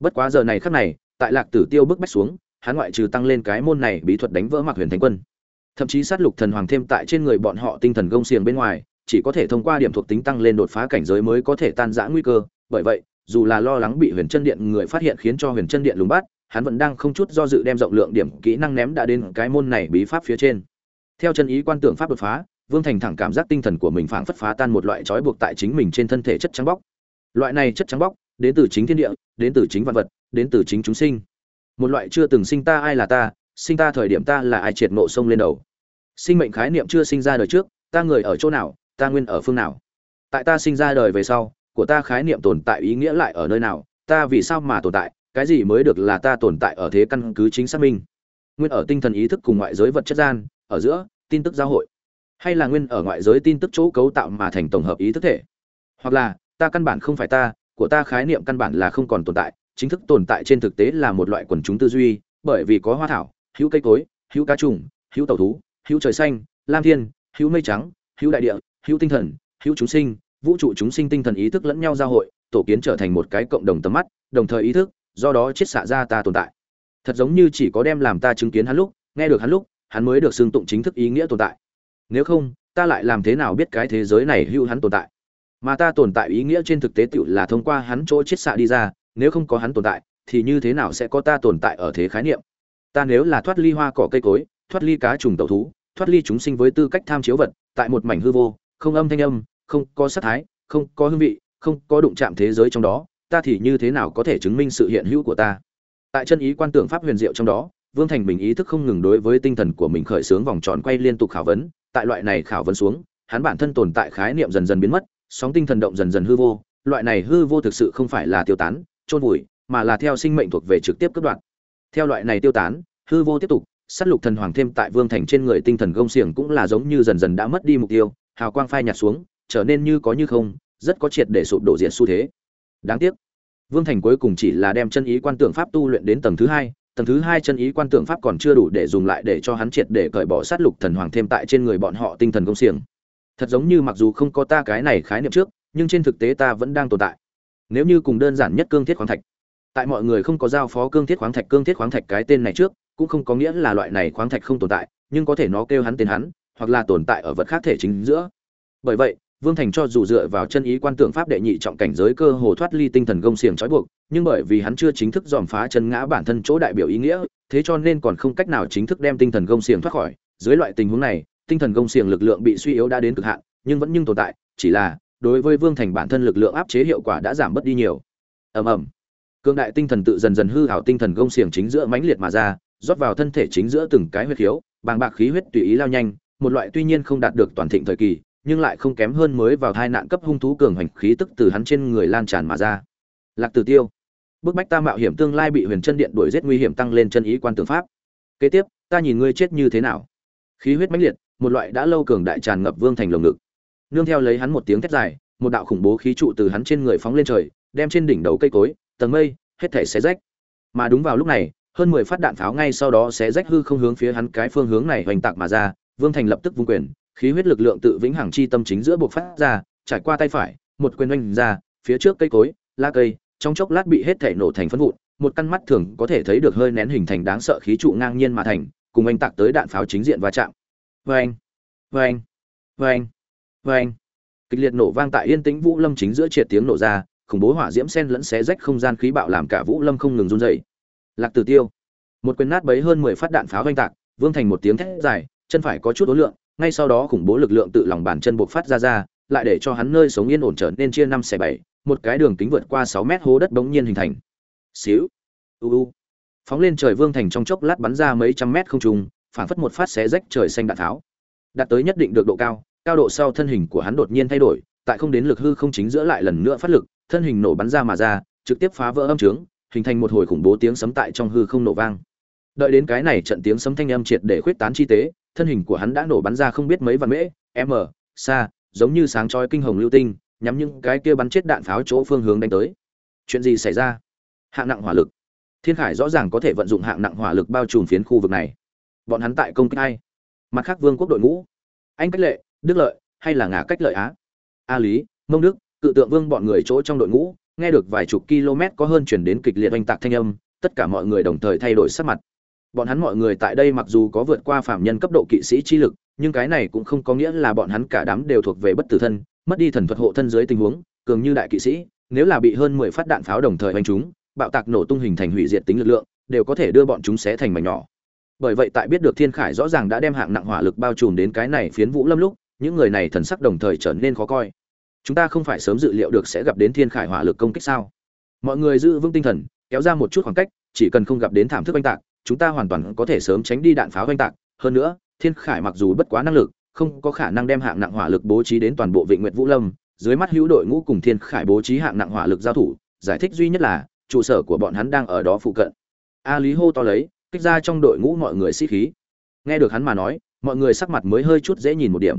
bất quá giờ này khắc này, tại lạc tử tiêu bức bách xuống, hắn ngoại trừ tăng lên cái môn này bí thuật đánh vỡ mặc huyền thánh quân. Thậm chí sát lục thần hoàng thêm tại trên người bọn họ tinh thần gông xiềng bên ngoài, chỉ có thể thông qua điểm thuộc tính tăng lên đột phá cảnh giới mới có thể tan rã nguy cơ. Bởi vậy, dù là lo lắng bị huyền chân điện người phát hiện khiến cho huyền chân điện lùng bắt, hắn vẫn đang không chút do dự đem rộng lượng điểm kỹ năng ném đã đến cái môn này bí pháp phía trên. Theo chân ý quan tưởng pháp đột phá, vương thành thẳng cảm giác tinh thần của mình phảng phất phá tan một loại trói buộc tại chính mình trên thân thể chất trắng bóc. Loại này chất trắng bóc đến từ chính thiên địa, đến từ chính vạn vật, đến từ chính chúng sinh. Một loại chưa từng sinh ta ai là ta, sinh ta thời điểm ta là ai triệt nộ sông lên đầu. Sinh mệnh khái niệm chưa sinh ra đời trước, ta người ở chỗ nào, ta nguyên ở phương nào. Tại ta sinh ra đời về sau, của ta khái niệm tồn tại ý nghĩa lại ở nơi nào, ta vì sao mà tồn tại, cái gì mới được là ta tồn tại ở thế căn cứ chính xác minh. Nguyên ở tinh thần ý thức cùng ngoại giới vật chất gian, ở giữa, tin tức giao hội. Hay là nguyên ở ngoại giới tin tức chỗ cấu tạo mà thành tổng hợp ý thức thể. Hoặc là, ta căn bản không phải ta của ta khái niệm căn bản là không còn tồn tại, chính thức tồn tại trên thực tế là một loại quần chúng tư duy, bởi vì có hoa thảo, hữu cây cối, hữu cá trùng, hữu tàu thú, hữu trời xanh, lam thiên, hữu mây trắng, hữu đại địa, hữu tinh thần, hữu chúng sinh, vũ trụ chúng sinh tinh thần ý thức lẫn nhau giao hội, tổ kiến trở thành một cái cộng đồng tầm mắt, đồng thời ý thức, do đó chiết xạ ra ta tồn tại. Thật giống như chỉ có đem làm ta chứng kiến hắn lúc, nghe được hắn lúc, hắn mới được xưng tụng chính thức ý nghĩa tồn tại. Nếu không, ta lại làm thế nào biết cái thế giới này hữu hắn tồn tại? Mà ta tồn tại ý nghĩa trên thực tế tựu là thông qua hắn chỗ chiết xạ đi ra, nếu không có hắn tồn tại, thì như thế nào sẽ có ta tồn tại ở thế khái niệm? Ta nếu là thoát ly hoa cỏ cây cối, thoát ly cá trùng tẩu thú, thoát ly chúng sinh với tư cách tham chiếu vật, tại một mảnh hư vô, không âm thanh âm, không có sắc thái, không có hương vị, không có đụng chạm thế giới trong đó, ta thì như thế nào có thể chứng minh sự hiện hữu của ta? Tại chân ý quan tưởng pháp huyền diệu trong đó, vương thành bình ý thức không ngừng đối với tinh thần của mình khởi xướng vòng tròn quay liên tục khảo vấn, tại loại này khảo vấn xuống, hắn bản thân tồn tại khái niệm dần dần biến mất sóng tinh thần động dần dần hư vô, loại này hư vô thực sự không phải là tiêu tán trôn vùi, mà là theo sinh mệnh thuộc về trực tiếp cướp đoạn theo loại này tiêu tán, hư vô tiếp tục, sát lục thần hoàng thêm tại vương thành trên người tinh thần gông xiềng cũng là giống như dần dần đã mất đi mục tiêu, hào quang phai nhạt xuống, trở nên như có như không, rất có triệt để sụp đổ diện xu thế. Đáng tiếc, vương thành cuối cùng chỉ là đem chân ý quan tưởng pháp tu luyện đến tầng thứ hai, tầng thứ hai chân ý quan tưởng pháp còn chưa đủ để dùng lại để cho hắn triệt để cởi bỏ sát lục thần hoàng thêm tại trên người bọn họ tinh thần công xiềng thật giống như mặc dù không có ta cái này khái niệm trước, nhưng trên thực tế ta vẫn đang tồn tại. Nếu như cùng đơn giản nhất cương thiết khoáng thạch, tại mọi người không có giao phó cương thiết khoáng thạch, cương thiết khoáng thạch cái tên này trước, cũng không có nghĩa là loại này khoáng thạch không tồn tại, nhưng có thể nó kêu hắn tên hắn, hoặc là tồn tại ở vật khác thể chính giữa. Bởi vậy, vương thành cho dù dựa vào chân ý quan tượng pháp đệ nhị trọng cảnh giới cơ hồ thoát ly tinh thần gông xiềng trói buộc, nhưng bởi vì hắn chưa chính thức dòm phá chân ngã bản thân chỗ đại biểu ý nghĩa, thế cho nên còn không cách nào chính thức đem tinh thần gông xiềng thoát khỏi. Dưới loại tình huống này tinh thần gông xiềng lực lượng bị suy yếu đã đến cực hạn, nhưng vẫn nhưng tồn tại, chỉ là, đối với vương thành bản thân lực lượng áp chế hiệu quả đã giảm bớt đi nhiều. Ầm ầm. Cương đại tinh thần tự dần dần hư hảo tinh thần gông xiềng chính giữa mãnh liệt mà ra, rót vào thân thể chính giữa từng cái huyết khiếu, bàng bạc khí huyết tùy ý lao nhanh, một loại tuy nhiên không đạt được toàn thịnh thời kỳ, nhưng lại không kém hơn mới vào thai nạn cấp hung thú cường hành khí tức từ hắn trên người lan tràn mà ra. Lạc tử tiêu. Bức bách ta mạo hiểm tương lai bị huyền chân điện đuổi giết nguy hiểm tăng lên chân ý quan tưởng pháp. Kế tiếp, ta nhìn ngươi chết như thế nào. Khí huyết mãnh liệt một loại đã lâu cường đại tràn ngập vương thành lồng ngực. Nương theo lấy hắn một tiếng thét dài, một đạo khủng bố khí trụ từ hắn trên người phóng lên trời, đem trên đỉnh đầu cây cối, tầng mây, hết thể xé rách. Mà đúng vào lúc này, hơn mười phát đạn pháo ngay sau đó xé rách hư không hướng phía hắn cái phương hướng này hoành tạc mà ra, vương thành lập tức vung quyền, khí huyết lực lượng tự vĩnh hằng chi tâm chính giữa buộc phát ra, trải qua tay phải, một quyền oanh ra, phía trước cây cối la cây, trong chốc lát bị hết thể nổ thành phân vụn, một căn mắt thường có thể thấy được hơi nén hình thành đáng sợ khí trụ ngang nhiên mà thành, cùng oanh tạc tới đạn pháo chính diện va chạm vang vang vang vang kịch liệt nổ vang tại yên tĩnh vũ lâm chính giữa triệt tiếng nổ ra, khủng bố hỏa diễm sen lẫn xé rách không gian khí bạo làm cả vũ lâm không ngừng run dậy lạc tử tiêu. Một quyền nát bấy hơn mười phát đạn pháo oanh tạc, vương thành một tiếng thét dài, chân phải có chút ối lượng, ngay sau đó khủng bố lực lượng tự lòng bàn chân buộc phát ra ra, lại để cho hắn nơi sống yên ổn trở nên chia năm xẻ bảy, một cái đường kính vượt qua sáu mét hố đất bỗng nhiên hình thành. Xíu. U u. Phóng lên trời vương thành trong chốc lát bắn ra mấy trăm mét không trung phản phất một phát xé rách trời xanh đạn tháo. Đạt tới nhất định được độ cao cao độ sau thân hình của hắn đột nhiên thay đổi, tại không đến lực hư không chính giữa lại lần nữa phát lực, thân hình nổ bắn ra mà ra, trực tiếp phá vỡ âm trướng, hình thành một hồi khủng bố tiếng sấm tại trong hư không nổ vang. Đợi đến cái này trận tiếng sấm thanh âm triệt để khuyết tán chi tế, thân hình của hắn đã nổ bắn ra không biết mấy vạn mễ, m xa giống như sáng chói kinh hồng lưu tinh, nhắm những cái kia bắn chết đạn pháo chỗ phương hướng đánh tới. Chuyện gì xảy ra? Hạng nặng hỏa lực. Thiên khải rõ ràng có thể vận dụng hạng nặng hỏa lực bao trùm phiến khu vực này bọn hắn tại công kích ai? Mặt khác vương quốc đội ngũ. Anh cách lệ, đức lợi hay là ngã cách lợi á? A lý, mông đức cự tượng vương bọn người chỗ trong đội ngũ, nghe được vài chục km có hơn chuyển đến kịch liệt oanh tạc thanh âm, tất cả mọi người đồng thời thay đổi sắc mặt. Bọn hắn mọi người tại đây mặc dù có vượt qua phạm nhân cấp độ kỵ sĩ chi lực, nhưng cái này cũng không có nghĩa là bọn hắn cả đám đều thuộc về bất tử thân, mất đi thần thuật hộ thân dưới tình huống, cường như đại kỵ sĩ, nếu là bị hơn mười phát đạn pháo đồng thời oanh chúng, bạo tạc nổ tung hình thành hủy diệt tính lực lượng, đều có thể đưa bọn chúng xé thành mảnh nhỏ bởi vậy tại biết được thiên khải rõ ràng đã đem hạng nặng hỏa lực bao trùm đến cái này phiến vũ lâm lúc, những người này thần sắc đồng thời trở nên khó coi. Chúng ta không phải sớm dự liệu được sẽ gặp đến thiên khải hỏa lực công kích sao? Mọi người giữ vững tinh thần, kéo ra một chút khoảng cách, chỉ cần không gặp đến thảm thức oanh tạc, chúng ta hoàn toàn có thể sớm tránh đi đạn pháo oanh tạc. Hơn nữa, thiên khải mặc dù bất quá năng lực, không có khả năng đem hạng nặng hỏa lực bố trí đến toàn bộ vịnh nguyệt vũ lâm. Dưới mắt hữu đội ngũ cùng thiên khải bố trí hạng nặng hỏa lực giao thủ, giải thích duy nhất là, trụ sở của bọn hắn đang ở đó phụ cận. A lý hô to lấy kích ra trong đội ngũ mọi người sĩ khí. Nghe được hắn mà nói, mọi người sắc mặt mới hơi chút dễ nhìn một điểm.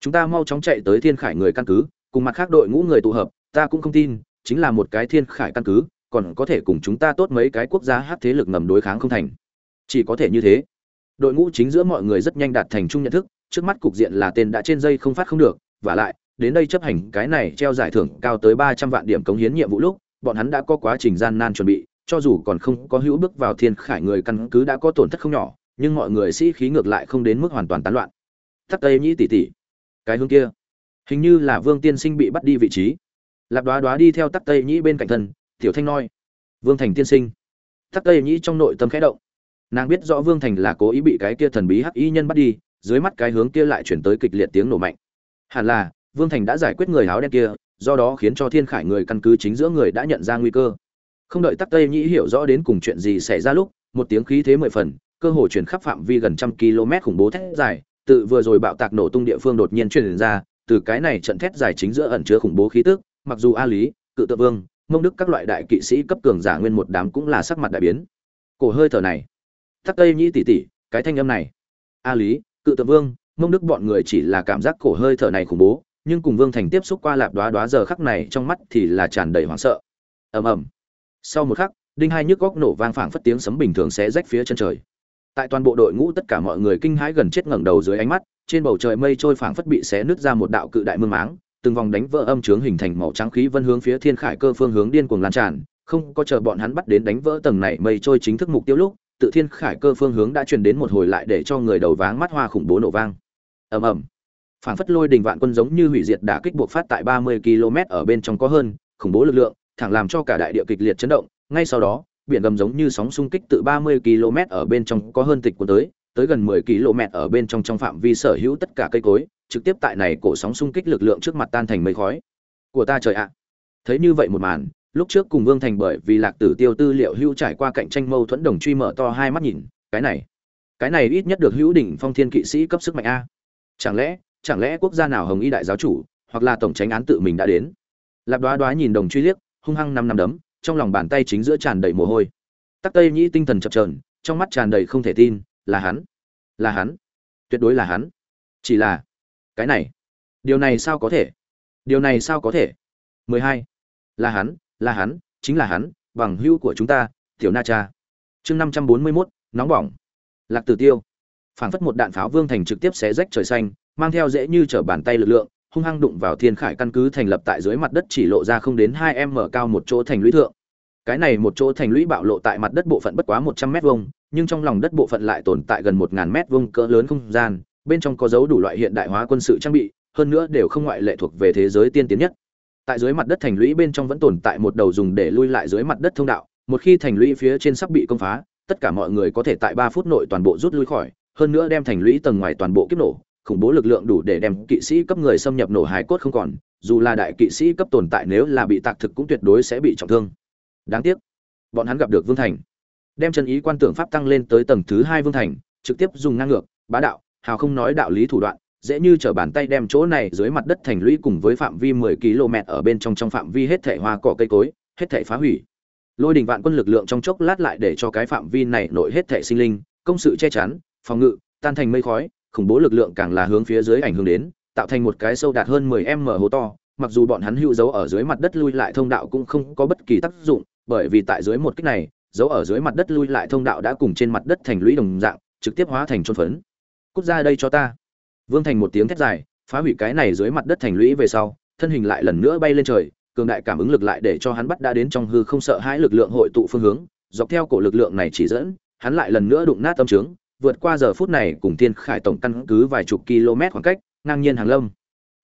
Chúng ta mau chóng chạy tới thiên khải người căn cứ, cùng mặt khác đội ngũ người tụ hợp, ta cũng không tin, chính là một cái thiên khải căn cứ, còn có thể cùng chúng ta tốt mấy cái quốc gia hát thế lực ngầm đối kháng không thành. Chỉ có thể như thế. Đội ngũ chính giữa mọi người rất nhanh đạt thành chung nhận thức, trước mắt cục diện là tên đã trên dây không phát không được, và lại, đến đây chấp hành cái này treo giải thưởng cao tới ba trăm vạn điểm cống hiến nhiệm vụ lúc, bọn hắn đã có quá trình gian nan chuẩn bị cho dù còn không có hữu bước vào thiên khải người căn cứ đã có tổn thất không nhỏ nhưng mọi người sĩ khí ngược lại không đến mức hoàn toàn tán loạn. Tắc tây nhĩ tỉ tỉ, cái hướng kia. Hình như là vương tiên sinh bị bắt đi vị trí. Lạp đoá đoá đi theo tắc tây nhĩ bên cạnh thân tiểu thanh nói. Vương thành tiên sinh. Tắc tây nhĩ trong nội tâm khẽ động. Nàng biết rõ vương thành là cố ý bị cái kia thần bí hắc y nhân bắt đi dưới mắt cái hướng kia lại chuyển tới kịch liệt tiếng nổ mạnh. Hẳn là vương thành đã giải quyết người áo đen kia do đó khiến cho thiên khải người căn cứ chính giữa người đã nhận ra nguy cơ không đợi tắc tây nhĩ hiểu rõ đến cùng chuyện gì xảy ra lúc một tiếng khí thế mười phần cơ hồ chuyển khắp phạm vi gần trăm km khủng bố thét dài tự vừa rồi bạo tạc nổ tung địa phương đột nhiên truyền ra từ cái này trận thét dài chính giữa ẩn chứa khủng bố khí tức mặc dù a lý cự tự vương mông đức các loại đại kỵ sĩ cấp cường giả nguyên một đám cũng là sắc mặt đại biến. Cổ hơi thở này. Tắc tây nhĩ tỉ tỉ, cái thanh âm này. A lý cự tự vương mông đức bọn người chỉ là cảm giác cổ hơi thở này khủng bố nhưng cùng vương thành tiếp xúc qua lạp đoá đoá giờ khắc này trong mắt thì là tràn đầy hoảng sợ. Ầm ầm sau một khắc, đinh hai nhức góc nổ vang phảng phất tiếng sấm bình thường sẽ rách phía chân trời. Tại toàn bộ đội ngũ tất cả mọi người kinh hãi gần chết ngẩng đầu dưới ánh mắt, trên bầu trời mây trôi phảng phất bị xé nứt ra một đạo cự đại mương máng, từng vòng đánh vỡ âm trướng hình thành màu trắng khí vân hướng phía thiên khải cơ phương hướng điên cuồng lan tràn, không có chờ bọn hắn bắt đến đánh vỡ tầng này mây trôi chính thức mục tiêu lúc, tự thiên khải cơ phương hướng đã truyền đến một hồi lại để cho người đầu váng mắt hoa khủng bố nổ vang. Ầm ầm. Phảng phất lôi đình vạn quân giống như hủy diệt đả kích buộc phát tại 30 km ở bên trong có hơn, khủng bố lực lượng thẳng làm cho cả đại địa kịch liệt chấn động, ngay sau đó, biển gầm giống như sóng xung kích từ 30 km ở bên trong có hơn tịch của tới tới gần 10 km ở bên trong trong phạm vi sở hữu tất cả cây cối, trực tiếp tại này cổ sóng xung kích lực lượng trước mặt tan thành mây khói. Của ta trời ạ! Thấy như vậy một màn, lúc trước cùng vương thành bởi vì lạc tử tiêu tư liệu hữu trải qua cạnh tranh mâu thuẫn đồng truy mở to hai mắt nhìn, cái này cái này ít nhất được hữu đỉnh phong thiên kỵ sĩ cấp sức mạnh a. Chẳng lẽ chẳng lẽ quốc gia nào hồng y đại giáo chủ, hoặc là tổng tránh án tự mình đã đến? Lạp đoá đoá nhìn đồng truy liếc hung hăng năm năm đấm, trong lòng bàn tay chính giữa tràn đầy mồ hôi. Tắc tây nhĩ tinh thần chập trờn trong mắt tràn đầy không thể tin, là hắn là hắn, tuyệt đối là hắn. Chỉ là, cái này, điều này sao có thể? Điều này sao có thể? Mười hai, là hắn là hắn, chính là hắn, bằng hữu của chúng ta, tiểu na cha. Chương năm trăm bốn mươi mốt, nóng bỏng. Lạc tử tiêu. Phảng phất một đạn pháo vương thành trực tiếp xé rách trời xanh, mang theo dễ như trở bàn tay lực lượng hung hăng đụng vào thiên khải căn cứ thành lập tại dưới mặt đất chỉ lộ ra không đến hai em mở cao một chỗ thành lũy thượng. Cái này một chỗ thành lũy bạo lộ tại mặt đất bộ phận bất quá một trăm mét vuông, nhưng trong lòng đất bộ phận lại tồn tại gần một ngàn mét vuông cỡ lớn không gian, bên trong có dấu đủ loại hiện đại hóa quân sự trang bị, hơn nữa đều không ngoại lệ thuộc về thế giới tiên tiến nhất. Tại dưới mặt đất thành lũy bên trong vẫn tồn tại một đầu dùng để lui lại dưới mặt đất thông đạo, một khi thành lũy phía trên sắp bị công phá, tất cả mọi người có thể tại ba phút nội toàn bộ rút lui khỏi, hơn nữa đem thành lũy tầng ngoài toàn bộ kiếp nổ khủng bố lực lượng đủ để đem kỵ sĩ cấp người xâm nhập nổ hài cốt không còn dù là đại kỵ sĩ cấp tồn tại nếu là bị tạc thực cũng tuyệt đối sẽ bị trọng thương. Đáng tiếc bọn hắn gặp được vương thành. Đem chân ý quan tưởng pháp tăng lên tới tầng thứ hai vương thành trực tiếp dùng ngang ngược bá đạo hào không nói đạo lý thủ đoạn dễ như trở bàn tay đem chỗ này dưới mặt đất thành lũy cùng với phạm vi 10 km ở bên trong trong phạm vi hết thể hoa cỏ cây cối, hết thể phá hủy. Lôi đình vạn quân lực lượng trong chốc lát lại để cho cái phạm vi này nội hết thể sinh linh, công sự che chắn, phòng ngự, tan thành mây khói, khủng bố lực lượng càng là hướng phía dưới ảnh hưởng đến, tạo thành một cái sâu đạt hơn 10m hố to, mặc dù bọn hắn hữu dấu ở dưới mặt đất lui lại thông đạo cũng không có bất kỳ tác dụng, bởi vì tại dưới một kích này, dấu ở dưới mặt đất lui lại thông đạo đã cùng trên mặt đất thành lũy đồng dạng, trực tiếp hóa thành chôn phấn. Cút ra đây cho ta vương thành một tiếng thét dài phá hủy cái này dưới mặt đất thành lũy về sau thân hình lại lần nữa bay lên trời cường đại cảm ứng lực lại để cho hắn bắt đã đến trong hư không sợ hãi lực lượng hội tụ phương hướng dọc theo cổ lực lượng này chỉ dẫn hắn lại lần nữa đụng nát tâm trướng vượt qua giờ phút này cùng Thiên khải tổng căn cứ vài chục km khoảng cách, ngang nhiên hàng lâm.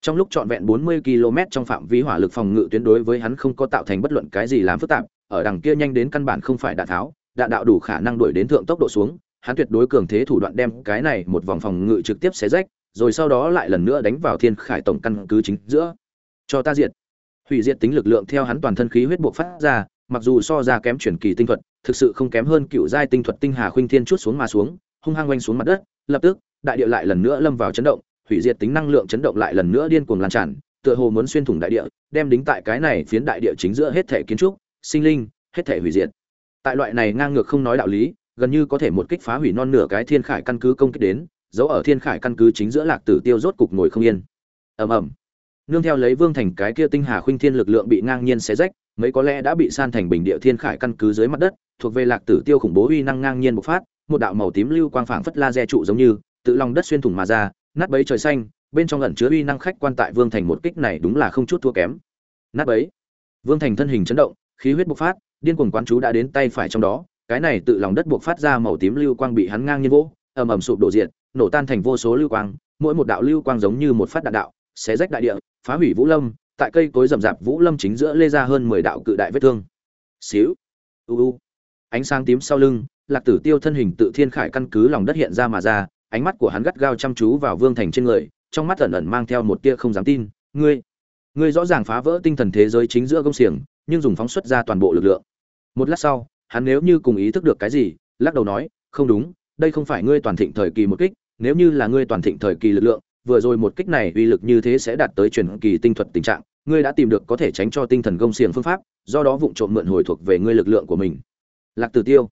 Trong lúc trọn vẹn 40 km trong phạm vi hỏa lực phòng ngự tuyến đối với hắn không có tạo thành bất luận cái gì làm phức tạp, ở đằng kia nhanh đến căn bản không phải đạn tháo, đạn đạo đủ khả năng đuổi đến thượng tốc độ xuống, hắn tuyệt đối cường thế thủ đoạn đem cái này một vòng phòng ngự trực tiếp xé rách, rồi sau đó lại lần nữa đánh vào thiên khải tổng căn cứ chính giữa. Cho ta diệt. Hủy diệt tính lực lượng theo hắn toàn thân khí huyết buộc phát ra, mặc dù so ra kém chuyển kỳ tinh thuật, thực sự không kém hơn cựu giai tinh thuật tinh hà khuynh thiên chút xuống mà xuống hung hăng quanh xuống mặt đất, lập tức, đại địa lại lần nữa lâm vào chấn động, hủy diệt tính năng lượng chấn động lại lần nữa điên cuồng lan tràn, tựa hồ muốn xuyên thủng đại địa, đem đính tại cái này phiến đại địa chính giữa hết thể kiến trúc, sinh linh, hết thể hủy diệt. Tại loại này ngang ngược không nói đạo lý, gần như có thể một kích phá hủy non nửa cái thiên khải căn cứ công kích đến giấu ở thiên khải căn cứ chính giữa lạc tử tiêu rốt cục ngồi không yên. Ầm ầm. Nương theo lấy vương thành cái kia tinh hà khuynh thiên lực lượng bị ngang nhiên xé rách, mấy có lẽ đã bị san thành bình địa thiên khải căn cứ dưới mặt đất, thuộc về lạc tử tiêu khủng bố uy năng ngang nhiên bộc phát một đạo màu tím lưu quang phảng phất laser trụ giống như tự lòng đất xuyên thủng mà ra, nát bấy trời xanh, bên trong ẩn chứa uy năng khách quan tại vương thành một kích này đúng là không chút thua kém. Nát bấy. Vương thành thân hình chấn động, khí huyết bộc phát, điên cuồng quán chú đã đến tay phải trong đó, cái này tự lòng đất bộc phát ra màu tím lưu quang bị hắn ngang nhiên vỗ, ầm ầm sụp đổ diện nổ tan thành vô số lưu quang, mỗi một đạo lưu quang giống như một phát đạn đạo, xé rách đại địa, phá hủy vũ lâm, tại cây cối rậm rạp vũ lâm chính giữa lê ra hơn mười đạo cự đại vết thương. Xíu. U u. Ánh sáng tím sau lưng lạc tử tiêu thân hình tự thiên khải căn cứ lòng đất hiện ra mà ra, ánh mắt của hắn gắt gao chăm chú vào vương thành trên người, trong mắt ẩn ẩn mang theo một tia không dám tin. Ngươi ngươi rõ ràng phá vỡ tinh thần thế giới chính giữa công xiềng, nhưng dùng phóng xuất ra toàn bộ lực lượng. Một lát sau, hắn nếu như cùng ý thức được cái gì, lắc đầu nói, không đúng, đây không phải ngươi toàn thịnh thời kỳ một kích, nếu như là ngươi toàn thịnh thời kỳ lực lượng, vừa rồi một kích này uy lực như thế sẽ đạt tới truyền kỳ tinh thuật tình trạng, ngươi đã tìm được có thể tránh cho tinh thần công xiềng phương pháp, do đó vụng trộm mượn hồi thuộc về ngươi lực lượng của mình. Lạc tử tiêu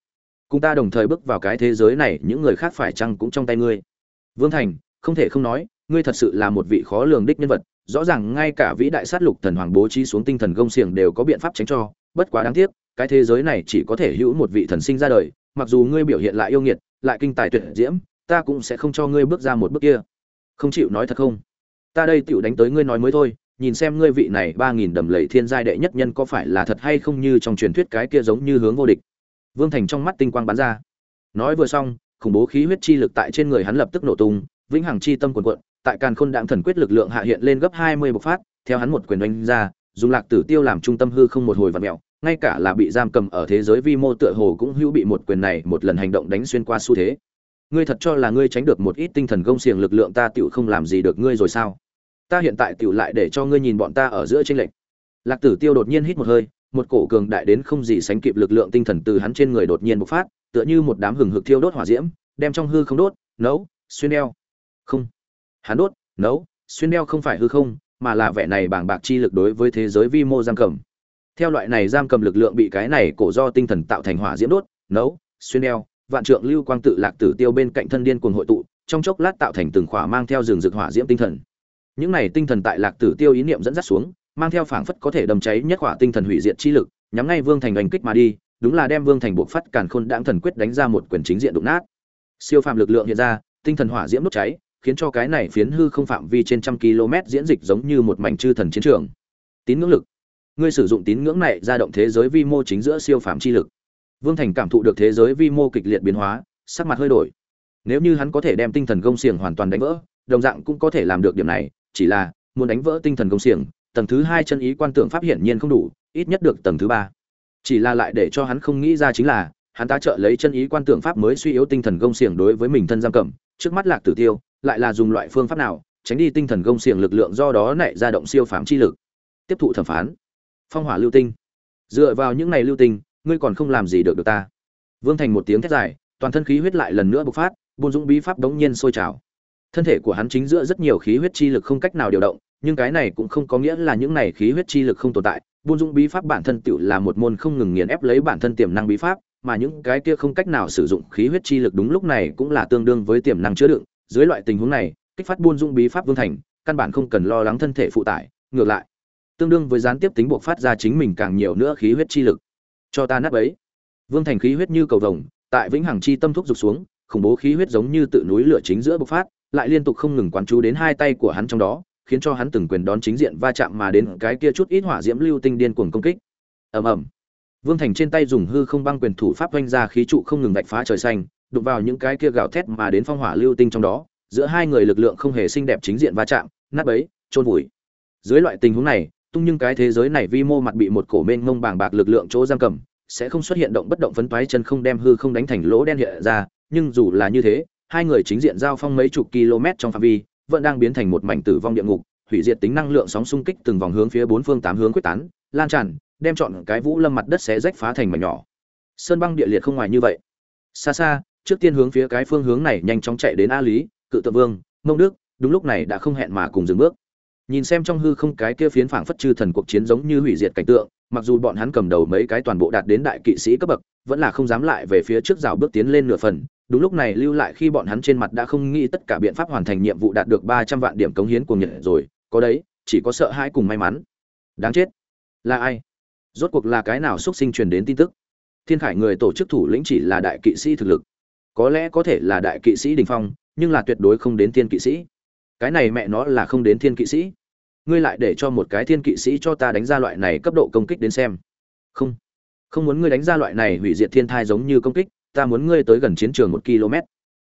cùng ta đồng thời bước vào cái thế giới này, những người khác phải chăng cũng trong tay ngươi? Vương thành, không thể không nói, ngươi thật sự là một vị khó lường đích nhân vật. Rõ ràng ngay cả vĩ đại sát lục thần hoàng bố trí xuống tinh thần gông xiềng đều có biện pháp tránh cho. Bất quá đáng tiếc, cái thế giới này chỉ có thể hữu một vị thần sinh ra đời. Mặc dù ngươi biểu hiện lại yêu nghiệt, lại kinh tài tuyệt diễm, ta cũng sẽ không cho ngươi bước ra một bước kia. Không chịu nói thật không? Ta đây tựu đánh tới ngươi nói mới thôi, nhìn xem ngươi vị này ba nghìn đầm lầy thiên giai đệ nhất nhân có phải là thật hay không như trong truyền thuyết cái kia giống như hướng vô địch vương thành trong mắt tinh quang bắn ra. Nói vừa xong khủng bố khí huyết chi lực tại trên người hắn lập tức nổ tung vĩnh hằng chi tâm cuồn cuộn, tại càn khôn đạm thần quyết lực lượng hạ hiện lên gấp hai mươi bộc phát theo hắn một quyền đánh ra dùng lạc tử tiêu làm trung tâm hư không một hồi vặn mẹo ngay cả là bị giam cầm ở thế giới vi mô tựa hồ cũng hữu bị một quyền này một lần hành động đánh xuyên qua xu thế. Ngươi thật cho là ngươi tránh được một ít tinh thần công xiềng lực lượng ta tiểu không làm gì được ngươi rồi sao? Ta hiện tại tiểu lại để cho ngươi nhìn bọn ta ở giữa tranh lệch. Lạc tử tiêu đột nhiên hít một hơi một cổ cường đại đến không gì sánh kịp lực lượng tinh thần từ hắn trên người đột nhiên bộc phát, tựa như một đám hừng hực thiêu đốt hỏa diễm, đem trong hư không đốt, nấu, xuyên đeo không. Hắn đốt, nấu, xuyên đeo không phải hư không, mà là vẻ này bàng bạc chi lực đối với thế giới vi mô giam cầm. Theo loại này giam cầm lực lượng bị cái này cổ do tinh thần tạo thành hỏa diễm đốt, nấu, xuyên đeo vạn trượng lưu quang tự lạc tử tiêu bên cạnh thân điên cuồng hội tụ, trong chốc lát tạo thành từng khỏa mang theo rừng rực hỏa diễm tinh thần. Những này tinh thần tại lạc tử tiêu ý niệm dẫn dắt xuống mang theo phảng phất có thể đâm cháy nhất quả tinh thần hủy diệt chi lực, nhắm ngay vương thành đánh kích mà đi, đúng là đem vương thành buộc phát càn khôn đãng thần quyết đánh ra một quyền chính diện đụng nát. Siêu phàm lực lượng hiện ra, tinh thần hỏa diễm đốt cháy, khiến cho cái này phiến hư không phạm vi trên trăm km diễn dịch giống như một mảnh chư thần chiến trường. Tín ngưỡng lực. Ngươi sử dụng tín ngưỡng này ra động thế giới vi mô chính giữa siêu phàm chi lực. Vương thành cảm thụ được thế giới vi mô kịch liệt biến hóa, sắc mặt hơi đổi. Nếu như hắn có thể đem tinh thần gông xiềng hoàn toàn đánh vỡ, đồng dạng cũng có thể làm được điểm này, chỉ là muốn đánh vỡ tinh thần gông xiềng tầng thứ hai chân ý quan tưởng pháp hiển nhiên không đủ, ít nhất được tầng thứ ba. Chỉ là lại để cho hắn không nghĩ ra chính là, hắn ta trợ lấy chân ý quan tưởng pháp mới suy yếu tinh thần gông xiềng đối với mình thân giam cầm, trước mắt lạc tử tiêu lại là dùng loại phương pháp nào, tránh đi tinh thần gông xiềng lực lượng do đó nảy ra động siêu phàm chi lực. Tiếp thụ thẩm phán. Phong hỏa lưu tinh. Dựa vào những này lưu tinh, ngươi còn không làm gì được được ta. Vương thành một tiếng thét dài, toàn thân khí huyết lại lần nữa bộc phát, buôn dũng bí pháp đống nhiên sôi trào. Thân thể của hắn chính giữa rất nhiều khí huyết chi lực không cách nào điều động nhưng cái này cũng không có nghĩa là những này khí huyết chi lực không tồn tại. Buôn dũng bí pháp bản thân tựu là một môn không ngừng nghiền ép lấy bản thân tiềm năng bí pháp, mà những cái kia không cách nào sử dụng khí huyết chi lực đúng lúc này cũng là tương đương với tiềm năng chứa đựng. Dưới loại tình huống này, kích phát buôn dũng bí pháp vương thành, căn bản không cần lo lắng thân thể phụ tải. Ngược lại, tương đương với gián tiếp tính buộc phát ra chính mình càng nhiều nữa khí huyết chi lực. Cho ta nát ấy vương thành khí huyết như cầu vồng, tại vĩnh hằng chi tâm thúc dục xuống, khủng bố khí huyết giống như tự núi lửa chính giữa bộc phát, lại liên tục không ngừng quán chú đến hai tay của hắn trong đó khiến cho hắn từng quyền đón chính diện va chạm mà đến cái kia chút ít hỏa diễm lưu tinh điên cuồng công kích. Ầm ầm. Vương thành trên tay dùng hư không băng quyền thủ pháp vung ra khí trụ không ngừng vạch phá trời xanh, đụng vào những cái kia gào thét mà đến phong hỏa lưu tinh trong đó, giữa hai người lực lượng không hề xinh đẹp chính diện va chạm, nát bấy trôn vùi. Dưới loại tình huống này, tung nhưng cái thế giới này vi mô mặt bị một cổ mênh mông bàng bạc lực lượng chỗ giam cầm, sẽ không xuất hiện động bất động phấn toái chân không đem hư không đánh thành lỗ đen hiện ra, nhưng dù là như thế, hai người chính diện giao phong mấy chục km trong phạm vi vẫn đang biến thành một mảnh tử vong địa ngục, hủy diệt tính năng lượng sóng xung kích từng vòng hướng phía bốn phương tám hướng quyết tán, lan tràn, đem chọn cái vũ lâm mặt đất xé rách phá thành mảnh nhỏ. Sơn băng địa liệt không ngoài như vậy. Xa xa, trước tiên hướng phía cái phương hướng này nhanh chóng chạy đến a lý, cự tự vương, mông đức, đúng lúc này đã không hẹn mà cùng dừng bước. Nhìn xem trong hư không cái kia phiến phảng phất chư thần cuộc chiến giống như hủy diệt cảnh tượng, mặc dù bọn hắn cầm đầu mấy cái toàn bộ đạt đến đại kỵ sĩ cấp bậc, vẫn là không dám lại về phía trước rào bước tiến lên nửa phần đúng lúc này lưu lại khi bọn hắn trên mặt đã không nghĩ tất cả biện pháp hoàn thành nhiệm vụ đạt được ba trăm vạn điểm cống hiến của nhật rồi, có đấy, chỉ có sợ hãi cùng may mắn. Đáng chết. Là ai? Rốt cuộc là cái nào xuất sinh truyền đến tin tức? Thiên khải người tổ chức thủ lĩnh chỉ là đại kỵ sĩ thực lực. Có lẽ có thể là đại kỵ sĩ đình phong, nhưng là tuyệt đối không đến thiên kỵ sĩ. Cái này mẹ nó là không đến thiên kỵ sĩ. Ngươi lại để cho một cái thiên kỵ sĩ cho ta đánh ra loại này cấp độ công kích đến xem. Không. Không muốn ngươi đánh ra loại này hủy diệt thiên thai giống như công kích ta muốn ngươi tới gần chiến trường một km.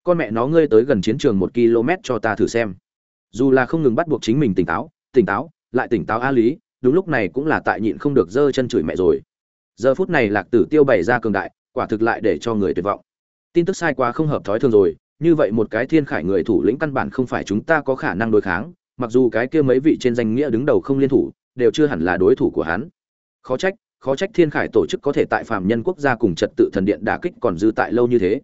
Con mẹ nó ngươi tới gần chiến trường một km cho ta thử xem. Dù là không ngừng bắt buộc chính mình tỉnh táo tỉnh táo, lại tỉnh táo a lý, đúng lúc này cũng là tại nhịn không được giơ chân chửi mẹ rồi. Giờ phút này lạc tử tiêu bày ra cường đại, quả thực lại để cho người tuyệt vọng. Tin tức sai quá không hợp thói thường rồi, như vậy một cái thiên khải người thủ lĩnh căn bản không phải chúng ta có khả năng đối kháng, mặc dù cái kia mấy vị trên danh nghĩa đứng đầu không liên thủ, đều chưa hẳn là đối thủ của hắn. Khó trách khó trách thiên khải tổ chức có thể tại phạm nhân quốc gia cùng trật tự thần điện đả kích còn dư tại lâu như thế.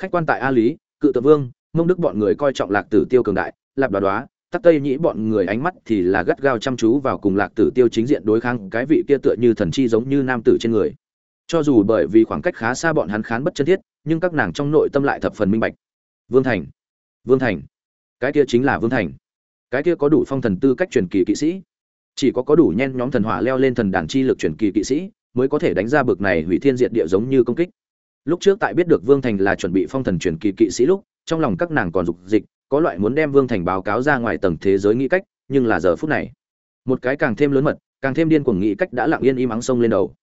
Khách quan tại a lý, cự tự vương, mông đức bọn người coi trọng lạc tử tiêu cường đại, lạp đoá đoá, tắc tây nhĩ bọn người ánh mắt thì là gắt gao chăm chú vào cùng lạc tử tiêu chính diện đối kháng cái vị kia tựa như thần chi giống như nam tử trên người. Cho dù bởi vì khoảng cách khá xa bọn hắn khán bất chân thiết, nhưng các nàng trong nội tâm lại thập phần minh bạch. Vương thành vương thành, cái kia chính là vương thành. Cái kia có đủ phong thần tư cách truyền kỳ kỵ sĩ chỉ có có đủ nhen nhóm thần hỏa leo lên thần đàn chi lực truyền kỳ kỵ sĩ mới có thể đánh ra bực này hủy thiên diệt địa giống như công kích. Lúc trước tại biết được vương thành là chuẩn bị phong thần truyền kỳ kỵ sĩ lúc, trong lòng các nàng còn dục dịch, có loại muốn đem vương thành báo cáo ra ngoài tầng thế giới nghĩ cách, nhưng là giờ phút này, một cái càng thêm lớn mật, càng thêm điên cuồng nghĩ cách đã lặng yên im ắng sông lên đầu.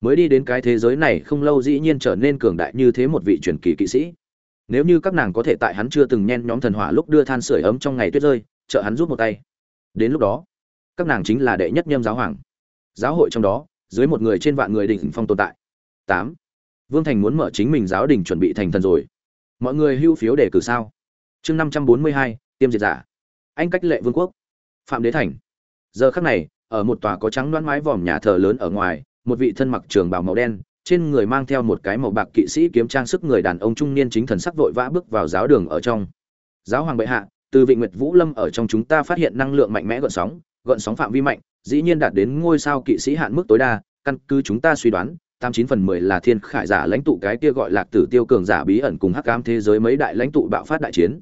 Mới đi đến cái thế giới này không lâu dĩ nhiên trở nên cường đại như thế một vị truyền kỳ kỵ sĩ. Nếu như các nàng có thể tại hắn chưa từng nhen nhóm thần hỏa lúc đưa than sửa ấm trong ngày tuyết rơi, trợ hắn rút một tay. Đến lúc đó các nàng chính là đệ nhất nhâm giáo hoàng. Giáo hội trong đó, dưới một người trên vạn người đỉnh phong tồn tại. Tám. Vương thành muốn mở chính mình giáo đình chuẩn bị thành thần rồi. Mọi người hưu phiếu để cử sao? Chương năm trăm bốn mươi hai, tiêm diệt giả. Anh cách lệ vương quốc. Phạm đế thành. Giờ khắc này, ở một tòa có trắng đoán mái vòm nhà thờ lớn ở ngoài, một vị thân mặc trường bào màu đen, trên người mang theo một cái màu bạc kỵ sĩ kiếm trang sức người đàn ông trung niên chính thần sắc vội vã bước vào giáo đường ở trong. Giáo hoàng bệ hạ, từ vị nguyệt vũ lâm ở trong chúng ta phát hiện năng lượng mạnh mẽ gợn sóng gợn sóng phạm vi mạnh, dĩ nhiên đạt đến ngôi sao kỵ sĩ hạn mức tối đa, căn cứ chúng ta suy đoán, tám chín phần mười là thiên khải giả lãnh tụ cái kia gọi lạc tử tiêu cường giả bí ẩn cùng hắc ám thế giới mấy đại lãnh tụ bạo phát đại chiến.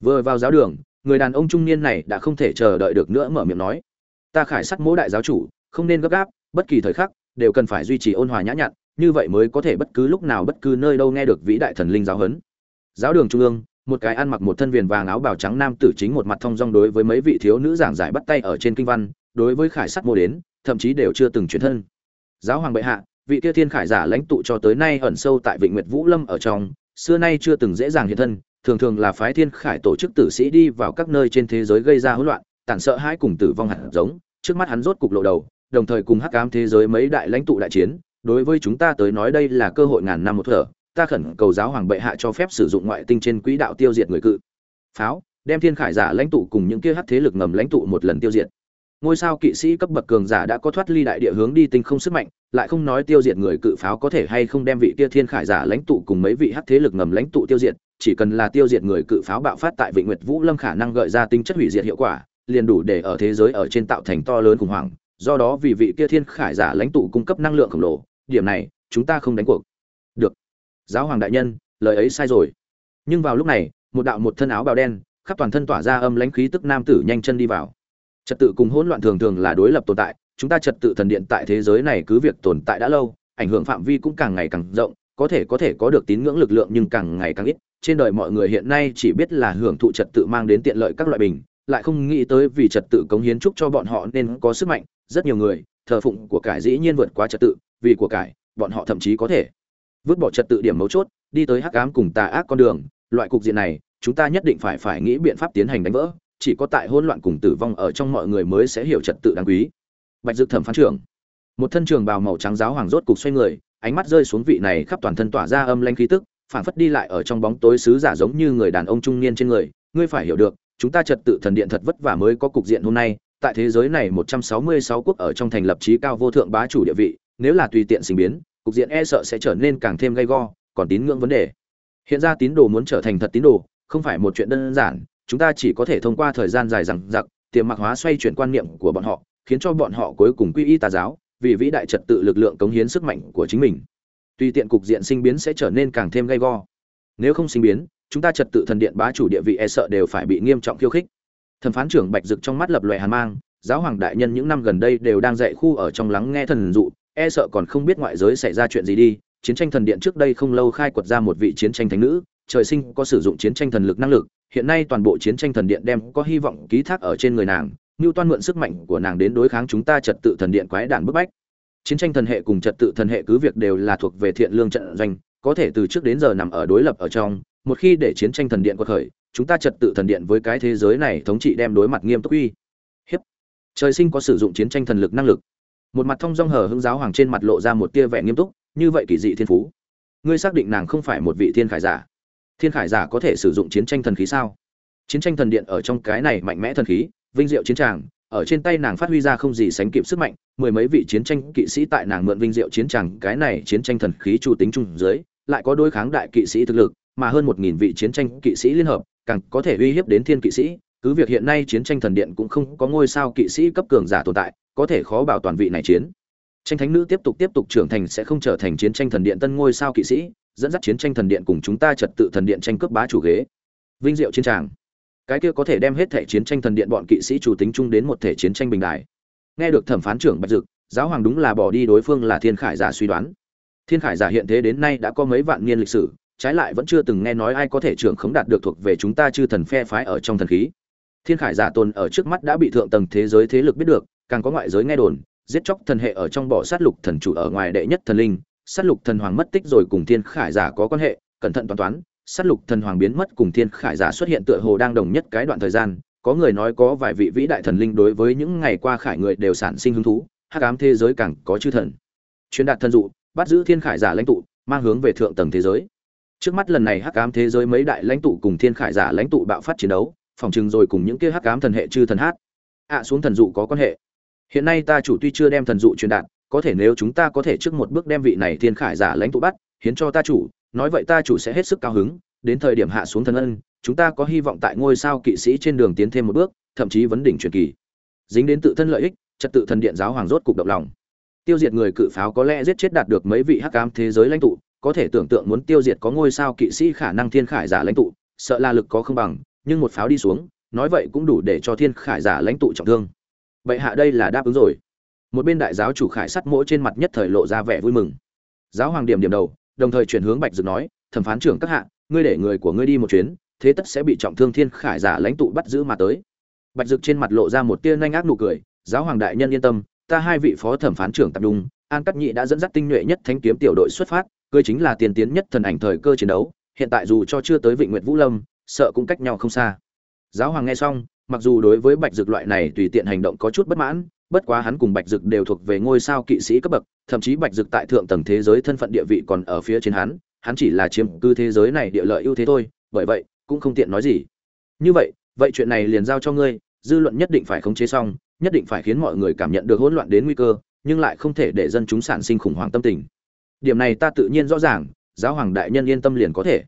Vừa vào giáo đường, người đàn ông trung niên này đã không thể chờ đợi được nữa mở miệng nói, ta khải sắt mỗi đại giáo chủ, không nên gấp gáp, bất kỳ thời khắc, đều cần phải duy trì ôn hòa nhã nhặn, như vậy mới có thể bất cứ lúc nào bất cứ nơi đâu nghe được vĩ đại thần linh giáo huấn. Giáo đường trung ương một cái ăn mặc một thân viền vàng áo bào trắng nam tử chính một mặt thông dong đối với mấy vị thiếu nữ giảng giải bắt tay ở trên kinh văn, đối với khải sắt mô đến, thậm chí đều chưa từng chuyển thân. Giáo hoàng bệ hạ, vị kia thiên khải giả lãnh tụ cho tới nay ẩn sâu tại vịnh nguyệt vũ lâm ở trong, xưa nay chưa từng dễ dàng hiện thân, thường thường là phái thiên khải tổ chức tử sĩ đi vào các nơi trên thế giới gây ra hỗn loạn, tàn sợ hãi cùng tử vong hạt giống, trước mắt hắn rốt cục lộ đầu, đồng thời cùng hắc ám thế giới mấy đại lãnh tụ đại chiến, đối với chúng ta tới nói đây là cơ hội ngàn năm một thở ta khẩn cầu giáo hoàng bệ hạ cho phép sử dụng ngoại tinh trên quỹ đạo tiêu diệt người cự pháo đem thiên khải giả lãnh tụ cùng những kia hắc thế lực ngầm lãnh tụ một lần tiêu diệt ngôi sao kỵ sĩ cấp bậc cường giả đã có thoát ly đại địa hướng đi tinh không sức mạnh lại không nói tiêu diệt người cự pháo có thể hay không đem vị kia thiên khải giả lãnh tụ cùng mấy vị hắc thế lực ngầm lãnh tụ tiêu diệt chỉ cần là tiêu diệt người cự pháo bạo phát tại Vịnh Nguyệt Vũ Lâm khả năng gợi ra tính chất hủy diệt hiệu quả, liền đủ để ở thế giới ở trên tạo thành to lớn khủng hoảng, do đó vì vị kia thiên khải giả lãnh tụ cung cấp năng lượng khổng lồ, điểm này, chúng ta không đánh cuộc. Giáo hoàng đại nhân, lời ấy sai rồi. Nhưng vào lúc này, một đạo một thân áo bào đen, khắp toàn thân tỏa ra âm lãnh khí tức nam tử nhanh chân đi vào. Trật tự cùng hỗn loạn thường thường là đối lập tồn tại, chúng ta trật tự thần điện tại thế giới này cứ việc tồn tại đã lâu, ảnh hưởng phạm vi cũng càng ngày càng rộng, có thể có thể có được tín ngưỡng lực lượng nhưng càng ngày càng ít trên đời mọi người hiện nay chỉ biết là hưởng thụ trật tự mang đến tiện lợi các loại bình lại không nghĩ tới vì trật tự cống hiến chúc cho bọn họ nên có sức mạnh rất nhiều người thờ phụng của cải dĩ nhiên vượt quá trật tự vì của cải bọn họ thậm chí có thể vứt bỏ trật tự điểm mấu chốt, đi tới hắc ám cùng tà ác con đường. Loại cục diện này, chúng ta nhất định phải phải nghĩ biện pháp tiến hành đánh vỡ, chỉ có tại hỗn loạn cùng tử vong ở trong mọi người mới sẽ hiểu trật tự đáng quý. Bạch dực thẩm phán trưởng. Một thân trường bào màu trắng giáo hoàng rốt cục xoay người, ánh mắt rơi xuống vị này khắp toàn thân tỏa ra âm lanh khí tức, phảng phất đi lại ở trong bóng tối sứ giả giống như người đàn ông trung niên trên người. Ngươi phải hiểu được, chúng ta trật tự thần điện thật vất vả mới có cục diện hôm nay, tại thế giới này 166 quốc ở trong thành lập trí cao vô thượng bá chủ địa vị, nếu là tùy tiện sinh biến cục diện e sợ sẽ trở nên càng thêm gay go, còn tín ngưỡng vấn đề. Hiện ra tín đồ muốn trở thành thật tín đồ, không phải một chuyện đơn giản, chúng ta chỉ có thể thông qua thời gian dài rằng giặc tiềm mặc hóa xoay chuyển quan niệm của bọn họ, khiến cho bọn họ cuối cùng quy y tà giáo, vì vĩ đại trật tự lực lượng cống hiến sức mạnh của chính mình. Tuy tiện cục diện sinh biến sẽ trở nên càng thêm gay go. Nếu không sinh biến, chúng ta trật tự thần điện bá chủ địa vị e sợ đều phải bị nghiêm trọng khiêu khích. Thẩm phán trưởng bạch dực trong mắt lập loè hàn mang, giáo hoàng đại nhân những năm gần đây đều đang dạy khu ở trong lắng nghe thần dụ e sợ còn không biết ngoại giới xảy ra chuyện gì đi chiến tranh thần điện trước đây không lâu khai quật ra một vị chiến tranh thánh nữ trời sinh có sử dụng chiến tranh thần lực năng lực hiện nay toàn bộ chiến tranh thần điện đem có hy vọng ký thác ở trên người nàng mưu Toan mượn sức mạnh của nàng đến đối kháng chúng ta trật tự thần điện quái đản bức bách. Chiến tranh thần hệ cùng trật tự thần hệ cứ việc đều là thuộc về thiện lương trận doanh, có thể từ trước đến giờ nằm ở đối lập ở trong, một khi để chiến tranh thần điện quật khởi, chúng ta trật tự thần điện với cái thế giới này thống trị đem đối mặt nghiêm túc uy. Hiếp. Trời sinh có sử dụng chiến tranh thần lực năng lực. Một mặt thông dong hờ hững giáo hoàng trên mặt lộ ra một tia vẻ nghiêm túc, như vậy kỳ dị thiên phú. Ngươi xác định nàng không phải một vị thiên khải giả? Thiên khải giả có thể sử dụng chiến tranh thần khí sao? Chiến tranh thần điện ở trong cái này mạnh mẽ thần khí, vinh diệu chiến tràng ở trên tay nàng phát huy ra không gì sánh kịp sức mạnh mười mấy vị chiến tranh kỵ sĩ tại nàng mượn vinh diệu chiến tràng cái này chiến tranh thần khí chủ tính trung dưới lại có đối kháng đại kỵ sĩ thực lực mà hơn một nghìn vị chiến tranh kỵ sĩ liên hợp càng có thể uy hiếp đến thiên kỵ sĩ cứ việc hiện nay chiến tranh thần điện cũng không có ngôi sao kỵ sĩ cấp cường giả tồn tại có thể khó bảo toàn vị này chiến. Tranh thánh nữ tiếp tục tiếp tục trưởng thành sẽ không trở thành chiến tranh thần điện tân ngôi sao kỵ sĩ, dẫn dắt chiến tranh thần điện cùng chúng ta trật tự thần điện tranh cướp bá chủ ghế. Vinh diệu chiến tràng. Cái kia có thể đem hết thể chiến tranh thần điện bọn kỵ sĩ chủ tính chung đến một thể chiến tranh bình đại. Nghe được thẩm phán trưởng bạch dực, giáo hoàng đúng là bỏ đi đối phương là thiên khải giả suy đoán. Thiên khải giả hiện thế đến nay đã có mấy vạn niên lịch sử, trái lại vẫn chưa từng nghe nói ai có thể trưởng khống đạt được thuộc về chúng ta chư thần phe phái ở trong thần khí. Thiên khải giả tồn ở trước mắt đã bị thượng tầng thế giới thế lực biết được càng có ngoại giới nghe đồn, giết chóc thần hệ ở trong bỏ sát lục thần chủ ở ngoài đệ nhất thần linh, sát lục thần hoàng mất tích rồi cùng thiên khải giả có quan hệ, cẩn thận toán toán, sát lục thần hoàng biến mất cùng thiên khải giả xuất hiện tựa hồ đang đồng nhất cái đoạn thời gian, có người nói có vài vị vĩ đại thần linh đối với những ngày qua khải người đều sản sinh hứng thú, hắc ám thế giới càng có chư thần. Truyền đạt thần dụ, bắt giữ thiên khải giả lãnh tụ, mang hướng về thượng tầng thế giới. Trước mắt lần này hắc ám thế giới mấy đại lãnh tụ cùng thiên khải giả lãnh tụ bạo phát chiến đấu, phòng chừng rồi cùng những kia hắc ám thần hệ chư thần hát. Ạ xuống thần dụ có quan hệ hiện nay ta chủ tuy chưa đem thần dụ truyền đạt, có thể nếu chúng ta có thể trước một bước đem vị này thiên khải giả lãnh tụ bắt, hiến cho ta chủ, nói vậy ta chủ sẽ hết sức cao hứng, đến thời điểm hạ xuống thần ân, chúng ta có hy vọng tại ngôi sao kỵ sĩ trên đường tiến thêm một bước, thậm chí vấn đỉnh truyền kỳ. Dính đến tự thân lợi ích, trật tự thần điện giáo hoàng rốt cục động lòng. Tiêu diệt người cự pháo có lẽ giết chết đạt được mấy vị hắc ám thế giới lãnh tụ, có thể tưởng tượng muốn tiêu diệt có ngôi sao kỵ sĩ khả năng thiên khải giả lãnh tụ, sợ la lực có không bằng, nhưng một pháo đi xuống, nói vậy cũng đủ để cho thiên khải giả lãnh tụ trọng thương vậy hạ đây là đáp ứng rồi. Một bên đại giáo chủ khải sắt mỗi trên mặt nhất thời lộ ra vẻ vui mừng. Giáo hoàng điểm điểm đầu, đồng thời chuyển hướng bạch dực nói, thẩm phán trưởng các hạ, ngươi để người của ngươi đi một chuyến, thế tất sẽ bị trọng thương thiên khải giả lãnh tụ bắt giữ mà tới. Bạch dực trên mặt lộ ra một tia nhanh ác nụ cười, giáo hoàng đại nhân yên tâm, ta hai vị phó thẩm phán trưởng tập đung an cắt nhị đã dẫn dắt tinh nhuệ nhất thanh kiếm tiểu đội xuất phát, ngươi chính là tiền tiến nhất thần ảnh thời cơ chiến đấu, hiện tại dù cho chưa tới vịnh nguyệt vũ lâm, sợ cũng cách nhau không xa. Giáo hoàng nghe xong mặc dù đối với bạch dực loại này tùy tiện hành động có chút bất mãn, bất quá hắn cùng bạch dực đều thuộc về ngôi sao kỵ sĩ cấp bậc, thậm chí bạch dực tại thượng tầng thế giới thân phận địa vị còn ở phía trên hắn hắn chỉ là chiếm cư thế giới này địa lợi ưu thế thôi, bởi vậy, cũng không tiện nói gì. Như vậy vậy chuyện này liền giao cho ngươi, dư luận nhất định phải khống chế xong, nhất định phải khiến mọi người cảm nhận được hỗn loạn đến nguy cơ, nhưng lại không thể để dân chúng sản sinh khủng hoảng tâm tình. Điểm này ta tự nhiên rõ ràng, giáo hoàng đại nhân yên tâm liền có thể.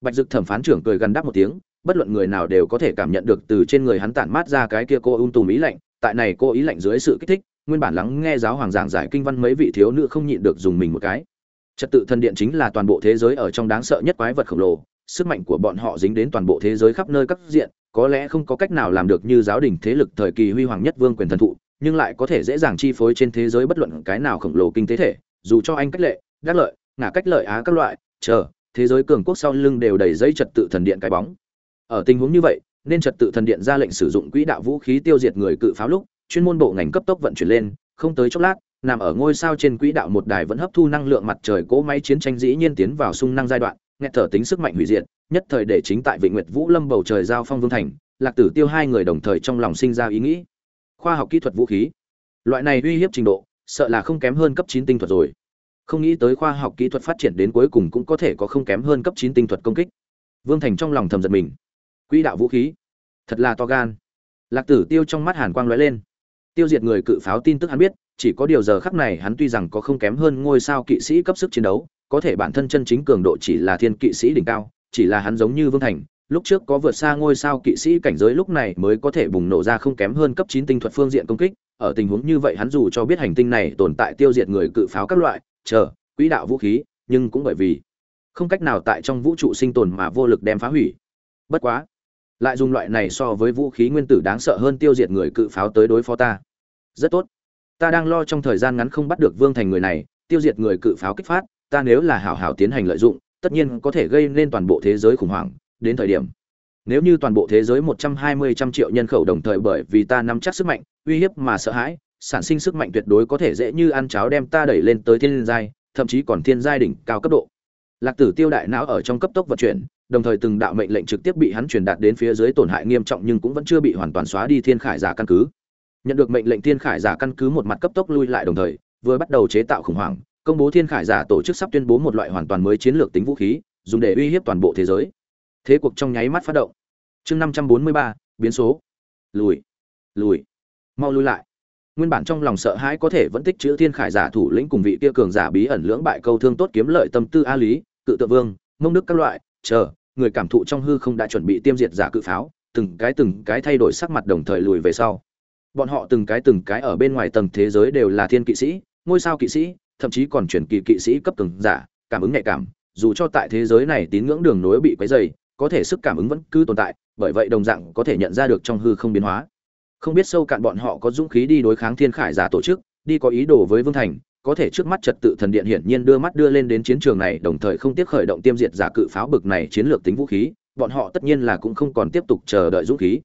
Bạch dực thẩm phán trưởng cười gần đáp một tiếng bất luận người nào đều có thể cảm nhận được từ trên người hắn tản mát ra cái kia cô ung tùm ý lạnh, tại này cô ý lạnh dưới sự kích thích, nguyên bản lắng nghe giáo hoàng giảng giải kinh văn mấy vị thiếu nữ không nhịn được dùng mình một cái. Trật tự thần điện chính là toàn bộ thế giới ở trong đáng sợ nhất quái vật khổng lồ, sức mạnh của bọn họ dính đến toàn bộ thế giới khắp nơi các diện, có lẽ không có cách nào làm được như giáo đình thế lực thời kỳ huy hoàng nhất vương quyền thần thụ, nhưng lại có thể dễ dàng chi phối trên thế giới bất luận cái nào khổng lồ kinh tế thể, dù cho anh cách lệ, đắc lợi, ngả cách lợi á các loại, chờ, thế giới cường quốc sau lưng đều đầy dây trật tự thần điện cái bóng ở tình huống như vậy, nên trật tự thần điện ra lệnh sử dụng quỹ đạo vũ khí tiêu diệt người cự pháo lúc, chuyên môn bộ ngành cấp tốc vận chuyển lên, không tới chốc lát, nằm ở ngôi sao trên quỹ đạo một đài vẫn hấp thu năng lượng mặt trời cỗ máy chiến tranh dĩ nhiên tiến vào sung năng giai đoạn nghe thở tính sức mạnh hủy diệt, nhất thời để chính tại vịnh nguyệt vũ lâm bầu trời giao phong vương thành, lạc tử tiêu hai người đồng thời trong lòng sinh ra ý nghĩ. Khoa học kỹ thuật vũ khí. Loại này uy hiếp trình độ, sợ là không kém hơn cấp chín tinh thuật rồi. Không nghĩ tới khoa học kỹ thuật phát triển đến cuối cùng cũng có thể có không kém hơn cấp chín tinh thuật công kích. Vương thành trong lòng thầm giật mình quỹ đạo vũ khí. Thật là to gan. Lạc tử tiêu trong mắt hàn quang lóe lên. Tiêu diệt người cự pháo tin tức hắn biết, chỉ có điều giờ khắc này hắn tuy rằng có không kém hơn ngôi sao kỵ sĩ cấp sức chiến đấu, có thể bản thân chân chính cường độ chỉ là thiên kỵ sĩ đỉnh cao, chỉ là hắn giống như vương thành, lúc trước có vượt xa ngôi sao kỵ sĩ cảnh giới lúc này mới có thể bùng nổ ra không kém hơn cấp chín tinh thuật phương diện công kích, ở tình huống như vậy hắn dù cho biết hành tinh này tồn tại tiêu diệt người cự pháo các loại, chờ, quỹ đạo vũ khí, nhưng cũng bởi vì không cách nào tại trong vũ trụ sinh tồn mà vô lực đem phá hủy. Bất quá lại dùng loại này so với vũ khí nguyên tử đáng sợ hơn tiêu diệt người cự pháo tới đối phó ta. Rất tốt. Ta đang lo trong thời gian ngắn không bắt được vương thành người này, tiêu diệt người cự pháo kích phát, ta nếu là hảo hảo tiến hành lợi dụng, tất nhiên có thể gây nên toàn bộ thế giới khủng hoảng, đến thời điểm. Nếu như toàn bộ thế giới một trăm hai mươi trăm triệu nhân khẩu đồng thời bởi vì ta nắm chắc sức mạnh, uy hiếp mà sợ hãi, sản sinh sức mạnh tuyệt đối có thể dễ như ăn cháo đem ta đẩy lên tới thiên giai, thậm chí còn thiên giai đỉnh cao cấp độ. Lạc tử tiêu đại não ở trong cấp tốc vận chuyển đồng thời từng đạo mệnh lệnh trực tiếp bị hắn truyền đạt đến phía dưới tổn hại nghiêm trọng nhưng cũng vẫn chưa bị hoàn toàn xóa đi thiên khải giả căn cứ. Nhận được mệnh lệnh thiên khải giả căn cứ một mặt cấp tốc lui lại đồng thời, vừa bắt đầu chế tạo khủng hoảng, công bố thiên khải giả tổ chức sắp tuyên bố một loại hoàn toàn mới chiến lược tính vũ khí, dùng để uy hiếp toàn bộ thế giới. Thế cuộc trong nháy mắt phát động. Chương năm trăm bốn mươi ba, biến số. Lùi. Lùi. Mau lui lại. Nguyên bản trong lòng sợ hãi có thể vẫn tích chữ thiên khải giả thủ lĩnh cùng vị kia cường giả bí ẩn lưỡng bại câu thương tốt kiếm lợi tâm tư a lý, cự tự vương, mông đức các loại, chờ người cảm thụ trong hư không đã chuẩn bị tiêm diệt giả cự pháo, từng cái từng cái thay đổi sắc mặt đồng thời lùi về sau. Bọn họ từng cái từng cái ở bên ngoài tầng thế giới đều là thiên kỵ sĩ, ngôi sao kỵ sĩ, thậm chí còn chuyển kỳ kỵ sĩ cấp cường giả, cảm ứng nhạy cảm, dù cho tại thế giới này tín ngưỡng đường nối bị quấy dày có thể sức cảm ứng vẫn cứ tồn tại, bởi vậy đồng dạng có thể nhận ra được trong hư không biến hóa. Không biết sâu cạn bọn họ có dũng khí đi đối kháng thiên khải giả tổ chức, đi có ý đồ với vương thành có thể trước mắt trật tự thần điện hiển nhiên đưa mắt đưa lên đến chiến trường này, đồng thời không tiếc khởi động tiêm diệt giả cự pháo bực này chiến lược tính vũ khí, bọn họ tất nhiên là cũng không còn tiếp tục chờ đợi dũng khí.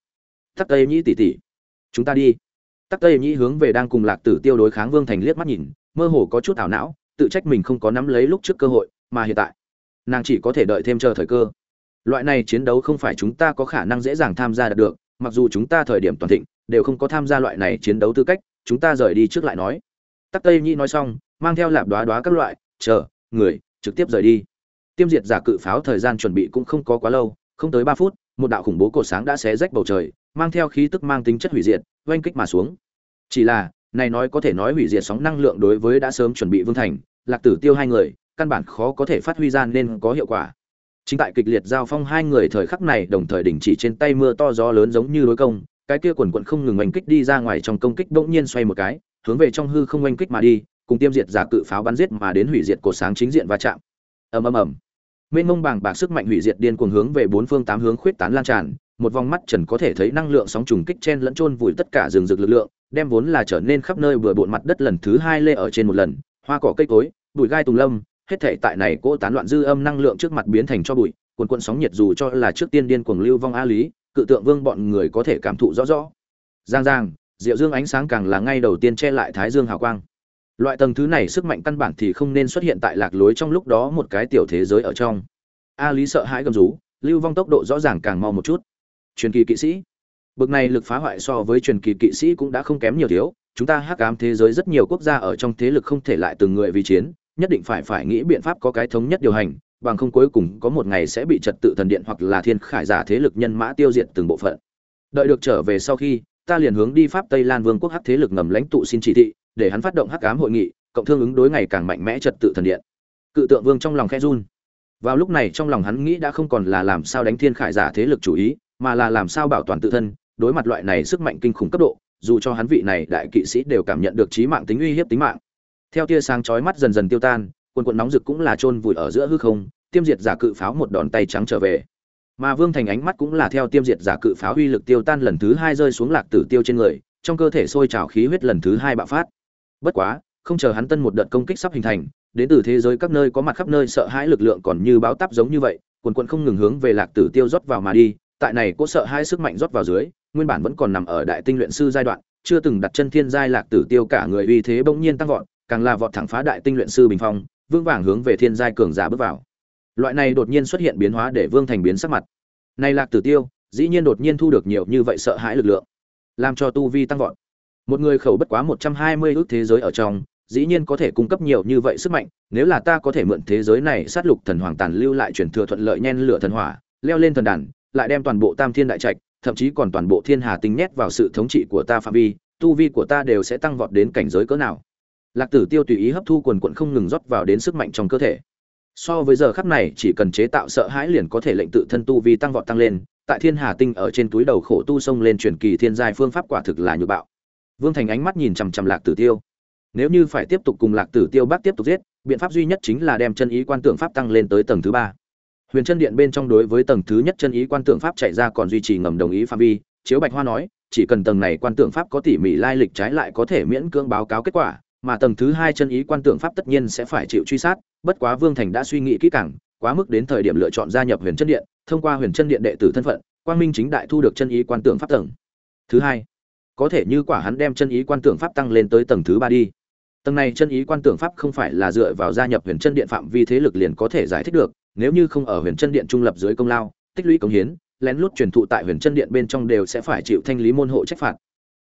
Tắc tây nhĩ tỷ tỷ, chúng ta đi. Tắc tây nhĩ hướng về đang cùng lạc tử tiêu đối kháng vương thành liếc mắt nhìn, mơ hồ có chút ảo não, tự trách mình không có nắm lấy lúc trước cơ hội, mà hiện tại, nàng chỉ có thể đợi thêm chờ thời cơ. Loại này chiến đấu không phải chúng ta có khả năng dễ dàng tham gia được, mặc dù chúng ta thời điểm toàn thịnh, đều không có tham gia loại này chiến đấu tư cách, chúng ta rời đi trước lại nói tắc tây nhi nói xong, mang theo lạp đoá đoá các loại, chờ, người, trực tiếp rời đi. Tiêm diệt giả cự pháo thời gian chuẩn bị cũng không có quá lâu, không tới ba phút, một đạo khủng bố cổ sáng đã xé rách bầu trời, mang theo khí tức mang tính chất hủy diệt, oanh kích mà xuống. Chỉ là, này nói có thể nói hủy diệt sóng năng lượng đối với đã sớm chuẩn bị vương thành, lạc tử tiêu hai người, căn bản khó có thể phát huy ra nên có hiệu quả. Chính tại kịch liệt giao phong hai người thời khắc này đồng thời đình chỉ trên tay mưa to gió lớn giống như đối công, cái kia quần quận không ngừng oanh kích đi ra ngoài trong công kích bỗng nhiên xoay một cái hướng về trong hư không oanh kích mà đi, cùng tiêm diệt giả cự pháo bắn giết mà đến hủy diệt cột sáng chính diện va chạm. Ầm ầm ầm. Mênh mông bàng bạc sức mạnh hủy diệt điên cuồng hướng về bốn phương tám hướng khuyết tán lan tràn, một vòng mắt trần có thể thấy năng lượng sóng trùng kích chen lẫn chôn vùi tất cả rừng rực lực lượng, đem vốn là trở nên khắp nơi vừa bộn mặt đất lần thứ hai lê ở trên một lần, hoa cỏ cây cối, bụi gai tùng lâm, hết thể tại này cỗ tán loạn dư âm năng lượng trước mặt biến thành cho bụi, cuồn cuộn sóng nhiệt dù cho là trước tiên điên cuồng lưu vong a lý, cự tượng vương bọn người có thể cảm thụ rõ rõ. Giang giang diệu dương ánh sáng càng là ngay đầu tiên che lại thái dương hào quang. Loại tầng thứ này sức mạnh căn bản thì không nên xuất hiện tại lạc lối trong lúc đó một cái tiểu thế giới ở trong. A lý sợ hãi gầm rú, lưu vong tốc độ rõ ràng càng mau một chút. Truyền kỳ kỵ sĩ. Bực này lực phá hoại so với truyền kỳ kỵ sĩ cũng đã không kém nhiều thiếu, chúng ta hắc ám thế giới rất nhiều quốc gia ở trong thế lực không thể lại từng người vì chiến, nhất định phải phải nghĩ biện pháp có cái thống nhất điều hành, bằng không cuối cùng có một ngày sẽ bị trật tự thần điện hoặc là thiên khải giả thế lực nhân mã tiêu diệt từng bộ phận. Đợi được trở về sau khi ta liền hướng đi pháp tây lan vương quốc hắc thế lực ngầm lãnh tụ xin chỉ thị, để hắn phát động hắc ám hội nghị, cộng thương ứng đối ngày càng mạnh mẽ trật tự thần điện. Cự tượng vương trong lòng khe run. Vào lúc này trong lòng hắn nghĩ đã không còn là làm sao đánh thiên khải giả thế lực chủ ý, mà là làm sao bảo toàn tự thân, đối mặt loại này sức mạnh kinh khủng cấp độ, dù cho hắn vị này đại kỵ sĩ đều cảm nhận được trí mạng tính uy hiếp tính mạng. Theo tia sáng chói mắt dần dần tiêu tan, quần quần nóng rực cũng là chôn vùi ở giữa hư không, tiêm diệt giả cự pháo một đòn tay trắng trở về mà vương thành ánh mắt cũng là theo tiêm diệt giả cự pháo uy lực tiêu tan lần thứ hai rơi xuống lạc tử tiêu trên người, trong cơ thể sôi trào khí huyết lần thứ hai bạo phát. Bất quá, không chờ hắn tân một đợt công kích sắp hình thành, đến từ thế giới các nơi có mặt khắp nơi sợ hãi lực lượng còn như báo táp giống như vậy, quần quận không ngừng hướng về lạc tử tiêu rót vào mà đi, tại này có sợ hãi sức mạnh rót vào dưới, nguyên bản vẫn còn nằm ở đại tinh luyện sư giai đoạn, chưa từng đặt chân thiên giai lạc tử tiêu cả người uy thế bỗng nhiên tăng vọt, càng là vọt thẳng phá đại tinh luyện sư bình phong vương vàng hướng về thiên giai cường giả bước vào loại này đột nhiên xuất hiện biến hóa để vương thành biến sắc mặt. Này lạc tử tiêu, dĩ nhiên đột nhiên thu được nhiều như vậy sợ hãi lực lượng, làm cho tu vi tăng vọt. Một người khẩu bất quá một trăm hai mươi ước thế giới ở trong, dĩ nhiên có thể cung cấp nhiều như vậy sức mạnh, nếu là ta có thể mượn thế giới này sát lục thần hoàng tàn lưu lại chuyển thừa thuận lợi nhen lửa thần hỏa, leo lên thần đàn, lại đem toàn bộ tam thiên đại trạch, thậm chí còn toàn bộ thiên hà tinh nhét vào sự thống trị của ta phạm vi, tu vi của ta đều sẽ tăng vọt đến cảnh giới cỡ nào. Lạc tử tiêu tùy ý hấp thu quần quận không ngừng rót vào đến sức mạnh trong cơ thể so với giờ khắc này, chỉ cần chế tạo sợ hãi liền có thể lệnh tự thân tu vi tăng vọt tăng lên. Tại thiên hà tinh ở trên túi đầu khổ tu sông lên truyền kỳ thiên giai phương pháp quả thực là nhược bạo. Vương thành ánh mắt nhìn chằm chằm lạc tử tiêu. Nếu như phải tiếp tục cùng lạc tử tiêu bác tiếp tục giết, biện pháp duy nhất chính là đem chân ý quan tượng pháp tăng lên tới tầng thứ ba. Huyền chân điện bên trong đối với tầng thứ nhất chân ý quan tượng pháp chạy ra còn duy trì ngầm đồng ý phạm vi. Chiếu bạch hoa nói, chỉ cần tầng này quan tượng pháp có tỉ mỉ lai lịch trái lại có thể miễn cưỡng báo cáo kết quả mà tầng thứ hai chân ý quan tượng pháp tất nhiên sẽ phải chịu truy sát, bất quá vương thành đã suy nghĩ kỹ càng, quá mức đến thời điểm lựa chọn gia nhập huyền chân điện, thông qua huyền chân điện đệ tử thân phận, quang minh chính đại thu được chân ý quan tượng pháp tầng. Thứ hai, có thể như quả hắn đem chân ý quan tượng pháp tăng lên tới tầng thứ ba đi. Tầng này chân ý quan tượng pháp không phải là dựa vào gia nhập huyền chân điện phạm vi thế lực liền có thể giải thích được, nếu như không ở huyền chân điện trung lập dưới công lao, tích lũy công hiến, lén lút truyền thụ tại huyền chân điện bên trong đều sẽ phải chịu thanh lý môn hộ trách phạt.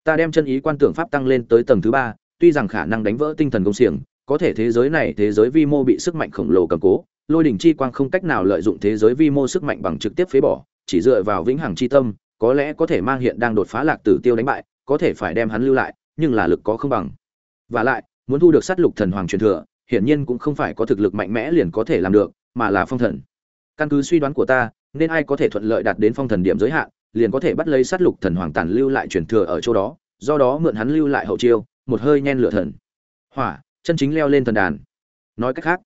Ta đem chân ý quan tượng pháp tăng lên tới tầng thứ ba tuy rằng khả năng đánh vỡ tinh thần công xiềng, có thể thế giới này, thế giới vi mô bị sức mạnh khổng lồ cầm cố, lôi đỉnh chi quang không cách nào lợi dụng thế giới vi mô sức mạnh bằng trực tiếp phế bỏ, chỉ dựa vào vĩnh hằng chi tâm, có lẽ có thể mang hiện đang đột phá lạc tử tiêu đánh bại, có thể phải đem hắn lưu lại, nhưng là lực có không bằng. Và lại, muốn thu được sát lục thần hoàng truyền thừa, hiển nhiên cũng không phải có thực lực mạnh mẽ liền có thể làm được, mà là phong thần. Căn cứ suy đoán của ta, nên ai có thể thuận lợi đạt đến phong thần điểm giới hạn, liền có thể bắt lấy sát lục thần hoàng tàn lưu lại truyền thừa ở chỗ đó, do đó mượn hắn lưu lại hậu chiêu một hơi nhen lửa thần. Hỏa, chân chính leo lên thần đàn. Nói cách khác,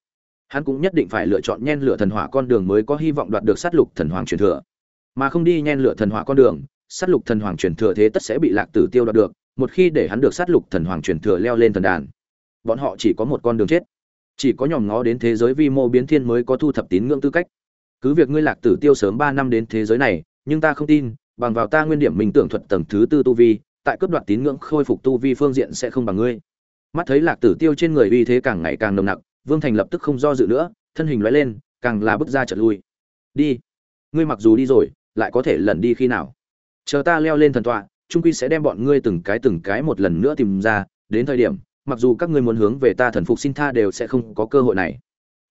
hắn cũng nhất định phải lựa chọn nhen lửa thần hỏa con đường mới có hy vọng đoạt được sát lục thần hoàng truyền thừa. Mà không đi nhen lửa thần hỏa con đường, sát lục thần hoàng truyền thừa thế tất sẽ bị lạc tử tiêu đoạt được, một khi để hắn được sát lục thần hoàng truyền thừa leo lên thần đàn. Bọn họ chỉ có một con đường chết. Chỉ có nhòm ngó đến thế giới vi mô biến thiên mới có thu thập tín ngưỡng tư cách. Cứ việc ngươi lạc tử tiêu sớm ba năm đến thế giới này, nhưng ta không tin, bằng vào ta nguyên điểm mình tưởng thuật tầng thứ tư tu vi tại cấp đoạt tín ngưỡng khôi phục tu vi phương diện sẽ không bằng ngươi. Mắt thấy lạc tử tiêu trên người uy thế càng ngày càng nồng nặc, vương thành lập tức không do dự nữa, thân hình lóe lên, càng là bước ra chợt lui. Đi, ngươi mặc dù đi rồi, lại có thể lần đi khi nào? Chờ ta leo lên thần tọa trung quy sẽ đem bọn ngươi từng cái từng cái một lần nữa tìm ra, đến thời điểm, mặc dù các ngươi muốn hướng về ta thần phục xin tha đều sẽ không có cơ hội này.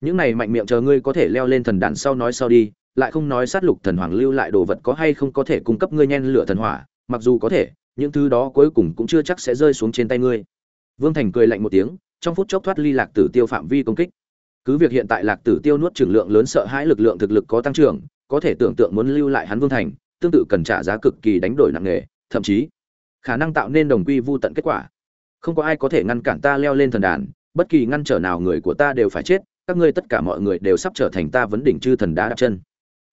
Những này mạnh miệng chờ ngươi có thể leo lên thần đàn sau nói sau đi, lại không nói sát lục thần hoàng lưu lại đồ vật có hay không có thể cung cấp ngươi nhen lửa thần hỏa, mặc dù có thể những thứ đó cuối cùng cũng chưa chắc sẽ rơi xuống trên tay ngươi. Vương thành cười lạnh một tiếng, trong phút chốc thoát ly lạc tử tiêu phạm vi công kích. Cứ việc hiện tại lạc tử tiêu nuốt trưởng lượng lớn sợ hãi lực lượng thực lực có tăng trưởng, có thể tưởng tượng muốn lưu lại hắn vương thành, tương tự cần trả giá cực kỳ đánh đổi nặng nề, thậm chí khả năng tạo nên đồng quy vu tận kết quả. Không có ai có thể ngăn cản ta leo lên thần đàn, bất kỳ ngăn trở nào người của ta đều phải chết, các ngươi tất cả mọi người đều sắp trở thành ta vấn đỉnh chư thần đá đặt chân.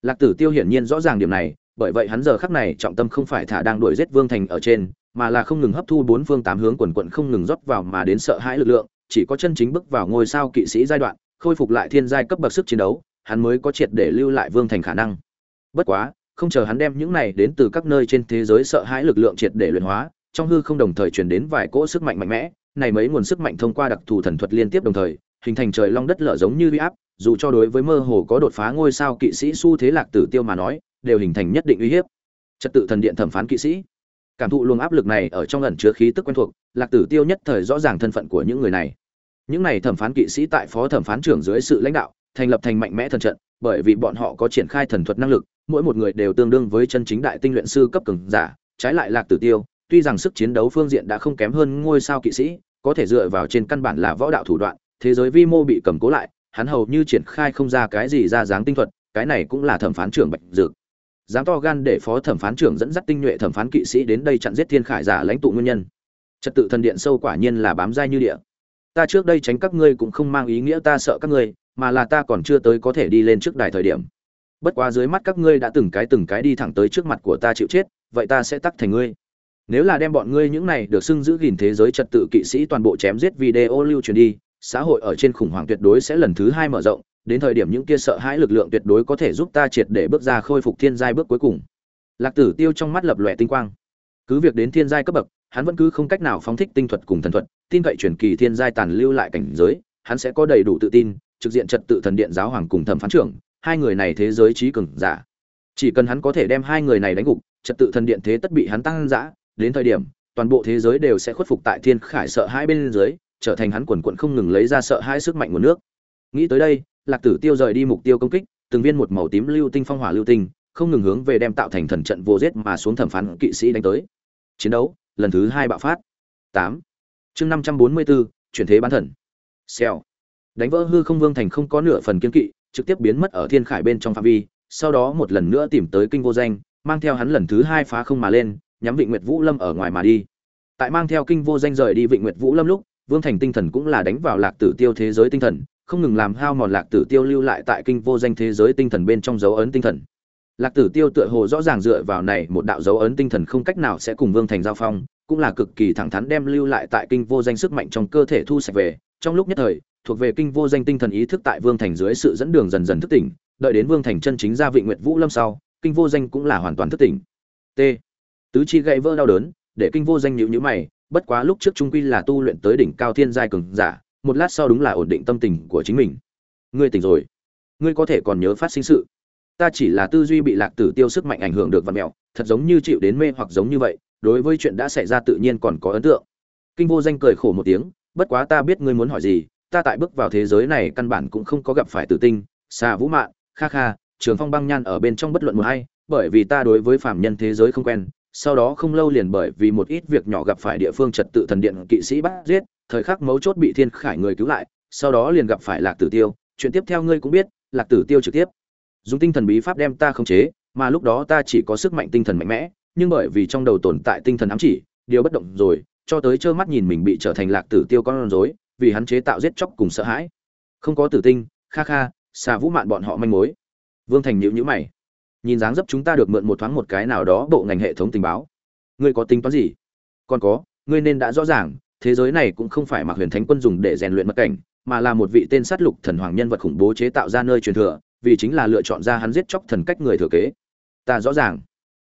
Lạc tử tiêu hiển nhiên rõ ràng điểm này bởi vậy hắn giờ khắc này trọng tâm không phải thả đang đuổi giết vương thành ở trên, mà là không ngừng hấp thu bốn phương tám hướng quần quận không ngừng rót vào mà đến sợ hãi lực lượng, chỉ có chân chính bước vào ngôi sao kỵ sĩ giai đoạn, khôi phục lại thiên giai cấp bậc sức chiến đấu, hắn mới có triệt để lưu lại vương thành khả năng. Bất quá, không chờ hắn đem những này đến từ các nơi trên thế giới sợ hãi lực lượng triệt để luyện hóa, trong hư không đồng thời truyền đến vài cỗ sức mạnh mạnh mẽ, này mấy nguồn sức mạnh thông qua đặc thù thần thuật liên tiếp đồng thời, hình thành trời long đất lở giống như uy áp, dù cho đối với mơ hồ có đột phá ngôi sao kỵ sĩ su thế lạc tử tiêu mà nói đều hình thành nhất định uy hiếp. Trật tự thần điện thẩm phán kỵ sĩ. Cảm thụ luồng áp lực này ở trong ẩn chứa khí tức quen thuộc, lạc tử tiêu nhất thời rõ ràng thân phận của những người này. Những này thẩm phán kỵ sĩ tại phó thẩm phán trưởng dưới sự lãnh đạo, thành lập thành mạnh mẽ thần trận, bởi vì bọn họ có triển khai thần thuật năng lực, mỗi một người đều tương đương với chân chính đại tinh luyện sư cấp cường giả, trái lại lạc tử tiêu, tuy rằng sức chiến đấu phương diện đã không kém hơn ngôi sao kỵ sĩ, có thể dựa vào trên căn bản là võ đạo thủ đoạn, thế giới vi mô bị cầm cố lại, hắn hầu như triển khai không ra cái gì ra dáng tinh thuật, cái này cũng là thẩm phán trưởng bạch dược dám to gan để phó thẩm phán trưởng dẫn dắt tinh nhuệ thẩm phán kỵ sĩ đến đây chặn giết thiên khải giả lãnh tụ nguyên nhân. Trật tự thần điện sâu quả nhiên là bám dai như địa. Ta trước đây tránh các ngươi cũng không mang ý nghĩa ta sợ các ngươi, mà là ta còn chưa tới có thể đi lên trước đài thời điểm. Bất quá dưới mắt các ngươi đã từng cái từng cái đi thẳng tới trước mặt của ta chịu chết, vậy ta sẽ tắc thành ngươi. Nếu là đem bọn ngươi những này được xưng giữ gìn thế giới trật tự kỵ sĩ toàn bộ chém giết video lưu truyền đi xã hội ở trên khủng hoảng tuyệt đối sẽ lần thứ hai mở rộng, đến thời điểm những kia sợ hãi lực lượng tuyệt đối có thể giúp ta triệt để bước ra khôi phục thiên giai bước cuối cùng. Lạc tử tiêu trong mắt lập lòe tinh quang. Cứ việc đến thiên giai cấp bậc, hắn vẫn cứ không cách nào phóng thích tinh thuật cùng thần thuật, tin cậy truyền kỳ thiên giai tàn lưu lại cảnh giới, hắn sẽ có đầy đủ tự tin, trực diện trật tự thần điện giáo hoàng cùng thẩm phán trưởng, hai người này thế giới trí cường giả. Chỉ cần hắn có thể đem hai người này đánh gục, trật tự thần điện thế tất bị hắn tăng dã, đến thời điểm, toàn bộ thế giới đều sẽ khuất phục tại thiên khải sợ hai bên dưới trở thành hắn quần quận không ngừng lấy ra sợ hai sức mạnh nguồn nước. Nghĩ tới đây lạc tử tiêu rời đi mục tiêu công kích từng viên một màu tím lưu tinh phong hỏa lưu tinh không ngừng hướng về đem tạo thành thần trận vô giết mà xuống thẩm phán kỵ sĩ đánh tới. Chiến đấu lần thứ hai bạo phát. Tám. Chương năm trăm bốn mươi bốn chuyển thế bán thần. Xèo. Đánh vỡ hư không vương thành không có nửa phần kiên kỵ trực tiếp biến mất ở thiên khải bên trong phạm vi sau đó một lần nữa tìm tới kinh vô danh mang theo hắn lần thứ hai phá không mà lên nhắm Vịnh Nguyệt Vũ Lâm ở ngoài mà đi. Tại mang theo kinh vô danh rời đi Vịnh Nguyệt Vũ Lâm lúc, Vương Thành tinh thần cũng là đánh vào Lạc Tử Tiêu thế giới tinh thần, không ngừng làm hao mòn Lạc Tử Tiêu lưu lại tại kinh vô danh thế giới tinh thần bên trong dấu ấn tinh thần. Lạc Tử Tiêu tựa hồ rõ ràng dựa vào này một đạo dấu ấn tinh thần không cách nào sẽ cùng Vương Thành giao phong, cũng là cực kỳ thẳng thắn đem lưu lại tại kinh vô danh sức mạnh trong cơ thể thu sạch về. Trong lúc nhất thời, thuộc về kinh vô danh tinh thần ý thức tại Vương Thành dưới sự dẫn đường dần dần thức tỉnh, đợi đến Vương Thành chân chính ra vị Nguyệt Vũ Lâm sau, kinh vô danh cũng là hoàn toàn thức tỉnh. T tứ chi gãy vỡ đau đớn để kinh vô danh nhịu nhữ mày bất quá lúc trước trung quy là tu luyện tới đỉnh cao thiên giai cường giả, một lát sau đúng là ổn định tâm tình của chính mình. Ngươi tỉnh rồi. Ngươi có thể còn nhớ phát sinh sự. Ta chỉ là tư duy bị lạc tử tiêu sức mạnh ảnh hưởng được vật mẹo, thật giống như chịu đến mê hoặc giống như vậy, đối với chuyện đã xảy ra tự nhiên còn có ấn tượng. Kinh vô danh cười khổ một tiếng, bất quá ta biết ngươi muốn hỏi gì, ta tại bước vào thế giới này căn bản cũng không có gặp phải tử tinh, xà vũ mạn, kha kha, trường phong băng nhan ở bên trong bất luận một hay bởi vì ta đối với phàm nhân thế giới không quen sau đó không lâu liền bởi vì một ít việc nhỏ gặp phải địa phương trật tự thần điện kỵ sĩ bắt giết, thời khắc mấu chốt bị Thiên Khải người cứu lại, sau đó liền gặp phải Lạc Tử Tiêu, chuyện tiếp theo ngươi cũng biết, Lạc Tử Tiêu trực tiếp dùng tinh thần bí pháp đem ta khống chế, mà lúc đó ta chỉ có sức mạnh tinh thần mạnh mẽ, nhưng bởi vì trong đầu tồn tại tinh thần ám chỉ, điều bất động rồi, cho tới trơ mắt nhìn mình bị trở thành Lạc Tử Tiêu con rối, vì hắn chế tạo giết chóc cùng sợ hãi. Không có tử tinh, kha kha, xà vũ mạn bọn họ manh mối. Vương Thành nhíu nhíu mày nhìn dáng dấp chúng ta được mượn một thoáng một cái nào đó bộ ngành hệ thống tình báo. Ngươi có tính toán gì? Còn có, ngươi nên đã rõ ràng, thế giới này cũng không phải mặc huyền thánh quân dùng để rèn luyện mật cảnh, mà là một vị tên sát lục thần hoàng nhân vật khủng bố chế tạo ra nơi truyền thừa, vì chính là lựa chọn ra hắn giết chóc thần cách người thừa kế. Ta rõ ràng.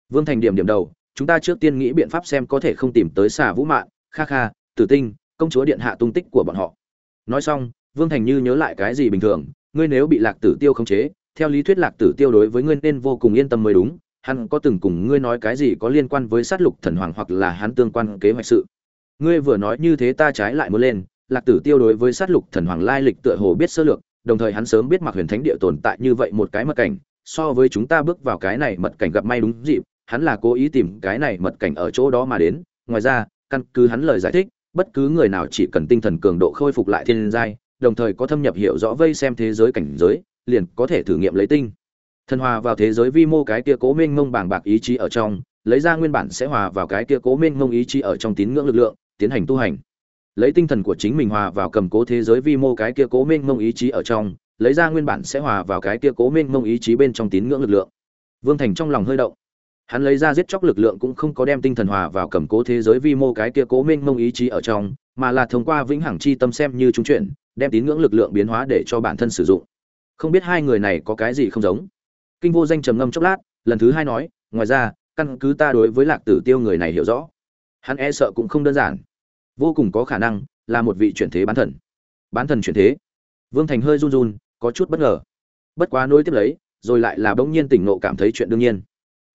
Vương thành điểm điểm đầu, chúng ta trước tiên nghĩ biện pháp xem có thể không tìm tới xà vũ mạng kha kha, tử tinh, công chúa điện hạ tung tích của bọn họ. Nói xong, vương thành như nhớ lại cái gì bình thường, ngươi nếu bị lạc tử tiêu khống chế theo lý thuyết lạc tử tiêu đối với ngươi nên vô cùng yên tâm mới đúng, hắn có từng cùng ngươi nói cái gì có liên quan với sát lục thần hoàng hoặc là hắn tương quan kế hoạch sự. Ngươi vừa nói như thế ta trái lại muốn lên, lạc tử tiêu đối với sát lục thần hoàng lai lịch tựa hồ biết sơ lược, đồng thời hắn sớm biết mặc huyền thánh địa tồn tại như vậy một cái mật cảnh, so với chúng ta bước vào cái này mật cảnh gặp may đúng dịp, hắn là cố ý tìm cái này mật cảnh ở chỗ đó mà đến. Ngoài ra, căn cứ hắn lời giải thích, bất cứ người nào chỉ cần tinh thần cường độ khôi phục lại thiên giai, đồng thời có thâm nhập hiểu rõ vây xem thế giới cảnh giới liền có thể thử nghiệm lấy tinh. Thần hòa vào thế giới vi mô cái kia cố mênh mông bảng bạc ý chí ở trong, lấy ra nguyên bản sẽ hòa vào cái kia cố mênh mông ý chí ở trong tín ngưỡng lực lượng, tiến hành tu hành. Lấy tinh thần của chính mình hòa vào cầm cố thế giới vi mô cái kia cố mênh mông ý chí ở trong, lấy ra nguyên bản sẽ hòa vào cái kia cố mênh mông ý chí bên trong tín ngưỡng lực lượng. Vương thành trong lòng hơi động. Hắn lấy ra giết chóc lực lượng cũng không có đem tinh thần hòa vào cầm cố thế giới vi mô cái kia cố mênh mông ý chí ở trong, mà là thông qua vĩnh hằng chi tâm xem như trung chuyển, đem tín ngưỡng lực lượng biến hóa để cho bản thân sử dụng không biết hai người này có cái gì không giống. Kinh vô danh trầm ngâm chốc lát, lần thứ hai nói, ngoài ra, căn cứ ta đối với lạc tử tiêu người này hiểu rõ, hắn e sợ cũng không đơn giản. Vô cùng có khả năng là một vị chuyển thế bán thần. Bán thần chuyển thế. Vương thành hơi run run, có chút bất ngờ. Bất quá nối tiếp lấy, rồi lại là bỗng nhiên tỉnh nộ cảm thấy chuyện đương nhiên.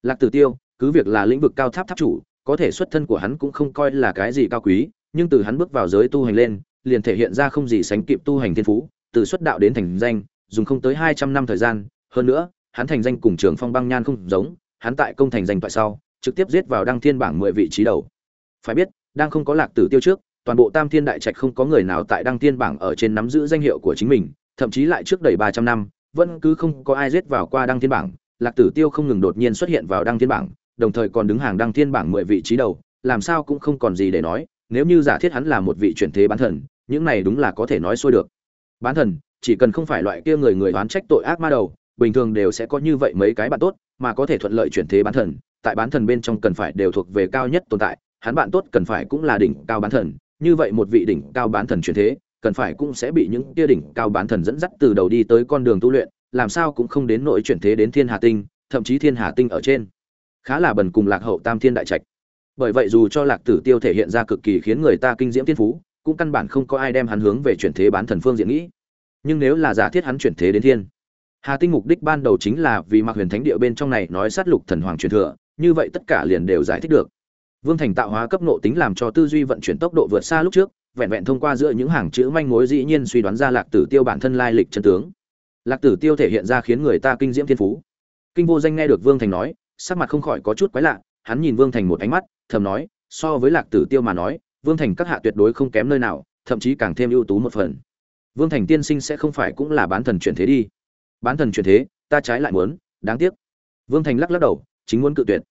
Lạc tử tiêu, cứ việc là lĩnh vực cao tháp tháp chủ, có thể xuất thân của hắn cũng không coi là cái gì cao quý, nhưng từ hắn bước vào giới tu hành lên, liền thể hiện ra không gì sánh kịp tu hành thiên phú, từ xuất đạo đến thành danh dùng không tới hai trăm năm thời gian, hơn nữa, hắn thành danh cùng Trường Phong Băng Nhan không giống, hắn tại công thành danh tại sau, trực tiếp giết vào đăng thiên bảng mười vị trí đầu. Phải biết, đang không có Lạc Tử Tiêu trước, toàn bộ Tam Thiên Đại Trạch không có người nào tại đăng thiên bảng ở trên nắm giữ danh hiệu của chính mình, thậm chí lại trước đầy ba trăm năm, vẫn cứ không có ai giết vào qua đăng thiên bảng, Lạc Tử Tiêu không ngừng đột nhiên xuất hiện vào đăng thiên bảng, đồng thời còn đứng hàng đăng thiên bảng mười vị trí đầu, làm sao cũng không còn gì để nói, nếu như giả thiết hắn là một vị chuyển thế bán thần, những này đúng là có thể nói xuôi được. Bán thần, chỉ cần không phải loại kia người người đoán trách tội ác ma đầu, bình thường đều sẽ có như vậy mấy cái bạn tốt, mà có thể thuận lợi chuyển thế bán thần, tại bán thần bên trong cần phải đều thuộc về cao nhất tồn tại, hắn bạn tốt cần phải cũng là đỉnh cao bán thần, như vậy một vị đỉnh cao bán thần chuyển thế, cần phải cũng sẽ bị những kia đỉnh cao bán thần dẫn dắt từ đầu đi tới con đường tu luyện, làm sao cũng không đến nỗi chuyển thế đến thiên hà tinh, thậm chí thiên hà tinh ở trên. Khá là bần cùng lạc hậu tam thiên đại trạch. Bởi vậy dù cho lạc tử tiêu thể hiện ra cực kỳ khiến người ta kinh diễm thiên phú, cũng căn bản không có ai đem hắn hướng về chuyển thế bán thần phương diện nghĩ nhưng nếu là giả thiết hắn chuyển thế đến thiên. Hà tinh mục đích ban đầu chính là vì mặc huyền thánh địa bên trong này nói sát lục thần hoàng truyền thừa, như vậy tất cả liền đều giải thích được. Vương thành tạo hóa cấp nộ tính làm cho tư duy vận chuyển tốc độ vượt xa lúc trước, vẹn vẹn thông qua giữa những hàng chữ manh mối dĩ nhiên suy đoán ra lạc tử tiêu bản thân lai lịch chân tướng. Lạc tử tiêu thể hiện ra khiến người ta kinh diễm thiên phú. Kinh vô danh nghe được vương thành nói, sắc mặt không khỏi có chút quái lạ, hắn nhìn vương thành một ánh mắt, thầm nói, so với lạc tử tiêu mà nói, vương thành các hạ tuyệt đối không kém nơi nào, thậm chí càng thêm ưu tú một phần vương thành tiên sinh sẽ không phải cũng là bán thần chuyển thế đi. Bán thần chuyển thế, ta trái lại muốn, đáng tiếc. Vương thành lắc lắc đầu, chính muốn cự tuyệt.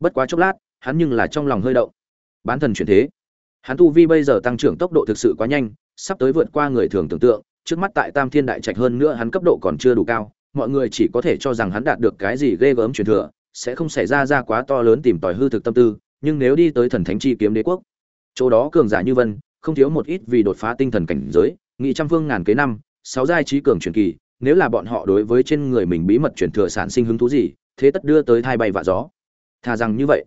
Bất quá chốc lát, hắn nhưng là trong lòng hơi động. Bán thần chuyển thế. Hắn tu vi bây giờ tăng trưởng tốc độ thực sự quá nhanh, sắp tới vượt qua người thường tưởng tượng, trước mắt tại tam thiên đại trạch hơn nữa hắn cấp độ còn chưa đủ cao, mọi người chỉ có thể cho rằng hắn đạt được cái gì ghê gớm truyền thừa, sẽ không xảy ra ra quá to lớn tìm tòi hư thực tâm tư, nhưng nếu đi tới thần thánh chi kiếm đế quốc, chỗ đó cường giả như vân, không thiếu một ít vì đột phá tinh thần cảnh giới nghị trăm phương ngàn kế năm sáu giai trí cường truyền kỳ nếu là bọn họ đối với trên người mình bí mật truyền thừa sản sinh hứng thú gì thế tất đưa tới thai bay vạ gió. Thà rằng như vậy.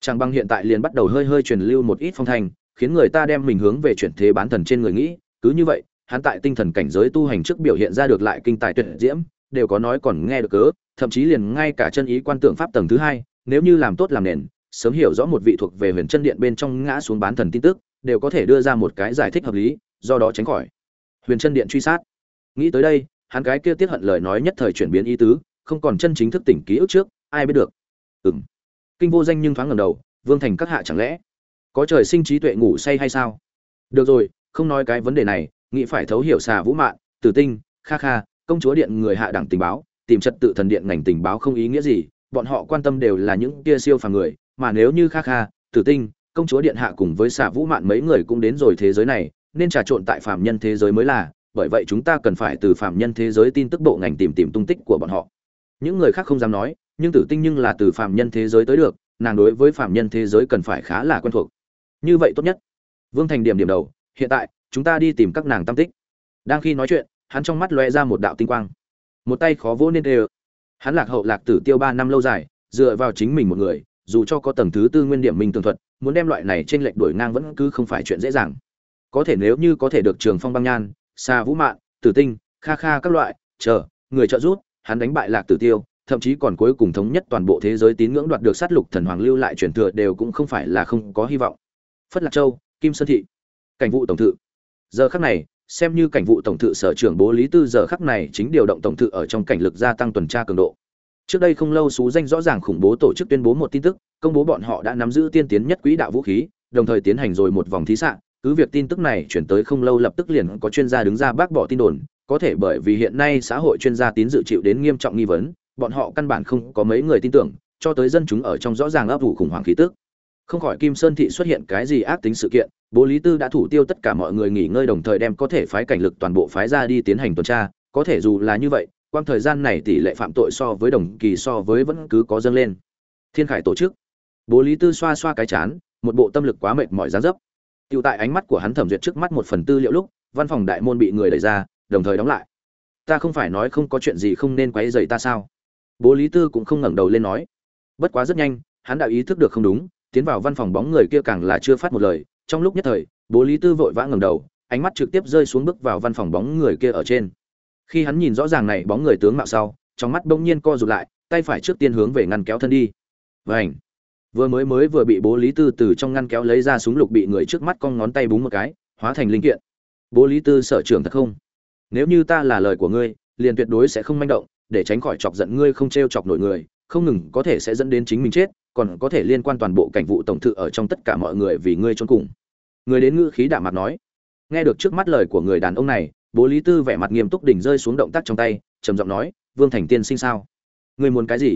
Trang băng hiện tại liền bắt đầu hơi hơi truyền lưu một ít phong thanh khiến người ta đem mình hướng về chuyển thế bán thần trên người nghĩ, cứ như vậy, hắn tại tinh thần cảnh giới tu hành trước biểu hiện ra được lại kinh tài tuyệt diễm, đều có nói còn nghe được cớ, thậm chí liền ngay cả chân ý quan tượng pháp tầng thứ hai, nếu như làm tốt làm nền, sớm hiểu rõ một vị thuộc về huyền chân điện bên trong ngã xuống bán thần tin tức, đều có thể đưa ra một cái giải thích hợp lý, do đó tránh khỏi huyền chân điện truy sát. Nghĩ tới đây, hắn cái kia tiết hận lời nói nhất thời chuyển biến ý tứ, không còn chân chính thức tỉnh ký ức trước, ai biết được. Ừm kinh vô danh nhưng thoáng ngầm đầu vương thành các hạ chẳng lẽ có trời sinh trí tuệ ngủ say hay sao được rồi không nói cái vấn đề này nghĩ phải thấu hiểu xà vũ mạn tử tinh kha kha công chúa điện người hạ đẳng tình báo tìm trật tự thần điện ngành tình báo không ý nghĩa gì bọn họ quan tâm đều là những kia siêu phàm người mà nếu như kha kha tử tinh công chúa điện hạ cùng với xà vũ mạn mấy người cũng đến rồi thế giới này nên trà trộn tại phàm nhân thế giới mới là, bởi vậy chúng ta cần phải từ phàm nhân thế giới tin tức bộ ngành tìm tìm tung tích của bọn họ. Những người khác không dám nói, nhưng tử tinh nhưng là từ phạm nhân thế giới tới được, nàng đối với phạm nhân thế giới cần phải khá là quen thuộc. Như vậy tốt nhất. Vương thành điểm điểm đầu, hiện tại, chúng ta đi tìm các nàng tam tích. Đang khi nói chuyện, hắn trong mắt loe ra một đạo tinh quang. Một tay khó vỗ nên đều. Hắn lạc hậu lạc tử tiêu ba năm lâu dài, dựa vào chính mình một người, dù cho có tầng thứ tư nguyên điểm minh tường thuật, muốn đem loại này trên lệnh đổi ngang vẫn cứ không phải chuyện dễ dàng có thể nếu như có thể được trường phong băng nhan xa vũ mạn tử tinh kha kha các loại chờ người trợ giúp hắn đánh bại lạc tử tiêu thậm chí còn cuối cùng thống nhất toàn bộ thế giới tín ngưỡng đoạt được sát lục thần hoàng lưu lại truyền thừa đều cũng không phải là không có hy vọng. Phất Lạc Châu, Kim Sơn thị, cảnh vụ tổng thự. Giờ khắc này, xem như cảnh vụ tổng thự sở trưởng Bố Lý Tư giờ khắc này chính điều động tổng thự ở trong cảnh lực gia tăng tuần tra cường độ. Trước đây không lâu xú danh rõ ràng khủng bố tổ chức tuyên bố một tin tức, công bố bọn họ đã nắm giữ tiên tiến nhất quỹ đạo vũ khí, đồng thời tiến hành rồi một vòng thí xạ, cứ việc tin tức này chuyển tới không lâu lập tức liền có chuyên gia đứng ra bác bỏ tin đồn, có thể bởi vì hiện nay xã hội chuyên gia tín dự chịu đến nghiêm trọng nghi vấn, bọn họ căn bản không có mấy người tin tưởng cho tới dân chúng ở trong rõ ràng ấp ủ khủng hoảng khí tức. Không khỏi kim sơn thị xuất hiện cái gì ác tính sự kiện bố lý tư đã thủ tiêu tất cả mọi người nghỉ ngơi đồng thời đem có thể phái cảnh lực toàn bộ phái ra đi tiến hành tuần tra có thể dù là như vậy quang thời gian này tỷ lệ phạm tội so với đồng kỳ so với vẫn cứ có dâng lên. Thiên khải tổ chức. Bố lý tư xoa xoa cái chán một bộ tâm lực quá mệt mỏi dán dấp tiểu tại ánh mắt của hắn thẩm duyệt trước mắt một phần tư liệu lúc, văn phòng đại môn bị người đẩy ra, đồng thời đóng lại. Ta không phải nói không có chuyện gì không nên quấy rầy ta sao? Bố lý tư cũng không ngẩng đầu lên nói. Bất quá rất nhanh, hắn đã ý thức được không đúng, tiến vào văn phòng bóng người kia càng là chưa phát một lời. Trong lúc nhất thời, bố lý tư vội vã ngẩng đầu, ánh mắt trực tiếp rơi xuống bước vào văn phòng bóng người kia ở trên. Khi hắn nhìn rõ ràng này bóng người tướng mạo sau, trong mắt bỗng nhiên co rụt lại, tay phải trước tiên hướng về ngăn kéo thân đi. Vành vừa mới mới vừa bị bố lý tư từ trong ngăn kéo lấy ra súng lục bị người trước mắt con ngón tay búng một cái, hóa thành linh kiện. Bố lý tư sợ trưởng thật không? Nếu như ta là lời của ngươi, liền tuyệt đối sẽ không manh động, để tránh khỏi chọc giận ngươi không t r e o chọc nổi người, không ngừng có thể sẽ dẫn đến chính mình chết, còn có thể liên quan toàn bộ cảnh vụ tổng thự ở trong tất cả mọi người vì ngươi trốn cùng. Người đến ngữ khí đạm mặt nói. Nghe được trước mắt lời của người đàn ông này, bố lý tư vẻ mặt nghiêm túc đỉnh rơi xuống động tác trong tay, trầm giọng nói, vương thành tiên sinh sao? Ngươi muốn cái gì?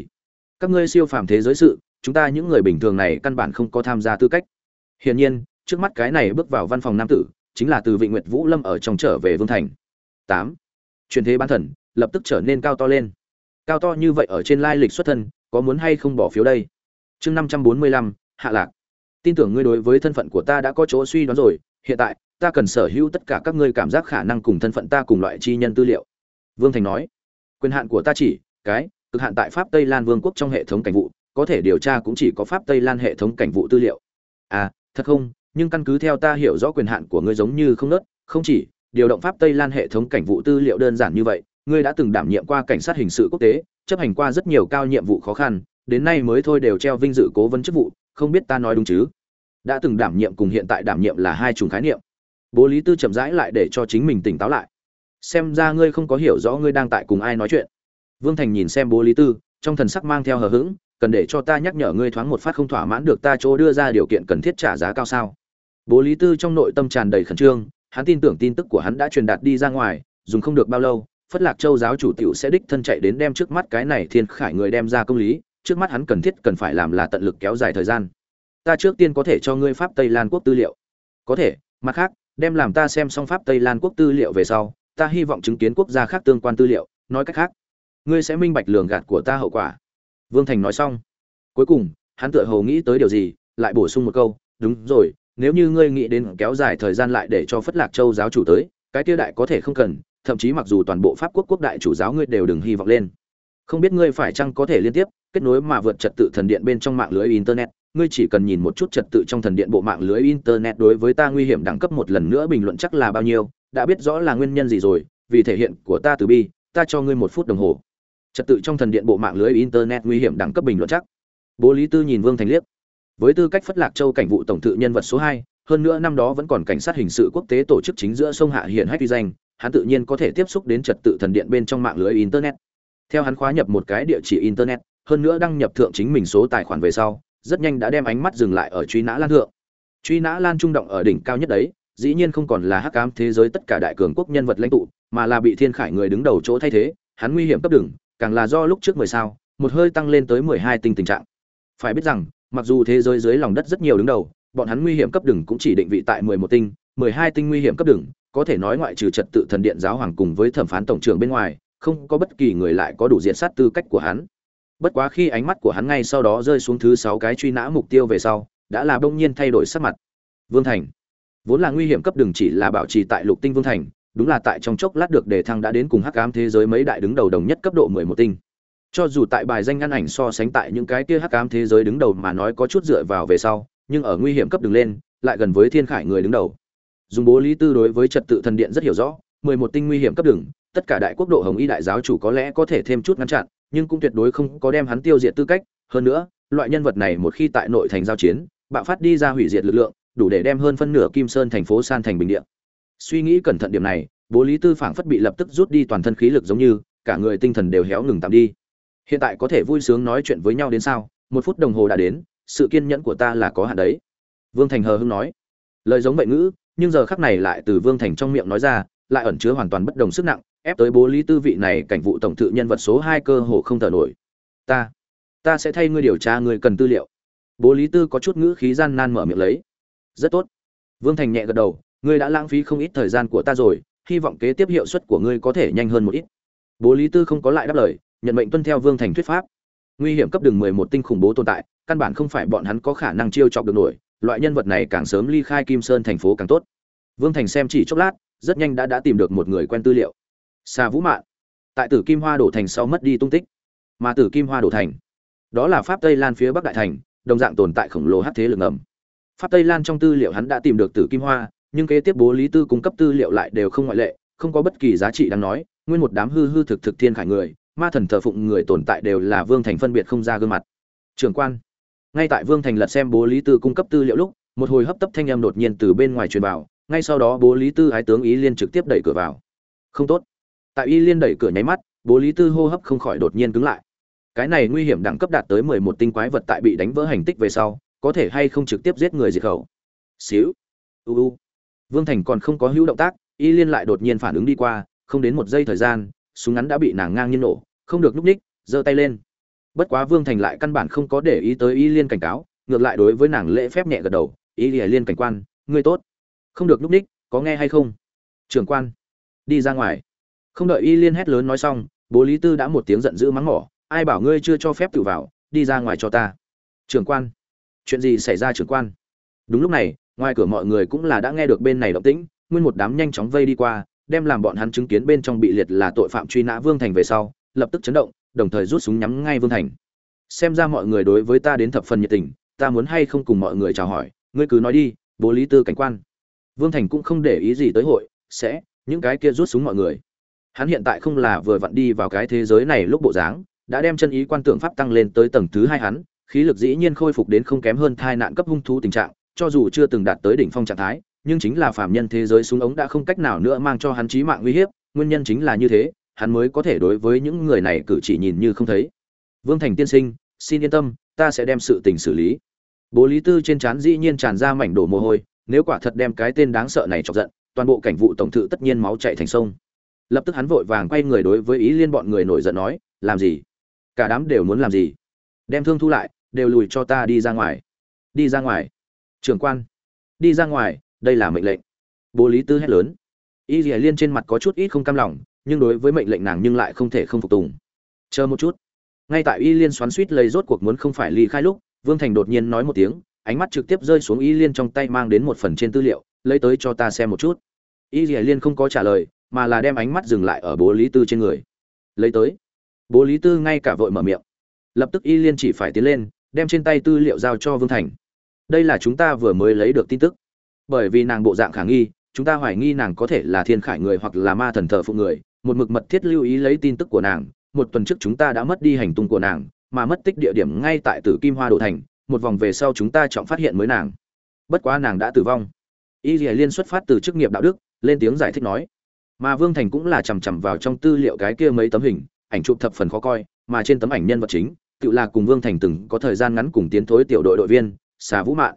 Các ngươi siêu phàm thế giới sự chúng ta những người bình thường này căn bản không có tham gia tư cách. Hiển nhiên, trước mắt cái này bước vào văn phòng nam tử, chính là từ vịnh nguyệt vũ lâm ở trong trở về vương thành. Tám. Truyền thế bán thần, lập tức trở nên cao to lên. Cao to như vậy ở trên lai lịch xuất thân, có muốn hay không bỏ phiếu đây? Chương năm trăm bốn mươi lăm, hạ lạc. Tin tưởng ngươi đối với thân phận của ta đã có chỗ suy đoán rồi, hiện tại, ta cần sở hữu tất cả các ngươi cảm giác khả năng cùng thân phận ta cùng loại chi nhân tư liệu. Vương thành nói, quyền hạn của ta chỉ, cái, cực hạn tại pháp tây lan vương quốc trong hệ thống cảnh vụ có thể điều tra cũng chỉ có pháp tây lan hệ thống cảnh vụ tư liệu. À thật không? Nhưng căn cứ theo ta hiểu rõ quyền hạn của ngươi giống như không nớt. Không chỉ, điều động pháp tây lan hệ thống cảnh vụ tư liệu đơn giản như vậy, ngươi đã từng đảm nhiệm qua cảnh sát hình sự quốc tế, chấp hành qua rất nhiều cao nhiệm vụ khó khăn, đến nay mới thôi đều treo vinh dự cố vấn chức vụ, không biết ta nói đúng chứ? Đã từng đảm nhiệm cùng hiện tại đảm nhiệm là hai chủng khái niệm. Bố lý tư chậm rãi lại để cho chính mình tỉnh táo lại. Xem ra ngươi không có hiểu rõ ngươi đang tại cùng ai nói chuyện. Vương thành nhìn xem bố lý tư, trong thần sắc mang theo hờ hững cần để cho ta nhắc nhở ngươi thoáng một phát không thỏa mãn được ta chỗ đưa ra điều kiện cần thiết trả giá cao sao? Bố lý tư trong nội tâm tràn đầy khẩn trương, hắn tin tưởng tin tức của hắn đã truyền đạt đi ra ngoài, dùng không được bao lâu, phất lạc châu giáo chủ tiểu sẽ đích thân chạy đến đem trước mắt cái này thiên khải người đem ra công lý, trước mắt hắn cần thiết cần phải làm là tận lực kéo dài thời gian. Ta trước tiên có thể cho ngươi pháp tây lan quốc tư liệu. Có thể, mặt khác, đem làm ta xem xong pháp tây lan quốc tư liệu về sau, ta hy vọng chứng kiến quốc gia khác tương quan tư liệu, nói cách khác, ngươi sẽ minh bạch lường gạt của ta hậu quả vương thành nói xong, cuối cùng, hắn tựa hồ nghĩ tới điều gì, lại bổ sung một câu, đúng rồi, nếu như ngươi nghĩ đến kéo dài thời gian lại để cho phất lạc châu giáo chủ tới, cái kia đại có thể không cần, thậm chí mặc dù toàn bộ pháp quốc quốc đại chủ giáo ngươi đều đừng hy vọng lên. Không biết ngươi phải chăng có thể liên tiếp kết nối mà vượt trật tự thần điện bên trong mạng lưới internet, ngươi chỉ cần nhìn một chút trật tự trong thần điện bộ mạng lưới internet đối với ta nguy hiểm đẳng cấp một lần nữa bình luận chắc là bao nhiêu, đã biết rõ là nguyên nhân gì rồi, vì thể hiện của ta từ bi, ta cho ngươi một phút đồng hồ trật tự trong thần điện bộ mạng lưới internet nguy hiểm đẳng cấp bình luận chắc. Bố lý tư nhìn vương thành liếc. Với tư cách phất lạc châu cảnh vụ tổng thự nhân vật số hai, hơn nữa năm đó vẫn còn cảnh sát hình sự quốc tế tổ chức chính giữa sông hạ hiện hách vi danh, hắn tự nhiên có thể tiếp xúc đến trật tự thần điện bên trong mạng lưới internet. Theo hắn khóa nhập một cái địa chỉ internet, hơn nữa đăng nhập thượng chính mình số tài khoản về sau, rất nhanh đã đem ánh mắt dừng lại ở truy nã lan thượng. Truy nã lan trung động ở đỉnh cao nhất đấy, dĩ nhiên không còn là hắc ám thế giới tất cả đại cường quốc nhân vật lãnh tụ, mà là bị thiên khải người đứng đầu chỗ thay thế, hắn nguy hiểm cấp đường càng là do lúc trước mười sao, một hơi tăng lên tới mười hai tinh tình trạng. Phải biết rằng, mặc dù thế giới dưới lòng đất rất nhiều đứng đầu, bọn hắn nguy hiểm cấp đường cũng chỉ định vị tại mười một tinh, mười hai tinh nguy hiểm cấp đường có thể nói ngoại trừ trật tự thần điện giáo hoàng cùng với thẩm phán tổng trưởng bên ngoài, không có bất kỳ người lại có đủ diện sát tư cách của hắn. Bất quá khi ánh mắt của hắn ngay sau đó rơi xuống thứ sáu cái truy nã mục tiêu về sau, đã là bỗng nhiên thay đổi sắc mặt. Vương thành. Vốn là nguy hiểm cấp đường chỉ là bảo trì tại lục tinh vương thành đúng là tại trong chốc lát được đề thăng đã đến cùng hắc ám thế giới mấy đại đứng đầu đồng nhất cấp độ mười một tinh. Cho dù tại bài danh ngăn ảnh so sánh tại những cái kia hắc ám thế giới đứng đầu mà nói có chút dựa vào về sau, nhưng ở nguy hiểm cấp đường lên, lại gần với thiên khải người đứng đầu. Dùng bố lý tư đối với trật tự thần điện rất hiểu rõ, mười một tinh nguy hiểm cấp đường tất cả đại quốc độ hồng y đại giáo chủ có lẽ có thể thêm chút ngăn chặn, nhưng cũng tuyệt đối không có đem hắn tiêu diệt tư cách. Hơn nữa, loại nhân vật này một khi tại nội thành giao chiến, bạo phát đi ra hủy diệt lực lượng, đủ để đem hơn phân nửa kim sơn thành phố san thành bình địa suy nghĩ cẩn thận điểm này, bố lý tư phảng phất bị lập tức rút đi toàn thân khí lực giống như, cả người tinh thần đều héo ngừng tạm đi. Hiện tại có thể vui sướng nói chuyện với nhau đến sao? Một phút đồng hồ đã đến, sự kiên nhẫn của ta là có hạn đấy. Vương thành hờ hưng nói. Lời giống vậy ngữ, nhưng giờ khắc này lại từ vương thành trong miệng nói ra, lại ẩn chứa hoàn toàn bất đồng sức nặng, ép tới bố lý tư vị này cảnh vụ tổng thự nhân vật số hai cơ hồ không thở nổi. Ta ta sẽ thay ngươi điều tra ngươi cần tư liệu. Bố lý tư có chút ngữ khí gian nan mở miệng lấy. Rất tốt. Vương thành nhẹ gật đầu ngươi đã lãng phí không ít thời gian của ta rồi, hy vọng kế tiếp hiệu suất của ngươi có thể nhanh hơn một ít. Bố lý tư không có lại đáp lời, nhận mệnh tuân theo vương thành thuyết pháp. Nguy hiểm cấp đường mười một tinh khủng bố tồn tại, căn bản không phải bọn hắn có khả năng chiêu chọc được nổi, loại nhân vật này càng sớm ly khai kim sơn thành phố càng tốt. Vương thành xem chỉ chốc lát, rất nhanh đã đã tìm được một người quen tư liệu. Xà vũ mạn. Tại tử kim hoa đổ thành sau mất đi tung tích. Mà tử kim hoa đổ thành, đó là pháp tây lan phía bắc đại thành, đồng dạng tồn tại khổng lồ hát thế lực ngầm. Pháp tây lan trong tư liệu hắn đã tìm được tử kim hoa nhưng kế tiếp bố lý tư cung cấp tư liệu lại đều không ngoại lệ, không có bất kỳ giá trị đáng nói, nguyên một đám hư hư thực thực thiên khải người, ma thần thờ phụng người tồn tại đều là vương thành phân biệt không ra gương mặt. Trường quan, ngay tại vương thành lật xem bố lý tư cung cấp tư liệu lúc, một hồi hấp tấp thanh âm đột nhiên từ bên ngoài truyền vào, ngay sau đó bố lý tư ái tướng ý liên trực tiếp đẩy cửa vào. Không tốt. Tại y liên đẩy cửa nháy mắt, bố lý tư hô hấp không khỏi đột nhiên cứng lại. Cái này nguy hiểm đẳng cấp đạt tới mười một tinh quái vật tại bị đánh vỡ hành tích về sau, có thể hay không trực tiếp giết người diệt khẩu? Xíu. U u vương thành còn không có hữu động tác, y liên lại đột nhiên phản ứng đi qua, không đến một giây thời gian, súng ngắn đã bị nàng ngang nhiên nổ, không được lúc ních, giơ tay lên. Bất quá vương thành lại căn bản không có để ý tới y liên cảnh cáo, ngược lại đối với nàng lễ phép nhẹ gật đầu, y liên cảnh quan, ngươi tốt. Không được lúc ních, có nghe hay không? Trưởng quan, đi ra ngoài. Không đợi y liên hét lớn nói xong, bố lý tư đã một tiếng giận dữ mắng mỏ, ai bảo ngươi chưa cho phép tự vào, đi ra ngoài cho ta. Trưởng quan. Chuyện gì xảy ra, trưởng quan? Đúng lúc này ngoài cửa mọi người cũng là đã nghe được bên này động tĩnh, nguyên một đám nhanh chóng vây đi qua, đem làm bọn hắn chứng kiến bên trong bị liệt là tội phạm truy nã vương thành về sau, lập tức chấn động, đồng thời rút súng nhắm ngay vương thành. Xem ra mọi người đối với ta đến thập phần nhiệt tình, ta muốn hay không cùng mọi người chào hỏi, ngươi cứ nói đi, bố lý tư cảnh quan. Vương thành cũng không để ý gì tới hội, sẽ, những cái kia rút súng mọi người. Hắn hiện tại không là vừa vặn đi vào cái thế giới này lúc bộ dáng, đã đem chân ý quan tượng pháp tăng lên tới tầng thứ hai hắn, khí lực dĩ nhiên khôi phục đến không kém hơn thai nạn cấp hung thú tình trạng cho dù chưa từng đạt tới đỉnh phong trạng thái, nhưng chính là phạm nhân thế giới súng ống đã không cách nào nữa mang cho hắn chí mạng nguy hiểm. nguyên nhân chính là như thế, hắn mới có thể đối với những người này cử chỉ nhìn như không thấy. Vương thành tiên sinh, xin yên tâm, ta sẽ đem sự tình xử lý. Bố lý tư trên trán dĩ nhiên tràn ra mảnh đổ mồ hôi, nếu quả thật đem cái tên đáng sợ này chọc giận, toàn bộ cảnh vụ tổng thự tất nhiên máu chạy thành sông. Lập tức hắn vội vàng quay người đối với ý liên bọn người nổi giận nói, làm gì? Cả đám đều muốn làm gì? Đem thương thu lại, đều lùi cho ta đi ra ngoài. Đi ra ngoài trưởng quan. Đi ra ngoài, đây là mệnh lệnh. Bố lý tư hét lớn. Y dì liên trên mặt có chút ít không cam lòng, nhưng đối với mệnh lệnh nàng nhưng lại không thể không phục tùng. Chờ một chút. Ngay tại y liên xoắn suýt lấy rốt cuộc muốn không phải ly khai lúc, vương thành đột nhiên nói một tiếng, ánh mắt trực tiếp rơi xuống y liên trong tay mang đến một phần trên tư liệu, lấy tới cho ta xem một chút. Y dì liên không có trả lời, mà là đem ánh mắt dừng lại ở bố lý tư trên người. Lấy tới. Bố lý tư ngay cả vội mở miệng. Lập tức y liên chỉ phải tiến lên, đem trên tay tư liệu giao cho vương thành đây là chúng ta vừa mới lấy được tin tức. Bởi vì nàng bộ dạng khả nghi, chúng ta hoài nghi nàng có thể là thiên khải người hoặc là ma thần thờ phụ người, một mực mật thiết lưu ý lấy tin tức của nàng, một tuần trước chúng ta đã mất đi hành tung của nàng, mà mất tích địa điểm ngay tại tử kim hoa đồ thành, một vòng về sau chúng ta chọn phát hiện mới nàng. Bất quá nàng đã tử vong. Y dì liên xuất phát từ chức nghiệp đạo đức, lên tiếng giải thích nói, mà vương thành cũng là chằm chằm vào trong tư liệu cái kia mấy tấm hình, ảnh chụp thập phần khó coi, mà trên tấm ảnh nhân vật chính, tự là cùng vương thành từng có thời gian ngắn cùng tiến thối tiểu đội đội viên xà vũ mạn.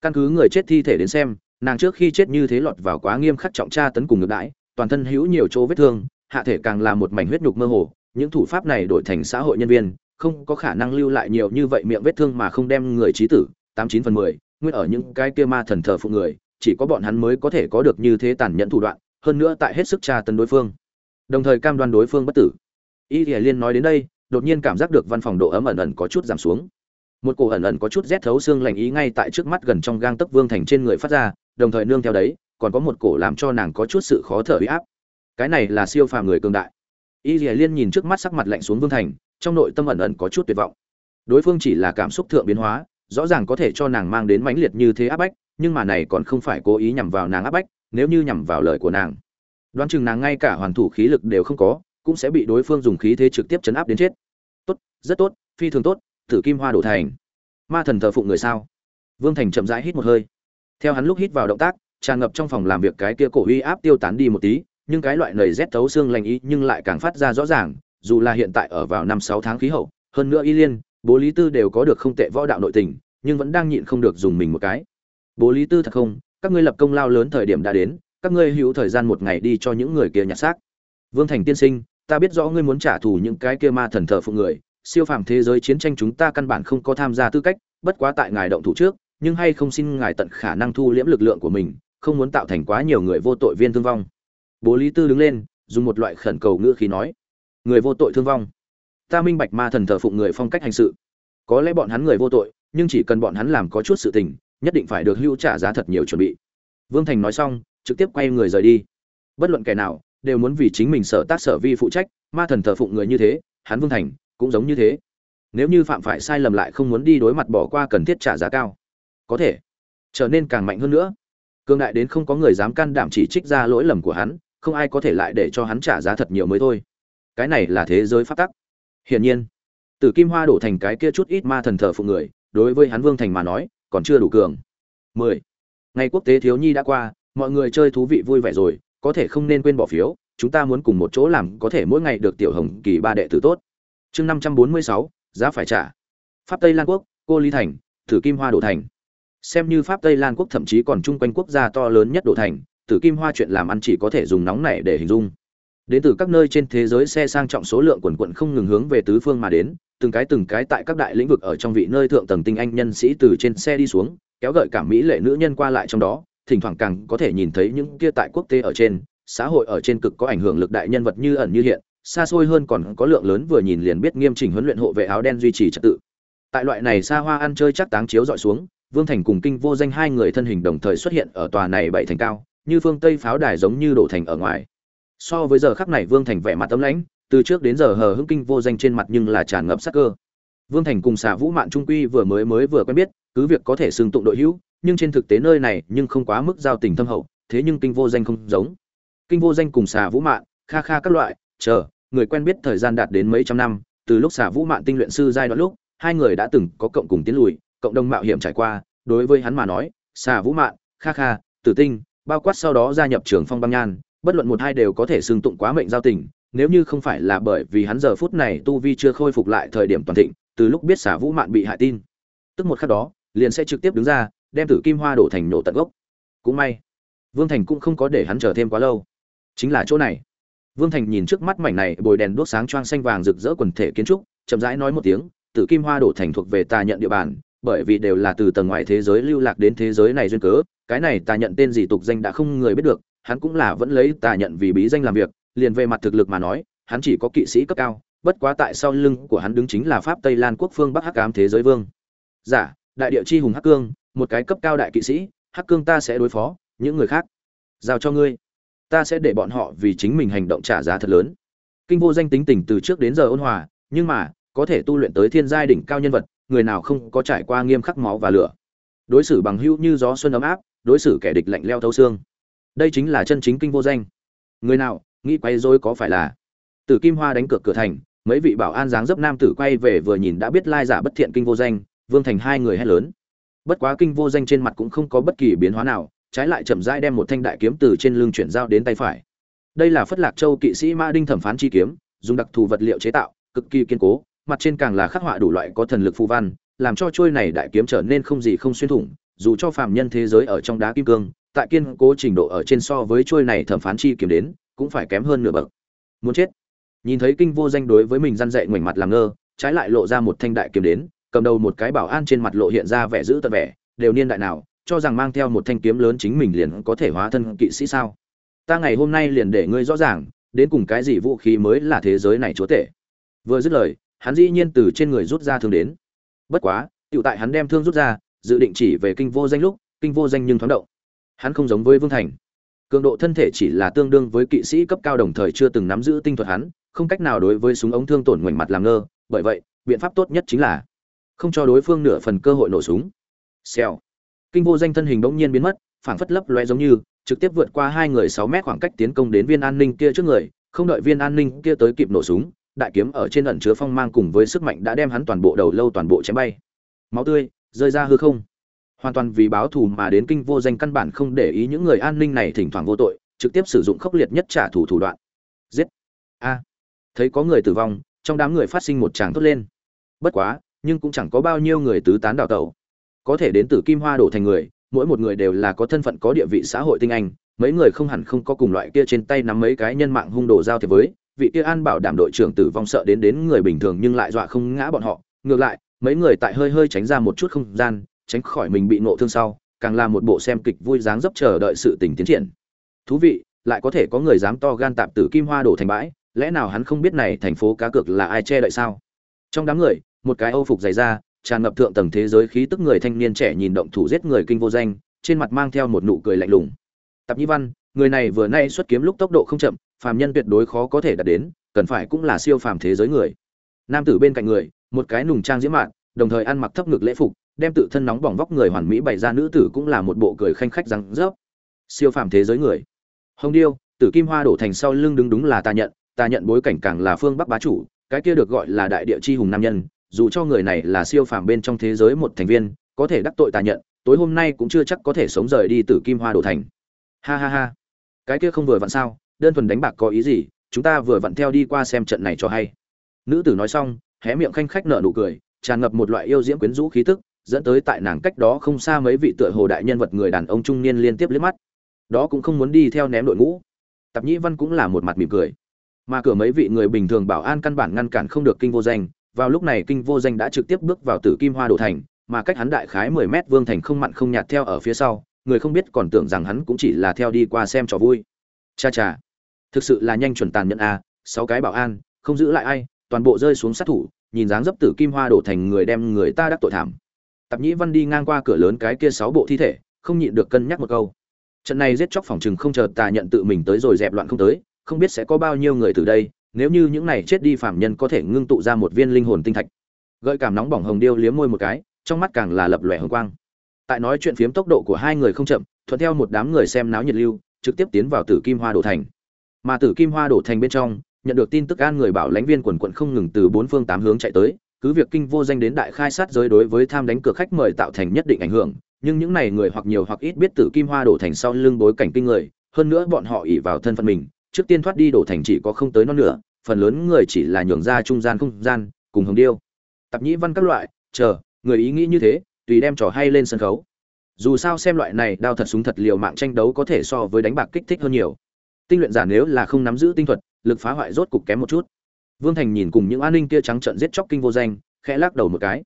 Căn cứ người chết thi thể đến xem, nàng trước khi chết như thế lọt vào quá nghiêm khắc trọng tra tấn cùng ngược đãi, toàn thân hữu nhiều chỗ vết thương, hạ thể càng là một mảnh huyết nhục mơ hồ, những thủ pháp này đổi thành xã hội nhân viên, không có khả năng lưu lại nhiều như vậy miệng vết thương mà không đem người trí tử, tám chín phần mười, nguyên ở những cái kia ma thần thờ phụ người, chỉ có bọn hắn mới có thể có được như thế tàn nhẫn thủ đoạn, hơn nữa tại hết sức tra tấn đối phương. Đồng thời cam đoan đối phương bất tử. Y thì liên nói đến đây, đột nhiên cảm giác được văn phòng độ ấm ẩn ẩn có chút giảm xuống một cổ ẩn ẩn có chút rét thấu xương lạnh ý ngay tại trước mắt gần trong gang tấc vương thành trên người phát ra, đồng thời nương theo đấy, còn có một cổ làm cho nàng có chút sự khó thở huy áp. Cái này là siêu phàm người cường đại. Y dìa liên nhìn trước mắt sắc mặt lạnh xuống vương thành, trong nội tâm ẩn ẩn có chút tuyệt vọng. Đối phương chỉ là cảm xúc thượng biến hóa, rõ ràng có thể cho nàng mang đến mãnh liệt như thế áp bách, nhưng mà này còn không phải cố ý nhằm vào nàng áp bách, nếu như nhằm vào lời của nàng. Đoán chừng nàng ngay cả hoàn thủ khí lực đều không có, cũng sẽ bị đối phương dùng khí thế trực tiếp chấn áp đến chết. Tốt, rất tốt, phi thường tốt tử kim hoa đổ thành. Ma thần thờ phụng người sao? Vương thành chậm rãi hít một hơi. Theo hắn lúc hít vào động tác, tràn ngập trong phòng làm việc cái kia cổ uy áp tiêu tán đi một tí, nhưng cái loại nầy rét thấu xương lành ý nhưng lại càng phát ra rõ ràng, dù là hiện tại ở vào năm sáu tháng khí hậu, hơn nữa y liên, bố lý tư đều có được không tệ võ đạo nội tình, nhưng vẫn đang nhịn không được dùng mình một cái. Bố lý tư thật không, các ngươi lập công lao lớn thời điểm đã đến, các ngươi hữu thời gian một ngày đi cho những người kia nhặt xác. Vương thành tiên sinh, ta biết rõ ngươi muốn trả thù những cái kia ma thần thờ phụ người siêu phàm thế giới chiến tranh chúng ta căn bản không có tham gia tư cách, bất quá tại ngài động thủ trước, nhưng hay không xin ngài tận khả năng thu liễm lực lượng của mình, không muốn tạo thành quá nhiều người vô tội viên thương vong. Bố lý tư đứng lên, dùng một loại khẩn cầu ngữ khí nói, người vô tội thương vong? Ta minh bạch ma thần thờ phụng người phong cách hành sự. Có lẽ bọn hắn người vô tội, nhưng chỉ cần bọn hắn làm có chút sự tình, nhất định phải được hữu trả giá thật nhiều chuẩn bị. Vương thành nói xong, trực tiếp quay người rời đi. Bất luận kẻ nào, đều muốn vì chính mình sở tác sở vi phụ trách, ma thần thờ phụng người như thế, hắn vương thành cũng giống như thế. Nếu như phạm phải sai lầm lại không muốn đi đối mặt bỏ qua cần thiết trả giá cao, có thể trở nên càng mạnh hơn nữa. Cương đại đến không có người dám can đảm chỉ trích ra lỗi lầm của hắn, không ai có thể lại để cho hắn trả giá thật nhiều mới thôi. Cái này là thế giới phát tắc. Hiển nhiên, tử kim hoa đổ thành cái kia chút ít ma thần thờ phụ người, đối với hắn vương thành mà nói, còn chưa đủ cường. 10. ngày quốc tế thiếu nhi đã qua, mọi người chơi thú vị vui vẻ rồi, có thể không nên quên bỏ phiếu, chúng ta muốn cùng một chỗ làm có thể mỗi ngày được tiểu hồng kỳ ba đệ tử tốt chương 546, giá phải trả. Pháp tây lan quốc cô lý thành tử kim hoa đổ thành. Xem như pháp tây lan quốc thậm chí còn chung quanh quốc gia to lớn nhất đổ thành tử kim hoa chuyện làm ăn chỉ có thể dùng nóng này để hình dung. Đến từ các nơi trên thế giới xe sang trọng số lượng quần quận không ngừng hướng về tứ phương mà đến từng cái từng cái tại các đại lĩnh vực ở trong vị nơi thượng tầng tinh anh nhân sĩ từ trên xe đi xuống kéo gợi cảm mỹ lệ nữ nhân qua lại trong đó thỉnh thoảng càng có thể nhìn thấy những kia tại quốc tế ở trên xã hội ở trên cực có ảnh hưởng lực đại nhân vật như ẩn như hiện xa xôi hơn còn có lượng lớn vừa nhìn liền biết nghiêm chỉnh huấn luyện hộ vệ áo đen duy trì trật tự. Tại loại này xa hoa ăn chơi chắc táng chiếu dọi xuống, vương thành cùng kinh vô danh hai người thân hình đồng thời xuất hiện ở tòa này bảy thành cao, như phương tây pháo đài giống như đổ thành ở ngoài. So với giờ khắc này vương thành vẻ mặt tấm lãnh, từ trước đến giờ hờ hững kinh vô danh trên mặt nhưng là tràn ngập sắc cơ. Vương thành cùng xà vũ mạn trung quy vừa mới mới vừa quen biết, cứ việc có thể xưng tụng đội hữu, nhưng trên thực tế nơi này nhưng không quá mức giao tình thâm hậu, thế nhưng kinh vô danh không giống. Kinh vô danh cùng xà vũ mạn, kha kha các loại, chờ người quen biết thời gian đạt đến mấy trăm năm, từ lúc xà vũ mạn tinh luyện sư giai đoạn lúc, hai người đã từng có cộng cùng tiến lùi, cộng đồng mạo hiểm trải qua, đối với hắn mà nói xà vũ mạn kha kha, tử tinh, bao quát sau đó gia nhập trường phong băng nhan, bất luận một hai đều có thể xưng tụng quá mệnh giao tình, nếu như không phải là bởi vì hắn giờ phút này tu vi chưa khôi phục lại thời điểm toàn thịnh, từ lúc biết xả vũ mạn bị hại tin. Tức một khắc đó, liền sẽ trực tiếp đứng ra, đem tử kim hoa đổ thành nổ tận gốc. Cũng may, vương thành cũng không có để hắn chờ thêm quá lâu. Chính là chỗ này vương thành nhìn trước mắt mảnh này bồi đèn đuốc sáng choang xanh vàng rực rỡ quần thể kiến trúc chậm rãi nói một tiếng tử kim hoa đổ thành thuộc về Ta nhận địa bàn bởi vì đều là từ tầng ngoài thế giới lưu lạc đến thế giới này duyên cớ cái này Ta nhận tên gì tục danh đã không người biết được hắn cũng là vẫn lấy Ta nhận vì bí danh làm việc liền về mặt thực lực mà nói hắn chỉ có kỵ sĩ cấp cao bất quá tại sau lưng của hắn đứng chính là pháp tây lan quốc phương bắc hắc ám thế giới vương. Giả dạ, đại địa chi hùng hắc cương một cái cấp cao đại kỵ sĩ hắc cương ta sẽ đối phó những người khác giao cho ngươi ta sẽ để bọn họ vì chính mình hành động trả giá thật lớn. Kinh vô danh tính tình từ trước đến giờ ôn hòa, nhưng mà, có thể tu luyện tới thiên giai đỉnh cao nhân vật, người nào không có trải qua nghiêm khắc máu và lửa. Đối xử bằng hữu như gió xuân ấm áp, đối xử kẻ địch lạnh leo thấu xương. Đây chính là chân chính kinh vô danh. Người nào, nghĩ quay dối có phải là? Từ kim hoa đánh cược cửa thành, mấy vị bảo an dáng dấp nam tử quay về vừa nhìn đã biết lai giả bất thiện kinh vô danh, vương thành hai người hét lớn. Bất quá kinh vô danh trên mặt cũng không có bất kỳ biến hóa nào trái lại chậm rãi đem một thanh đại kiếm từ trên lưng chuyển giao đến tay phải. Đây là phất lạc châu kỵ sĩ ma đinh thẩm phán chi kiếm, dùng đặc thù vật liệu chế tạo, cực kỳ kiên cố, mặt trên càng là khắc họa đủ loại có thần lực phù văn, làm cho chuôi này đại kiếm trở nên không gì không xuyên thủng, dù cho phàm nhân thế giới ở trong đá kim cương, tại kiên cố trình độ ở trên so với chuôi này thẩm phán chi kiếm đến, cũng phải kém hơn nửa bậc. Muốn chết. Nhìn thấy kinh vô danh đối với mình răn dạy ngoảnh mặt làm ngơ, trái lại lộ ra một thanh đại kiếm đến, cầm đầu một cái bảo an trên mặt lộ hiện ra vẻ giữ tận vẻ, đều niên đại nào cho rằng mang theo một thanh kiếm lớn chính mình liền có thể hóa thân kỵ sĩ sao? Ta ngày hôm nay liền để ngươi rõ ràng, đến cùng cái gì vũ khí mới là thế giới này chúa tể. Vừa dứt lời, hắn dĩ nhiên từ trên người rút ra thương đến. Bất quá, tiểu tại hắn đem thương rút ra, dự định chỉ về kinh vô danh lúc, kinh vô danh nhưng thoáng động. Hắn không giống với vương thành. Cường độ thân thể chỉ là tương đương với kỵ sĩ cấp cao đồng thời chưa từng nắm giữ tinh thuật hắn, không cách nào đối với súng ống thương tổn ngoảnh mặt làm ngơ, bởi vậy, biện pháp tốt nhất chính là không cho đối phương nửa phần cơ hội nổ súng. Xèo kinh vô danh thân hình bỗng nhiên biến mất, phảng phất lấp loe giống như, trực tiếp vượt qua hai người sáu mét khoảng cách tiến công đến viên an ninh kia trước người, không đợi viên an ninh kia tới kịp nổ súng, đại kiếm ở trên ẩn chứa phong mang cùng với sức mạnh đã đem hắn toàn bộ đầu lâu toàn bộ chém bay. Máu tươi rơi ra hư không. Hoàn toàn vì báo thù mà đến kinh vô danh căn bản không để ý những người an ninh này thỉnh thoảng vô tội, trực tiếp sử dụng khốc liệt nhất trả thù thủ đoạn. Giết. A. Thấy có người tử vong, trong đám người phát sinh một tràng thốt lên. Bất quá, nhưng cũng chẳng có bao nhiêu người tứ tán đào tẩu có thể đến từ kim hoa đổ thành người, mỗi một người đều là có thân phận, có địa vị xã hội tinh anh, mấy người không hẳn không có cùng loại kia trên tay nắm mấy cái nhân mạng hung đồ giao thiệp với, vị kia an bảo đảm đội trưởng tử vong sợ đến đến người bình thường nhưng lại dọa không ngã bọn họ. Ngược lại, mấy người tại hơi hơi tránh ra một chút không gian, tránh khỏi mình bị nộ thương sau, càng là một bộ xem kịch vui dáng dấp chờ đợi sự tình tiến triển. Thú vị, lại có thể có người dám to gan tạp tử kim hoa đổ thành bãi, lẽ nào hắn không biết này thành phố cá cược là ai che đợi sao? Trong đám người, một cái âu phục dày ra tràn ngập thượng tầng thế giới khí tức người thanh niên trẻ nhìn động thủ giết người kinh vô danh, trên mặt mang theo một nụ cười lạnh lùng. Tạp Nhĩ văn, người này vừa nay xuất kiếm lúc tốc độ không chậm, phàm nhân tuyệt đối khó có thể đạt đến, cần phải cũng là siêu phàm thế giới người. Nam tử bên cạnh người, một cái nùng trang diễm mạn, đồng thời ăn mặc thấp ngực lễ phục, đem tự thân nóng bỏng vóc người hoàn mỹ bày ra nữ tử cũng là một bộ cười khanh khách răng rớp. Siêu phàm thế giới người. Hồng điêu, tử kim hoa đổ thành sau lưng đứng đúng là ta nhận ta nhận bối cảnh càng là phương bắc bá chủ, cái kia được gọi là đại địa chi hùng nam nhân dù cho người này là siêu phàm bên trong thế giới một thành viên, có thể đắc tội ta nhận, tối hôm nay cũng chưa chắc có thể sống rời đi từ kim hoa Đồ thành. Ha ha ha. Cái kia không vừa vặn sao? Đơn thuần đánh bạc có ý gì? Chúng ta vừa vặn theo đi qua xem trận này cho hay. Nữ tử nói xong, hé miệng khanh khách nở nụ cười, tràn ngập một loại yêu diễm quyến rũ khí tức, dẫn tới tại nàng cách đó không xa mấy vị tựa hồ đại nhân vật người đàn ông trung niên liên tiếp liếc mắt. Đó cũng không muốn đi theo ném đội ngũ. Tạp nhĩ văn cũng là một mặt mỉm cười. Mà cửa mấy vị người bình thường bảo an căn bản ngăn cản không được kinh vô danh vào lúc này kinh vô danh đã trực tiếp bước vào tử kim hoa đồ thành, mà cách hắn đại khái mười mét vương thành không mặn không nhạt theo ở phía sau, người không biết còn tưởng rằng hắn cũng chỉ là theo đi qua xem trò vui. Cha cha, thực sự là nhanh chuẩn tàn nhận a à, sáu cái bảo an, không giữ lại ai, toàn bộ rơi xuống sát thủ, nhìn dáng dấp tử kim hoa đổ thành người đem người ta đắc tội thảm. Tạp nhĩ văn đi ngang qua cửa lớn cái kia sáu bộ thi thể, không nhịn được cân nhắc một câu. Trận này giết chóc phòng chừng không chờ tà nhận tự mình tới rồi dẹp loạn không tới, không biết sẽ có bao nhiêu người từ đây nếu như những này chết đi phạm nhân có thể ngưng tụ ra một viên linh hồn tinh thạch. Gợi cảm nóng bỏng hồng điêu liếm môi một cái, trong mắt càng là lập lòe hồng quang. Tại nói chuyện phiếm tốc độ của hai người không chậm, thuận theo một đám người xem náo nhiệt lưu, trực tiếp tiến vào tử kim hoa đổ thành. Mà tử kim hoa đổ thành bên trong, nhận được tin tức an người bảo lãnh viên quần quận không ngừng từ bốn phương tám hướng chạy tới, cứ việc kinh vô danh đến đại khai sát giới đối với tham đánh cửa khách mời tạo thành nhất định ảnh hưởng, nhưng những này người hoặc nhiều hoặc ít biết tử kim hoa đổ thành sau lưng bối cảnh kinh người, hơn nữa bọn họ ỉ vào thân phận mình trước tiên thoát đi đổ thành chỉ có không tới non nửa, phần lớn người chỉ là nhường ra trung gian không gian, cùng hồng điêu. Tập nhĩ văn các loại, chờ, người ý nghĩ như thế, tùy đem trò hay lên sân khấu. Dù sao xem loại này đao thật súng thật liều mạng tranh đấu có thể so với đánh bạc kích thích hơn nhiều. Tinh luyện giả nếu là không nắm giữ tinh thuật, lực phá hoại rốt cục kém một chút. Vương thành nhìn cùng những an ninh kia trắng trận giết chóc kinh vô danh, khẽ lắc đầu một cái.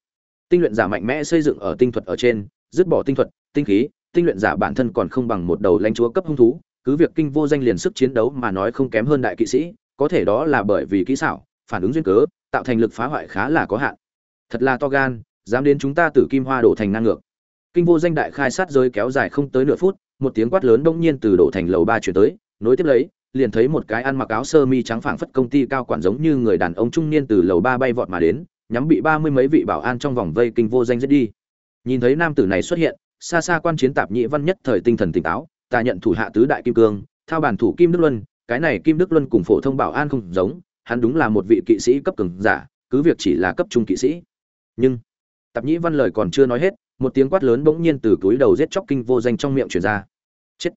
Tinh luyện giả mạnh mẽ xây dựng ở tinh thuật ở trên, dứt bỏ tinh thuật, tinh khí, tinh luyện giả bản thân còn không bằng một đầu lãnh chúa cấp hung thú cứ việc kinh vô danh liền sức chiến đấu mà nói không kém hơn đại kỵ sĩ, có thể đó là bởi vì kỹ xảo, phản ứng duyên cớ, tạo thành lực phá hoại khá là có hạn. Thật là to gan, dám đến chúng ta tử kim hoa đổ thành ngang ngược. Kinh vô danh đại khai sát giới kéo dài không tới nửa phút, một tiếng quát lớn đông nhiên từ đổ thành lầu ba chuyển tới, nối tiếp lấy, liền thấy một cái ăn mặc áo sơ mi trắng phảng phất công ty cao quản giống như người đàn ông trung niên từ lầu ba bay vọt mà đến, nhắm bị ba mươi mấy vị bảo an trong vòng vây kinh vô danh giết đi. Nhìn thấy nam tử này xuất hiện, xa xa quan chiến tạp nhị văn nhất thời tinh thần tỉnh táo ta nhận thủ hạ tứ đại kim cương, thao bản thủ kim đức luân, cái này kim đức luân cùng phổ thông bảo an không giống, hắn đúng là một vị kỵ sĩ cấp cường giả, cứ việc chỉ là cấp trung kỵ sĩ. Nhưng, tạp nhĩ văn lời còn chưa nói hết, một tiếng quát lớn bỗng nhiên từ túi đầu giết chóc kinh vô danh trong miệng truyền ra. Chết.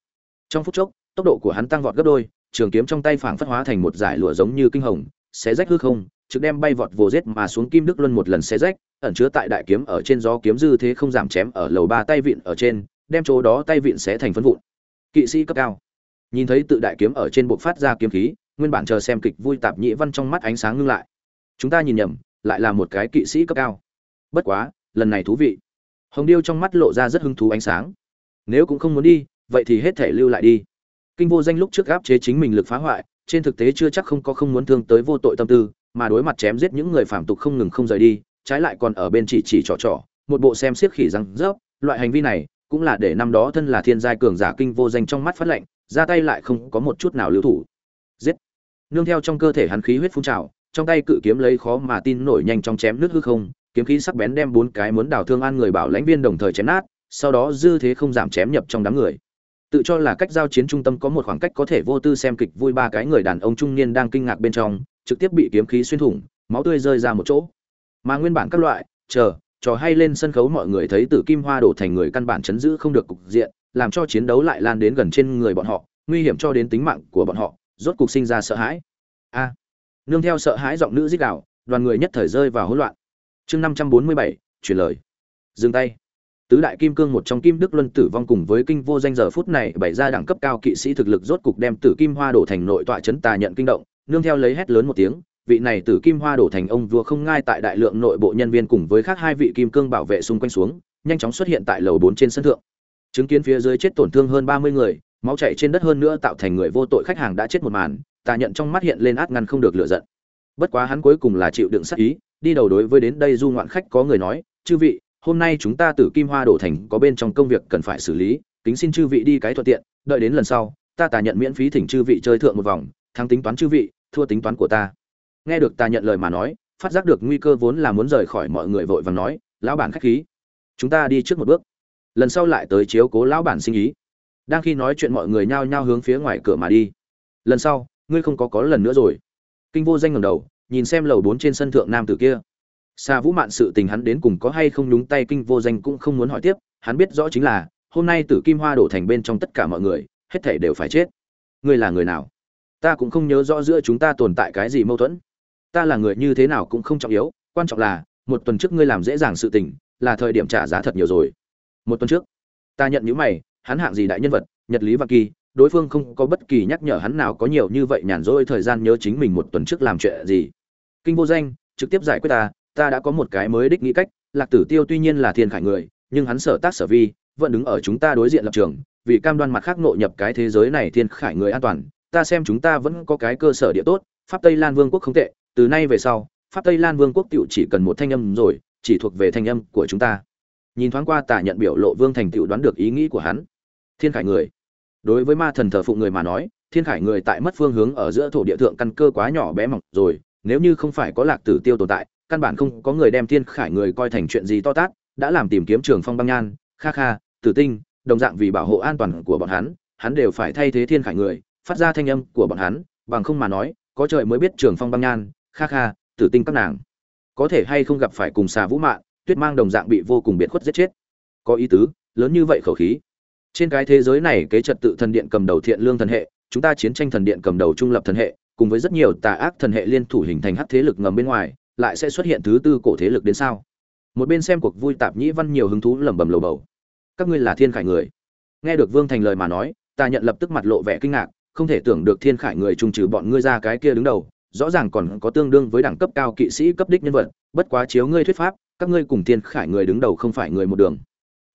Trong phút chốc, tốc độ của hắn tăng vọt gấp đôi, trường kiếm trong tay phảng phất hóa thành một giải lụa giống như kinh hồng, xé rách hư không, trực đem bay vọt vồ giết mà xuống kim đức luân một lần xé rách, ẩn chứa tại đại kiếm ở trên gió kiếm dư thế không giảm chém ở lầu ba tay vịn ở trên, đem chỗ đó tay vịn xé thành phân vụn kỵ sĩ cấp cao. Nhìn thấy tự đại kiếm ở trên bộ phát ra kiếm khí, nguyên bản chờ xem kịch vui tạp nhĩ văn trong mắt ánh sáng ngưng lại. Chúng ta nhìn nhầm, lại là một cái kỵ sĩ cấp cao. Bất quá, lần này thú vị. Hồng điêu trong mắt lộ ra rất hứng thú ánh sáng. Nếu cũng không muốn đi, vậy thì hết thể lưu lại đi. Kinh vô danh lúc trước gáp chế chính mình lực phá hoại, trên thực tế chưa chắc không có không muốn thương tới vô tội tâm tư, mà đối mặt chém giết những người phạm tục không ngừng không rời đi, trái lại còn ở bên chỉ chỉ trò trò, một bộ xem siết khỉ răng rớp, loại hành vi này cũng là để năm đó thân là thiên giai cường giả kinh vô danh trong mắt phát lệnh, ra tay lại không có một chút nào lưu thủ. Giết! Nương theo trong cơ thể hắn khí huyết phun trào, trong tay cự kiếm lấy khó mà tin nổi nhanh trong chém nước hư không, kiếm khí sắc bén đem bốn cái muốn đào thương an người bảo lãnh viên đồng thời chém nát, sau đó dư thế không giảm chém nhập trong đám người. Tự cho là cách giao chiến trung tâm có một khoảng cách có thể vô tư xem kịch vui ba cái người đàn ông trung niên đang kinh ngạc bên trong, trực tiếp bị kiếm khí xuyên thủng, máu tươi rơi ra một chỗ. Mà nguyên bản các loại, chờ trò hay lên sân khấu mọi người thấy tử kim hoa đổ thành người căn bản chấn giữ không được cục diện, làm cho chiến đấu lại lan đến gần trên người bọn họ, nguy hiểm cho đến tính mạng của bọn họ, rốt cục sinh ra sợ hãi. A. Nương theo sợ hãi giọng nữ dích đạo đoàn người nhất thời rơi vào hỗn loạn. Chương năm trăm bốn mươi bảy truyền lời. Dừng tay. Tứ đại kim cương một trong kim đức luân tử vong cùng với kinh vô danh giờ phút này bày ra đẳng cấp cao kỵ sĩ thực lực rốt cục đem tử kim hoa đổ thành nội tọa chấn tà nhận kinh động, nương theo lấy hét lớn một tiếng vị này tử kim hoa đổ thành ông vua không ngai tại đại lượng nội bộ nhân viên cùng với khác hai vị kim cương bảo vệ xung quanh xuống, nhanh chóng xuất hiện tại lầu bốn trên sân thượng. Chứng kiến phía dưới chết tổn thương hơn ba mươi người, máu chảy trên đất hơn nữa tạo thành người vô tội khách hàng đã chết một màn, tà nhận trong mắt hiện lên át ngăn không được lựa giận. Bất quá hắn cuối cùng là chịu đựng sát ý, đi đầu đối với đến đây du ngoạn khách có người nói, chư vị, hôm nay chúng ta từ kim hoa đổ thành có bên trong công việc cần phải xử lý, kính xin chư vị đi cái thuận tiện, đợi đến lần sau, ta tà nhận miễn phí thỉnh chư vị chơi thượng một vòng, thắng tính toán chư vị, thua tính toán của ta nghe được ta nhận lời mà nói, phát giác được nguy cơ vốn là muốn rời khỏi mọi người vội vàng nói, lão bản khách khí, chúng ta đi trước một bước. Lần sau lại tới chiếu cố lão bản sinh ý. Đang khi nói chuyện mọi người nhao nhao hướng phía ngoài cửa mà đi. Lần sau, ngươi không có có lần nữa rồi. Kinh vô danh ngầm đầu, nhìn xem lầu bốn trên sân thượng nam tử kia. Xa vũ mạn sự tình hắn đến cùng có hay không đúng tay kinh vô danh cũng không muốn hỏi tiếp, hắn biết rõ chính là, hôm nay tử kim hoa đổ thành bên trong tất cả mọi người, hết thể đều phải chết. Ngươi là người nào? Ta cũng không nhớ rõ giữa chúng ta tồn tại cái gì mâu thuẫn ta là người như thế nào cũng không trọng yếu, quan trọng là, một tuần trước ngươi làm dễ dàng sự tình, là thời điểm trả giá thật nhiều rồi. Một tuần trước, ta nhận những mày, hắn hạng gì đại nhân vật, nhật lý và kỳ, đối phương không có bất kỳ nhắc nhở hắn nào có nhiều như vậy nhàn rỗi thời gian nhớ chính mình một tuần trước làm chuyện gì. Kinh vô danh, trực tiếp giải quyết ta ta đã có một cái mới đích nghĩ cách, lạc tử tiêu tuy nhiên là thiên khải người, nhưng hắn sở tác sở vi, vẫn đứng ở chúng ta đối diện lập trường, vì cam đoan mặt khác nội nhập cái thế giới này thiên khải người an toàn, ta xem chúng ta vẫn có cái cơ sở địa tốt, pháp tây lan vương quốc không tệ từ nay về sau, pháp tây lan vương quốc tựu chỉ cần một thanh âm rồi, chỉ thuộc về thanh âm của chúng ta. Nhìn thoáng qua tả nhận biểu lộ vương thành tựu đoán được ý nghĩ của hắn. Thiên khải người. Đối với ma thần thờ phụng người mà nói, thiên khải người tại mất phương hướng ở giữa thổ địa thượng căn cơ quá nhỏ bé mỏng rồi, nếu như không phải có lạc tử tiêu tồn tại, căn bản không có người đem thiên khải người coi thành chuyện gì to tát, đã làm tìm kiếm trường phong băng nhan, kha kha, tử tinh, đồng dạng vì bảo hộ an toàn của bọn hắn hắn đều phải thay thế thiên khải người, phát ra thanh âm của bọn hắn, bằng không mà nói, có trời mới biết trường phong băng nhan kha kha, tử tinh các nàng. Có thể hay không gặp phải cùng xà vũ mạng tuyết mang đồng dạng bị vô cùng biệt khuất giết chết. Có ý tứ, lớn như vậy khẩu khí. Trên cái thế giới này kế trật tự thần điện cầm đầu thiện lương thần hệ, chúng ta chiến tranh thần điện cầm đầu trung lập thần hệ, cùng với rất nhiều tà ác thần hệ liên thủ hình thành hắc thế lực ngầm bên ngoài, lại sẽ xuất hiện thứ tư cổ thế lực đến sao? Một bên xem cuộc vui tạp nhĩ văn nhiều hứng thú lẩm bẩm lầu bầu. Các ngươi là thiên khải người. Nghe được vương thành lời mà nói, ta nhận lập tức mặt lộ vẻ kinh ngạc, không thể tưởng được thiên khải người trung trừ bọn ngươi ra cái kia đứng đầu rõ ràng còn có tương đương với đẳng cấp cao kỵ sĩ cấp đích nhân vật, bất quá chiếu ngươi thuyết pháp, các ngươi cùng thiên khải người đứng đầu không phải người một đường.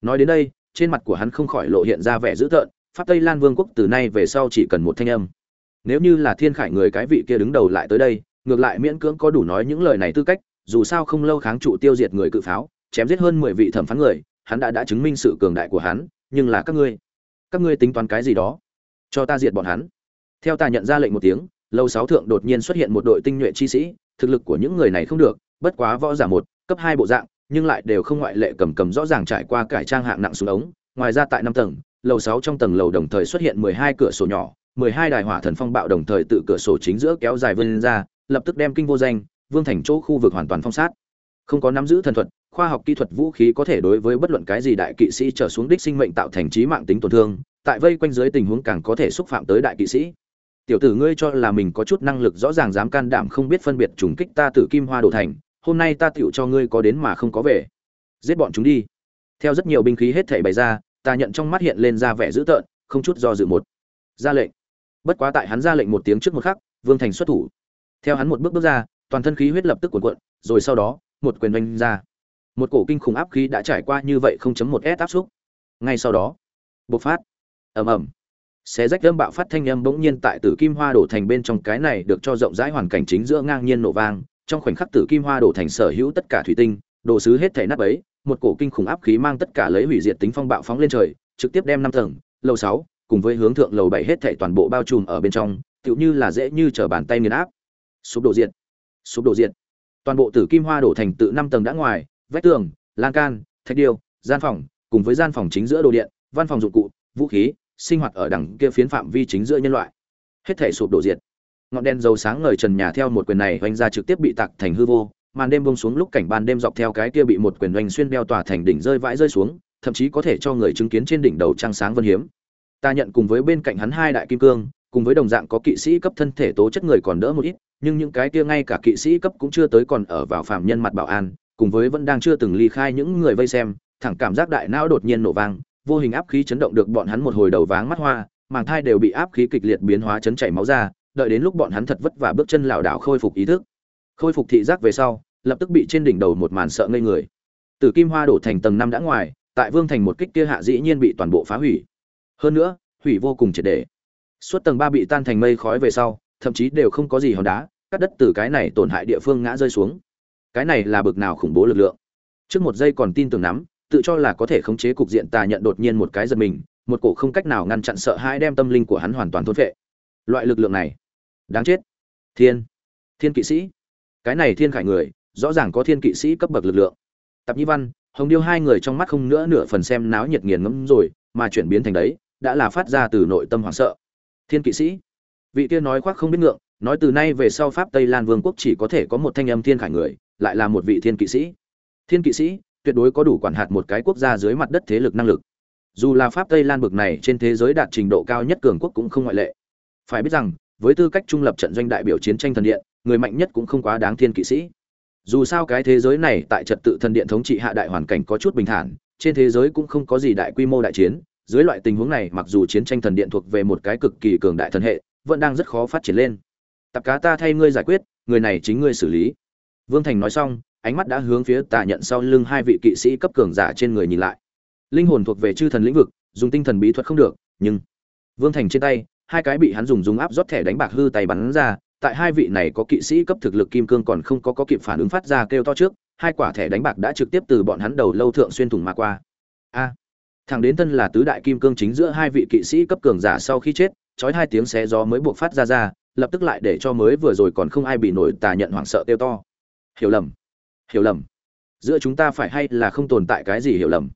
Nói đến đây, trên mặt của hắn không khỏi lộ hiện ra vẻ dữ tợn, pháp tây lan vương quốc từ nay về sau chỉ cần một thanh âm. Nếu như là thiên khải người cái vị kia đứng đầu lại tới đây, ngược lại miễn cưỡng có đủ nói những lời này tư cách, dù sao không lâu kháng trụ tiêu diệt người cự pháo, chém giết hơn mười vị thẩm phán người, hắn đã đã chứng minh sự cường đại của hắn, nhưng là các ngươi các ngươi tính toán cái gì đó? Cho ta diệt bọn hắn. Theo ta nhận ra lệnh một tiếng Lầu sáu thượng đột nhiên xuất hiện một đội tinh nhuệ chi sĩ, thực lực của những người này không được, bất quá võ giả một, cấp hai bộ dạng, nhưng lại đều không ngoại lệ cầm cầm rõ ràng trải qua cải trang hạng nặng xuống ống. Ngoài ra tại năm tầng, lầu sáu trong tầng lầu đồng thời xuất hiện mười hai cửa sổ nhỏ, mười hai đài hỏa thần phong bạo đồng thời tự cửa sổ chính giữa kéo dài vươn ra, lập tức đem kinh vô danh, vương thành chỗ khu vực hoàn toàn phong sát. Không có nắm giữ thần thuật, khoa học kỹ thuật vũ khí có thể đối với bất luận cái gì đại kỵ sĩ trở xuống đích sinh mệnh tạo thành trí mạng tính tổn thương, tại vây quanh dưới tình huống càng có thể xúc phạm tới đại kỵ sĩ tiểu tử ngươi cho là mình có chút năng lực rõ ràng dám can đảm không biết phân biệt trùng kích ta tử kim hoa đồ thành, hôm nay ta tựu cho ngươi có đến mà không có về. Giết bọn chúng đi. Theo rất nhiều binh khí hết thảy bày ra, ta nhận trong mắt hiện lên ra vẻ dữ tợn, không chút do dự một. Ra lệnh. Bất quá tại hắn ra lệnh một tiếng trước một khắc, vương thành xuất thủ. Theo hắn một bước bước ra, toàn thân khí huyết lập tức cuộn cuộn, rồi sau đó, một quyền đánh ra. Một cổ kinh khủng áp khí đã trải qua như vậy không chấm một s áp xúc. Ngay sau đó, bộc phát. Ầm ầm xé rách âm bạo phát thanh âm bỗng nhiên tại tử kim hoa đổ thành bên trong cái này được cho rộng rãi hoàn cảnh chính giữa ngang nhiên nổ vang, trong khoảnh khắc tử kim hoa đổ thành sở hữu tất cả thủy tinh, đồ sứ hết thể nát ấy một cổ kinh khủng áp khí mang tất cả lấy hủy diệt tính phong bạo phóng lên trời, trực tiếp đem năm tầng, lầu sáu, cùng với hướng thượng lầu bảy hết thể toàn bộ bao trùm ở bên trong, tựu như là dễ như trở bàn tay nghiền áp. Sụp đổ diện sụp đổ diện toàn bộ tử kim hoa đổ thành tự năm tầng đã ngoài, vách tường, lan can, thạch điêu, gian phòng, cùng với gian phòng chính giữa đồ điện, văn phòng dụng cụ, vũ khí sinh hoạt ở đằng kia phiến phạm vi chính giữa nhân loại. Hết thể sụp đổ diệt. Ngọn đèn dầu sáng ngời trần nhà theo một quyền này oanh ra trực tiếp bị tạc thành hư vô, màn đêm bông xuống lúc cảnh ban đêm dọc theo cái kia bị một quyền oanh xuyên đeo tòa thành đỉnh rơi vãi rơi xuống, thậm chí có thể cho người chứng kiến trên đỉnh đầu trăng sáng vân hiếm. Ta nhận cùng với bên cạnh hắn hai đại kim cương, cùng với đồng dạng có kỵ sĩ cấp thân thể tố chất người còn đỡ một ít, nhưng những cái kia ngay cả kỵ sĩ cấp cũng chưa tới còn ở vào phạm nhân mặt bảo an, cùng với vẫn đang chưa từng ly khai những người vây xem, thẳng cảm giác đại não đột nhiên nổ vang vô hình áp khí chấn động được bọn hắn một hồi đầu váng mắt hoa, màng thai đều bị áp khí kịch liệt biến hóa chấn chảy máu ra, đợi đến lúc bọn hắn thật vất vả bước chân lảo đảo khôi phục ý thức. Khôi phục thị giác về sau, lập tức bị trên đỉnh đầu một màn sợ ngây người. Từ kim hoa đổ thành tầng năm đã ngoài, tại vương thành một kích kia hạ dĩ nhiên bị toàn bộ phá hủy. Hơn nữa, hủy vô cùng triệt để. Suốt tầng ba bị tan thành mây khói về sau, thậm chí đều không có gì hòn đá, cắt đất từ cái này tổn hại địa phương ngã rơi xuống. Cái này là bực nào khủng bố lực lượng. Trước một giây còn tin tưởng nắm tự cho là có thể khống chế cục diện tà nhận đột nhiên một cái giật mình, một cổ không cách nào ngăn chặn sợ hãi đem tâm linh của hắn hoàn toàn thôn phệ. Loại lực lượng này, đáng chết. Thiên thiên kỵ sĩ. Cái này thiên khải người, rõ ràng có thiên kỵ sĩ cấp bậc lực lượng. Tạp nhi văn, hồng điêu hai người trong mắt không nữa nửa phần xem náo nhiệt nghiền ngẫm rồi, mà chuyển biến thành đấy, đã là phát ra từ nội tâm hoảng sợ. Thiên kỵ sĩ. Vị tiên nói khoác không biết ngượng, nói từ nay về sau pháp tây lan vương quốc chỉ có thể có một thanh âm thiên khải người, lại là một vị thiên kỵ sĩ. Thiên kỵ sĩ tuyệt đối có đủ quản hạt một cái quốc gia dưới mặt đất thế lực năng lực. Dù là pháp tây lan bực này trên thế giới đạt trình độ cao nhất cường quốc cũng không ngoại lệ. Phải biết rằng, với tư cách trung lập trận doanh đại biểu chiến tranh thần điện, người mạnh nhất cũng không quá đáng thiên kỵ sĩ. Dù sao cái thế giới này tại trật tự thần điện thống trị hạ đại hoàn cảnh có chút bình thản, trên thế giới cũng không có gì đại quy mô đại chiến. Dưới loại tình huống này, mặc dù chiến tranh thần điện thuộc về một cái cực kỳ cường đại thần hệ, vẫn đang rất khó phát triển lên. Tập cá ta thay ngươi giải quyết, người này chính ngươi xử lý. Vương thành nói xong ánh mắt đã hướng phía tà nhận sau lưng hai vị kỵ sĩ cấp cường giả trên người nhìn lại. Linh hồn thuộc về chư thần lĩnh vực, dùng tinh thần bí thuật không được, nhưng vương thành trên tay, hai cái bị hắn dùng dùng áp rót thẻ đánh bạc hư tay bắn ra, tại hai vị này có kỵ sĩ cấp thực lực kim cương còn không có có kịp phản ứng phát ra kêu to trước, hai quả thẻ đánh bạc đã trực tiếp từ bọn hắn đầu lâu thượng xuyên thủng mà qua. A, thằng đến thân là tứ đại kim cương chính giữa hai vị kỵ sĩ cấp cường giả sau khi chết, chói hai tiếng xé gió mới buộc phát ra ra, lập tức lại để cho mới vừa rồi còn không ai bị nổi tà nhận hoảng sợ kêu to. Hiểu lầm hiểu lầm. Giữa chúng ta phải hay là không tồn tại cái gì hiểu lầm?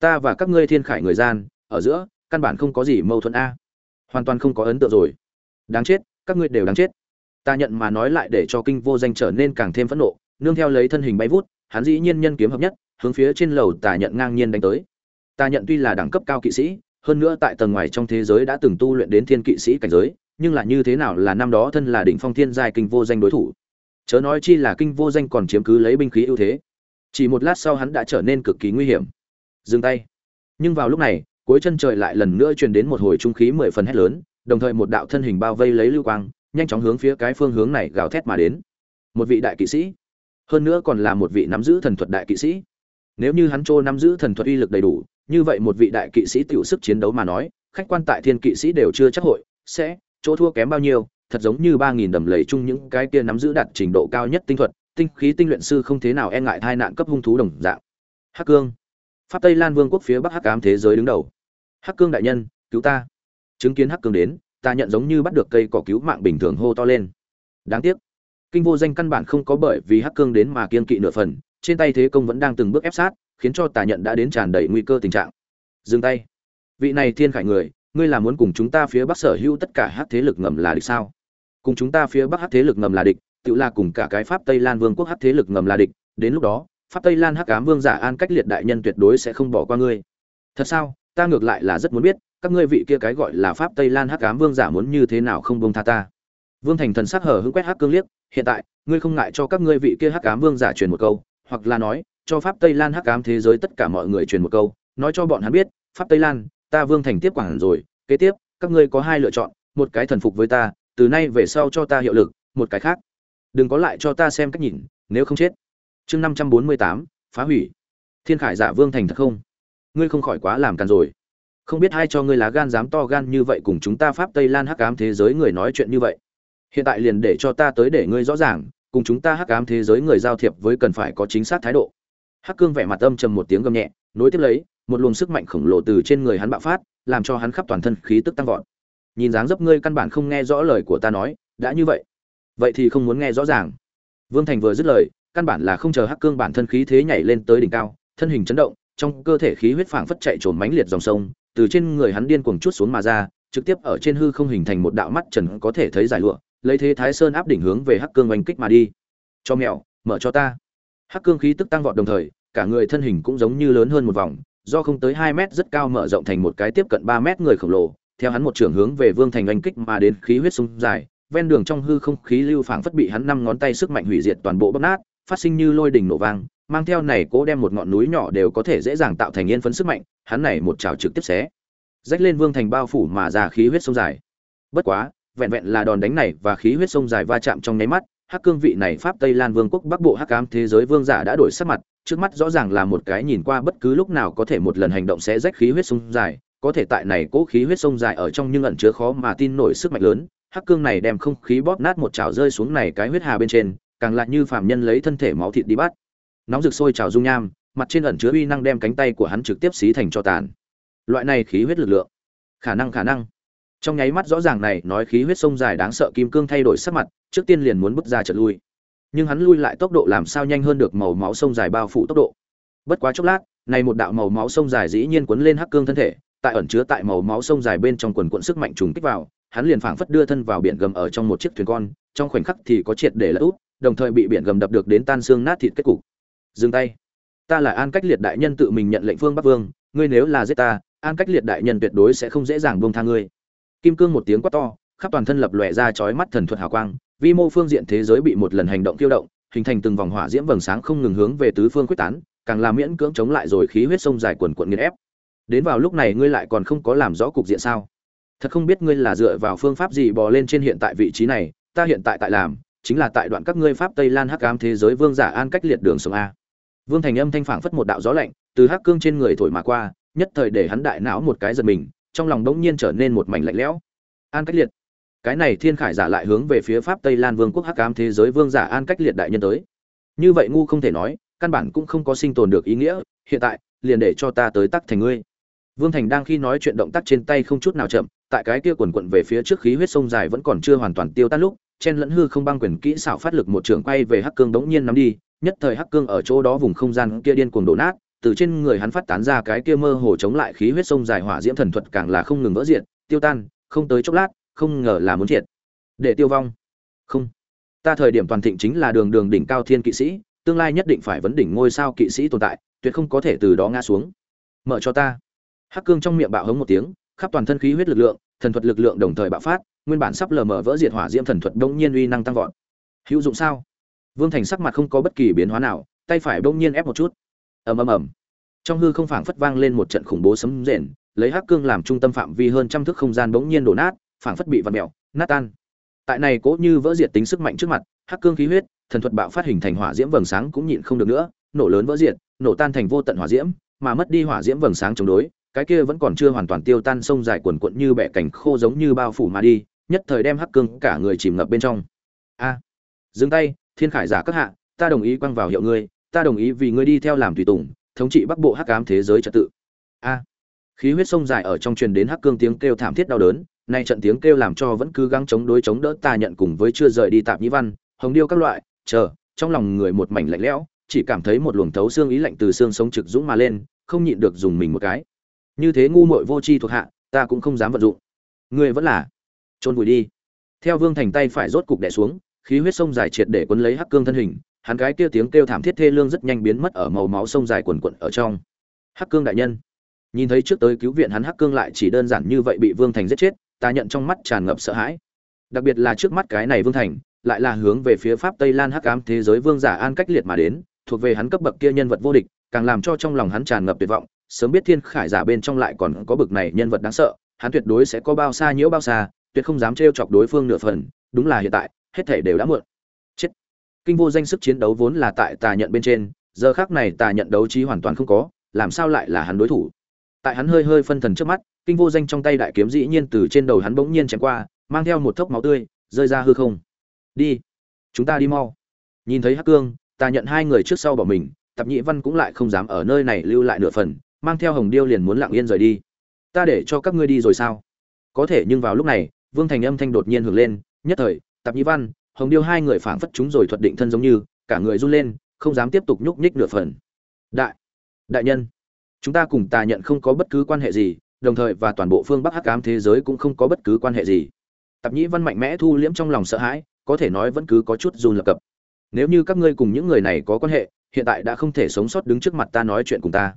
Ta và các ngươi thiên khải người gian, ở giữa, căn bản không có gì mâu thuẫn a. Hoàn toàn không có ấn tượng rồi. Đáng chết, các ngươi đều đáng chết. Ta nhận mà nói lại để cho kinh vô danh trở nên càng thêm phẫn nộ, nương theo lấy thân hình bay vút, hắn dĩ nhiên nhân kiếm hợp nhất, hướng phía trên lầu tà nhận ngang nhiên đánh tới. Tà nhận tuy là đẳng cấp cao kỵ sĩ, hơn nữa tại tầng ngoài trong thế giới đã từng tu luyện đến thiên kỵ sĩ cảnh giới, nhưng là như thế nào là năm đó thân là đỉnh phong thiên giai kinh vô danh đối thủ? Chớ nói chi là kinh vô danh còn chiếm cứ lấy binh khí ưu thế. Chỉ một lát sau hắn đã trở nên cực kỳ nguy hiểm. Dừng tay. Nhưng vào lúc này, cuối chân trời lại lần nữa truyền đến một hồi trung khí mười phần hét lớn, đồng thời một đạo thân hình bao vây lấy lưu quang, nhanh chóng hướng phía cái phương hướng này gào thét mà đến. Một vị đại kỵ sĩ. Hơn nữa còn là một vị nắm giữ thần thuật đại kỵ sĩ. Nếu như hắn trô nắm giữ thần thuật uy lực đầy đủ, như vậy một vị đại kỵ sĩ tiểu sức chiến đấu mà nói, khách quan tại thiên kỵ sĩ đều chưa chắc hội, sẽ, chỗ thua kém bao nhiêu thật giống như ba nghìn đầm lầy chung những cái kia nắm giữ đạt trình độ cao nhất tinh thuật, tinh khí tinh luyện sư không thế nào e ngại tai nạn cấp hung thú đồng dạng. Hắc cương. Pháp tây lan vương quốc phía bắc hắc ám thế giới đứng đầu. Hắc cương đại nhân, cứu ta. Chứng kiến hắc cương đến, ta nhận giống như bắt được cây cỏ cứu mạng bình thường hô to lên. Đáng tiếc. Kinh vô danh căn bản không có bởi vì hắc cương đến mà kiên kỵ nửa phần, trên tay thế công vẫn đang từng bước ép sát, khiến cho tà nhận đã đến tràn đầy nguy cơ tình trạng. Dừng tay. Vị này thiên khải người, ngươi là muốn cùng chúng ta phía bắc sở hữu tất cả hắc thế lực ngầm là được sao? Cùng chúng ta phía bắc hắc thế lực ngầm là địch tự là cùng cả cái pháp tây lan vương quốc hắc thế lực ngầm là địch, đến lúc đó, pháp tây lan hắc cám vương giả an cách liệt đại nhân tuyệt đối sẽ không bỏ qua ngươi. Thật sao? Ta ngược lại là rất muốn biết, các ngươi vị kia cái gọi là pháp tây lan hắc cám vương giả muốn như thế nào không bông tha ta? Vương thành thần sắc hở hững quét hắc cương liếc, hiện tại, ngươi không ngại cho các ngươi vị kia hắc cám vương giả truyền một câu, hoặc là nói, cho pháp tây lan hắc cám thế giới tất cả mọi người truyền một câu, nói cho bọn hắn biết, pháp tây lan, ta vương thành tiếp quản rồi, kế tiếp, các ngươi có hai lựa chọn, một cái thần phục với ta từ nay về sau cho ta hiệu lực, một cái khác. Đừng có lại cho ta xem cách nhìn, nếu không chết. Chương năm trăm bốn mươi tám, phá hủy. Thiên khải giả vương thành thật không? Ngươi không khỏi quá làm càn rồi. Không biết ai cho ngươi lá gan dám to gan như vậy cùng chúng ta pháp tây lan hắc ám thế giới người nói chuyện như vậy. Hiện tại liền để cho ta tới để ngươi rõ ràng, cùng chúng ta hắc ám thế giới người giao thiệp với cần phải có chính xác thái độ. Hắc cương vẻ mặt âm trầm một tiếng gầm nhẹ, nối tiếp lấy, một luồng sức mạnh khổng lồ từ trên người hắn bạo phát, làm cho hắn khắp toàn thân khí tức tăng vọt nhìn dáng dấp ngươi căn bản không nghe rõ lời của ta nói, đã như vậy. Vậy thì không muốn nghe rõ ràng. Vương thành vừa dứt lời, căn bản là không chờ hắc cương bản thân khí thế nhảy lên tới đỉnh cao, thân hình chấn động, trong cơ thể khí huyết phảng phất chạy trồn mãnh liệt dòng sông, từ trên người hắn điên cuồng chút xuống mà ra, trực tiếp ở trên hư không hình thành một đạo mắt trần có thể thấy giải lụa, lấy thế thái sơn áp đỉnh hướng về hắc cương oanh kích mà đi. Cho mèo mở cho ta. Hắc cương khí tức tăng vọt đồng thời, cả người thân hình cũng giống như lớn hơn một vòng, do không tới hai mét rất cao mở rộng thành một cái tiếp cận ba mét người khổng lồ theo hắn một trường hướng về vương thành oanh kích mà đến khí huyết sông dài, ven đường trong hư không khí lưu phảng phất bị hắn năm ngón tay sức mạnh hủy diệt toàn bộ bóc nát, phát sinh như lôi đình nổ vang, mang theo này cố đem một ngọn núi nhỏ đều có thể dễ dàng tạo thành yên phấn sức mạnh, hắn này một trào trực tiếp xé, rách lên vương thành bao phủ mà ra khí huyết sông dài. Bất quá, vẹn vẹn là đòn đánh này và khí huyết sông dài va chạm trong nháy mắt, hắc cương vị này pháp tây lan vương quốc bắc bộ hắc ám thế giới vương giả đã đổi sắc mặt, trước mắt rõ ràng là một cái nhìn qua bất cứ lúc nào có thể một lần hành động sẽ rách khí huyết sông dài có thể tại này cố khí huyết sông dài ở trong nhưng ẩn chứa khó mà tin nổi sức mạnh lớn, hắc cương này đem không khí bóp nát một chảo rơi xuống này cái huyết hà bên trên, càng lại như phàm nhân lấy thân thể máu thịt đi bắt. Nóng rực sôi trào dung nham, mặt trên ẩn chứa uy năng đem cánh tay của hắn trực tiếp xí thành cho tàn. Loại này khí huyết lực lượng, khả năng khả năng. Trong nháy mắt rõ ràng này, nói khí huyết sông dài đáng sợ kim cương thay đổi sắc mặt, trước tiên liền muốn bước ra trật lui. Nhưng hắn lui lại tốc độ làm sao nhanh hơn được màu máu sông dài bao phủ tốc độ. Bất quá chốc lát, này một đạo màu máu sông dài dĩ nhiên quấn lên hắc cương thân thể tại ẩn chứa tại màu máu sông dài bên trong quần quận sức mạnh trùng kích vào, hắn liền phảng phất đưa thân vào biển gầm ở trong một chiếc thuyền con, trong khoảnh khắc thì có triệt để là út đồng thời bị biển gầm đập được đến tan xương nát thịt kết cục. Dừng tay. Ta là an cách liệt đại nhân tự mình nhận lệnh phương bắc vương, ngươi nếu là giết ta, an cách liệt đại nhân tuyệt đối sẽ không dễ dàng buông tha ngươi. Kim cương một tiếng quát to, khắp toàn thân lập lòe ra chói mắt thần thuật hào quang, vi mô phương diện thế giới bị một lần hành động tiêu động, hình thành từng vòng hỏa diễm vầng sáng không ngừng hướng về tứ phương quyết tán, càng làm miễn cưỡng chống lại rồi khí huyết sông dài quần quận nghiền ép đến vào lúc này ngươi lại còn không có làm rõ cục diện sao? Thật không biết ngươi là dựa vào phương pháp gì bò lên trên hiện tại vị trí này, ta hiện tại tại làm, chính là tại đoạn các ngươi pháp tây lan hắc ám thế giới vương giả an cách liệt đường sông a. Vương thành âm thanh phảng phất một đạo gió lạnh, từ hắc cương trên người thổi mà qua, nhất thời để hắn đại não một cái giật mình, trong lòng đống nhiên trở nên một mảnh lạnh lẽo. An cách liệt. Cái này thiên khải giả lại hướng về phía pháp tây lan vương quốc hắc ám thế giới vương giả an cách liệt đại nhân tới. Như vậy ngu không thể nói, căn bản cũng không có sinh tồn được ý nghĩa, hiện tại, liền để cho ta tới tắc thành ngươi vương thành đang khi nói chuyện động tác trên tay không chút nào chậm, tại cái kia quần quận về phía trước khí huyết sông dài vẫn còn chưa hoàn toàn tiêu tan lúc, chen lẫn hư không băng quyền kỹ xảo phát lực một trường quay về hắc cương đống nhiên nắm đi, nhất thời hắc cương ở chỗ đó vùng không gian kia điên cuồng đổ nát, từ trên người hắn phát tán ra cái kia mơ hồ chống lại khí huyết sông dài hỏa diễm thần thuật càng là không ngừng vỡ diện tiêu tan, không tới chốc lát, không ngờ là muốn triệt. Để tiêu vong. Không. Ta thời điểm toàn thịnh chính là đường đường đỉnh cao thiên kỵ sĩ, tương lai nhất định phải vấn đỉnh ngôi sao kỵ sĩ tồn tại, tuyệt không có thể từ đó ngã xuống. Mở cho ta hắc cương trong miệng bạo hống một tiếng, khắp toàn thân khí huyết lực lượng, thần thuật lực lượng đồng thời bạo phát, nguyên bản sắp lờ mờ vỡ diệt hỏa diễm thần thuật đông nhiên uy năng tăng vọt. Hữu dụng sao? Vương thành sắc mặt không có bất kỳ biến hóa nào, tay phải đông nhiên ép một chút. Ầm ầm ầm. Trong hư không phảng phất vang lên một trận khủng bố sấm rền, lấy hắc cương làm trung tâm phạm vi hơn trăm thước không gian bỗng nhiên đổ nát, phảng phất bị vặn mèo, nát tan. Tại này cố như vỡ diệt tính sức mạnh trước mặt, hắc cương khí huyết, thần thuật bạo phát hình thành hỏa diễm vầng sáng cũng nhịn không được nữa, nổ lớn vỡ diệt, nổ tan thành vô tận hỏa diễm, mà mất đi hỏa diễm vầng sáng chống đối cái kia vẫn còn chưa hoàn toàn tiêu tan sông dài quần quận như bẻ cảnh khô giống như bao phủ mà đi, nhất thời đem hắc cương cả người chìm ngập bên trong. A, dừng tay, thiên khải giả các hạ, ta đồng ý quăng vào hiệu ngươi, ta đồng ý vì ngươi đi theo làm tùy tùng, thống trị bắc bộ hắc ám thế giới trật tự. A, khí huyết sông dài ở trong truyền đến hắc cương tiếng kêu thảm thiết đau đớn, nay trận tiếng kêu làm cho vẫn cứ gắng chống đối chống đỡ ta nhận cùng với chưa rời đi tạp nhĩ văn, hồng điêu các loại, chờ, trong lòng người một mảnh lạnh lẽo, chỉ cảm thấy một luồng thấu xương ý lạnh từ xương sống trực dũng mà lên, không nhịn được dùng mình một cái như thế ngu muội vô tri thuộc hạ, ta cũng không dám vận dụng. Ngươi vẫn là trôn vùi đi. Theo vương thành tay phải rốt cục đè xuống, khí huyết sông dài triệt để quấn lấy hắc cương thân hình, hắn cái kia tiếng kêu thảm thiết thê lương rất nhanh biến mất ở màu máu sông dài quần quận ở trong. Hắc cương đại nhân. Nhìn thấy trước tới cứu viện hắn hắc cương lại chỉ đơn giản như vậy bị vương thành giết chết, ta nhận trong mắt tràn ngập sợ hãi. Đặc biệt là trước mắt cái này vương thành, lại là hướng về phía pháp tây lan hắc ám thế giới vương giả an cách liệt mà đến, thuộc về hắn cấp bậc kia nhân vật vô địch, càng làm cho trong lòng hắn tràn ngập tuyệt vọng sớm biết thiên khải giả bên trong lại còn có bậc này nhân vật đáng sợ, hắn tuyệt đối sẽ có bao xa nhiễu bao xa, tuyệt không dám trêu chọc đối phương nửa phần, đúng là hiện tại, hết thể đều đã muộn. Chết. Kinh vô danh sức chiến đấu vốn là tại tà nhận bên trên, giờ khác này tà nhận đấu trí hoàn toàn không có, làm sao lại là hắn đối thủ? Tại hắn hơi hơi phân thần trước mắt, kinh vô danh trong tay đại kiếm dĩ nhiên từ trên đầu hắn bỗng nhiên chém qua, mang theo một thốc máu tươi, rơi ra hư không. Đi. Chúng ta đi mau. Nhìn thấy hắc cương ta nhận hai người trước sau bỏ mình tập nhị văn cũng lại không dám ở nơi này lưu lại nửa phần mang theo hồng điêu liền muốn lặng yên rời đi. Ta để cho các ngươi đi rồi sao? Có thể nhưng vào lúc này, vương thành âm thanh đột nhiên hưởng lên, nhất thời, Tạp Nhĩ văn, hồng điêu hai người phảng phất chúng rồi thuật định thân giống như, cả người run lên, không dám tiếp tục nhúc nhích nửa phần. Đại đại nhân, chúng ta cùng ta nhận không có bất cứ quan hệ gì, đồng thời và toàn bộ phương bắc hắc ám thế giới cũng không có bất cứ quan hệ gì. Tạp nhĩ văn mạnh mẽ thu liễm trong lòng sợ hãi, có thể nói vẫn cứ có chút run lập cập. Nếu như các ngươi cùng những người này có quan hệ, hiện tại đã không thể sống sót đứng trước mặt ta nói chuyện cùng ta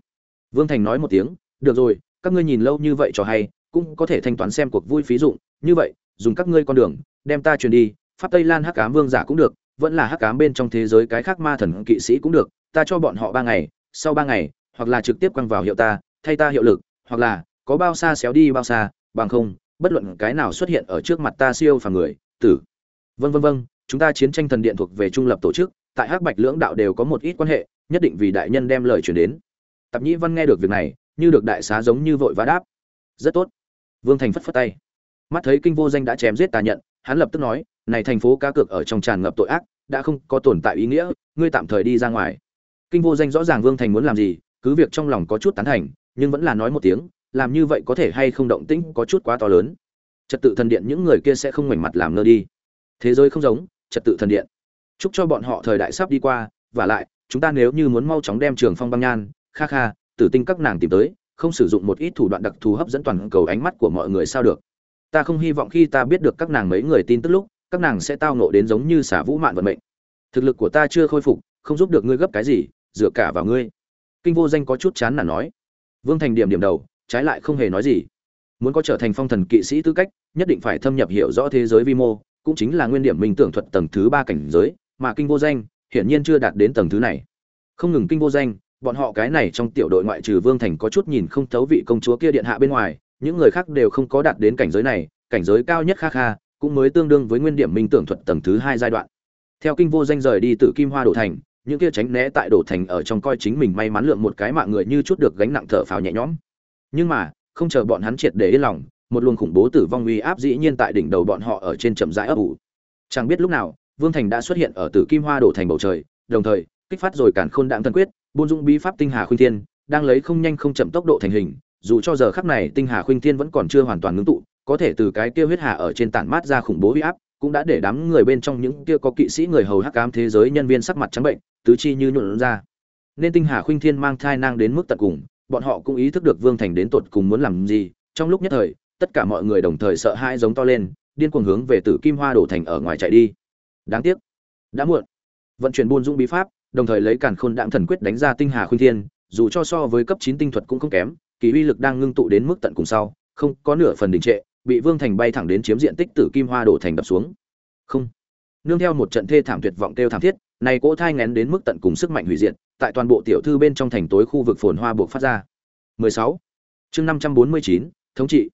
vương thành nói một tiếng được rồi các ngươi nhìn lâu như vậy cho hay cũng có thể thanh toán xem cuộc vui phí dụng. Như vậy dùng các ngươi con đường đem ta truyền đi pháp tây lan hắc ám vương giả cũng được vẫn là hắc ám bên trong thế giới cái khác ma thần kỵ sĩ cũng được ta cho bọn họ ba ngày sau ba ngày hoặc là trực tiếp quăng vào hiệu ta thay ta hiệu lực hoặc là có bao xa xéo đi bao xa bằng không bất luận cái nào xuất hiện ở trước mặt ta siêu phàm người tử. Vâng vâng vâng, chúng ta chiến tranh thần điện thuộc về trung lập tổ chức tại hắc bạch lưỡng đạo đều có một ít quan hệ nhất định vì đại nhân đem lời truyền đến tạp nhĩ văn nghe được việc này, như được đại xá giống như vội vã đáp. Rất tốt. Vương thành phất phất tay. Mắt thấy kinh vô danh đã chém giết tà nhận, hắn lập tức nói, này thành phố cá cược ở trong tràn ngập tội ác, đã không có tồn tại ý nghĩa, ngươi tạm thời đi ra ngoài. Kinh vô danh rõ ràng vương thành muốn làm gì, cứ việc trong lòng có chút tán thành, nhưng vẫn là nói một tiếng, làm như vậy có thể hay không động tĩnh có chút quá to lớn. Trật tự thần điện những người kia sẽ không ngoảnh mặt làm ngơ đi. Thế giới không giống, trật tự thần điện. Chúc cho bọn họ thời đại sắp đi qua, và lại, chúng ta nếu như muốn mau chóng đem trường phong băng nhan kha kha, tử tinh các nàng tìm tới, không sử dụng một ít thủ đoạn đặc thù hấp dẫn toàn cầu ánh mắt của mọi người sao được. Ta không hy vọng khi ta biết được các nàng mấy người tin tức lúc, các nàng sẽ tao nộ đến giống như xả vũ mạn vận mệnh. Thực lực của ta chưa khôi phục, không giúp được ngươi gấp cái gì, dựa cả vào ngươi. Kinh vô danh có chút chán là nói. Vương thành điểm điểm đầu, trái lại không hề nói gì. Muốn có trở thành phong thần kỵ sĩ tư cách, nhất định phải thâm nhập hiểu rõ thế giới vi mô, cũng chính là nguyên điểm minh tưởng thuật tầng thứ ba cảnh giới, mà kinh vô danh hiển nhiên chưa đạt đến tầng thứ này. Không ngừng kinh vô danh bọn họ cái này trong tiểu đội ngoại trừ vương thành có chút nhìn không thấu vị công chúa kia điện hạ bên ngoài, những người khác đều không có đạt đến cảnh giới này, cảnh giới cao nhất kha kha, cũng mới tương đương với nguyên điểm minh tưởng thuật tầng thứ hai giai đoạn. Theo kinh vô danh rời đi từ kim hoa đổ thành, những kia tránh né tại đổ thành ở trong coi chính mình may mắn lượng một cái mạng người như chút được gánh nặng thở phào nhẹ nhõm. Nhưng mà, không chờ bọn hắn triệt để yên lòng, một luồng khủng bố tử vong uy áp dĩ nhiên tại đỉnh đầu bọn họ ở trên chậm rãi ấp ủ. Chẳng biết lúc nào, vương thành đã xuất hiện ở tử kim hoa đổ thành bầu trời, đồng thời, kích phát rồi cản khôn đạn thần quyết buôn dũng bí pháp tinh hà khuynh thiên, đang lấy không nhanh không chậm tốc độ thành hình, dù cho giờ khắc này tinh hà khuynh thiên vẫn còn chưa hoàn toàn ngưng tụ, có thể từ cái kia huyết hà ở trên tản mát ra khủng bố uy áp, cũng đã để đám người bên trong những kia có kỵ sĩ người hầu hắc ám thế giới nhân viên sắc mặt trắng bệnh, tứ chi như nhuộn ra. Nên tinh hà khuynh thiên mang thai nang đến mức tận cùng, bọn họ cũng ý thức được vương thành đến tột cùng muốn làm gì, trong lúc nhất thời, tất cả mọi người đồng thời sợ hãi giống to lên, điên cuồng hướng về tử kim hoa đổ thành ở ngoài chạy đi. Đáng tiếc, đã muộn. Vận chuyển buôn dũng bí pháp đồng thời lấy càn khôn đạm thần quyết đánh ra tinh hà khuynh thiên dù cho so với cấp chín tinh thuật cũng không kém kỳ uy lực đang ngưng tụ đến mức tận cùng sau không có nửa phần đình trệ bị vương thành bay thẳng đến chiếm diện tích tử kim hoa đổ thành đập xuống. Không. Nương theo một trận thê thảm tuyệt vọng kêu thảm thiết này cỗ thai ngén đến mức tận cùng sức mạnh hủy diệt tại toàn bộ tiểu thư bên trong thành tối khu vực phồn hoa buộc phát ra. 16. chương 549, thống trị.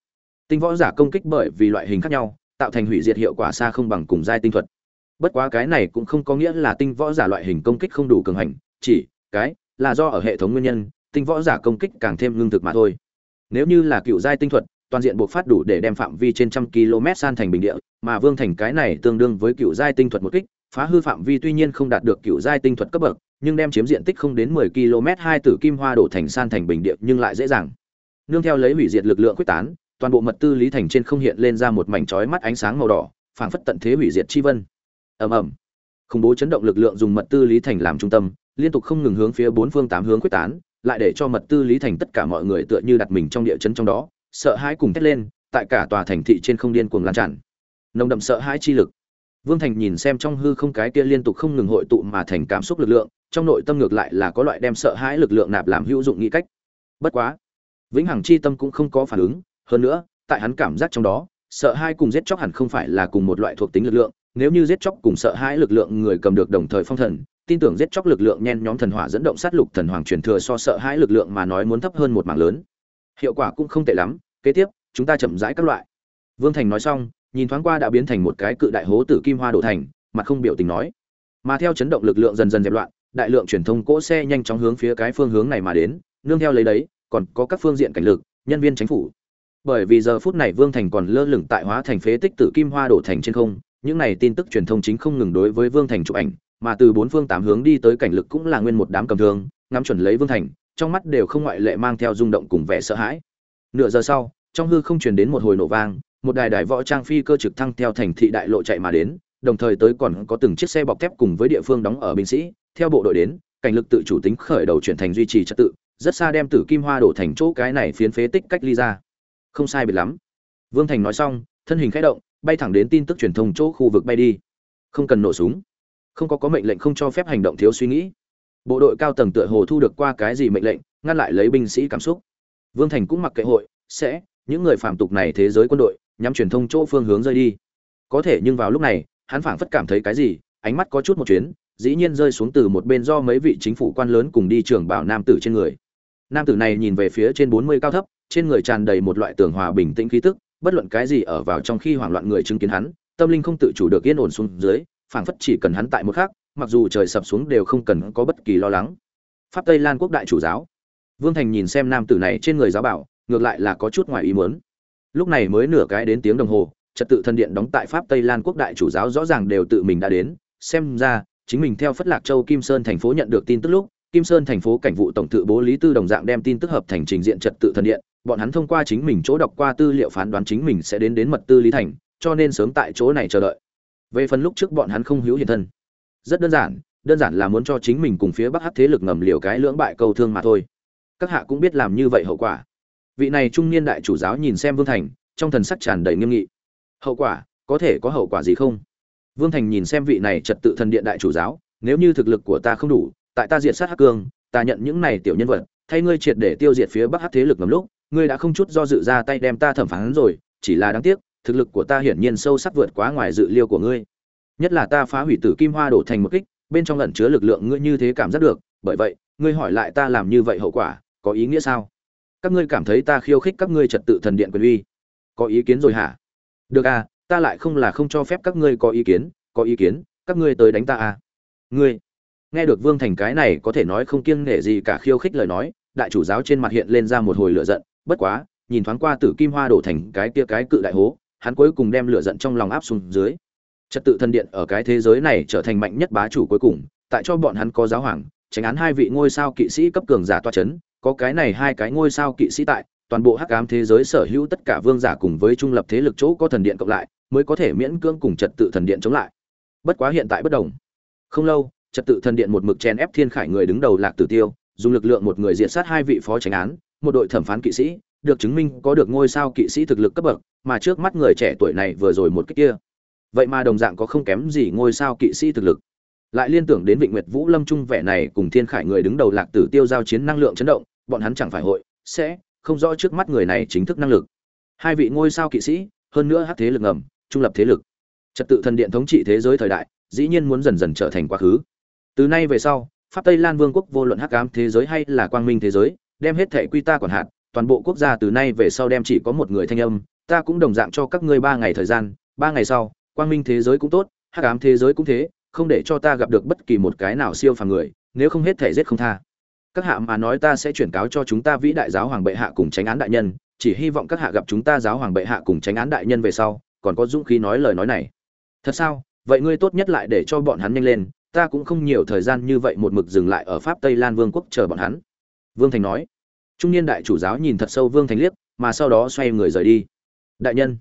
Tinh võ giả công kích bởi vì loại hình khác nhau tạo thành hủy diệt hiệu quả xa không bằng cùng giai tinh thuật bất quá cái này cũng không có nghĩa là tinh võ giả loại hình công kích không đủ cường hành, chỉ, cái, là do ở hệ thống nguyên nhân, tinh võ giả công kích càng thêm lương thực mà thôi. Nếu như là cựu giai tinh thuật, toàn diện buộc phát đủ để đem phạm vi trên trăm km san thành bình địa, mà vương thành cái này tương đương với cựu giai tinh thuật một kích, phá hư phạm vi tuy nhiên không đạt được cựu giai tinh thuật cấp bậc, nhưng đem chiếm diện tích không đến 10 km hai tử kim hoa đổ thành san thành bình địa nhưng lại dễ dàng. Nương theo lấy hủy diệt lực lượng quyết tán, toàn bộ mật tư lý thành trên không hiện lên ra một mảnh chói mắt ánh sáng màu đỏ, phảng phất tận thế hủy diệt chi vân ầm ầm. Khủng bố chấn động lực lượng dùng mật tư lý thành làm trung tâm, liên tục không ngừng hướng phía bốn phương tám hướng quyết tán, lại để cho mật tư lý thành tất cả mọi người tựa như đặt mình trong địa chấn trong đó, sợ hãi cùng thét lên, tại cả tòa thành thị trên không điên cuồng lan tràn. Nồng đậm sợ hãi chi lực. Vương thành nhìn xem trong hư không cái kia liên tục không ngừng hội tụ mà thành cảm xúc lực lượng, trong nội tâm ngược lại là có loại đem sợ hãi lực lượng nạp làm hữu dụng nghĩ cách. Bất quá, vĩnh hằng chi tâm cũng không có phản ứng, hơn nữa, tại hắn cảm giác trong đó, sợ hãi cùng giết chóc hẳn không phải là cùng một loại thuộc tính lực lượng nếu như giết chóc cùng sợ hãi lực lượng người cầm được đồng thời phong thần, tin tưởng giết chóc lực lượng nhen nhóm thần hỏa dẫn động sát lục thần hoàng truyền thừa so sợ hãi lực lượng mà nói muốn thấp hơn một mảng lớn. Hiệu quả cũng không tệ lắm, kế tiếp, chúng ta chậm rãi các loại. Vương thành nói xong, nhìn thoáng qua đã biến thành một cái cự đại hố tử kim hoa đổ thành, mặt không biểu tình nói. Mà theo chấn động lực lượng dần dần dẹp loạn, đại lượng truyền thông cỗ xe nhanh chóng hướng phía cái phương hướng này mà đến, nương theo lấy đấy, còn có các phương diện cảnh lực, nhân viên chính phủ. Bởi vì giờ phút này vương thành còn lơ lửng tại hóa thành phế tích tử kim hoa đổ thành trên không những này tin tức truyền thông chính không ngừng đối với vương thành chụp ảnh, mà từ bốn phương tám hướng đi tới cảnh lực cũng là nguyên một đám cầm thương, ngắm chuẩn lấy vương thành, trong mắt đều không ngoại lệ mang theo rung động cùng vẻ sợ hãi. Nửa giờ sau, trong hư không truyền đến một hồi nổ vang, một đài đài võ trang phi cơ trực thăng theo thành thị đại lộ chạy mà đến, đồng thời tới còn có từng chiếc xe bọc thép cùng với địa phương đóng ở binh sĩ. Theo bộ đội đến, cảnh lực tự chủ tính khởi đầu chuyển thành duy trì trật tự, rất xa đem tử kim hoa đổ thành chỗ cái này phiến phế tích cách ly ra. Không sai biệt lắm. Vương thành nói xong, thân hình khẽ động bay thẳng đến tin tức truyền thông chỗ khu vực bay đi. Không cần nổ súng. Không có có mệnh lệnh không cho phép hành động thiếu suy nghĩ. Bộ đội cao tầng tựa hồ thu được qua cái gì mệnh lệnh, ngăn lại lấy binh sĩ cảm xúc. Vương thành cũng mặc kệ hội, sẽ, những người phạm tục này thế giới quân đội, nhắm truyền thông chỗ phương hướng rơi đi. Có thể nhưng vào lúc này, hắn phảng phất cảm thấy cái gì, ánh mắt có chút một chuyến, dĩ nhiên rơi xuống từ một bên do mấy vị chính phủ quan lớn cùng đi trường bảo nam tử trên người. Nam tử này nhìn về phía trên bốn mươi cao thấp, trên người tràn đầy một loại tường hòa bình tĩnh khí tức bất luận cái gì ở vào trong khi hoảng loạn người chứng kiến hắn, tâm linh không tự chủ được yên ổn xuống dưới, phảng phất chỉ cần hắn tại một khắc, mặc dù trời sập xuống đều không cần có bất kỳ lo lắng. Pháp tây lan quốc đại chủ giáo. Vương thành nhìn xem nam tử này trên người giáo bảo, ngược lại là có chút ngoài ý muốn. Lúc này mới nửa cái đến tiếng đồng hồ, trật tự thân điện đóng tại pháp tây lan quốc đại chủ giáo rõ ràng đều tự mình đã đến. Xem ra, chính mình theo phất lạc châu kim sơn thành phố nhận được tin tức lúc, kim sơn thành phố cảnh vụ tổng tự bố lý tư đồng dạng đem tin tức hợp thành trình diện trật tự thân điện bọn hắn thông qua chính mình chỗ đọc qua tư liệu phán đoán chính mình sẽ đến đến mật tư lý thành, cho nên sớm tại chỗ này chờ đợi. Về phần lúc trước bọn hắn không hữu hiện thân, rất đơn giản đơn giản là muốn cho chính mình cùng phía bắc hát thế lực ngầm liều cái lưỡng bại câu thương mà thôi. Các hạ cũng biết làm như vậy hậu quả. Vị này trung niên đại chủ giáo nhìn xem vương thành, trong thần sắc tràn đầy nghiêm nghị. Hậu quả, có thể có hậu quả gì không? Vương thành nhìn xem vị này trật tự thần điện đại chủ giáo, nếu như thực lực của ta không đủ, tại ta diệt sát hắc cương, ta nhận những này tiểu nhân vật, thay ngươi triệt để tiêu diệt phía bắc hắc thế lực ngầm lúc ngươi đã không chút do dự ra tay đem ta thẩm phán rồi, chỉ là đáng tiếc, thực lực của ta hiển nhiên sâu sắc vượt quá ngoài dự liêu của ngươi. Nhất là ta phá hủy tử kim hoa đổ thành một kích, bên trong ẩn chứa lực lượng ngươi như thế cảm giác được, bởi vậy, ngươi hỏi lại ta làm như vậy hậu quả, có ý nghĩa sao? Các ngươi cảm thấy ta khiêu khích các ngươi trật tự thần điện quyền uy. Có ý kiến rồi hả? Được à ta lại không là không cho phép các ngươi có ý kiến, có ý kiến, các ngươi tới đánh ta à? Ngươi, nghe được vương thành cái này có thể nói không kiêng nể gì cả khiêu khích lời nói, đại chủ giáo trên mặt hiện lên ra một hồi lửa giận bất quá, nhìn thoáng qua tử kim hoa đổ thành cái kia cái cự đại hố, hắn cuối cùng đem lửa giận trong lòng áp xuống dưới. Trật tự thần điện ở cái thế giới này trở thành mạnh nhất bá chủ cuối cùng, tại cho bọn hắn có giáo hoàng, tránh án hai vị ngôi sao kỵ sĩ cấp cường giả toa chấn, có cái này hai cái ngôi sao kỵ sĩ tại, toàn bộ hắc ám thế giới sở hữu tất cả vương giả cùng với trung lập thế lực chỗ có thần điện cộng lại, mới có thể miễn cưỡng cùng trật tự thần điện chống lại. Bất quá hiện tại bất đồng. Không lâu, trật tự thần điện một mực chen ép thiên khải người đứng đầu lạc tử tiêu, dùng lực lượng một người diện sát hai vị phó tránh án một đội thẩm phán kỵ sĩ, được chứng minh có được ngôi sao kỵ sĩ thực lực cấp bậc, mà trước mắt người trẻ tuổi này vừa rồi một cách kia. Vậy mà đồng dạng có không kém gì ngôi sao kỵ sĩ thực lực. Lại liên tưởng đến vịnh nguyệt vũ lâm trung vẻ này cùng thiên khải người đứng đầu lạc tử tiêu giao chiến năng lượng chấn động, bọn hắn chẳng phải hội, sẽ không rõ trước mắt người này chính thức năng lực. Hai vị ngôi sao kỵ sĩ, hơn nữa hát thế lực ngầm, trung lập thế lực, trật tự thần điện thống trị thế giới thời đại, dĩ nhiên muốn dần dần trở thành quá khứ. Từ nay về sau, pháp tây lan vương quốc vô luận hắc ám thế giới hay là quang minh thế giới đem hết thể quy ta quản hạt toàn bộ quốc gia từ nay về sau đem chỉ có một người thanh âm, ta cũng đồng dạng cho các ngươi ba ngày thời gian, ba ngày sau, quang minh thế giới cũng tốt, hắc ám thế giới cũng thế, không để cho ta gặp được bất kỳ một cái nào siêu phàm người, nếu không hết thể giết không tha. Các hạ mà nói ta sẽ chuyển cáo cho chúng ta vĩ đại giáo hoàng bệ hạ cùng tránh án đại nhân, chỉ hy vọng các hạ gặp chúng ta giáo hoàng bệ hạ cùng tránh án đại nhân về sau, còn có dũng khí nói lời nói này. Thật sao? Vậy ngươi tốt nhất lại để cho bọn hắn nhanh lên, ta cũng không nhiều thời gian như vậy một mực dừng lại ở pháp tây lan vương quốc chờ bọn hắn. Vương thành nói trung niên đại chủ giáo nhìn thật sâu vương thành liếc, mà sau đó xoay người rời đi. Đại nhân,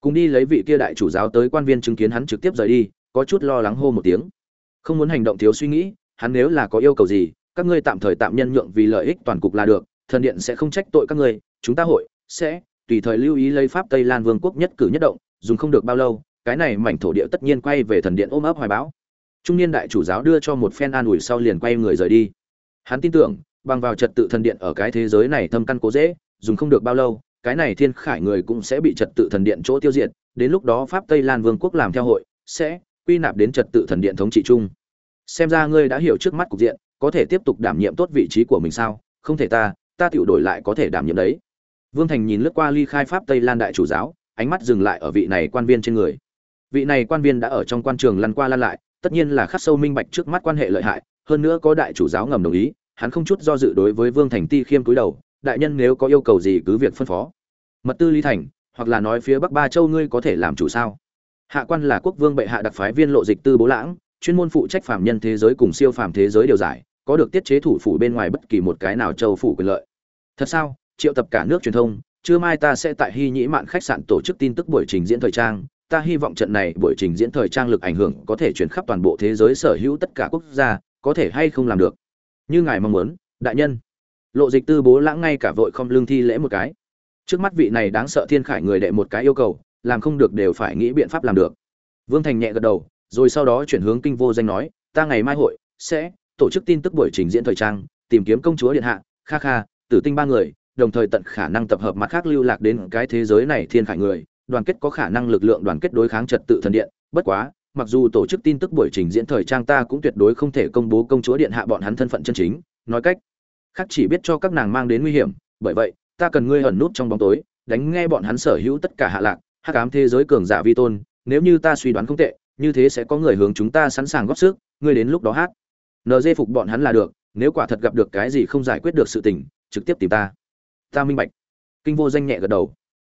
cùng đi lấy vị kia đại chủ giáo tới quan viên chứng kiến hắn trực tiếp rời đi, có chút lo lắng hô một tiếng. Không muốn hành động thiếu suy nghĩ, hắn nếu là có yêu cầu gì, các ngươi tạm thời tạm nhân nhượng vì lợi ích toàn cục là được, thần điện sẽ không trách tội các ngươi, chúng ta hội sẽ tùy thời lưu ý lấy pháp tây lan vương quốc nhất cử nhất động, dùng không được bao lâu, cái này mảnh thổ địa tất nhiên quay về thần điện ôm ấp hoài bão. Trung niên đại chủ giáo đưa cho một phen an ủi sau liền quay người rời đi. Hắn tin tưởng bằng vào trật tự thần điện ở cái thế giới này thâm căn cố dễ, dùng không được bao lâu, cái này thiên khải người cũng sẽ bị trật tự thần điện chỗ tiêu diệt, đến lúc đó pháp tây lan vương quốc làm theo hội, sẽ quy nạp đến trật tự thần điện thống trị chung. Xem ra ngươi đã hiểu trước mắt cục diện, có thể tiếp tục đảm nhiệm tốt vị trí của mình sao? Không thể ta ta tự đổi lại có thể đảm nhiệm đấy. Vương thành nhìn lướt qua ly khai pháp tây lan đại chủ giáo, ánh mắt dừng lại ở vị này quan viên trên người. Vị này quan viên đã ở trong quan trường lăn qua lăn lại, tất nhiên là khắc sâu minh bạch trước mắt quan hệ lợi hại, hơn nữa có đại chủ giáo ngầm đồng ý hắn không chút do dự đối với vương thành ti khiêm cúi đầu, đại nhân nếu có yêu cầu gì cứ việc phân phó. Mật tư lý thành, hoặc là nói phía bắc ba châu ngươi có thể làm chủ sao? Hạ quan là quốc vương bệ hạ đặc phái viên lộ dịch tư bố lãng, chuyên môn phụ trách phạm nhân thế giới cùng siêu phàm thế giới điều giải, có được tiết chế thủ phủ bên ngoài bất kỳ một cái nào châu phủ quyền lợi. Thật sao? Triệu tập cả nước truyền thông, trưa mai ta sẽ tại hy nhĩ mạn khách sạn tổ chức tin tức buổi trình diễn thời trang, ta hy vọng trận này buổi trình diễn thời trang lực ảnh hưởng có thể chuyển khắp toàn bộ thế giới sở hữu tất cả quốc gia, có thể hay không làm được? Như ngài mong muốn, đại nhân. Lộ dịch tư bố lãng ngay cả vội không lương thi lễ một cái. Trước mắt vị này đáng sợ thiên khải người đệ một cái yêu cầu, làm không được đều phải nghĩ biện pháp làm được. Vương thành nhẹ gật đầu, rồi sau đó chuyển hướng kinh vô danh nói, ta ngày mai hội sẽ tổ chức tin tức buổi trình diễn thời trang, tìm kiếm công chúa điện hạ, kha kha, tử tinh ba người, đồng thời tận khả năng tập hợp mặt khác lưu lạc đến cái thế giới này thiên khải người, đoàn kết có khả năng lực lượng đoàn kết đối kháng trật tự thần điện, bất quá mặc dù tổ chức tin tức buổi trình diễn thời trang ta cũng tuyệt đối không thể công bố công chúa điện hạ bọn hắn thân phận chân chính, nói cách khác chỉ biết cho các nàng mang đến nguy hiểm, bởi vậy, ta cần ngươi ẩn nút trong bóng tối, đánh nghe bọn hắn sở hữu tất cả hạ lạc, hắc ám thế giới cường giả vi tôn, nếu như ta suy đoán không tệ, như thế sẽ có người hướng chúng ta sẵn sàng góp sức, ngươi đến lúc đó hát. Nd phục bọn hắn là được, nếu quả thật gặp được cái gì không giải quyết được sự tình, trực tiếp tìm ta. Ta minh bạch. Kinh vô danh nhẹ gật đầu.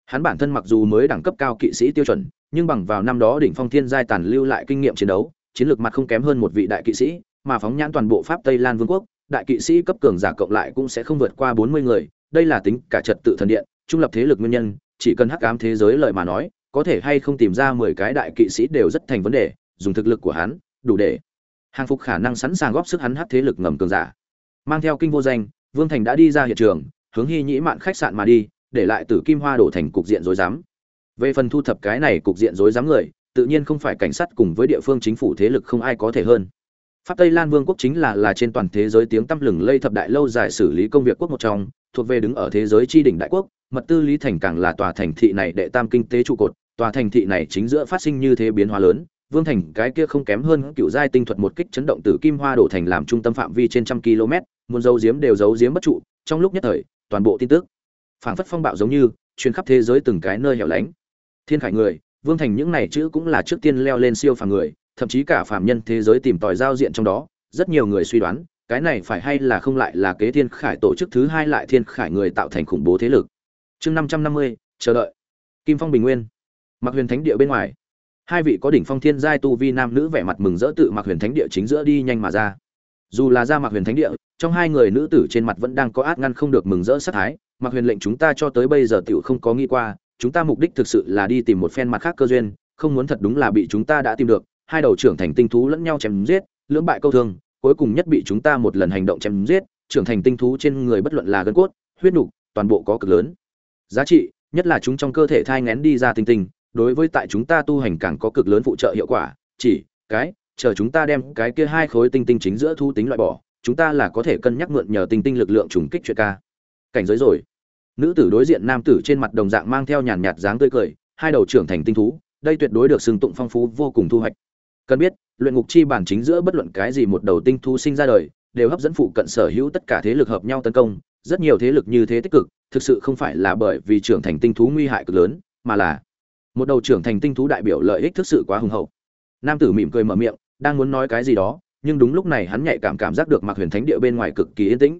Hắn bản thân mặc dù mới đẳng cấp cao kỵ sĩ tiêu chuẩn nhưng bằng vào năm đó đỉnh phong thiên giai tàn lưu lại kinh nghiệm chiến đấu, chiến lược mặt không kém hơn một vị đại kỵ sĩ, mà phóng nhãn toàn bộ pháp tây lan vương quốc, đại kỵ sĩ cấp cường giả cộng lại cũng sẽ không vượt qua bốn mươi người, đây là tính cả trật tự thần điện, trung lập thế lực nguyên nhân, chỉ cần hắc ám thế giới lời mà nói, có thể hay không tìm ra mười cái đại kỵ sĩ đều rất thành vấn đề, dùng thực lực của hắn, đủ để hàng phục khả năng sẵn sàng góp sức hắn hắc thế lực ngầm cường giả. Mang theo kinh vô danh, vương thành đã đi ra hiện trường, hướng hy nhĩ mạn khách sạn mà đi, để lại tử kim hoa đổ thành cục diện rối rắm về phần thu thập cái này cục diện rối rắm người, tự nhiên không phải cảnh sát cùng với địa phương chính phủ thế lực không ai có thể hơn. Pháp tây lan vương quốc chính là là trên toàn thế giới tiếng tăm lừng lây thập đại lâu dài xử lý công việc quốc một trong, thuộc về đứng ở thế giới tri đỉnh đại quốc, mật tư lý thành càng là tòa thành thị này đệ tam kinh tế trụ cột, tòa thành thị này chính giữa phát sinh như thế biến hóa lớn, vương thành cái kia không kém hơn cựu giai tinh thuật một kích chấn động từ kim hoa đổ thành làm trung tâm phạm vi trên trăm km, muốn giấu giếm đều giấu giếm bất trụ, trong lúc nhất thời, toàn bộ tin tức phảng phất phong bạo giống như chuyến khắp thế giới từng cái nơi hẻo lánh thiên khải người, vương thành những này chữ cũng là trước tiên leo lên siêu phàm người, thậm chí cả phàm nhân thế giới tìm tòi giao diện trong đó, rất nhiều người suy đoán, cái này phải hay là không lại là kế thiên khải tổ chức thứ hai lại thiên khải người tạo thành khủng bố thế lực. Chương năm trăm năm mươi, chờ đợi. Kim phong bình nguyên. Mặc huyền thánh địa bên ngoài. Hai vị có đỉnh phong thiên giai tu vi nam nữ vẻ mặt mừng rỡ tự mặc huyền thánh địa chính giữa đi nhanh mà ra. Dù là ra mặc huyền thánh địa, trong hai người nữ tử trên mặt vẫn đang có át ngăn không được mừng rỡ sát thái. Mặc huyền lệnh chúng ta cho tới bây giờ tiểu không có nghĩ qua chúng ta mục đích thực sự là đi tìm một phen mặt khác cơ duyên, không muốn thật đúng là bị chúng ta đã tìm được, hai đầu trưởng thành tinh thú lẫn nhau chém giết, lưỡng bại câu thương, cuối cùng nhất bị chúng ta một lần hành động chém giết, trưởng thành tinh thú trên người bất luận là gân cốt, huyết nục, toàn bộ có cực lớn. Giá trị, nhất là chúng trong cơ thể thai ngén đi ra tinh tinh, đối với tại chúng ta tu hành càng có cực lớn phụ trợ hiệu quả, chỉ, cái, chờ chúng ta đem cái kia hai khối tinh tinh chính giữa thu tính loại bỏ, chúng ta là có thể cân nhắc mượn nhờ tinh tinh lực lượng trùng kích chuyện ca. Cảnh giới rồi nữ tử đối diện nam tử trên mặt đồng dạng mang theo nhàn nhạt dáng tươi cười hai đầu trưởng thành tinh thú đây tuyệt đối được xưng tụng phong phú vô cùng thu hoạch cần biết luyện ngục chi bản chính giữa bất luận cái gì một đầu tinh thú sinh ra đời đều hấp dẫn phụ cận sở hữu tất cả thế lực hợp nhau tấn công rất nhiều thế lực như thế tích cực thực sự không phải là bởi vì trưởng thành tinh thú nguy hại cực lớn mà là một đầu trưởng thành tinh thú đại biểu lợi ích thực sự quá hùng hậu nam tử mỉm cười mở miệng đang muốn nói cái gì đó nhưng đúng lúc này hắn nhạy cảm cảm giác được Mạc Huyền Thánh địa bên ngoài cực kỳ yên tĩnh.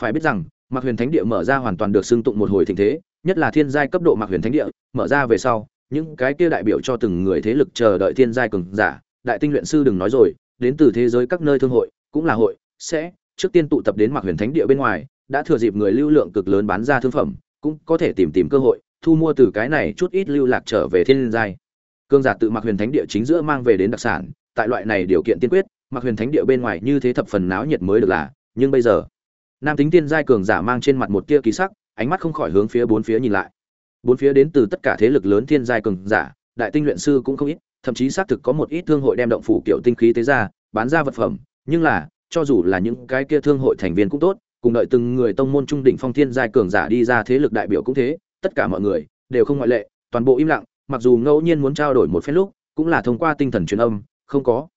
Phải biết rằng, Mạc Huyền Thánh địa mở ra hoàn toàn được xưng tụng một hồi thịnh thế, nhất là thiên giai cấp độ Mạc Huyền Thánh địa, mở ra về sau, những cái kia đại biểu cho từng người thế lực chờ đợi thiên giai cường giả, đại tinh luyện sư đừng nói rồi, đến từ thế giới các nơi thương hội, cũng là hội, sẽ trước tiên tụ tập đến Mạc Huyền Thánh địa bên ngoài, đã thừa dịp người lưu lượng cực lớn bán ra thương phẩm, cũng có thể tìm tìm cơ hội, thu mua từ cái này chút ít lưu lạc trở về thiên giai. Cương giả tự Mạc Huyền Thánh địa chính giữa mang về đến đặc sản, tại loại này điều kiện tiên quyết, Mạc Huyền Thánh địa bên ngoài như thế thập phần náo nhiệt mới được là, nhưng bây giờ, nam tính tiên giai cường giả mang trên mặt một tia kỳ sắc, ánh mắt không khỏi hướng phía bốn phía nhìn lại. Bốn phía đến từ tất cả thế lực lớn thiên giai cường giả, đại tinh luyện sư cũng không ít, thậm chí xác thực có một ít thương hội đem động phủ kiểu tinh khí tế ra, bán ra vật phẩm, nhưng là, cho dù là những cái kia thương hội thành viên cũng tốt, cùng đợi từng người tông môn trung đỉnh phong thiên giai cường giả đi ra thế lực đại biểu cũng thế, tất cả mọi người đều không ngoại lệ, toàn bộ im lặng, mặc dù ngẫu nhiên muốn trao đổi một phen lúc, cũng là thông qua tinh thần truyền âm, không có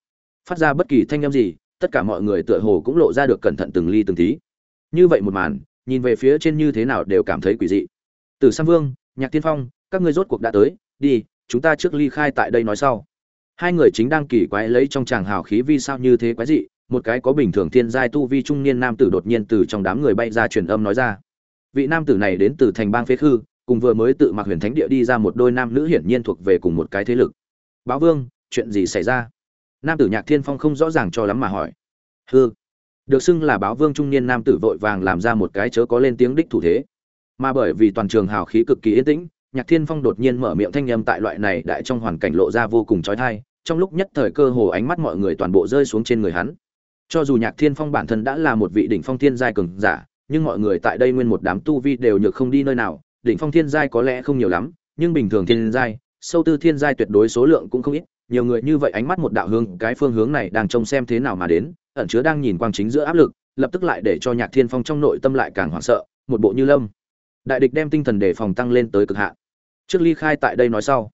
phát ra bất kỳ thanh âm gì tất cả mọi người tựa hồ cũng lộ ra được cẩn thận từng ly từng tí như vậy một màn, nhìn về phía trên như thế nào đều cảm thấy quỷ dị. Từ sam vương, nhạc tiên phong, các ngươi rốt cuộc đã tới, đi, chúng ta trước ly khai tại đây nói sau. Hai người chính đang kỳ quái lấy trong tràng hào khí vi sao như thế quái dị, một cái có bình thường thiên giai tu vi trung niên nam tử đột nhiên từ trong đám người bay ra truyền âm nói ra. Vị nam tử này đến từ thành bang phế khư, cùng vừa mới tự mặc huyền thánh địa đi ra một đôi nam nữ hiển nhiên thuộc về cùng một cái thế lực. Báo vương, chuyện gì xảy ra? Nam tử nhạc thiên phong không rõ ràng cho lắm mà hỏi. Hư được xưng là báo vương trung niên nam tử vội vàng làm ra một cái chớ có lên tiếng đích thủ thế. Mà bởi vì toàn trường hào khí cực kỳ yên tĩnh, nhạc thiên phong đột nhiên mở miệng thanh âm tại loại này đại trong hoàn cảnh lộ ra vô cùng trói thai trong lúc nhất thời cơ hồ ánh mắt mọi người toàn bộ rơi xuống trên người hắn. Cho dù nhạc thiên phong bản thân đã là một vị đỉnh phong thiên giai cường giả, nhưng mọi người tại đây nguyên một đám tu vi đều nhược không đi nơi nào, đỉnh phong thiên giai có lẽ không nhiều lắm, nhưng bình thường thiên giai, sâu tư thiên giai tuyệt đối số lượng cũng không ít, nhiều người như vậy ánh mắt một đạo hướng cái phương hướng này đang trông xem thế nào mà đến ẩn chứa đang nhìn quang chính giữa áp lực, lập tức lại để cho nhạc thiên phong trong nội tâm lại càng hoảng sợ, một bộ như lâm. Đại địch đem tinh thần đề phòng tăng lên tới cực hạn. Trước ly khai tại đây nói sau,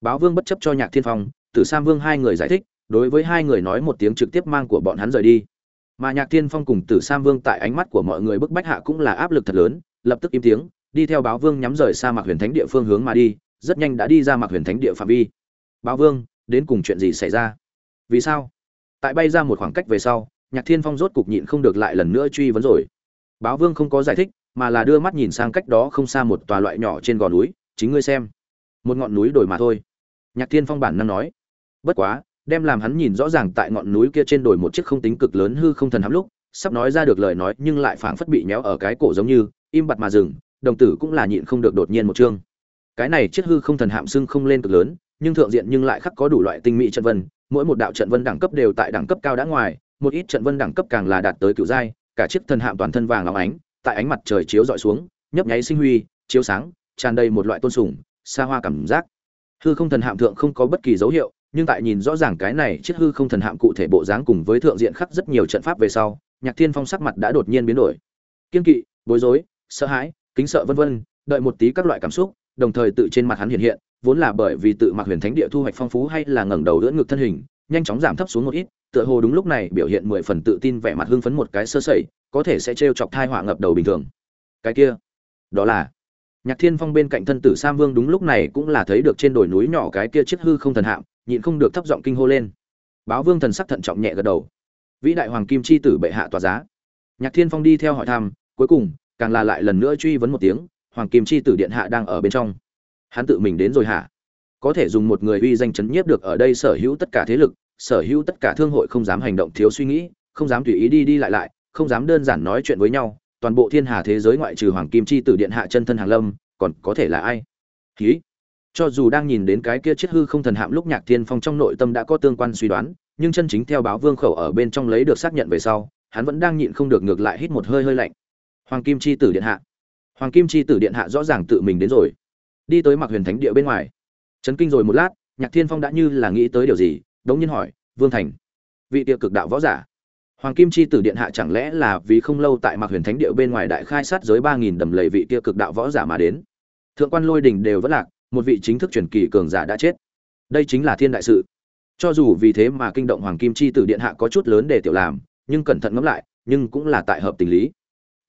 báo vương bất chấp cho nhạc thiên phong, tử sam vương hai người giải thích, đối với hai người nói một tiếng trực tiếp mang của bọn hắn rời đi. Mà nhạc thiên phong cùng tử sam vương tại ánh mắt của mọi người bức bách hạ cũng là áp lực thật lớn, lập tức im tiếng, đi theo báo vương nhắm rời xa mạc huyền thánh địa phương hướng mà đi, rất nhanh đã đi ra mạc huyền thánh địa phạm vi. Báo vương, đến cùng chuyện gì xảy ra? Vì sao? Tại bay ra một khoảng cách về sau nhạc thiên phong rốt cục nhịn không được lại lần nữa truy vấn rồi. Báo vương không có giải thích mà là đưa mắt nhìn sang cách đó không xa một tòa loại nhỏ trên gò núi chính ngươi xem. Một ngọn núi đồi mà thôi. Nhạc thiên phong bản năng nói. Bất quá đem làm hắn nhìn rõ ràng tại ngọn núi kia trên đồi một chiếc không tính cực lớn hư không thần hắm lúc sắp nói ra được lời nói nhưng lại phảng phất bị nhéo ở cái cổ giống như im bặt mà dừng đồng tử cũng là nhịn không được đột nhiên một chương cái này chiếc hư không thần hạm xưng không lên cực lớn nhưng thượng diện nhưng lại khắc có đủ loại tinh mỹ trận vân, mỗi một đạo trận vân đẳng cấp đều tại đẳng cấp cao đã ngoài, một ít trận vân đẳng cấp càng là đạt tới cựu giai, cả chiếc thần hạm toàn thân vàng óng ánh, tại ánh mặt trời chiếu dọi xuống, nhấp nháy sinh huy, chiếu sáng, tràn đầy một loại tôn sùng, xa hoa cảm giác. Hư không thần hạm thượng không có bất kỳ dấu hiệu, nhưng tại nhìn rõ ràng cái này chiếc hư không thần hạm cụ thể bộ dáng cùng với thượng diện khắc rất nhiều trận pháp về sau, Nhạc Thiên Phong sắc mặt đã đột nhiên biến đổi. Kiên kỵ, bối rối, sợ hãi, kính sợ vân vân, đợi một tí các loại cảm xúc, đồng thời tự trên mặt hắn hiện hiện, vốn là bởi vì tự mặc huyền thánh địa thu hoạch phong phú hay là ngẩng đầu đỡ ngực thân hình, nhanh chóng giảm thấp xuống một ít, tựa hồ đúng lúc này biểu hiện mười phần tự tin vẻ mặt hưng phấn một cái sơ sẩy, có thể sẽ trêu chọc thai họa ngập đầu bình thường. Cái kia, đó là nhạc thiên phong bên cạnh thân tử sam vương đúng lúc này cũng là thấy được trên đồi núi nhỏ cái kia chiếc hư không thần hạm, nhịn không được thấp giọng kinh hô lên. Báo vương thần sắc thận trọng nhẹ gật đầu. Vĩ đại hoàng kim chi tử bệ hạ tòa giá. Nhạc thiên phong đi theo hỏi thăm, cuối cùng, càng là lại lần nữa truy vấn một tiếng, hoàng kim chi tử điện hạ đang ở bên trong hắn tự mình đến rồi hả? Có thể dùng một người uy danh chấn nhiếp được ở đây sở hữu tất cả thế lực, sở hữu tất cả thương hội không dám hành động thiếu suy nghĩ, không dám tùy ý đi đi lại lại, không dám đơn giản nói chuyện với nhau. Toàn bộ thiên hà thế giới ngoại trừ hoàng kim chi tử điện hạ chân thân hàng lâm, còn có thể là ai? Ký cho dù đang nhìn đến cái kia chiết hư không thần hạm lúc nhạc thiên phong trong nội tâm đã có tương quan suy đoán, nhưng chân chính theo báo vương khẩu ở bên trong lấy được xác nhận về sau, hắn vẫn đang nhịn không được ngược lại hít một hơi hơi lạnh. Hoàng kim chi tử điện hạ! Hoàng kim chi tử điện hạ rõ ràng tự mình đến rồi đi tới mặc huyền thánh địa bên ngoài. Chấn kinh rồi một lát, nhạc thiên phong đã như là nghĩ tới điều gì, đống nhiên hỏi, vương thành, vị địa cực đạo võ giả, hoàng kim chi tử điện hạ chẳng lẽ là vì không lâu tại mặc huyền thánh địa bên ngoài đại khai sát giới ba nghìn đầm lầy vị kia cực đạo võ giả mà đến? Thượng quan lôi đình đều vẫn lạc, một vị chính thức truyền kỳ cường giả đã chết. Đây chính là thiên đại sự. Cho dù vì thế mà kinh động hoàng kim chi tử điện hạ có chút lớn để tiểu làm, nhưng cẩn thận ngẫm lại, nhưng cũng là tại hợp tình lý.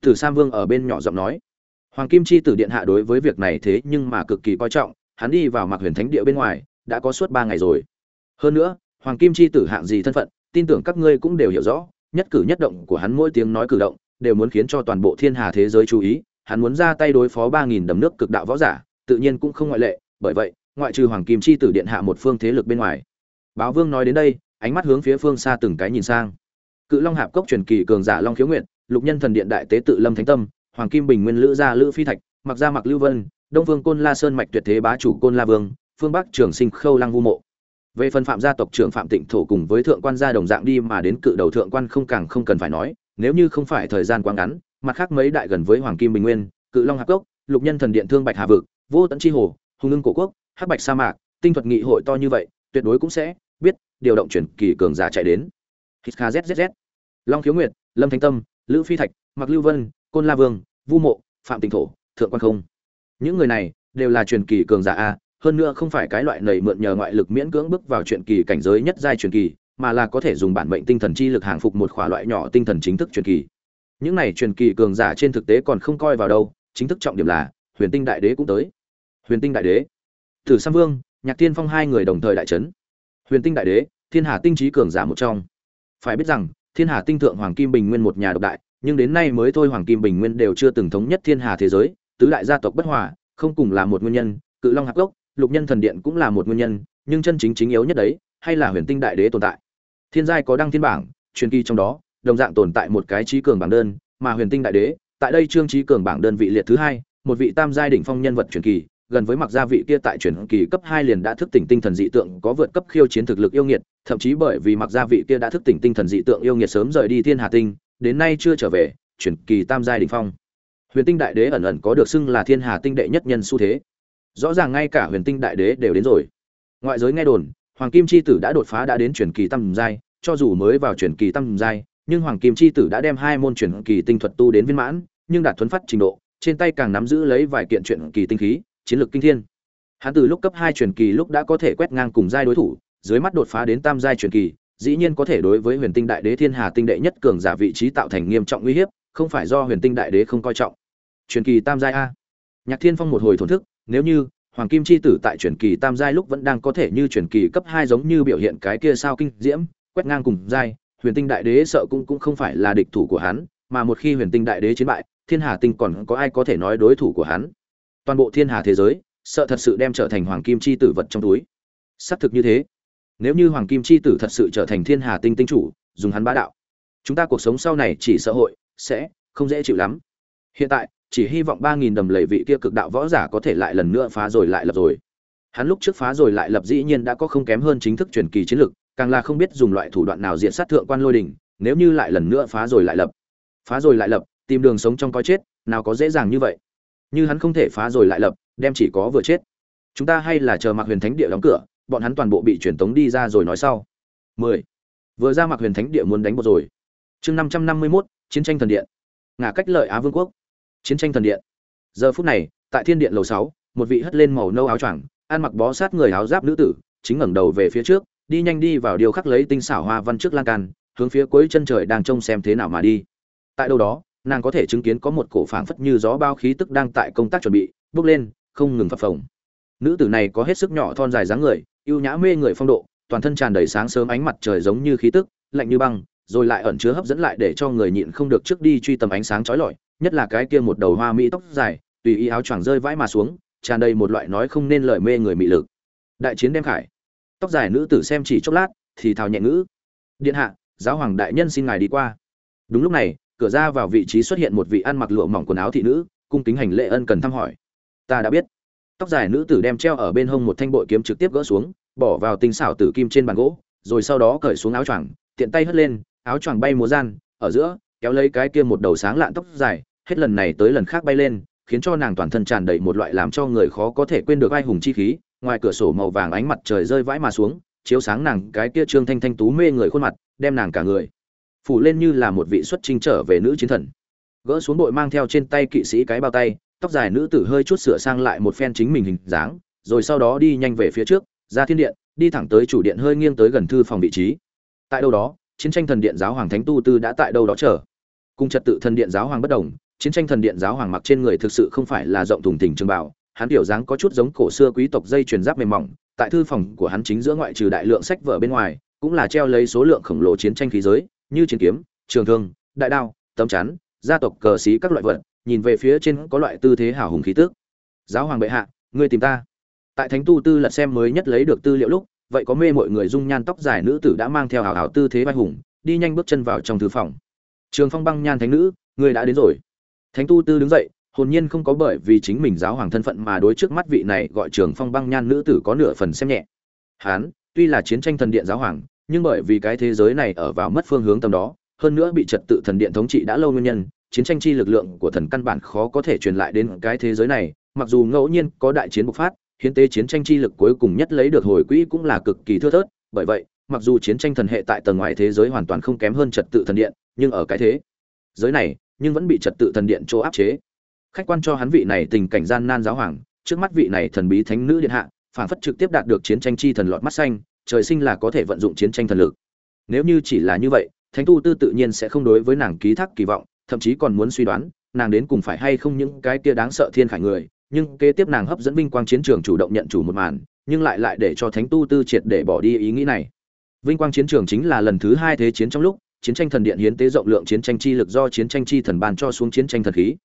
Tử sam vương ở bên nhỏ giọng nói hoàng kim chi tử điện hạ đối với việc này thế nhưng mà cực kỳ coi trọng hắn đi vào mặc huyền thánh địa bên ngoài đã có suốt ba ngày rồi. Hơn nữa hoàng kim chi tử hạng gì thân phận tin tưởng các ngươi cũng đều hiểu rõ nhất cử nhất động của hắn mỗi tiếng nói cử động đều muốn khiến cho toàn bộ thiên hà thế giới chú ý hắn muốn ra tay đối phó ba nghìn đầm nước cực đạo võ giả tự nhiên cũng không ngoại lệ bởi vậy ngoại trừ hoàng kim chi tử điện hạ một phương thế lực bên ngoài. Báo vương nói đến đây ánh mắt hướng phía phương xa từng cái nhìn sang. Cự long hạp cốc truyền kỳ cường giả long khiếu Nguyệt, lục nhân thần điện đại tế tự lâm thánh tâm hoàng kim bình nguyên lữ gia lữ phi thạch mặc gia mặc lưu vân, đông vương côn la sơn mạch tuyệt thế bá chủ côn la vương, phương bắc trường sinh khâu lăng vu mộ. Về phần phạm gia tộc trưởng phạm tịnh thổ cùng với thượng quan gia đồng dạng đi mà đến cự đầu thượng quan không càng không cần phải nói, nếu như không phải thời gian quá ngắn, mặt khác mấy đại gần với hoàng kim bình nguyên, cự long hạp cốc, lục nhân thần điện thương bạch hà vực, vô tận chi hồ, hùng ngưng cổ quốc, hắc bạch sa mạc, tinh thuật nghị hội to như vậy, tuyệt đối cũng sẽ biết điều động chuyển kỳ cường giả chạy đến. Hít kzzz long khiếu nguyệt, lâm thanh tâm, lữ phi thạch mặc lưu vân côn la vương, vu mộ, phạm tịnh thổ, thượng quan không. Những người này đều là truyền kỳ cường giả a, hơn nữa không phải cái loại nầy mượn nhờ ngoại lực miễn cưỡng bước vào truyền kỳ cảnh giới nhất giai truyền kỳ, mà là có thể dùng bản mệnh tinh thần chi lực hàng phục một khỏa loại nhỏ tinh thần chính thức truyền kỳ. Những này truyền kỳ cường giả trên thực tế còn không coi vào đâu, chính thức trọng điểm là, huyền tinh đại đế cũng tới. Huyền tinh đại đế thử sam vương, nhạc tiên phong hai người đồng thời đại trấn huyền tinh đại đế, thiên hà tinh trí cường giả một trong. Phải biết rằng, thiên hà tinh thượng hoàng kim bình nguyên một nhà độc đại nhưng đến nay mới thôi hoàng kim bình nguyên đều chưa từng thống nhất thiên hà thế giới, tứ đại gia tộc bất hòa, không cùng là một nguyên nhân, cự long hạc gốc, lục nhân thần điện cũng là một nguyên nhân, nhưng chân chính chính yếu nhất đấy, hay là huyền tinh đại đế tồn tại. Thiên giai có đăng thiên bảng, truyền kỳ trong đó, đồng dạng tồn tại một cái trí cường bảng đơn, mà huyền tinh đại đế, tại đây trương trí cường bảng đơn vị liệt thứ hai, một vị tam giai đỉnh phong nhân vật truyền kỳ, gần với mặc gia vị kia tại truyền kỳ cấp hai liền đã thức tỉnh tinh thần dị tượng, có vượt cấp khiêu chiến thực lực yêu nghiệt, thậm chí bởi vì mặc gia vị kia đã thức tỉnh tinh thần dị tượng yêu nghiệt sớm rời đi thiên hà tinh đến nay chưa trở về truyền kỳ tam giai đỉnh phong. Huyền tinh đại đế ẩn ẩn có được xưng là thiên hà tinh đệ nhất nhân xu thế. Rõ ràng ngay cả huyền tinh đại đế đều đến rồi. Ngoại giới nghe đồn, hoàng kim chi tử đã đột phá đã đến truyền kỳ tam giai, cho dù mới vào truyền kỳ tam giai, nhưng hoàng kim chi tử đã đem hai môn truyền kỳ tinh thuật tu đến viên mãn, nhưng đạt thuấn phát trình độ, trên tay càng nắm giữ lấy vài kiện truyền kỳ tinh khí, chiến lược kinh thiên. Hắn từ lúc cấp hai truyền kỳ lúc đã có thể quét ngang cùng giai đối thủ, dưới mắt đột phá đến tam giai truyền kỳ dĩ nhiên có thể đối với huyền tinh đại đế thiên hà tinh đệ nhất cường giả vị trí tạo thành nghiêm trọng uy hiếp, không phải do huyền tinh đại đế không coi trọng. Truyền kỳ tam giai a. Nhạc thiên phong một hồi thổn thức, nếu như, hoàng kim chi tử tại truyền kỳ tam giai lúc vẫn đang có thể như truyền kỳ cấp hai giống như biểu hiện cái kia sao kinh diễm, quét ngang cùng giai, huyền tinh đại đế sợ cũng cũng không phải là địch thủ của hắn, mà một khi huyền tinh đại đế chiến bại, thiên hà tinh còn có ai có thể nói đối thủ của hắn? Toàn bộ thiên hà thế giới, sợ thật sự đem trở thành hoàng kim chi tử vật trong túi. Xác thực như thế nếu như hoàng kim chi tử thật sự trở thành thiên hà tinh tinh chủ, dùng hắn bá đạo, chúng ta cuộc sống sau này chỉ xã hội sẽ không dễ chịu lắm. Hiện tại, chỉ hy vọng ba nghìn đầm lầy vị kia cực đạo võ giả có thể lại lần nữa phá rồi lại lập rồi. Hắn lúc trước phá rồi lại lập dĩ nhiên đã có không kém hơn chính thức truyền kỳ chiến lực, càng là không biết dùng loại thủ đoạn nào diện sát thượng quan lôi đình nếu như lại lần nữa phá rồi lại lập. Phá rồi lại lập, tìm đường sống trong coi chết, nào có dễ dàng như vậy. Như hắn không thể phá rồi lại lập, đem chỉ có vừa chết. Chúng ta hay là chờ mặc huyền thánh địa đóng cửa bọn hắn toàn bộ bị truyền tống đi ra rồi nói sau. 10. vừa ra Mạc huyền thánh địa muốn đánh một rồi. Chương 551, chiến tranh thần điện. Ngả cách lợi á vương quốc. Chiến tranh thần điện. Giờ phút này tại thiên điện lầu 6, một vị hất lên màu nâu áo choàng ăn mặc bó sát người áo giáp nữ tử chính ngẩng đầu về phía trước đi nhanh đi vào điều khắc lấy tinh xảo hoa văn trước lan can hướng phía cuối chân trời đang trông xem thế nào mà đi. Tại đâu đó nàng có thể chứng kiến có một cổ phảng phất như gió bao khí tức đang tại công tác chuẩn bị bước lên không ngừng phập phồng. Nữ tử này có hết sức nhỏ thon dài dáng người yêu nhã mê người phong độ, toàn thân tràn đầy sáng sớm ánh mặt trời giống như khí tức, lạnh như băng, rồi lại ẩn chứa hấp dẫn lại để cho người nhịn không được trước đi truy tầm ánh sáng chói lọi, nhất là cái kia một đầu hoa mỹ tóc dài, tùy ý áo choàng rơi vãi mà xuống, tràn đầy một loại nói không nên lời mê người mị lực. Đại chiến đem khải. Tóc dài nữ tử xem chỉ chốc lát, thì thào nhẹ ngữ. Điện hạ, giáo hoàng đại nhân xin ngài đi qua. Đúng lúc này, cửa ra vào vị trí xuất hiện một vị ăn mặc lụa mỏng quần áo thị nữ, cung kính hành lễ ân cần thăm hỏi. Ta đã biết tóc dài nữ tử đem treo ở bên hông một thanh bội kiếm trực tiếp gỡ xuống, bỏ vào tinh xảo tử kim trên bàn gỗ, rồi sau đó cởi xuống áo choàng, tiện tay hất lên, áo choàng bay múa gian, ở giữa, kéo lấy cái kia một đầu sáng lạn tóc dài, hết lần này tới lần khác bay lên, khiến cho nàng toàn thân tràn đầy một loại làm cho người khó có thể quên được ai hùng chi khí, ngoài cửa sổ màu vàng ánh mặt trời rơi vãi mà xuống, chiếu sáng nàng cái kia trương thanh thanh tú mê người khuôn mặt, đem nàng cả người phủ lên như là một vị xuất trinh trở về nữ chiến thần. Gỡ xuống bội mang theo trên tay kỵ sĩ cái bao tay tóc dài nữ tử hơi chút sửa sang lại một phen chính mình hình dáng, rồi sau đó đi nhanh về phía trước, ra thiên điện, đi thẳng tới chủ điện hơi nghiêng tới gần thư phòng vị trí. Tại đâu đó, chiến tranh thần điện giáo hoàng thánh tu tư đã tại đâu đó chờ. Cùng trật tự thần điện giáo hoàng bất đồng, chiến tranh thần điện giáo hoàng mặc trên người thực sự không phải là rộng thùng thình trường bảo hắn tiểu dáng có chút giống cổ xưa quý tộc dây truyền giáp mềm mỏng, tại thư phòng của hắn chính giữa ngoại trừ đại lượng sách vở bên ngoài, cũng là treo lấy số lượng khổng lồ chiến tranh khí giới, như chiến kiếm, trường thương, đại đao, tấm chắn, gia tộc cờ xí các loại vật nhìn về phía trên có loại tư thế hào hùng khí tước giáo hoàng bệ hạ, ngươi tìm ta. Tại thánh tu tư lật xem mới nhất lấy được tư liệu lúc, vậy có mê mọi người dung nhan tóc dài nữ tử đã mang theo hào hào tư thế vai hùng, đi nhanh bước chân vào trong thư phòng. Trường phong băng nhan thánh nữ, ngươi đã đến rồi. Thánh tu tư đứng dậy, hồn nhiên không có bởi vì chính mình giáo hoàng thân phận mà đối trước mắt vị này gọi trường phong băng nhan nữ tử có nửa phần xem nhẹ. Hán, tuy là chiến tranh thần điện giáo hoàng, nhưng bởi vì cái thế giới này ở vào mất phương hướng tầm đó, hơn nữa bị trật tự thần điện thống trị đã lâu nguyên nhân chiến tranh chi lực lượng của thần căn bản khó có thể truyền lại đến cái thế giới này, mặc dù ngẫu nhiên có đại chiến bộc phát, hiến tế chiến tranh chi lực cuối cùng nhất lấy được hồi quỹ cũng là cực kỳ thưa thớt, bởi vậy, mặc dù chiến tranh thần hệ tại tầng ngoài thế giới hoàn toàn không kém hơn trật tự thần điện, nhưng ở cái thế giới này, nhưng vẫn bị trật tự thần điện chỗ áp chế. Khách quan cho hắn vị này tình cảnh gian nan giáo hoàng, trước mắt vị này thần bí thánh nữ điện hạ, phản phất trực tiếp đạt được chiến tranh chi thần lọt mắt xanh, trời sinh là có thể vận dụng chiến tranh thần lực. Nếu như chỉ là như vậy, thánh tu tư tự nhiên sẽ không đối với nàng ký thác kỳ vọng thậm chí còn muốn suy đoán, nàng đến cùng phải hay không những cái kia đáng sợ thiên khải người, nhưng kế tiếp nàng hấp dẫn vinh quang chiến trường chủ động nhận chủ một màn, nhưng lại lại để cho thánh tu tư triệt để bỏ đi ý nghĩ này. Vinh quang chiến trường chính là lần thứ hai thế chiến trong lúc, chiến tranh thần điện hiến tế rộng lượng chiến tranh chi lực do chiến tranh chi thần ban cho xuống chiến tranh thần khí.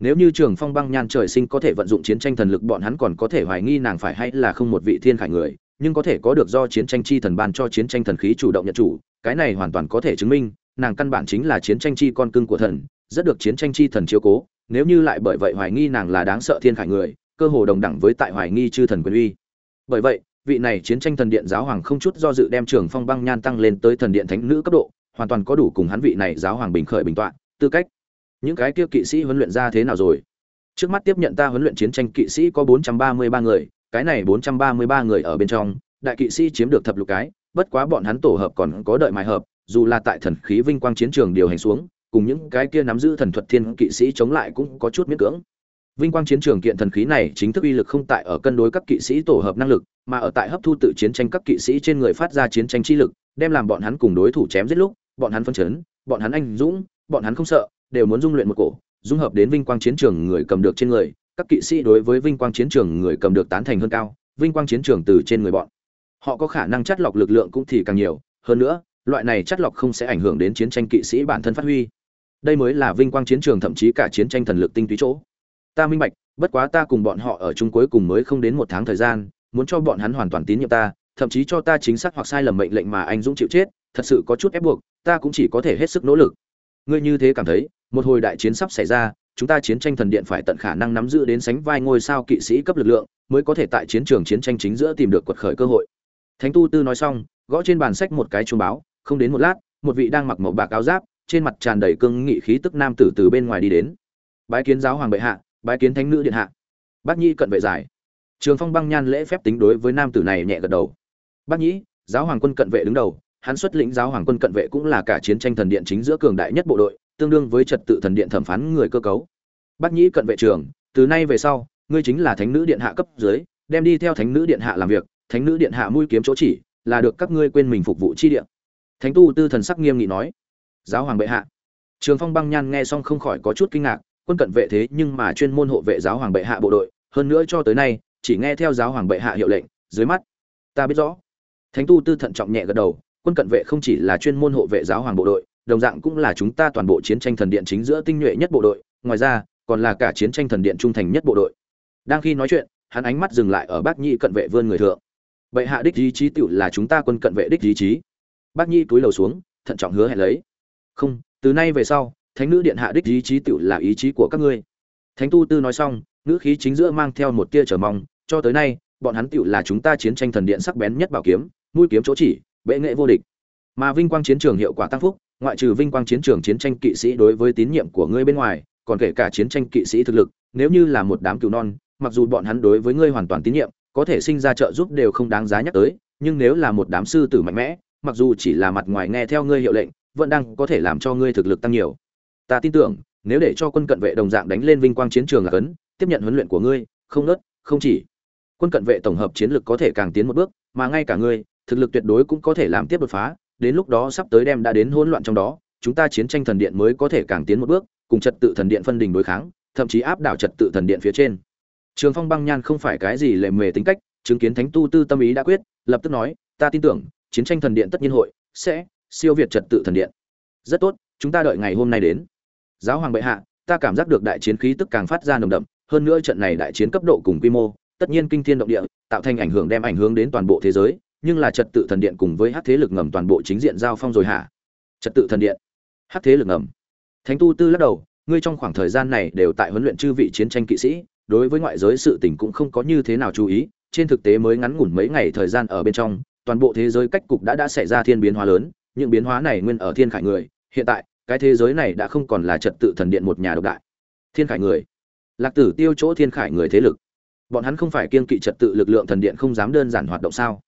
Nếu như trường phong băng nhan trời sinh có thể vận dụng chiến tranh thần lực, bọn hắn còn có thể hoài nghi nàng phải hay là không một vị thiên khải người, nhưng có thể có được do chiến tranh chi thần ban cho chiến tranh thần khí chủ động nhận chủ, cái này hoàn toàn có thể chứng minh nàng căn bản chính là chiến tranh chi con cưng của thần, rất được chiến tranh chi thần chiếu cố, nếu như lại bởi vậy hoài nghi nàng là đáng sợ thiên khải người, cơ hồ đồng đẳng với tại hoài nghi chư thần quyền uy. Bởi vậy, vị này chiến tranh thần điện giáo hoàng không chút do dự đem trường phong băng nhan tăng lên tới thần điện thánh nữ cấp độ, hoàn toàn có đủ cùng hắn vị này giáo hoàng bình khởi bình tọa, tư cách. Những cái kia kỵ sĩ huấn luyện ra thế nào rồi? Trước mắt tiếp nhận ta huấn luyện chiến tranh kỵ sĩ có 433 người, cái này 433 người ở bên trong, đại kỵ sĩ chiếm được thập lục cái, bất quá bọn hắn tổ hợp còn có đợi mài hợp dù là tại thần khí vinh quang chiến trường điều hành xuống, cùng những cái kia nắm giữ thần thuật thiên kỵ sĩ chống lại cũng có chút miễn cưỡng. Vinh quang chiến trường kiện thần khí này chính thức uy lực không tại ở cân đối các kỵ sĩ tổ hợp năng lực, mà ở tại hấp thu tự chiến tranh các kỵ sĩ trên người phát ra chiến tranh chi lực, đem làm bọn hắn cùng đối thủ chém giết lúc, bọn hắn phân chấn, bọn hắn anh dũng, bọn hắn không sợ, đều muốn dung luyện một cổ, dung hợp đến vinh quang chiến trường người cầm được trên người, các kỵ sĩ đối với vinh quang chiến trường người cầm được tán thành hơn cao, vinh quang chiến trường từ trên người bọn. Họ có khả năng chắt lọc lực lượng cũng thì càng nhiều, hơn nữa loại này chắt lọc không sẽ ảnh hưởng đến chiến tranh kỵ sĩ bản thân phát huy. Đây mới là vinh quang chiến trường thậm chí cả chiến tranh thần lực tinh túy chỗ. Ta minh bạch, bất quá ta cùng bọn họ ở chung cuối cùng mới không đến một tháng thời gian, muốn cho bọn hắn hoàn toàn tín nhiệm ta, thậm chí cho ta chính xác hoặc sai lầm mệnh lệnh mà anh dũng chịu chết, thật sự có chút ép buộc, ta cũng chỉ có thể hết sức nỗ lực. Ngươi như thế cảm thấy, một hồi đại chiến sắp xảy ra, chúng ta chiến tranh thần điện phải tận khả năng nắm giữ đến sánh vai ngôi sao kỵ sĩ cấp lực lượng, mới có thể tại chiến trường chiến tranh chính giữa tìm được quật khởi cơ hội. Thánh tu tư nói xong, gõ trên bàn sách một cái chuông báo không đến một lát, một vị đang mặc màu bạc áo giáp, trên mặt tràn đầy cương nghị khí tức nam tử từ bên ngoài đi đến. Bái kiến giáo hoàng bệ hạ, bái kiến thánh nữ điện hạ. Bác nhi cận vệ giải. Trường phong băng nhan lễ phép tính đối với nam tử này nhẹ gật đầu. Bác nhĩ, giáo hoàng quân cận vệ đứng đầu, hắn xuất lĩnh giáo hoàng quân cận vệ cũng là cả chiến tranh thần điện chính giữa cường đại nhất bộ đội, tương đương với trật tự thần điện thẩm phán người cơ cấu. Bác nhĩ cận vệ trường từ nay về sau, ngươi chính là thánh nữ điện hạ cấp dưới, đem đi theo thánh nữ điện hạ làm việc, thánh nữ điện hạ mũi kiếm chỗ chỉ, là được các ngươi quên mình phục vụ chi điện thánh tu tư thần sắc nghiêm nghị nói, giáo hoàng bệ hạ. Trường phong băng nhan nghe xong không khỏi có chút kinh ngạc, quân cận vệ thế nhưng mà chuyên môn hộ vệ giáo hoàng bệ hạ bộ đội, hơn nữa cho tới nay, chỉ nghe theo giáo hoàng bệ hạ hiệu lệnh, dưới mắt, ta biết rõ. Thánh tu tư thận trọng nhẹ gật đầu, quân cận vệ không chỉ là chuyên môn hộ vệ giáo hoàng bộ đội, đồng dạng cũng là chúng ta toàn bộ chiến tranh thần điện chính giữa tinh nhuệ nhất bộ đội, ngoài ra, còn là cả chiến tranh thần điện trung thành nhất bộ đội. Đang khi nói chuyện, hắn ánh mắt dừng lại ở bác nhị cận vệ vươn người thượng. Bệ hạ đích ý chí tựu là chúng ta quân cận vệ đích ý chí bác nhi túi lầu xuống, thận trọng hứa hẹn lấy. Không, từ nay về sau, thánh nữ điện hạ đích ý chí tựu là ý chí của các ngươi. Thánh tu tư nói xong nữ khí chính giữa mang theo một tia trở mong, cho tới nay, bọn hắn tựu là chúng ta chiến tranh thần điện sắc bén nhất bảo kiếm, mũi kiếm chỗ chỉ, bệ nghệ vô địch. Mà vinh quang chiến trường hiệu quả tăng phúc, ngoại trừ vinh quang chiến trường chiến tranh kỵ sĩ đối với tín nhiệm của ngươi bên ngoài, còn kể cả chiến tranh kỵ sĩ thực lực, nếu như là một đám cừu non, mặc dù bọn hắn đối với ngươi hoàn toàn tín nhiệm, có thể sinh ra trợ giúp đều không đáng giá nhắc tới, nhưng nếu là một đám sư tử mạnh mẽ mặc dù chỉ là mặt ngoài nghe theo ngươi hiệu lệnh, vẫn đang có thể làm cho ngươi thực lực tăng nhiều. Ta tin tưởng, nếu để cho quân cận vệ đồng dạng đánh lên vinh quang chiến trường là cấn, tiếp nhận huấn luyện của ngươi, không nớt, không chỉ. Quân cận vệ tổng hợp chiến lực có thể càng tiến một bước, mà ngay cả ngươi, thực lực tuyệt đối cũng có thể làm tiếp đột phá, đến lúc đó sắp tới đem đã đến hỗn loạn trong đó, chúng ta chiến tranh thần điện mới có thể càng tiến một bước, cùng trật tự thần điện phân đình đối kháng, thậm chí áp đảo trật tự thần điện phía trên. Trường phong băng nhan không phải cái gì lệ mề tính cách, chứng kiến thánh tu tư tâm ý đã quyết, lập tức nói, ta tin tưởng chiến tranh thần điện tất nhiên hội, sẽ siêu việt trật tự thần điện. Rất tốt, chúng ta đợi ngày hôm nay đến. Giáo hoàng bệ hạ, ta cảm giác được đại chiến khí tức càng phát ra nồng đậm, hơn nữa trận này đại chiến cấp độ cùng quy mô, tất nhiên kinh thiên động địa, tạo thành ảnh hưởng đem ảnh hưởng đến toàn bộ thế giới, nhưng là trật tự thần điện cùng với hát thế lực ngầm toàn bộ chính diện giao phong rồi hả? Trật tự thần điện hát thế lực ngầm. Thánh tu tư lắc đầu, ngươi trong khoảng thời gian này đều tại huấn luyện chư vị chiến tranh kỵ sĩ, đối với ngoại giới sự tình cũng không có như thế nào chú ý, trên thực tế mới ngắn ngủn mấy ngày thời gian ở bên trong toàn bộ thế giới cách cục đã đã xảy ra thiên biến hóa lớn, những biến hóa này nguyên ở thiên khải người. Hiện tại, cái thế giới này đã không còn là trật tự thần điện một nhà độc đại. Thiên khải người. Lạc tử tiêu chỗ thiên khải người thế lực. Bọn hắn không phải kiên kỵ trật tự lực lượng thần điện không dám đơn giản hoạt động sao?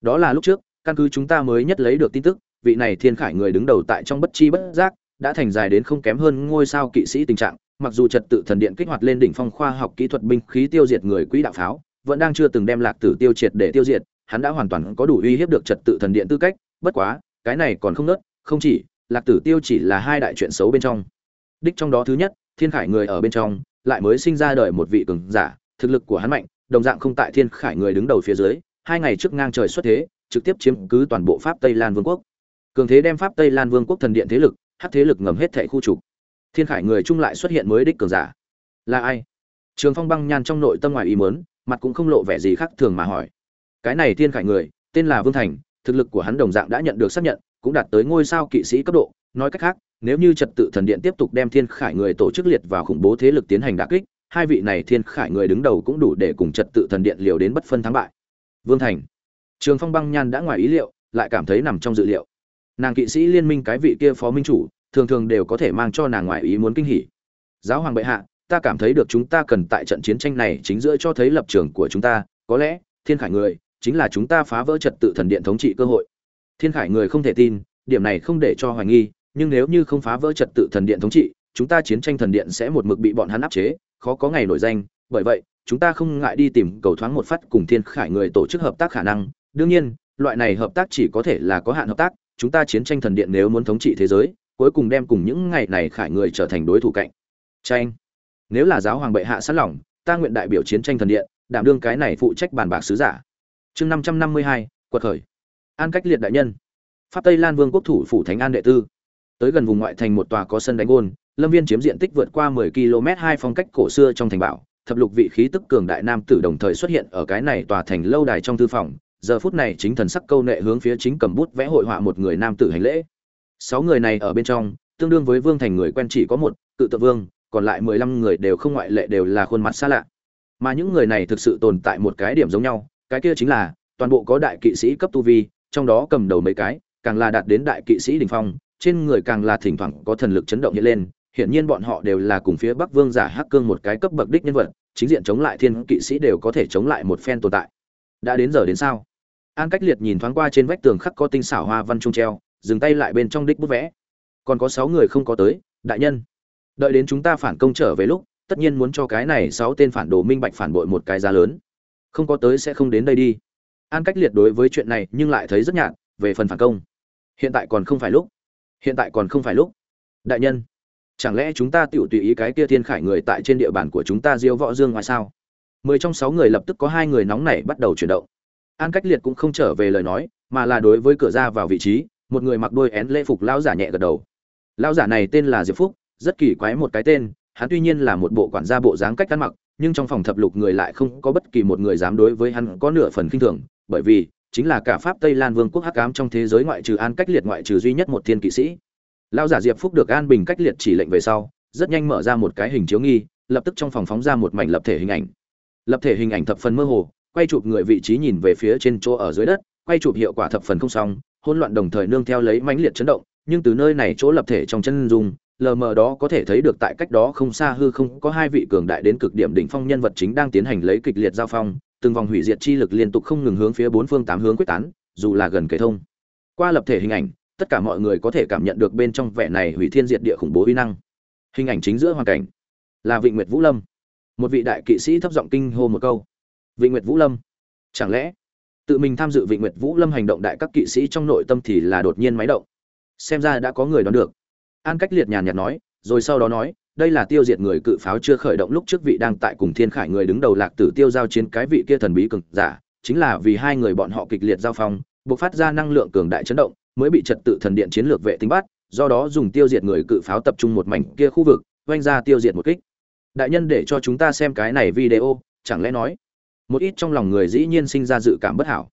Đó là lúc trước, căn cứ chúng ta mới nhất lấy được tin tức, vị này thiên khải người đứng đầu tại trong bất chi bất giác, đã thành dài đến không kém hơn ngôi sao kỵ sĩ tình trạng. Mặc dù trật tự thần điện kích hoạt lên đỉnh phong khoa học kỹ thuật binh khí tiêu diệt người quỹ đạo pháo, vẫn đang chưa từng đem lạc tử tiêu triệt để tiêu diệt hắn đã hoàn toàn có đủ uy hiếp được trật tự thần điện tư cách, bất quá, cái này còn không nớt, không chỉ, lạc tử tiêu chỉ là hai đại chuyện xấu bên trong. Đích trong đó thứ nhất, thiên khải người ở bên trong, lại mới sinh ra đời một vị cường giả, thực lực của hắn mạnh, đồng dạng không tại thiên khải người đứng đầu phía dưới, hai ngày trước ngang trời xuất thế, trực tiếp chiếm cứ toàn bộ pháp tây lan vương quốc. Cường thế đem pháp tây lan vương quốc thần điện thế lực, hắc thế lực ngầm hết thảy khu trục. Thiên khải người trung lại xuất hiện mới đích cường giả. Là ai? Trường phong băng nhan trong nội tâm ngoài ý mớn mặt cũng không lộ vẻ gì khác thường mà hỏi cái này thiên khải người, tên là vương thành, thực lực của hắn đồng dạng đã nhận được xác nhận, cũng đạt tới ngôi sao kỵ sĩ cấp độ. Nói cách khác, nếu như trật tự thần điện tiếp tục đem thiên khải người tổ chức liệt vào khủng bố thế lực tiến hành đà kích, hai vị này thiên khải người đứng đầu cũng đủ để cùng trật tự thần điện liều đến bất phân thắng bại. Vương thành. Trường phong băng nhan đã ngoài ý liệu, lại cảm thấy nằm trong dự liệu. Nàng kỵ sĩ liên minh cái vị kia phó minh chủ, thường thường đều có thể mang cho nàng ngoài ý muốn kinh hỉ. Giáo hoàng bệ hạ, ta cảm thấy được chúng ta cần tại trận chiến tranh này chính giữa cho thấy lập trường của chúng ta, có lẽ, thiên khải người chính là chúng ta phá vỡ trật tự thần điện thống trị cơ hội. Thiên khải người không thể tin, điểm này không để cho hoài nghi, nhưng nếu như không phá vỡ trật tự thần điện thống trị, chúng ta chiến tranh thần điện sẽ một mực bị bọn hắn áp chế, khó có ngày nổi danh. Bởi vậy, chúng ta không ngại đi tìm cầu thoáng một phát cùng thiên khải người tổ chức hợp tác khả năng. Đương nhiên, loại này hợp tác chỉ có thể là có hạn hợp tác, chúng ta chiến tranh thần điện nếu muốn thống trị thế giới, cuối cùng đem cùng những ngày này khải người trở thành đối thủ cạnh. Tranh. Nếu là giáo hoàng bệ hạ sẵn lòng, ta nguyện đại biểu chiến tranh thần điện, đảm đương cái này phụ trách bàn bạc sứ giả chương năm trăm năm mươi hai, quật khởi. An cách liệt đại nhân. Pháp tây lan vương quốc thủ phủ thánh an đệ tư tới gần vùng ngoại thành một tòa có sân đánh gôn, lâm viên chiếm diện tích vượt qua mười km hai phong cách cổ xưa trong thành bảo, thập lục vị khí tức cường đại nam tử đồng thời xuất hiện ở cái này tòa thành lâu đài trong thư phòng, giờ phút này chính thần sắc câu nệ hướng phía chính cầm bút vẽ hội họa một người nam tử hành lễ. Sáu người này ở bên trong, tương đương với vương thành người quen chỉ có một, cự tự vương, còn lại mười lăm người đều không ngoại lệ đều là khuôn mặt xa lạ. Mà những người này thực sự tồn tại một cái điểm giống nhau cái kia chính là, toàn bộ có đại kỵ sĩ cấp tu vi, trong đó cầm đầu mấy cái, càng là đạt đến đại kỵ sĩ đỉnh phong, trên người càng là thỉnh thoảng có thần lực chấn động hiện lên, hiển nhiên bọn họ đều là cùng phía bắc vương giả hắc cương một cái cấp bậc đích nhân vật, chính diện chống lại thiên kỵ sĩ đều có thể chống lại một phen tồn tại. Đã đến giờ đến sao? An cách liệt nhìn thoáng qua trên vách tường khắc có tinh xảo hoa văn trung treo, dừng tay lại bên trong đích bút vẽ. Còn có sáu người không có tới, đại nhân. Đợi đến chúng ta phản công trở về lúc, tất nhiên muốn cho cái này sáu tên phản đồ minh bạch phản bội một cái giá lớn không có tới sẽ không đến đây đi. An cách liệt đối với chuyện này nhưng lại thấy rất nhạt, về phần phản công. Hiện tại còn không phải lúc. Hiện tại còn không phải lúc. Đại nhân, chẳng lẽ chúng ta tự tùy ý cái kia thiên khải người tại trên địa bàn của chúng ta diêu võ dương ngoài sao? Mười trong sáu người lập tức có hai người nóng nảy bắt đầu chuyển động. An cách liệt cũng không trở về lời nói, mà là đối với cửa ra vào vị trí, một người mặc đôi én lễ phục lão giả nhẹ gật đầu. Lão giả này tên là diệp phúc, rất kỳ quái một cái tên, hắn tuy nhiên là một bộ quản gia bộ dáng cách ăn mặc nhưng trong phòng thập lục người lại không có bất kỳ một người dám đối với hắn có nửa phần kinh thường, bởi vì, chính là cả pháp tây lan vương quốc hắc ám trong thế giới ngoại trừ an cách liệt ngoại trừ duy nhất một thiên kỵ sĩ. Lão giả diệp phúc được an bình cách liệt chỉ lệnh về sau, rất nhanh mở ra một cái hình chiếu nghi, lập tức trong phòng phóng ra một mảnh lập thể hình ảnh. Lập thể hình ảnh thập phần mơ hồ, quay chụp người vị trí nhìn về phía trên chỗ ở dưới đất, quay chụp hiệu quả thập phần không xong, hỗn loạn đồng thời nương theo lấy mãnh liệt chấn động, nhưng từ nơi này chỗ lập thể trong chân dung lờ mờ đó có thể thấy được tại cách đó không xa hư không có hai vị cường đại đến cực điểm đỉnh phong nhân vật chính đang tiến hành lấy kịch liệt giao phong, từng vòng hủy diệt chi lực liên tục không ngừng hướng phía bốn phương tám hướng quyết tán, dù là gần kề thông qua lập thể hình ảnh, tất cả mọi người có thể cảm nhận được bên trong vẻ này hủy thiên diệt địa khủng bố uy năng hình ảnh chính giữa hoàn cảnh là Vịnh Nguyệt Vũ Lâm. Một vị đại kỵ sĩ thấp giọng kinh hô một câu. Vịnh Nguyệt Vũ Lâm? Chẳng lẽ tự mình tham dự Vịnh Nguyệt Vũ Lâm hành động đại các kỵ sĩ trong nội tâm thì là đột nhiên máy động. Xem ra đã có người đoán được. An Cách Liệt nhàn nhạt nói, rồi sau đó nói, đây là tiêu diệt người cự pháo chưa khởi động lúc trước vị đang tại cùng Thiên Khải người đứng đầu Lạc Tử Tiêu giao chiến cái vị kia thần bí cường giả, chính là vì hai người bọn họ kịch liệt giao phong, buộc phát ra năng lượng cường đại chấn động, mới bị trật tự thần điện chiến lược vệ tính bắt, do đó dùng tiêu diệt người cự pháo tập trung một mảnh kia khu vực, oanh ra tiêu diệt một kích. Đại nhân để cho chúng ta xem cái này video chẳng lẽ nói một ít trong lòng người dĩ nhiên sinh ra dự cảm bất hảo.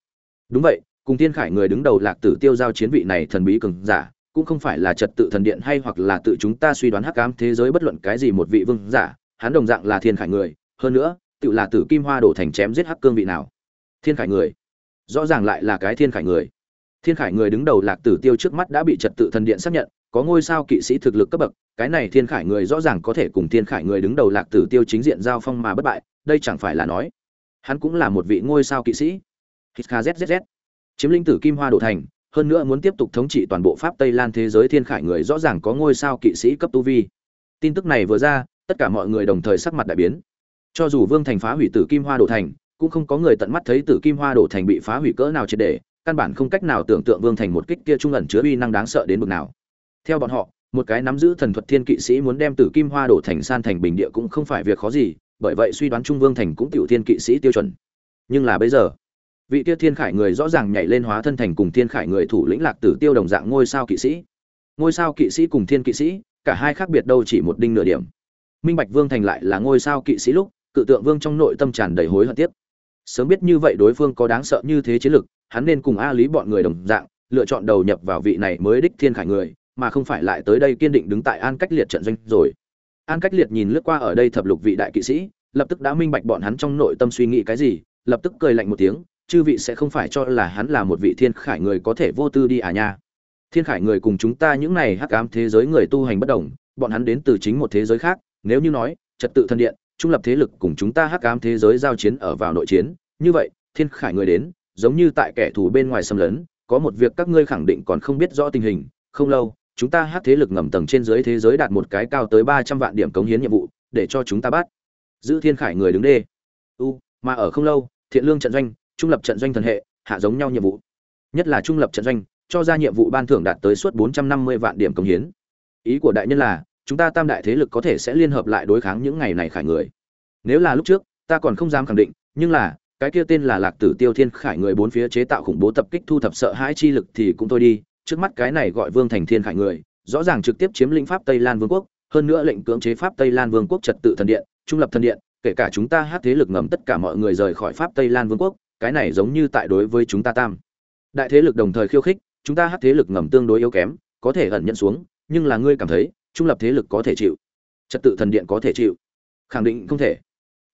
Đúng vậy cùng thiên khải người đứng đầu lạc tử tiêu giao chiến vị này thần bí cường giả cũng không phải là trật tự thần điện hay hoặc là tự chúng ta suy đoán hắc ám thế giới bất luận cái gì một vị vương giả, hắn đồng dạng là thiên khải người, hơn nữa tự là tử kim hoa đổ thành chém giết hắc cương vị nào. Thiên khải người, rõ ràng lại là cái thiên khải người. Thiên khải người đứng đầu lạc tử tiêu trước mắt đã bị trật tự thần điện xác nhận, có ngôi sao kỵ sĩ thực lực cấp bậc, cái này thiên khải người rõ ràng có thể cùng thiên khải người đứng đầu lạc tử tiêu chính diện giao phong mà bất bại, đây chẳng phải là nói, hắn cũng là một vị ngôi sao kỵ sĩ. Hkzzz chiếm linh tử kim hoa đổ thành hơn nữa muốn tiếp tục thống trị toàn bộ pháp tây lan thế giới thiên khải người rõ ràng có ngôi sao kỵ sĩ cấp tu vi. Tin tức này vừa ra, tất cả mọi người đồng thời sắc mặt đại biến. Cho dù vương thành phá hủy tử kim hoa đổ thành, cũng không có người tận mắt thấy tử kim hoa đổ thành bị phá hủy cỡ nào triệt để, căn bản không cách nào tưởng tượng vương thành một kích kia trung ẩn chứa uy năng đáng sợ đến mức nào. Theo bọn họ, một cái nắm giữ thần thuật thiên kỵ sĩ muốn đem tử kim hoa đổ thành san thành bình địa cũng không phải việc khó gì, bởi vậy suy đoán trung vương thành cũng tiểu thiên kỵ sĩ tiêu chuẩn. Nhưng là bây giờ vị kia thiên khải người rõ ràng nhảy lên hóa thân thành cùng thiên khải người thủ lĩnh lạc tử tiêu đồng dạng ngôi sao kỵ sĩ. Ngôi sao kỵ sĩ cùng thiên kỵ sĩ, cả hai khác biệt đâu chỉ một đinh nửa điểm. Minh bạch vương thành lại là ngôi sao kỵ sĩ lúc, cự tượng vương trong nội tâm tràn đầy hối hận tiếp. Sớm biết như vậy đối phương có đáng sợ như thế chiến lực, hắn nên cùng a lý bọn người đồng dạng, lựa chọn đầu nhập vào vị này mới đích thiên khải người, mà không phải lại tới đây kiên định đứng tại an cách liệt trận doanh rồi. An cách liệt nhìn lướt qua ở đây thập lục vị đại kỵ sĩ, lập tức đã minh bạch bọn hắn trong nội tâm suy nghĩ cái gì, lập tức cười lạnh một tiếng chư vị sẽ không phải cho là hắn là một vị thiên khải người có thể vô tư đi à nha. Thiên khải người cùng chúng ta những này hắc ám thế giới người tu hành bất đồng, bọn hắn đến từ chính một thế giới khác, nếu như nói, trật tự thân điện, trung lập thế lực cùng chúng ta hắc ám thế giới giao chiến ở vào nội chiến, như vậy, thiên khải người đến, giống như tại kẻ thù bên ngoài xâm lấn, có một việc các ngươi khẳng định còn không biết rõ tình hình, không lâu, chúng ta hát thế lực ngầm tầng trên dưới thế giới đạt một cái cao tới ba trăm vạn điểm cống hiến nhiệm vụ, để cho chúng ta bắt. Giữ thiên khải người đứng đê. U, mà ở không lâu, thiện lương trận doanh trung lập trận doanh thần hệ hạ giống nhau nhiệm vụ. Nhất là trung lập trận doanh cho ra nhiệm vụ ban thưởng đạt tới suốt bốn trăm năm mươi vạn điểm công hiến. Ý của đại nhân là chúng ta tam đại thế lực có thể sẽ liên hợp lại đối kháng những ngày này khải người. Nếu là lúc trước ta còn không dám khẳng định nhưng là cái kia tên là lạc tử tiêu thiên khải người bốn phía chế tạo khủng bố tập kích thu thập sợ hãi chi lực thì cũng thôi đi trước mắt cái này gọi Vương Thành Thiên Khải người, rõ ràng trực tiếp chiếm lĩnh pháp Tây Lan Vương quốc, hơn nữa lệnh cưỡng chế pháp Tây Lan Vương quốc trật tự thần điện, trung lập thần điện, kể cả chúng ta hát thế lực ngầm tất cả mọi người rời khỏi pháp Tây Lan Vương quốc, cái này giống như tại đối với chúng ta tam. Đại thế lực đồng thời khiêu khích, chúng ta hát thế lực ngầm tương đối yếu kém, có thể ẩn nhận xuống, nhưng là ngươi cảm thấy, trung lập thế lực có thể chịu, trật tự thần điện có thể chịu? Khẳng định không thể.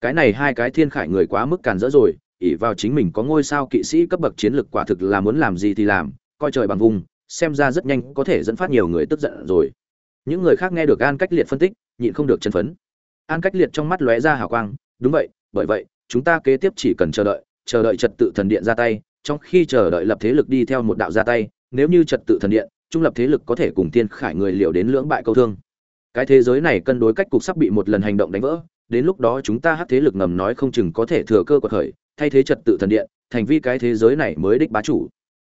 Cái này hai cái thiên khải người quá mức càn rỡ rồi, ỉ vào chính mình có ngôi sao kỵ sĩ cấp bậc chiến lực quả thực là muốn làm gì thì làm, coi trời bằng vùng, xem ra rất nhanh có thể dẫn phát nhiều người tức giận rồi những người khác nghe được an cách liệt phân tích nhịn không được chân phấn an cách liệt trong mắt lóe ra hào quang đúng vậy bởi vậy chúng ta kế tiếp chỉ cần chờ đợi chờ đợi trật tự thần điện ra tay, trong khi chờ đợi lập thế lực đi theo một đạo ra tay, nếu như trật tự thần điện, trung lập thế lực có thể cùng tiên khải người liệu đến lưỡng bại câu thương. Cái thế giới này cân đối cách cục sắp bị một lần hành động đánh vỡ, đến lúc đó chúng ta hát thế lực ngầm nói không chừng có thể thừa cơ của khởi, thay thế trật tự thần điện, thành vi cái thế giới này mới đích bá chủ.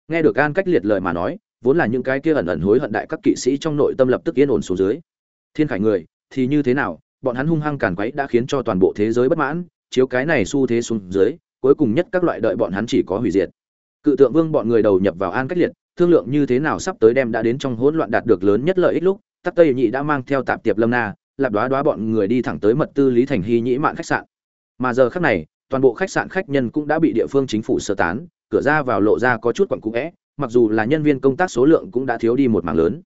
Nghe được an cách liệt lời mà nói, vốn là những cái kia ẩn ẩn hối hận đại các kỵ sĩ trong nội tâm lập tức yên ổn xuống dưới. Thiên khải người, thì như thế nào? Bọn hắn hung hăng càn quấy đã khiến cho toàn bộ thế giới bất mãn, chiếu cái này xu thế xuống dưới cuối cùng nhất các loại đợi bọn hắn chỉ có hủy diệt. Cự tượng vương bọn người đầu nhập vào an cách liệt, thương lượng như thế nào sắp tới đem đã đến trong hỗn loạn đạt được lớn nhất lợi ích lúc, tắc tây nhị đã mang theo tạp tiệp lâm na, lạp đoá đoá bọn người đi thẳng tới mật tư lý thành hy nhĩ mạn khách sạn. Mà giờ khác này, toàn bộ khách sạn khách nhân cũng đã bị địa phương chính phủ sơ tán, cửa ra vào lộ ra có chút quặn cũ vẽ mặc dù là nhân viên công tác số lượng cũng đã thiếu đi một mảng lớn.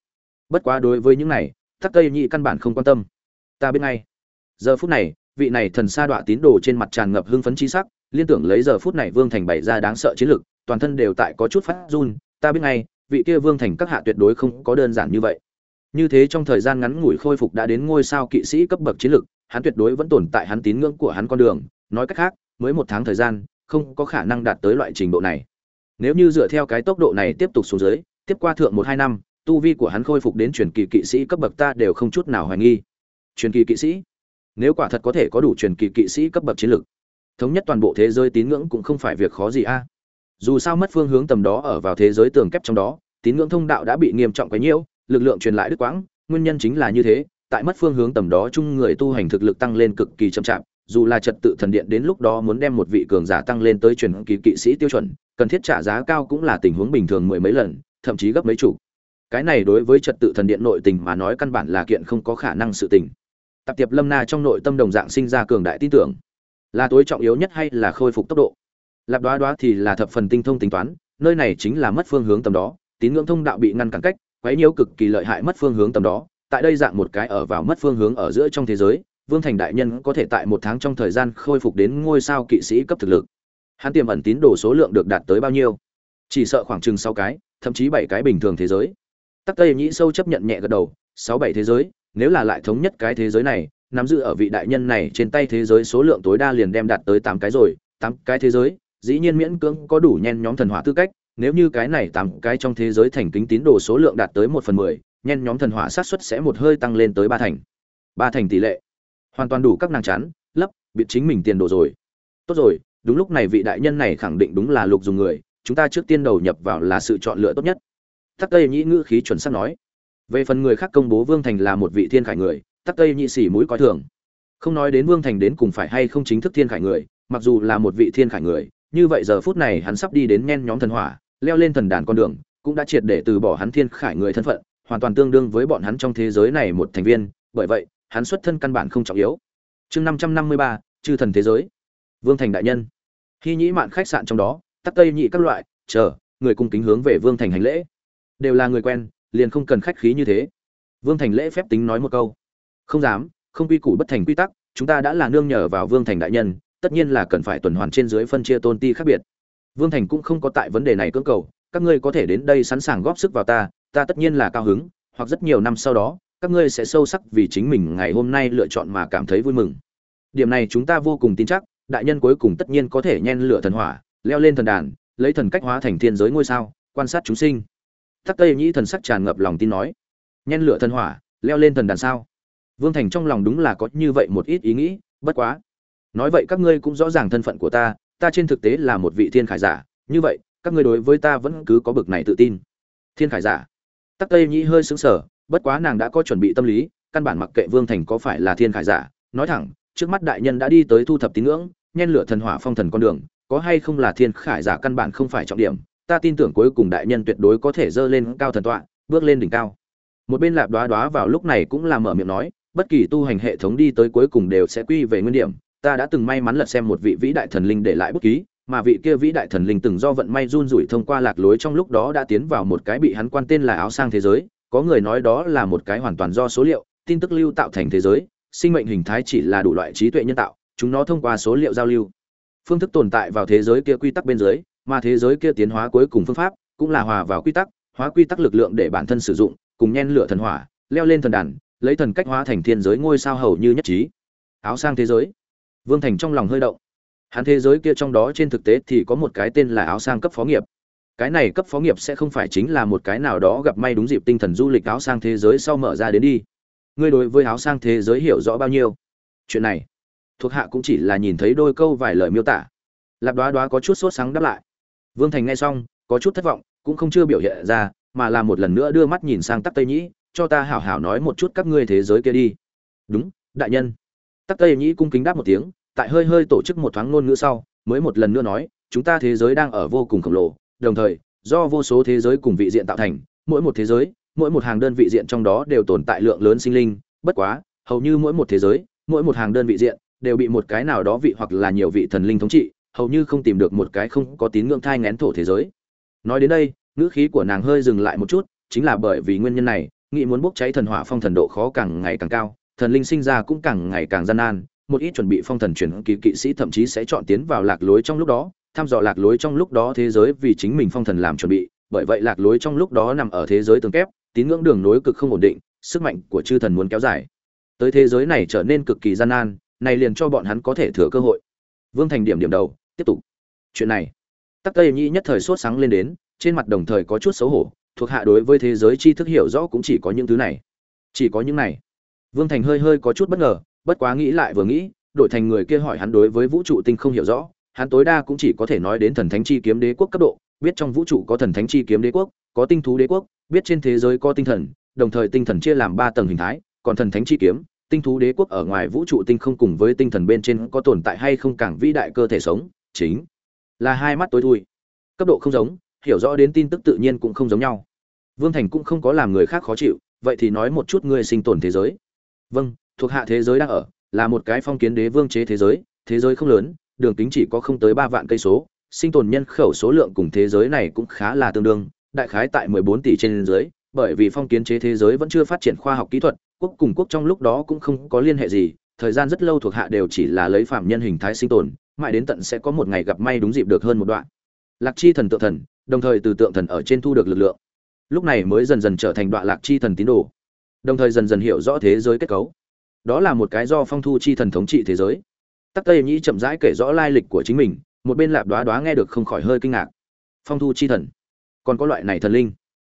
Bất quá đối với những này, tắc tây nhị căn bản không quan tâm. Ta biết ngay. Giờ phút này, vị này thần sa đọa tín đồ trên mặt tràn ngập hưng phấn chi sắc liên tưởng lấy giờ phút này vương thành bày ra đáng sợ chiến lực toàn thân đều tại có chút phát run, ta biết ngay, vị kia vương thành các hạ tuyệt đối không có đơn giản như vậy. Như thế trong thời gian ngắn ngủi khôi phục đã đến ngôi sao kỵ sĩ cấp bậc chiến lực hắn tuyệt đối vẫn tồn tại hắn tín ngưỡng của hắn con đường. Nói cách khác, mới một tháng thời gian, không có khả năng đạt tới loại trình độ này. Nếu như dựa theo cái tốc độ này tiếp tục xuống dưới, tiếp qua thượng một hai năm, tu vi của hắn khôi phục đến truyền kỳ kỵ sĩ cấp bậc ta đều không chút nào hoài nghi. Truyền kỳ kỵ sĩ? Nếu quả thật có thể có đủ truyền kỳ kỵ sĩ cấp bậc chiến lực thống nhất toàn bộ thế giới tín ngưỡng cũng không phải việc khó gì a. Dù sao mất phương hướng tầm đó ở vào thế giới tường kép trong đó, tín ngưỡng thông đạo đã bị nghiêm trọng quấy nhiễu lực lượng truyền lại đứt quãng, nguyên nhân chính là như thế, tại mất phương hướng tầm đó chung người tu hành thực lực tăng lên cực kỳ chậm chạp, dù là trật tự thần điện đến lúc đó muốn đem một vị cường giả tăng lên tới truyền kỳ kỵ sĩ tiêu chuẩn, cần thiết trả giá cao cũng là tình huống bình thường mười mấy lần, thậm chí gấp mấy chục. Cái này đối với trật tự thần điện nội tình mà nói căn bản là kiện không có khả năng sự tình. Tập tiệp lâm na trong nội tâm đồng dạng sinh ra cường đại tin tưởng là tối trọng yếu nhất hay là khôi phục tốc độ? Lạp đoá đoá thì là thập phần tinh thông tính toán, nơi này chính là mất phương hướng tầm đó, tín ngưỡng thông đạo bị ngăn cản cách, quấy nhiễu cực kỳ lợi hại mất phương hướng tầm đó. Tại đây dạng một cái ở vào mất phương hướng ở giữa trong thế giới, vương thành đại nhân có thể tại một tháng trong thời gian khôi phục đến ngôi sao kỵ sĩ cấp thực lực. Hắn tiềm ẩn tín đồ số lượng được đạt tới bao nhiêu? Chỉ sợ khoảng chừng sáu cái, thậm chí bảy cái bình thường thế giới. Tắc tây nhĩ sâu chấp nhận nhẹ gật đầu, sáu bảy thế giới, nếu là lại thống nhất cái thế giới này nắm giữ ở vị đại nhân này trên tay thế giới số lượng tối đa liền đem đạt tới tám cái rồi, tám cái thế giới, dĩ nhiên miễn cưỡng có đủ nhen nhóm thần hỏa tư cách, nếu như cái này tám cái trong thế giới thành kính tín đồ số lượng đạt tới một phần mười, nhen nhóm thần hỏa sát suất sẽ một hơi tăng lên tới ba thành. Ba thành tỷ lệ. Hoàn toàn đủ các nàng chán, lấp biệt chính mình tiền đồ rồi. Tốt rồi, đúng lúc này vị đại nhân này khẳng định đúng là lục dùng người, chúng ta trước tiên đầu nhập vào là sự chọn lựa tốt nhất. Tắc tây nhĩ ngữ khí chuẩn xác nói. Về phần người khác công bố vương thành là một vị thiên khải người tắc tây nhị xỉ mũi coi thường. Không nói đến vương thành đến cùng phải hay không chính thức thiên khải người, mặc dù là một vị thiên khải người, như vậy giờ phút này hắn sắp đi đến nhen nhóm thần hỏa, leo lên thần đàn con đường, cũng đã triệt để từ bỏ hắn thiên khải người thân phận, hoàn toàn tương đương với bọn hắn trong thế giới này một thành viên, bởi vậy, hắn xuất thân căn bản không trọng yếu. Chương năm trăm năm mươi ba, chư thần thế giới. Vương thành đại nhân. Khi nhĩ mạn khách sạn trong đó, tắc tây nhị các loại, chờ, người cung kính hướng về vương thành hành lễ. Đều là người quen, liền không cần khách khí như thế. Vương thành lễ phép tính nói một câu không dám, không quy củ bất thành quy tắc, chúng ta đã là nương nhờ vào vương thành đại nhân, tất nhiên là cần phải tuần hoàn trên dưới phân chia tôn ti khác biệt. Vương thành cũng không có tại vấn đề này cưỡng cầu, các ngươi có thể đến đây sẵn sàng góp sức vào ta ta tất nhiên là cao hứng, hoặc rất nhiều năm sau đó, các ngươi sẽ sâu sắc vì chính mình ngày hôm nay lựa chọn mà cảm thấy vui mừng. Điểm này chúng ta vô cùng tin chắc, đại nhân cuối cùng tất nhiên có thể nhen lửa thần hỏa, leo lên thần đàn, lấy thần cách hóa thành thiên giới ngôi sao, quan sát chúng sinh. Tắc tây nhĩ thần sắc tràn ngập lòng tin nói, nhen lửa thần hỏa, leo lên thần đàn sao? Vương thành trong lòng đúng là có như vậy một ít ý nghĩ, bất quá. Nói vậy các ngươi cũng rõ ràng thân phận của ta ta trên thực tế là một vị thiên khải giả, như vậy, các ngươi đối với ta vẫn cứ có bực này tự tin. Thiên khải giả. Tắc tây nhĩ hơi sững sờ, bất quá nàng đã có chuẩn bị tâm lý, căn bản mặc kệ vương thành có phải là thiên khải giả. Nói thẳng, trước mắt đại nhân đã đi tới thu thập tín ngưỡng, nhen lửa thần hỏa phong thần con đường, có hay không là thiên khải giả căn bản không phải trọng điểm. Ta tin tưởng cuối cùng đại nhân tuyệt đối có thể dơ lên cao thần tọa, bước lên đỉnh cao. Một bên lạp đoá đoá vào lúc này cũng là mở miệng nói bất kỳ tu hành hệ thống đi tới cuối cùng đều sẽ quy về nguyên điểm. Ta đã từng may mắn lật xem một vị vĩ đại thần linh để lại bút ký, mà vị kia vĩ đại thần linh từng do vận may run rủi thông qua lạc lối trong lúc đó đã tiến vào một cái bị hắn quan tên là áo sang thế giới. Có người nói đó là một cái hoàn toàn do số liệu, tin tức lưu tạo thành thế giới. Sinh mệnh hình thái chỉ là đủ loại trí tuệ nhân tạo, chúng nó thông qua số liệu giao lưu. Phương thức tồn tại vào thế giới kia quy tắc bên dưới, mà thế giới kia tiến hóa cuối cùng phương pháp cũng là hòa vào quy tắc, hóa quy tắc lực lượng để bản thân sử dụng, cùng nhen lửa thần hỏa, leo lên thần đàn lấy thần cách hóa thành thiên giới ngôi sao hầu như nhất trí. Áo sang thế giới. Vương thành trong lòng hơi động. Hắn thế giới kia trong đó trên thực tế thì có một cái tên là áo sang cấp phó nghiệp. Cái này cấp phó nghiệp sẽ không phải chính là một cái nào đó gặp may đúng dịp tinh thần du lịch áo sang thế giới sau mở ra đến đi. Ngươi đối với áo sang thế giới hiểu rõ bao nhiêu? Chuyện này, thuộc hạ cũng chỉ là nhìn thấy đôi câu vài lời miêu tả. Lạp đoá đoá có chút sốt sáng đáp lại. Vương thành nghe xong, có chút thất vọng, cũng không chưa biểu hiện ra, mà là một lần nữa đưa mắt nhìn sang tắc tây nhĩ cho ta hảo hảo nói một chút các ngươi thế giới kia đi. Đúng, đại nhân. Tắc tây nhĩ cung kính đáp một tiếng, tại hơi hơi tổ chức một thoáng ngôn ngữ sau, mới một lần nữa nói, chúng ta thế giới đang ở vô cùng khổng lồ, đồng thời, do vô số thế giới cùng vị diện tạo thành, mỗi một thế giới, mỗi một hàng đơn vị diện trong đó đều tồn tại lượng lớn sinh linh, bất quá, hầu như mỗi một thế giới, mỗi một hàng đơn vị diện, đều bị một cái nào đó vị hoặc là nhiều vị thần linh thống trị, hầu như không tìm được một cái không có tín ngưỡng thai ngén thổ thế giới. Nói đến đây, ngữ khí của nàng hơi dừng lại một chút, chính là bởi vì nguyên nhân này nghĩ muốn bốc cháy thần hỏa phong thần độ khó càng ngày càng cao, thần linh sinh ra cũng càng ngày càng gian nan, một ít chuẩn bị phong thần chuyển kỳ kỵ sĩ thậm chí sẽ chọn tiến vào lạc lối trong lúc đó thăm dò lạc lối trong lúc đó thế giới vì chính mình phong thần làm chuẩn bị, bởi vậy lạc lối trong lúc đó nằm ở thế giới tường kép, tín ngưỡng đường nối cực không ổn định, sức mạnh của chư thần muốn kéo dài. Tới thế giới này trở nên cực kỳ gian nan, này liền cho bọn hắn có thể thừa cơ hội. Vương thành điểm điểm đầu, tiếp tục. Chuyện này. Tắc tây nhi nhất thời sốt sáng lên đến, trên mặt đồng thời có chút xấu hổ thuộc hạ đối với thế giới tri thức hiểu rõ cũng chỉ có những thứ này. Chỉ có những này. Vương thành hơi hơi có chút bất ngờ, bất quá nghĩ lại vừa nghĩ, đổi thành người kia hỏi hắn đối với vũ trụ tinh không hiểu rõ, hắn tối đa cũng chỉ có thể nói đến thần thánh chi kiếm đế quốc cấp độ, biết trong vũ trụ có thần thánh chi kiếm đế quốc, có tinh thú đế quốc, biết trên thế giới có tinh thần, đồng thời tinh thần chia làm ba tầng hình thái, còn thần thánh chi kiếm, tinh thú đế quốc ở ngoài vũ trụ tinh không cùng với tinh thần bên trên có tồn tại hay không càng vĩ đại cơ thể sống, chính là hai mắt tối thui. Cấp độ không giống hiểu rõ đến tin tức tự nhiên cũng không giống nhau. Vương thành cũng không có làm người khác khó chịu, vậy thì nói một chút ngươi sinh tồn thế giới. Vâng thuộc hạ thế giới đang ở, là một cái phong kiến đế vương chế thế giới thế giới không lớn, đường kính chỉ có không tới ba vạn cây số, sinh tồn nhân khẩu số lượng cùng thế giới này cũng khá là tương đương, đại khái tại mười bốn tỷ trên dưới, bởi vì phong kiến chế thế giới vẫn chưa phát triển khoa học kỹ thuật, quốc cùng quốc trong lúc đó cũng không có liên hệ gì, thời gian rất lâu thuộc hạ đều chỉ là lấy phạm nhân hình thái sinh tồn, mãi đến tận sẽ có một ngày gặp may đúng dịp được hơn một đoạn. Lạc chi thần tự thần đồng thời từ tượng thần ở trên thu được lực lượng. Lúc này mới dần dần trở thành đoạn lạc chi thần tín đồ. Đồng thời dần dần hiểu rõ thế giới kết cấu. Đó là một cái do phong thu chi thần thống trị thế giới. Tắc tây nhĩ chậm rãi kể rõ lai lịch của chính mình, một bên lạp đoá đoá nghe được không khỏi hơi kinh ngạc. Phong thu chi thần. Còn có loại này thần linh.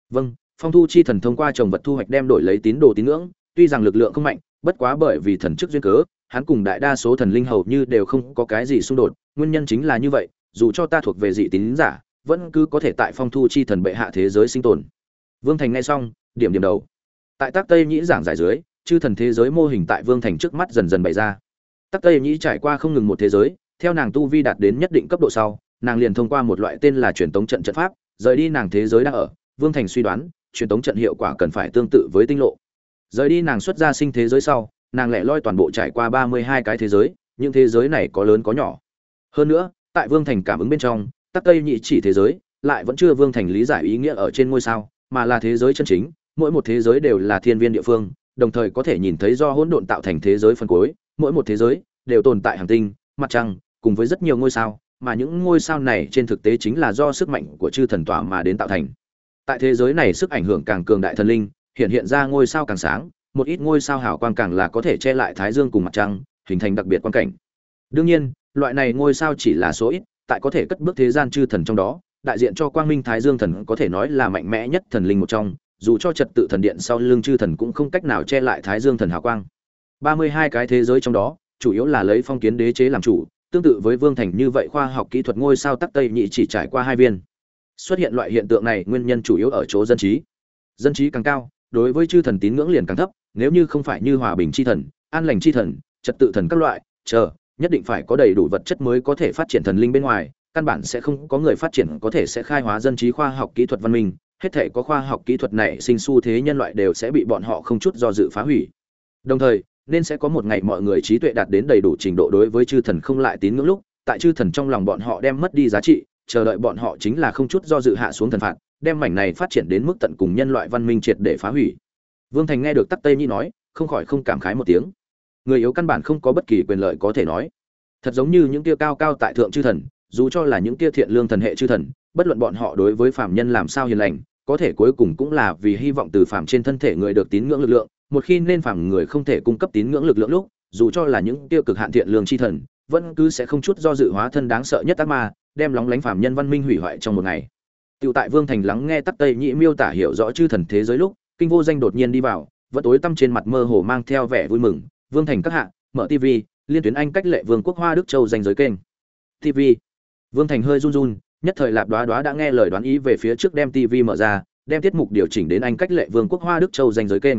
Vâng phong thu chi thần thông qua trồng vật thu hoạch đem đổi lấy tín đồ tín ngưỡng, tuy rằng lực lượng không mạnh, bất quá bởi vì thần chức duyên cớ, hắn cùng đại đa số thần linh hầu như đều không có cái gì xung đột, nguyên nhân chính là như vậy, dù cho ta thuộc về dị tín giả vẫn cứ có thể tại phong thu chi thần bệ hạ thế giới sinh tồn. Vương thành nghe xong, điểm điểm đầu. Tại tác tây nhĩ giảng giải dưới, chư thần thế giới mô hình tại vương thành trước mắt dần dần bày ra. Tác tây nhĩ trải qua không ngừng một thế giới, theo nàng tu vi đạt đến nhất định cấp độ sau, nàng liền thông qua một loại tên là truyền tống trận trận pháp, rời đi nàng thế giới đang ở. Vương thành suy đoán, truyền tống trận hiệu quả cần phải tương tự với tinh lộ. Rời đi nàng xuất ra sinh thế giới sau, nàng lại loi toàn bộ trải qua ba mươi hai cái thế giới, những thế giới này có lớn có nhỏ. Hơn nữa, tại vương thành cảm ứng bên trong tắc tây nhị chỉ thế giới, lại vẫn chưa vương thành lý giải ý nghĩa ở trên ngôi sao, mà là thế giới chân chính, mỗi một thế giới đều là thiên viên địa phương, đồng thời có thể nhìn thấy do hỗn độn tạo thành thế giới phân cuối, mỗi một thế giới đều tồn tại hành tinh, mặt trăng, cùng với rất nhiều ngôi sao, mà những ngôi sao này trên thực tế chính là do sức mạnh của chư thần tỏa mà đến tạo thành. Tại thế giới này sức ảnh hưởng càng cường đại thần linh, hiện hiện ra ngôi sao càng sáng, một ít ngôi sao hào quang càng là có thể che lại thái dương cùng mặt trăng, hình thành đặc biệt quan cảnh. Đương nhiên, loại này ngôi sao chỉ là số ít tại có thể cất bước thế gian chư thần trong đó, đại diện cho quang minh thái dương thần có thể nói là mạnh mẽ nhất thần linh một trong, dù cho trật tự thần điện sau lưng chư thần cũng không cách nào che lại thái dương thần hào quang. Ba mươi hai cái thế giới trong đó, chủ yếu là lấy phong kiến đế chế làm chủ, tương tự với vương thành như vậy khoa học kỹ thuật ngôi sao tắc tây nhị chỉ trải qua hai viên. Xuất hiện loại hiện tượng này, nguyên nhân chủ yếu ở chỗ dân trí. Dân trí càng cao, đối với chư thần tín ngưỡng liền càng thấp, nếu như không phải như hòa bình chi thần, an lành chi thần, trật tự thần các loại, chờ nhất định phải có đầy đủ vật chất mới có thể phát triển thần linh bên ngoài, căn bản sẽ không có người phát triển có thể sẽ khai hóa dân trí khoa học kỹ thuật văn minh, hết thể có khoa học kỹ thuật này sinh xu thế nhân loại đều sẽ bị bọn họ không chút do dự phá hủy. Đồng thời, nên sẽ có một ngày mọi người trí tuệ đạt đến đầy đủ trình độ đối với chư thần không lại tín ngưỡng lúc, tại chư thần trong lòng bọn họ đem mất đi giá trị, chờ đợi bọn họ chính là không chút do dự hạ xuống thần phạt, đem mảnh này phát triển đến mức tận cùng nhân loại văn minh triệt để phá hủy. Vương thành nghe được tắc tây nhi nói, không khỏi không cảm khái một tiếng người yếu căn bản không có bất kỳ quyền lợi có thể nói. Thật giống như những tia cao cao tại thượng chư thần dù cho là những tia thiện lương thần hệ chư thần bất luận bọn họ đối với phạm nhân làm sao hiền lành có thể cuối cùng cũng là vì hy vọng từ phạm trên thân thể người được tín ngưỡng lực lượng một khi nên phạm người không thể cung cấp tín ngưỡng lực lượng lúc dù cho là những tiêu cực hạn thiện lương chi thần vẫn cứ sẽ không chút do dự hóa thân đáng sợ nhất ác ma đem lóng lánh phạm nhân văn minh hủy hoại trong một ngày. Tiểu tại Vương Thành lắng nghe Tắc Tây Nhị miêu tả hiểu rõ chư thần thế giới lúc, kinh vô danh đột nhiên đi vào, vẫn tối tăm trên mặt mơ hồ mang theo vẻ vui mừng, Vương Thành các hạ, mở TV, liên tuyến anh cách lệ Vương quốc Hoa Đức Châu danh giới kênh. TV. Vương Thành hơi run run, nhất thời Lạp Đoá Đoá đã nghe lời đoán ý về phía trước đem TV mở ra, đem tiết mục điều chỉnh đến anh cách lệ Vương quốc Hoa Đức Châu danh giới kênh.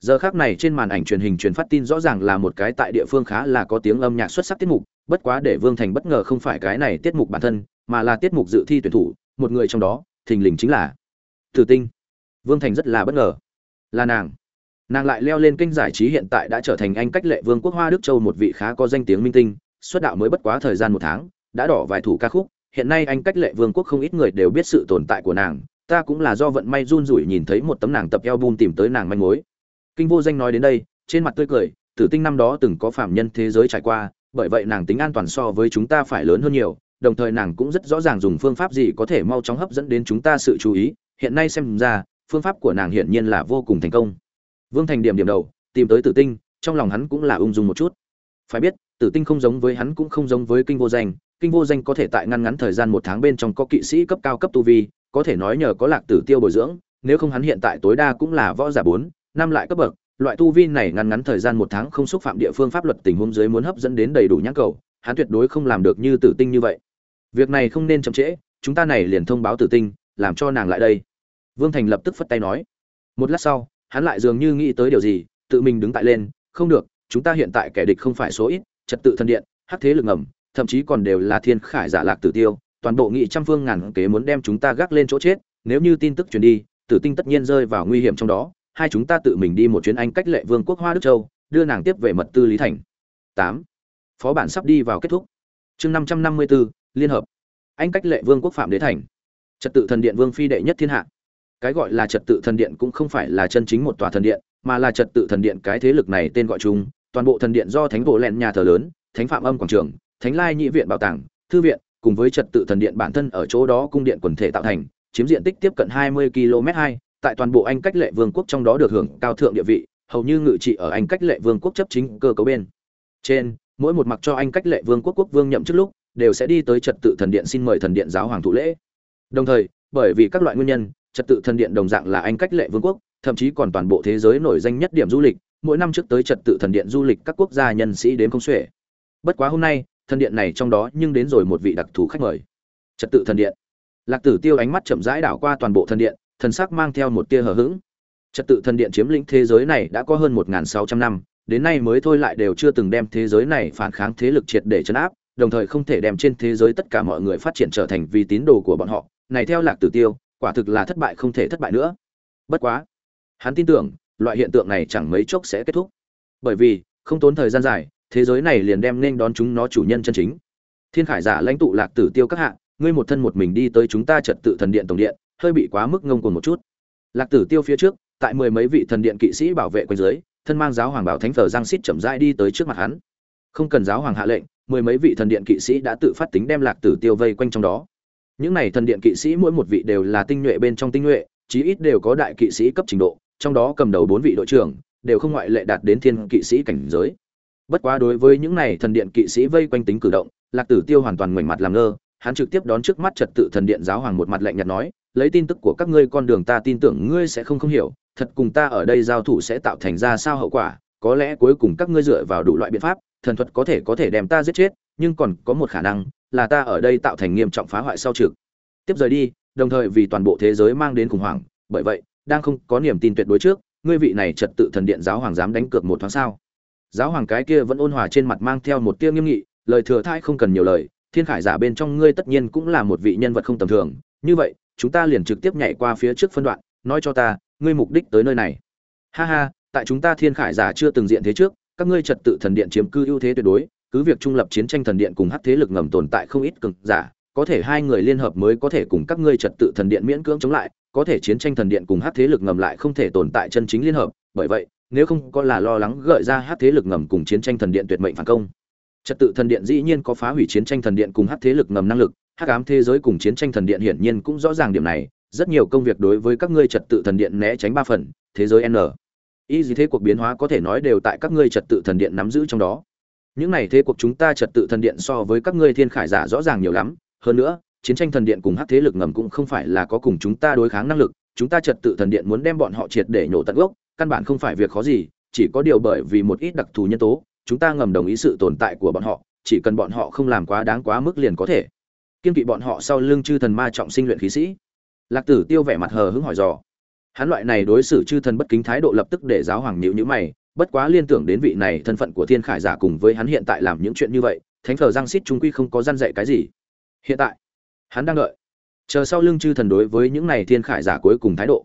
Giờ khắc này trên màn ảnh truyền hình truyền phát tin rõ ràng là một cái tại địa phương khá là có tiếng âm nhạc xuất sắc tiết mục, bất quá để Vương Thành bất ngờ không phải cái này tiết mục bản thân, mà là tiết mục dự thi tuyển thủ, một người trong đó thình lình chính là tử tinh vương thành rất là bất ngờ là nàng nàng lại leo lên kênh giải trí hiện tại đã trở thành anh cách lệ vương quốc hoa đức châu một vị khá có danh tiếng minh tinh, xuất đạo mới bất quá thời gian một tháng, đã đỏ vài thủ ca khúc. Hiện nay anh cách lệ vương quốc không ít người đều biết sự tồn tại của nàng, ta cũng là do vận may run rủi nhìn thấy một tấm nàng tập album tìm tới nàng manh mối. Kinh vô danh nói đến đây, trên mặt tươi cười, tử tinh năm đó từng có phạm nhân thế giới trải qua, bởi vậy nàng tính an toàn so với chúng ta phải lớn hơn nhiều, đồng thời nàng cũng rất rõ ràng dùng phương pháp gì có thể mau chóng hấp dẫn đến chúng ta sự chú ý. Hiện nay xem ra, phương pháp của nàng hiển nhiên là vô cùng thành công vương thành điểm điểm đầu, tìm tới tử tinh, trong lòng hắn cũng là ung dung một chút. Phải biết, tử tinh không giống với hắn cũng không giống với kinh vô danh. Kinh vô danh có thể tại ngăn ngắn thời gian một tháng bên trong có kỵ sĩ cấp cao cấp tu vi, có thể nói nhờ có lạc tử tiêu bồi dưỡng, nếu không hắn hiện tại tối đa cũng là võ giả bốn, năm lại cấp bậc. Loại tu vi này ngăn ngắn thời gian một tháng không xúc phạm địa phương pháp luật tình huống dưới muốn hấp dẫn đến đầy đủ nhãn cầu, hắn tuyệt đối không làm được như tử tinh như vậy. Việc này không nên chậm trễ, chúng ta này liền thông báo tử tinh, làm cho nàng lại đây. Vương thành lập tức phất tay nói. Một lát sau hắn lại dường như nghĩ tới điều gì, tự mình đứng tại lên, không được, chúng ta hiện tại kẻ địch không phải số ít, trật tự thân điện, hắc thế lực ngầm, thậm chí còn đều là thiên khải giả lạc tử tiêu, toàn bộ nghị trăm phương ngàn kế muốn đem chúng ta gác lên chỗ chết, nếu như tin tức truyền đi, tử tinh tất nhiên rơi vào nguy hiểm trong đó, hai chúng ta tự mình đi một chuyến anh cách lệ vương quốc hoa đức châu, đưa nàng tiếp về mật tư lý thành. Tám. Phó bản sắp đi vào kết thúc. Chương năm trăm năm mươi bốn liên hợp. Anh cách lệ vương quốc phạm đế thành. Trật tự thần điện vương phi đệ nhất thiên hạ cái gọi là trật tự thần điện cũng không phải là chân chính một tòa thần điện, mà là trật tự thần điện cái thế lực này tên gọi chung, toàn bộ thần điện do thánh bộ lẹn nhà thờ lớn, thánh phạm âm quảng trường, thánh lai nhị viện bảo tàng, thư viện, cùng với trật tự thần điện bản thân ở chỗ đó cung điện quần thể tạo thành, chiếm diện tích tiếp cận 20 km 2 tại toàn bộ anh cách lệ vương quốc trong đó được hưởng cao thượng địa vị, hầu như ngự trị ở anh cách lệ vương quốc chấp chính cơ cấu bên. Trên, mỗi một mặc cho anh cách lệ vương quốc quốc vương nhậm chức lúc, đều sẽ đi tới trật tự thần điện xin mời thần điện giáo hoàng thụ lễ. Đồng thời, bởi vì các loại nguyên nhân trật tự thần điện đồng dạng là anh cách lệ vương quốc, thậm chí còn toàn bộ thế giới nổi danh nhất điểm du lịch, mỗi năm trước tới trật tự thần điện du lịch các quốc gia nhân sĩ đến không xuể. Bất quá hôm nay, thần điện này trong đó nhưng đến rồi một vị đặc thù khách mời. Trật tự thần điện. Lạc tử tiêu ánh mắt chậm rãi đảo qua toàn bộ thần điện, thần sắc mang theo một tia hờ hững. Trật tự thần điện chiếm lĩnh thế giới này đã có hơn một sáu trăm năm, đến nay mới thôi lại đều chưa từng đem thế giới này phản kháng thế lực triệt để chấn áp, đồng thời không thể đem trên thế giới tất cả mọi người phát triển trở thành vì tín đồ của bọn họ. Này theo lạc tử tiêu quả thực là thất bại không thể thất bại nữa. Bất quá, hắn tin tưởng, loại hiện tượng này chẳng mấy chốc sẽ kết thúc. Bởi vì, không tốn thời gian dài, thế giới này liền đem nên đón chúng nó chủ nhân chân chính. Thiên khải giả lãnh tụ lạc tử tiêu các hạ, ngươi một thân một mình đi tới chúng ta trật tự thần điện tổng điện, hơi bị quá mức ngông cuồng một chút. Lạc tử tiêu phía trước, tại mười mấy vị thần điện kỵ sĩ bảo vệ quanh dưới, thân mang giáo hoàng bảo thánh thờ giang xít chậm rãi đi tới trước mặt hắn. Không cần giáo hoàng hạ lệnh, mười mấy vị thần điện kỵ sĩ đã tự phát tính đem lạc tử tiêu vây quanh trong đó những này thần điện kỵ sĩ mỗi một vị đều là tinh nhuệ bên trong tinh nhuệ, chí ít đều có đại kỵ sĩ cấp trình độ, trong đó cầm đầu bốn vị đội trưởng đều không ngoại lệ đạt đến thiên kỵ sĩ cảnh giới. Bất quá đối với những này thần điện kỵ sĩ vây quanh tính cử động, lạc tử tiêu hoàn toàn ngoảnh mặt làm ngơ, hắn trực tiếp đón trước mắt trật tự thần điện giáo hoàng một mặt lạnh nhạt nói, lấy tin tức của các ngươi con đường ta tin tưởng ngươi sẽ không không hiểu, thật cùng ta ở đây giao thủ sẽ tạo thành ra sao hậu quả, có lẽ cuối cùng các ngươi dựa vào đủ loại biện pháp, thần thuật có thể có thể đem ta giết chết, nhưng còn có một khả năng là ta ở đây tạo thành nghiêm trọng phá hoại sau trực. Tiếp rời đi, đồng thời vì toàn bộ thế giới mang đến khủng hoảng, bởi vậy, đang không có niềm tin tuyệt đối trước, ngươi vị này trật tự thần điện giáo hoàng dám đánh cược một thoáng sao? Giáo hoàng cái kia vẫn ôn hòa trên mặt mang theo một tia nghiêm nghị, lời thừa thai không cần nhiều lời, thiên khải giả bên trong ngươi tất nhiên cũng là một vị nhân vật không tầm thường. Như vậy, chúng ta liền trực tiếp nhảy qua phía trước phân đoạn, nói cho ta, ngươi mục đích tới nơi này. Ha ha, tại chúng ta thiên khải giả chưa từng diện thế trước, các ngươi trật tự thần điện chiếm cư ưu thế tuyệt đối cứ việc trung lập chiến tranh thần điện cùng hắc thế lực ngầm tồn tại không ít cực giả, có thể hai người liên hợp mới có thể cùng các ngươi trật tự thần điện miễn cưỡng chống lại, có thể chiến tranh thần điện cùng hắc thế lực ngầm lại không thể tồn tại chân chính liên hợp, bởi vậy, nếu không có là lo lắng gợi ra hắc thế lực ngầm cùng chiến tranh thần điện tuyệt mệnh phản công. Trật tự thần điện dĩ nhiên có phá hủy chiến tranh thần điện cùng hắc thế lực ngầm năng lực, hắc ám thế giới cùng chiến tranh thần điện hiển nhiên cũng rõ ràng điểm này, rất nhiều công việc đối với các ngươi trật tự thần điện né tránh ba phần, thế giới n. Y gì thế cuộc biến hóa có thể nói đều tại các ngươi trật tự thần điện nắm giữ trong đó những này thế cuộc chúng ta trật tự thần điện so với các ngươi thiên khải giả rõ ràng nhiều lắm. Hơn nữa, chiến tranh thần điện cùng hắc thế lực ngầm cũng không phải là có cùng chúng ta đối kháng năng lực. Chúng ta trật tự thần điện muốn đem bọn họ triệt để nhổ tận gốc, căn bản không phải việc khó gì, chỉ có điều bởi vì một ít đặc thù nhân tố, chúng ta ngầm đồng ý sự tồn tại của bọn họ, chỉ cần bọn họ không làm quá đáng quá mức liền có thể. Kiên kỵ bọn họ sau lưng chư thần ma trọng sinh luyện khí sĩ. Lạc tử tiêu vẻ mặt hờ hững hỏi dò. Hắn loại này đối xử chư thần bất kính thái độ lập tức để giáo hoàng nhịu nhữ mày bất quá liên tưởng đến vị này thân phận của thiên khải giả cùng với hắn hiện tại làm những chuyện như vậy, thánh thờ giang xít trung quy không có gian dạy cái gì. Hiện tại, hắn đang đợi. Chờ sau lưng chư thần đối với những này thiên khải giả cuối cùng thái độ.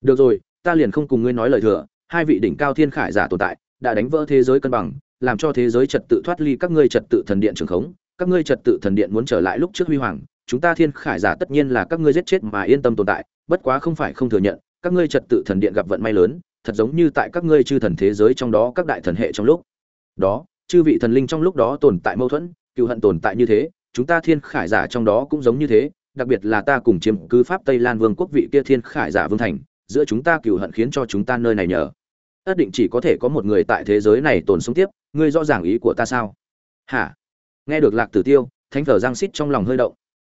Được rồi, ta liền không cùng ngươi nói lời thừa, hai vị đỉnh cao thiên khải giả tồn tại, đã đánh vỡ thế giới cân bằng, làm cho thế giới trật tự thoát ly các ngươi trật tự thần điện trường khống, các ngươi trật tự thần điện muốn trở lại lúc trước huy hoàng, chúng ta thiên khải giả tất nhiên là các ngươi giết chết mà yên tâm tồn tại, bất quá không phải không thừa nhận, các ngươi trật tự thần điện gặp vận may lớn thật giống như tại các ngươi chư thần thế giới trong đó các đại thần hệ trong lúc. Đó, chư vị thần linh trong lúc đó tồn tại mâu thuẫn, cựu hận tồn tại như thế, chúng ta thiên khải giả trong đó cũng giống như thế, đặc biệt là ta cùng chiếm cứ pháp tây lan vương quốc vị kia thiên khải giả vương thành, giữa chúng ta cựu hận khiến cho chúng ta nơi này nhờ. Ất định chỉ có thể có một người tại thế giới này tồn sống tiếp, ngươi rõ ràng ý của ta sao? Hả? Nghe được lạc tử tiêu, thánh thờ giang xít trong lòng hơi động.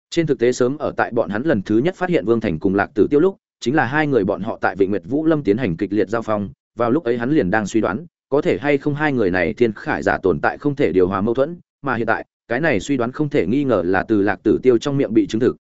Trên thực tế sớm ở tại bọn hắn lần thứ nhất phát hiện vương thành cùng lạc tử tiêu lúc chính là hai người bọn họ tại Vịnh Nguyệt Vũ Lâm tiến hành kịch liệt giao phong, vào lúc ấy hắn liền đang suy đoán, có thể hay không hai người này thiên khải giả tồn tại không thể điều hòa mâu thuẫn, mà hiện tại, cái này suy đoán không thể nghi ngờ là từ Lạc Tử Tiêu trong miệng bị chứng thực,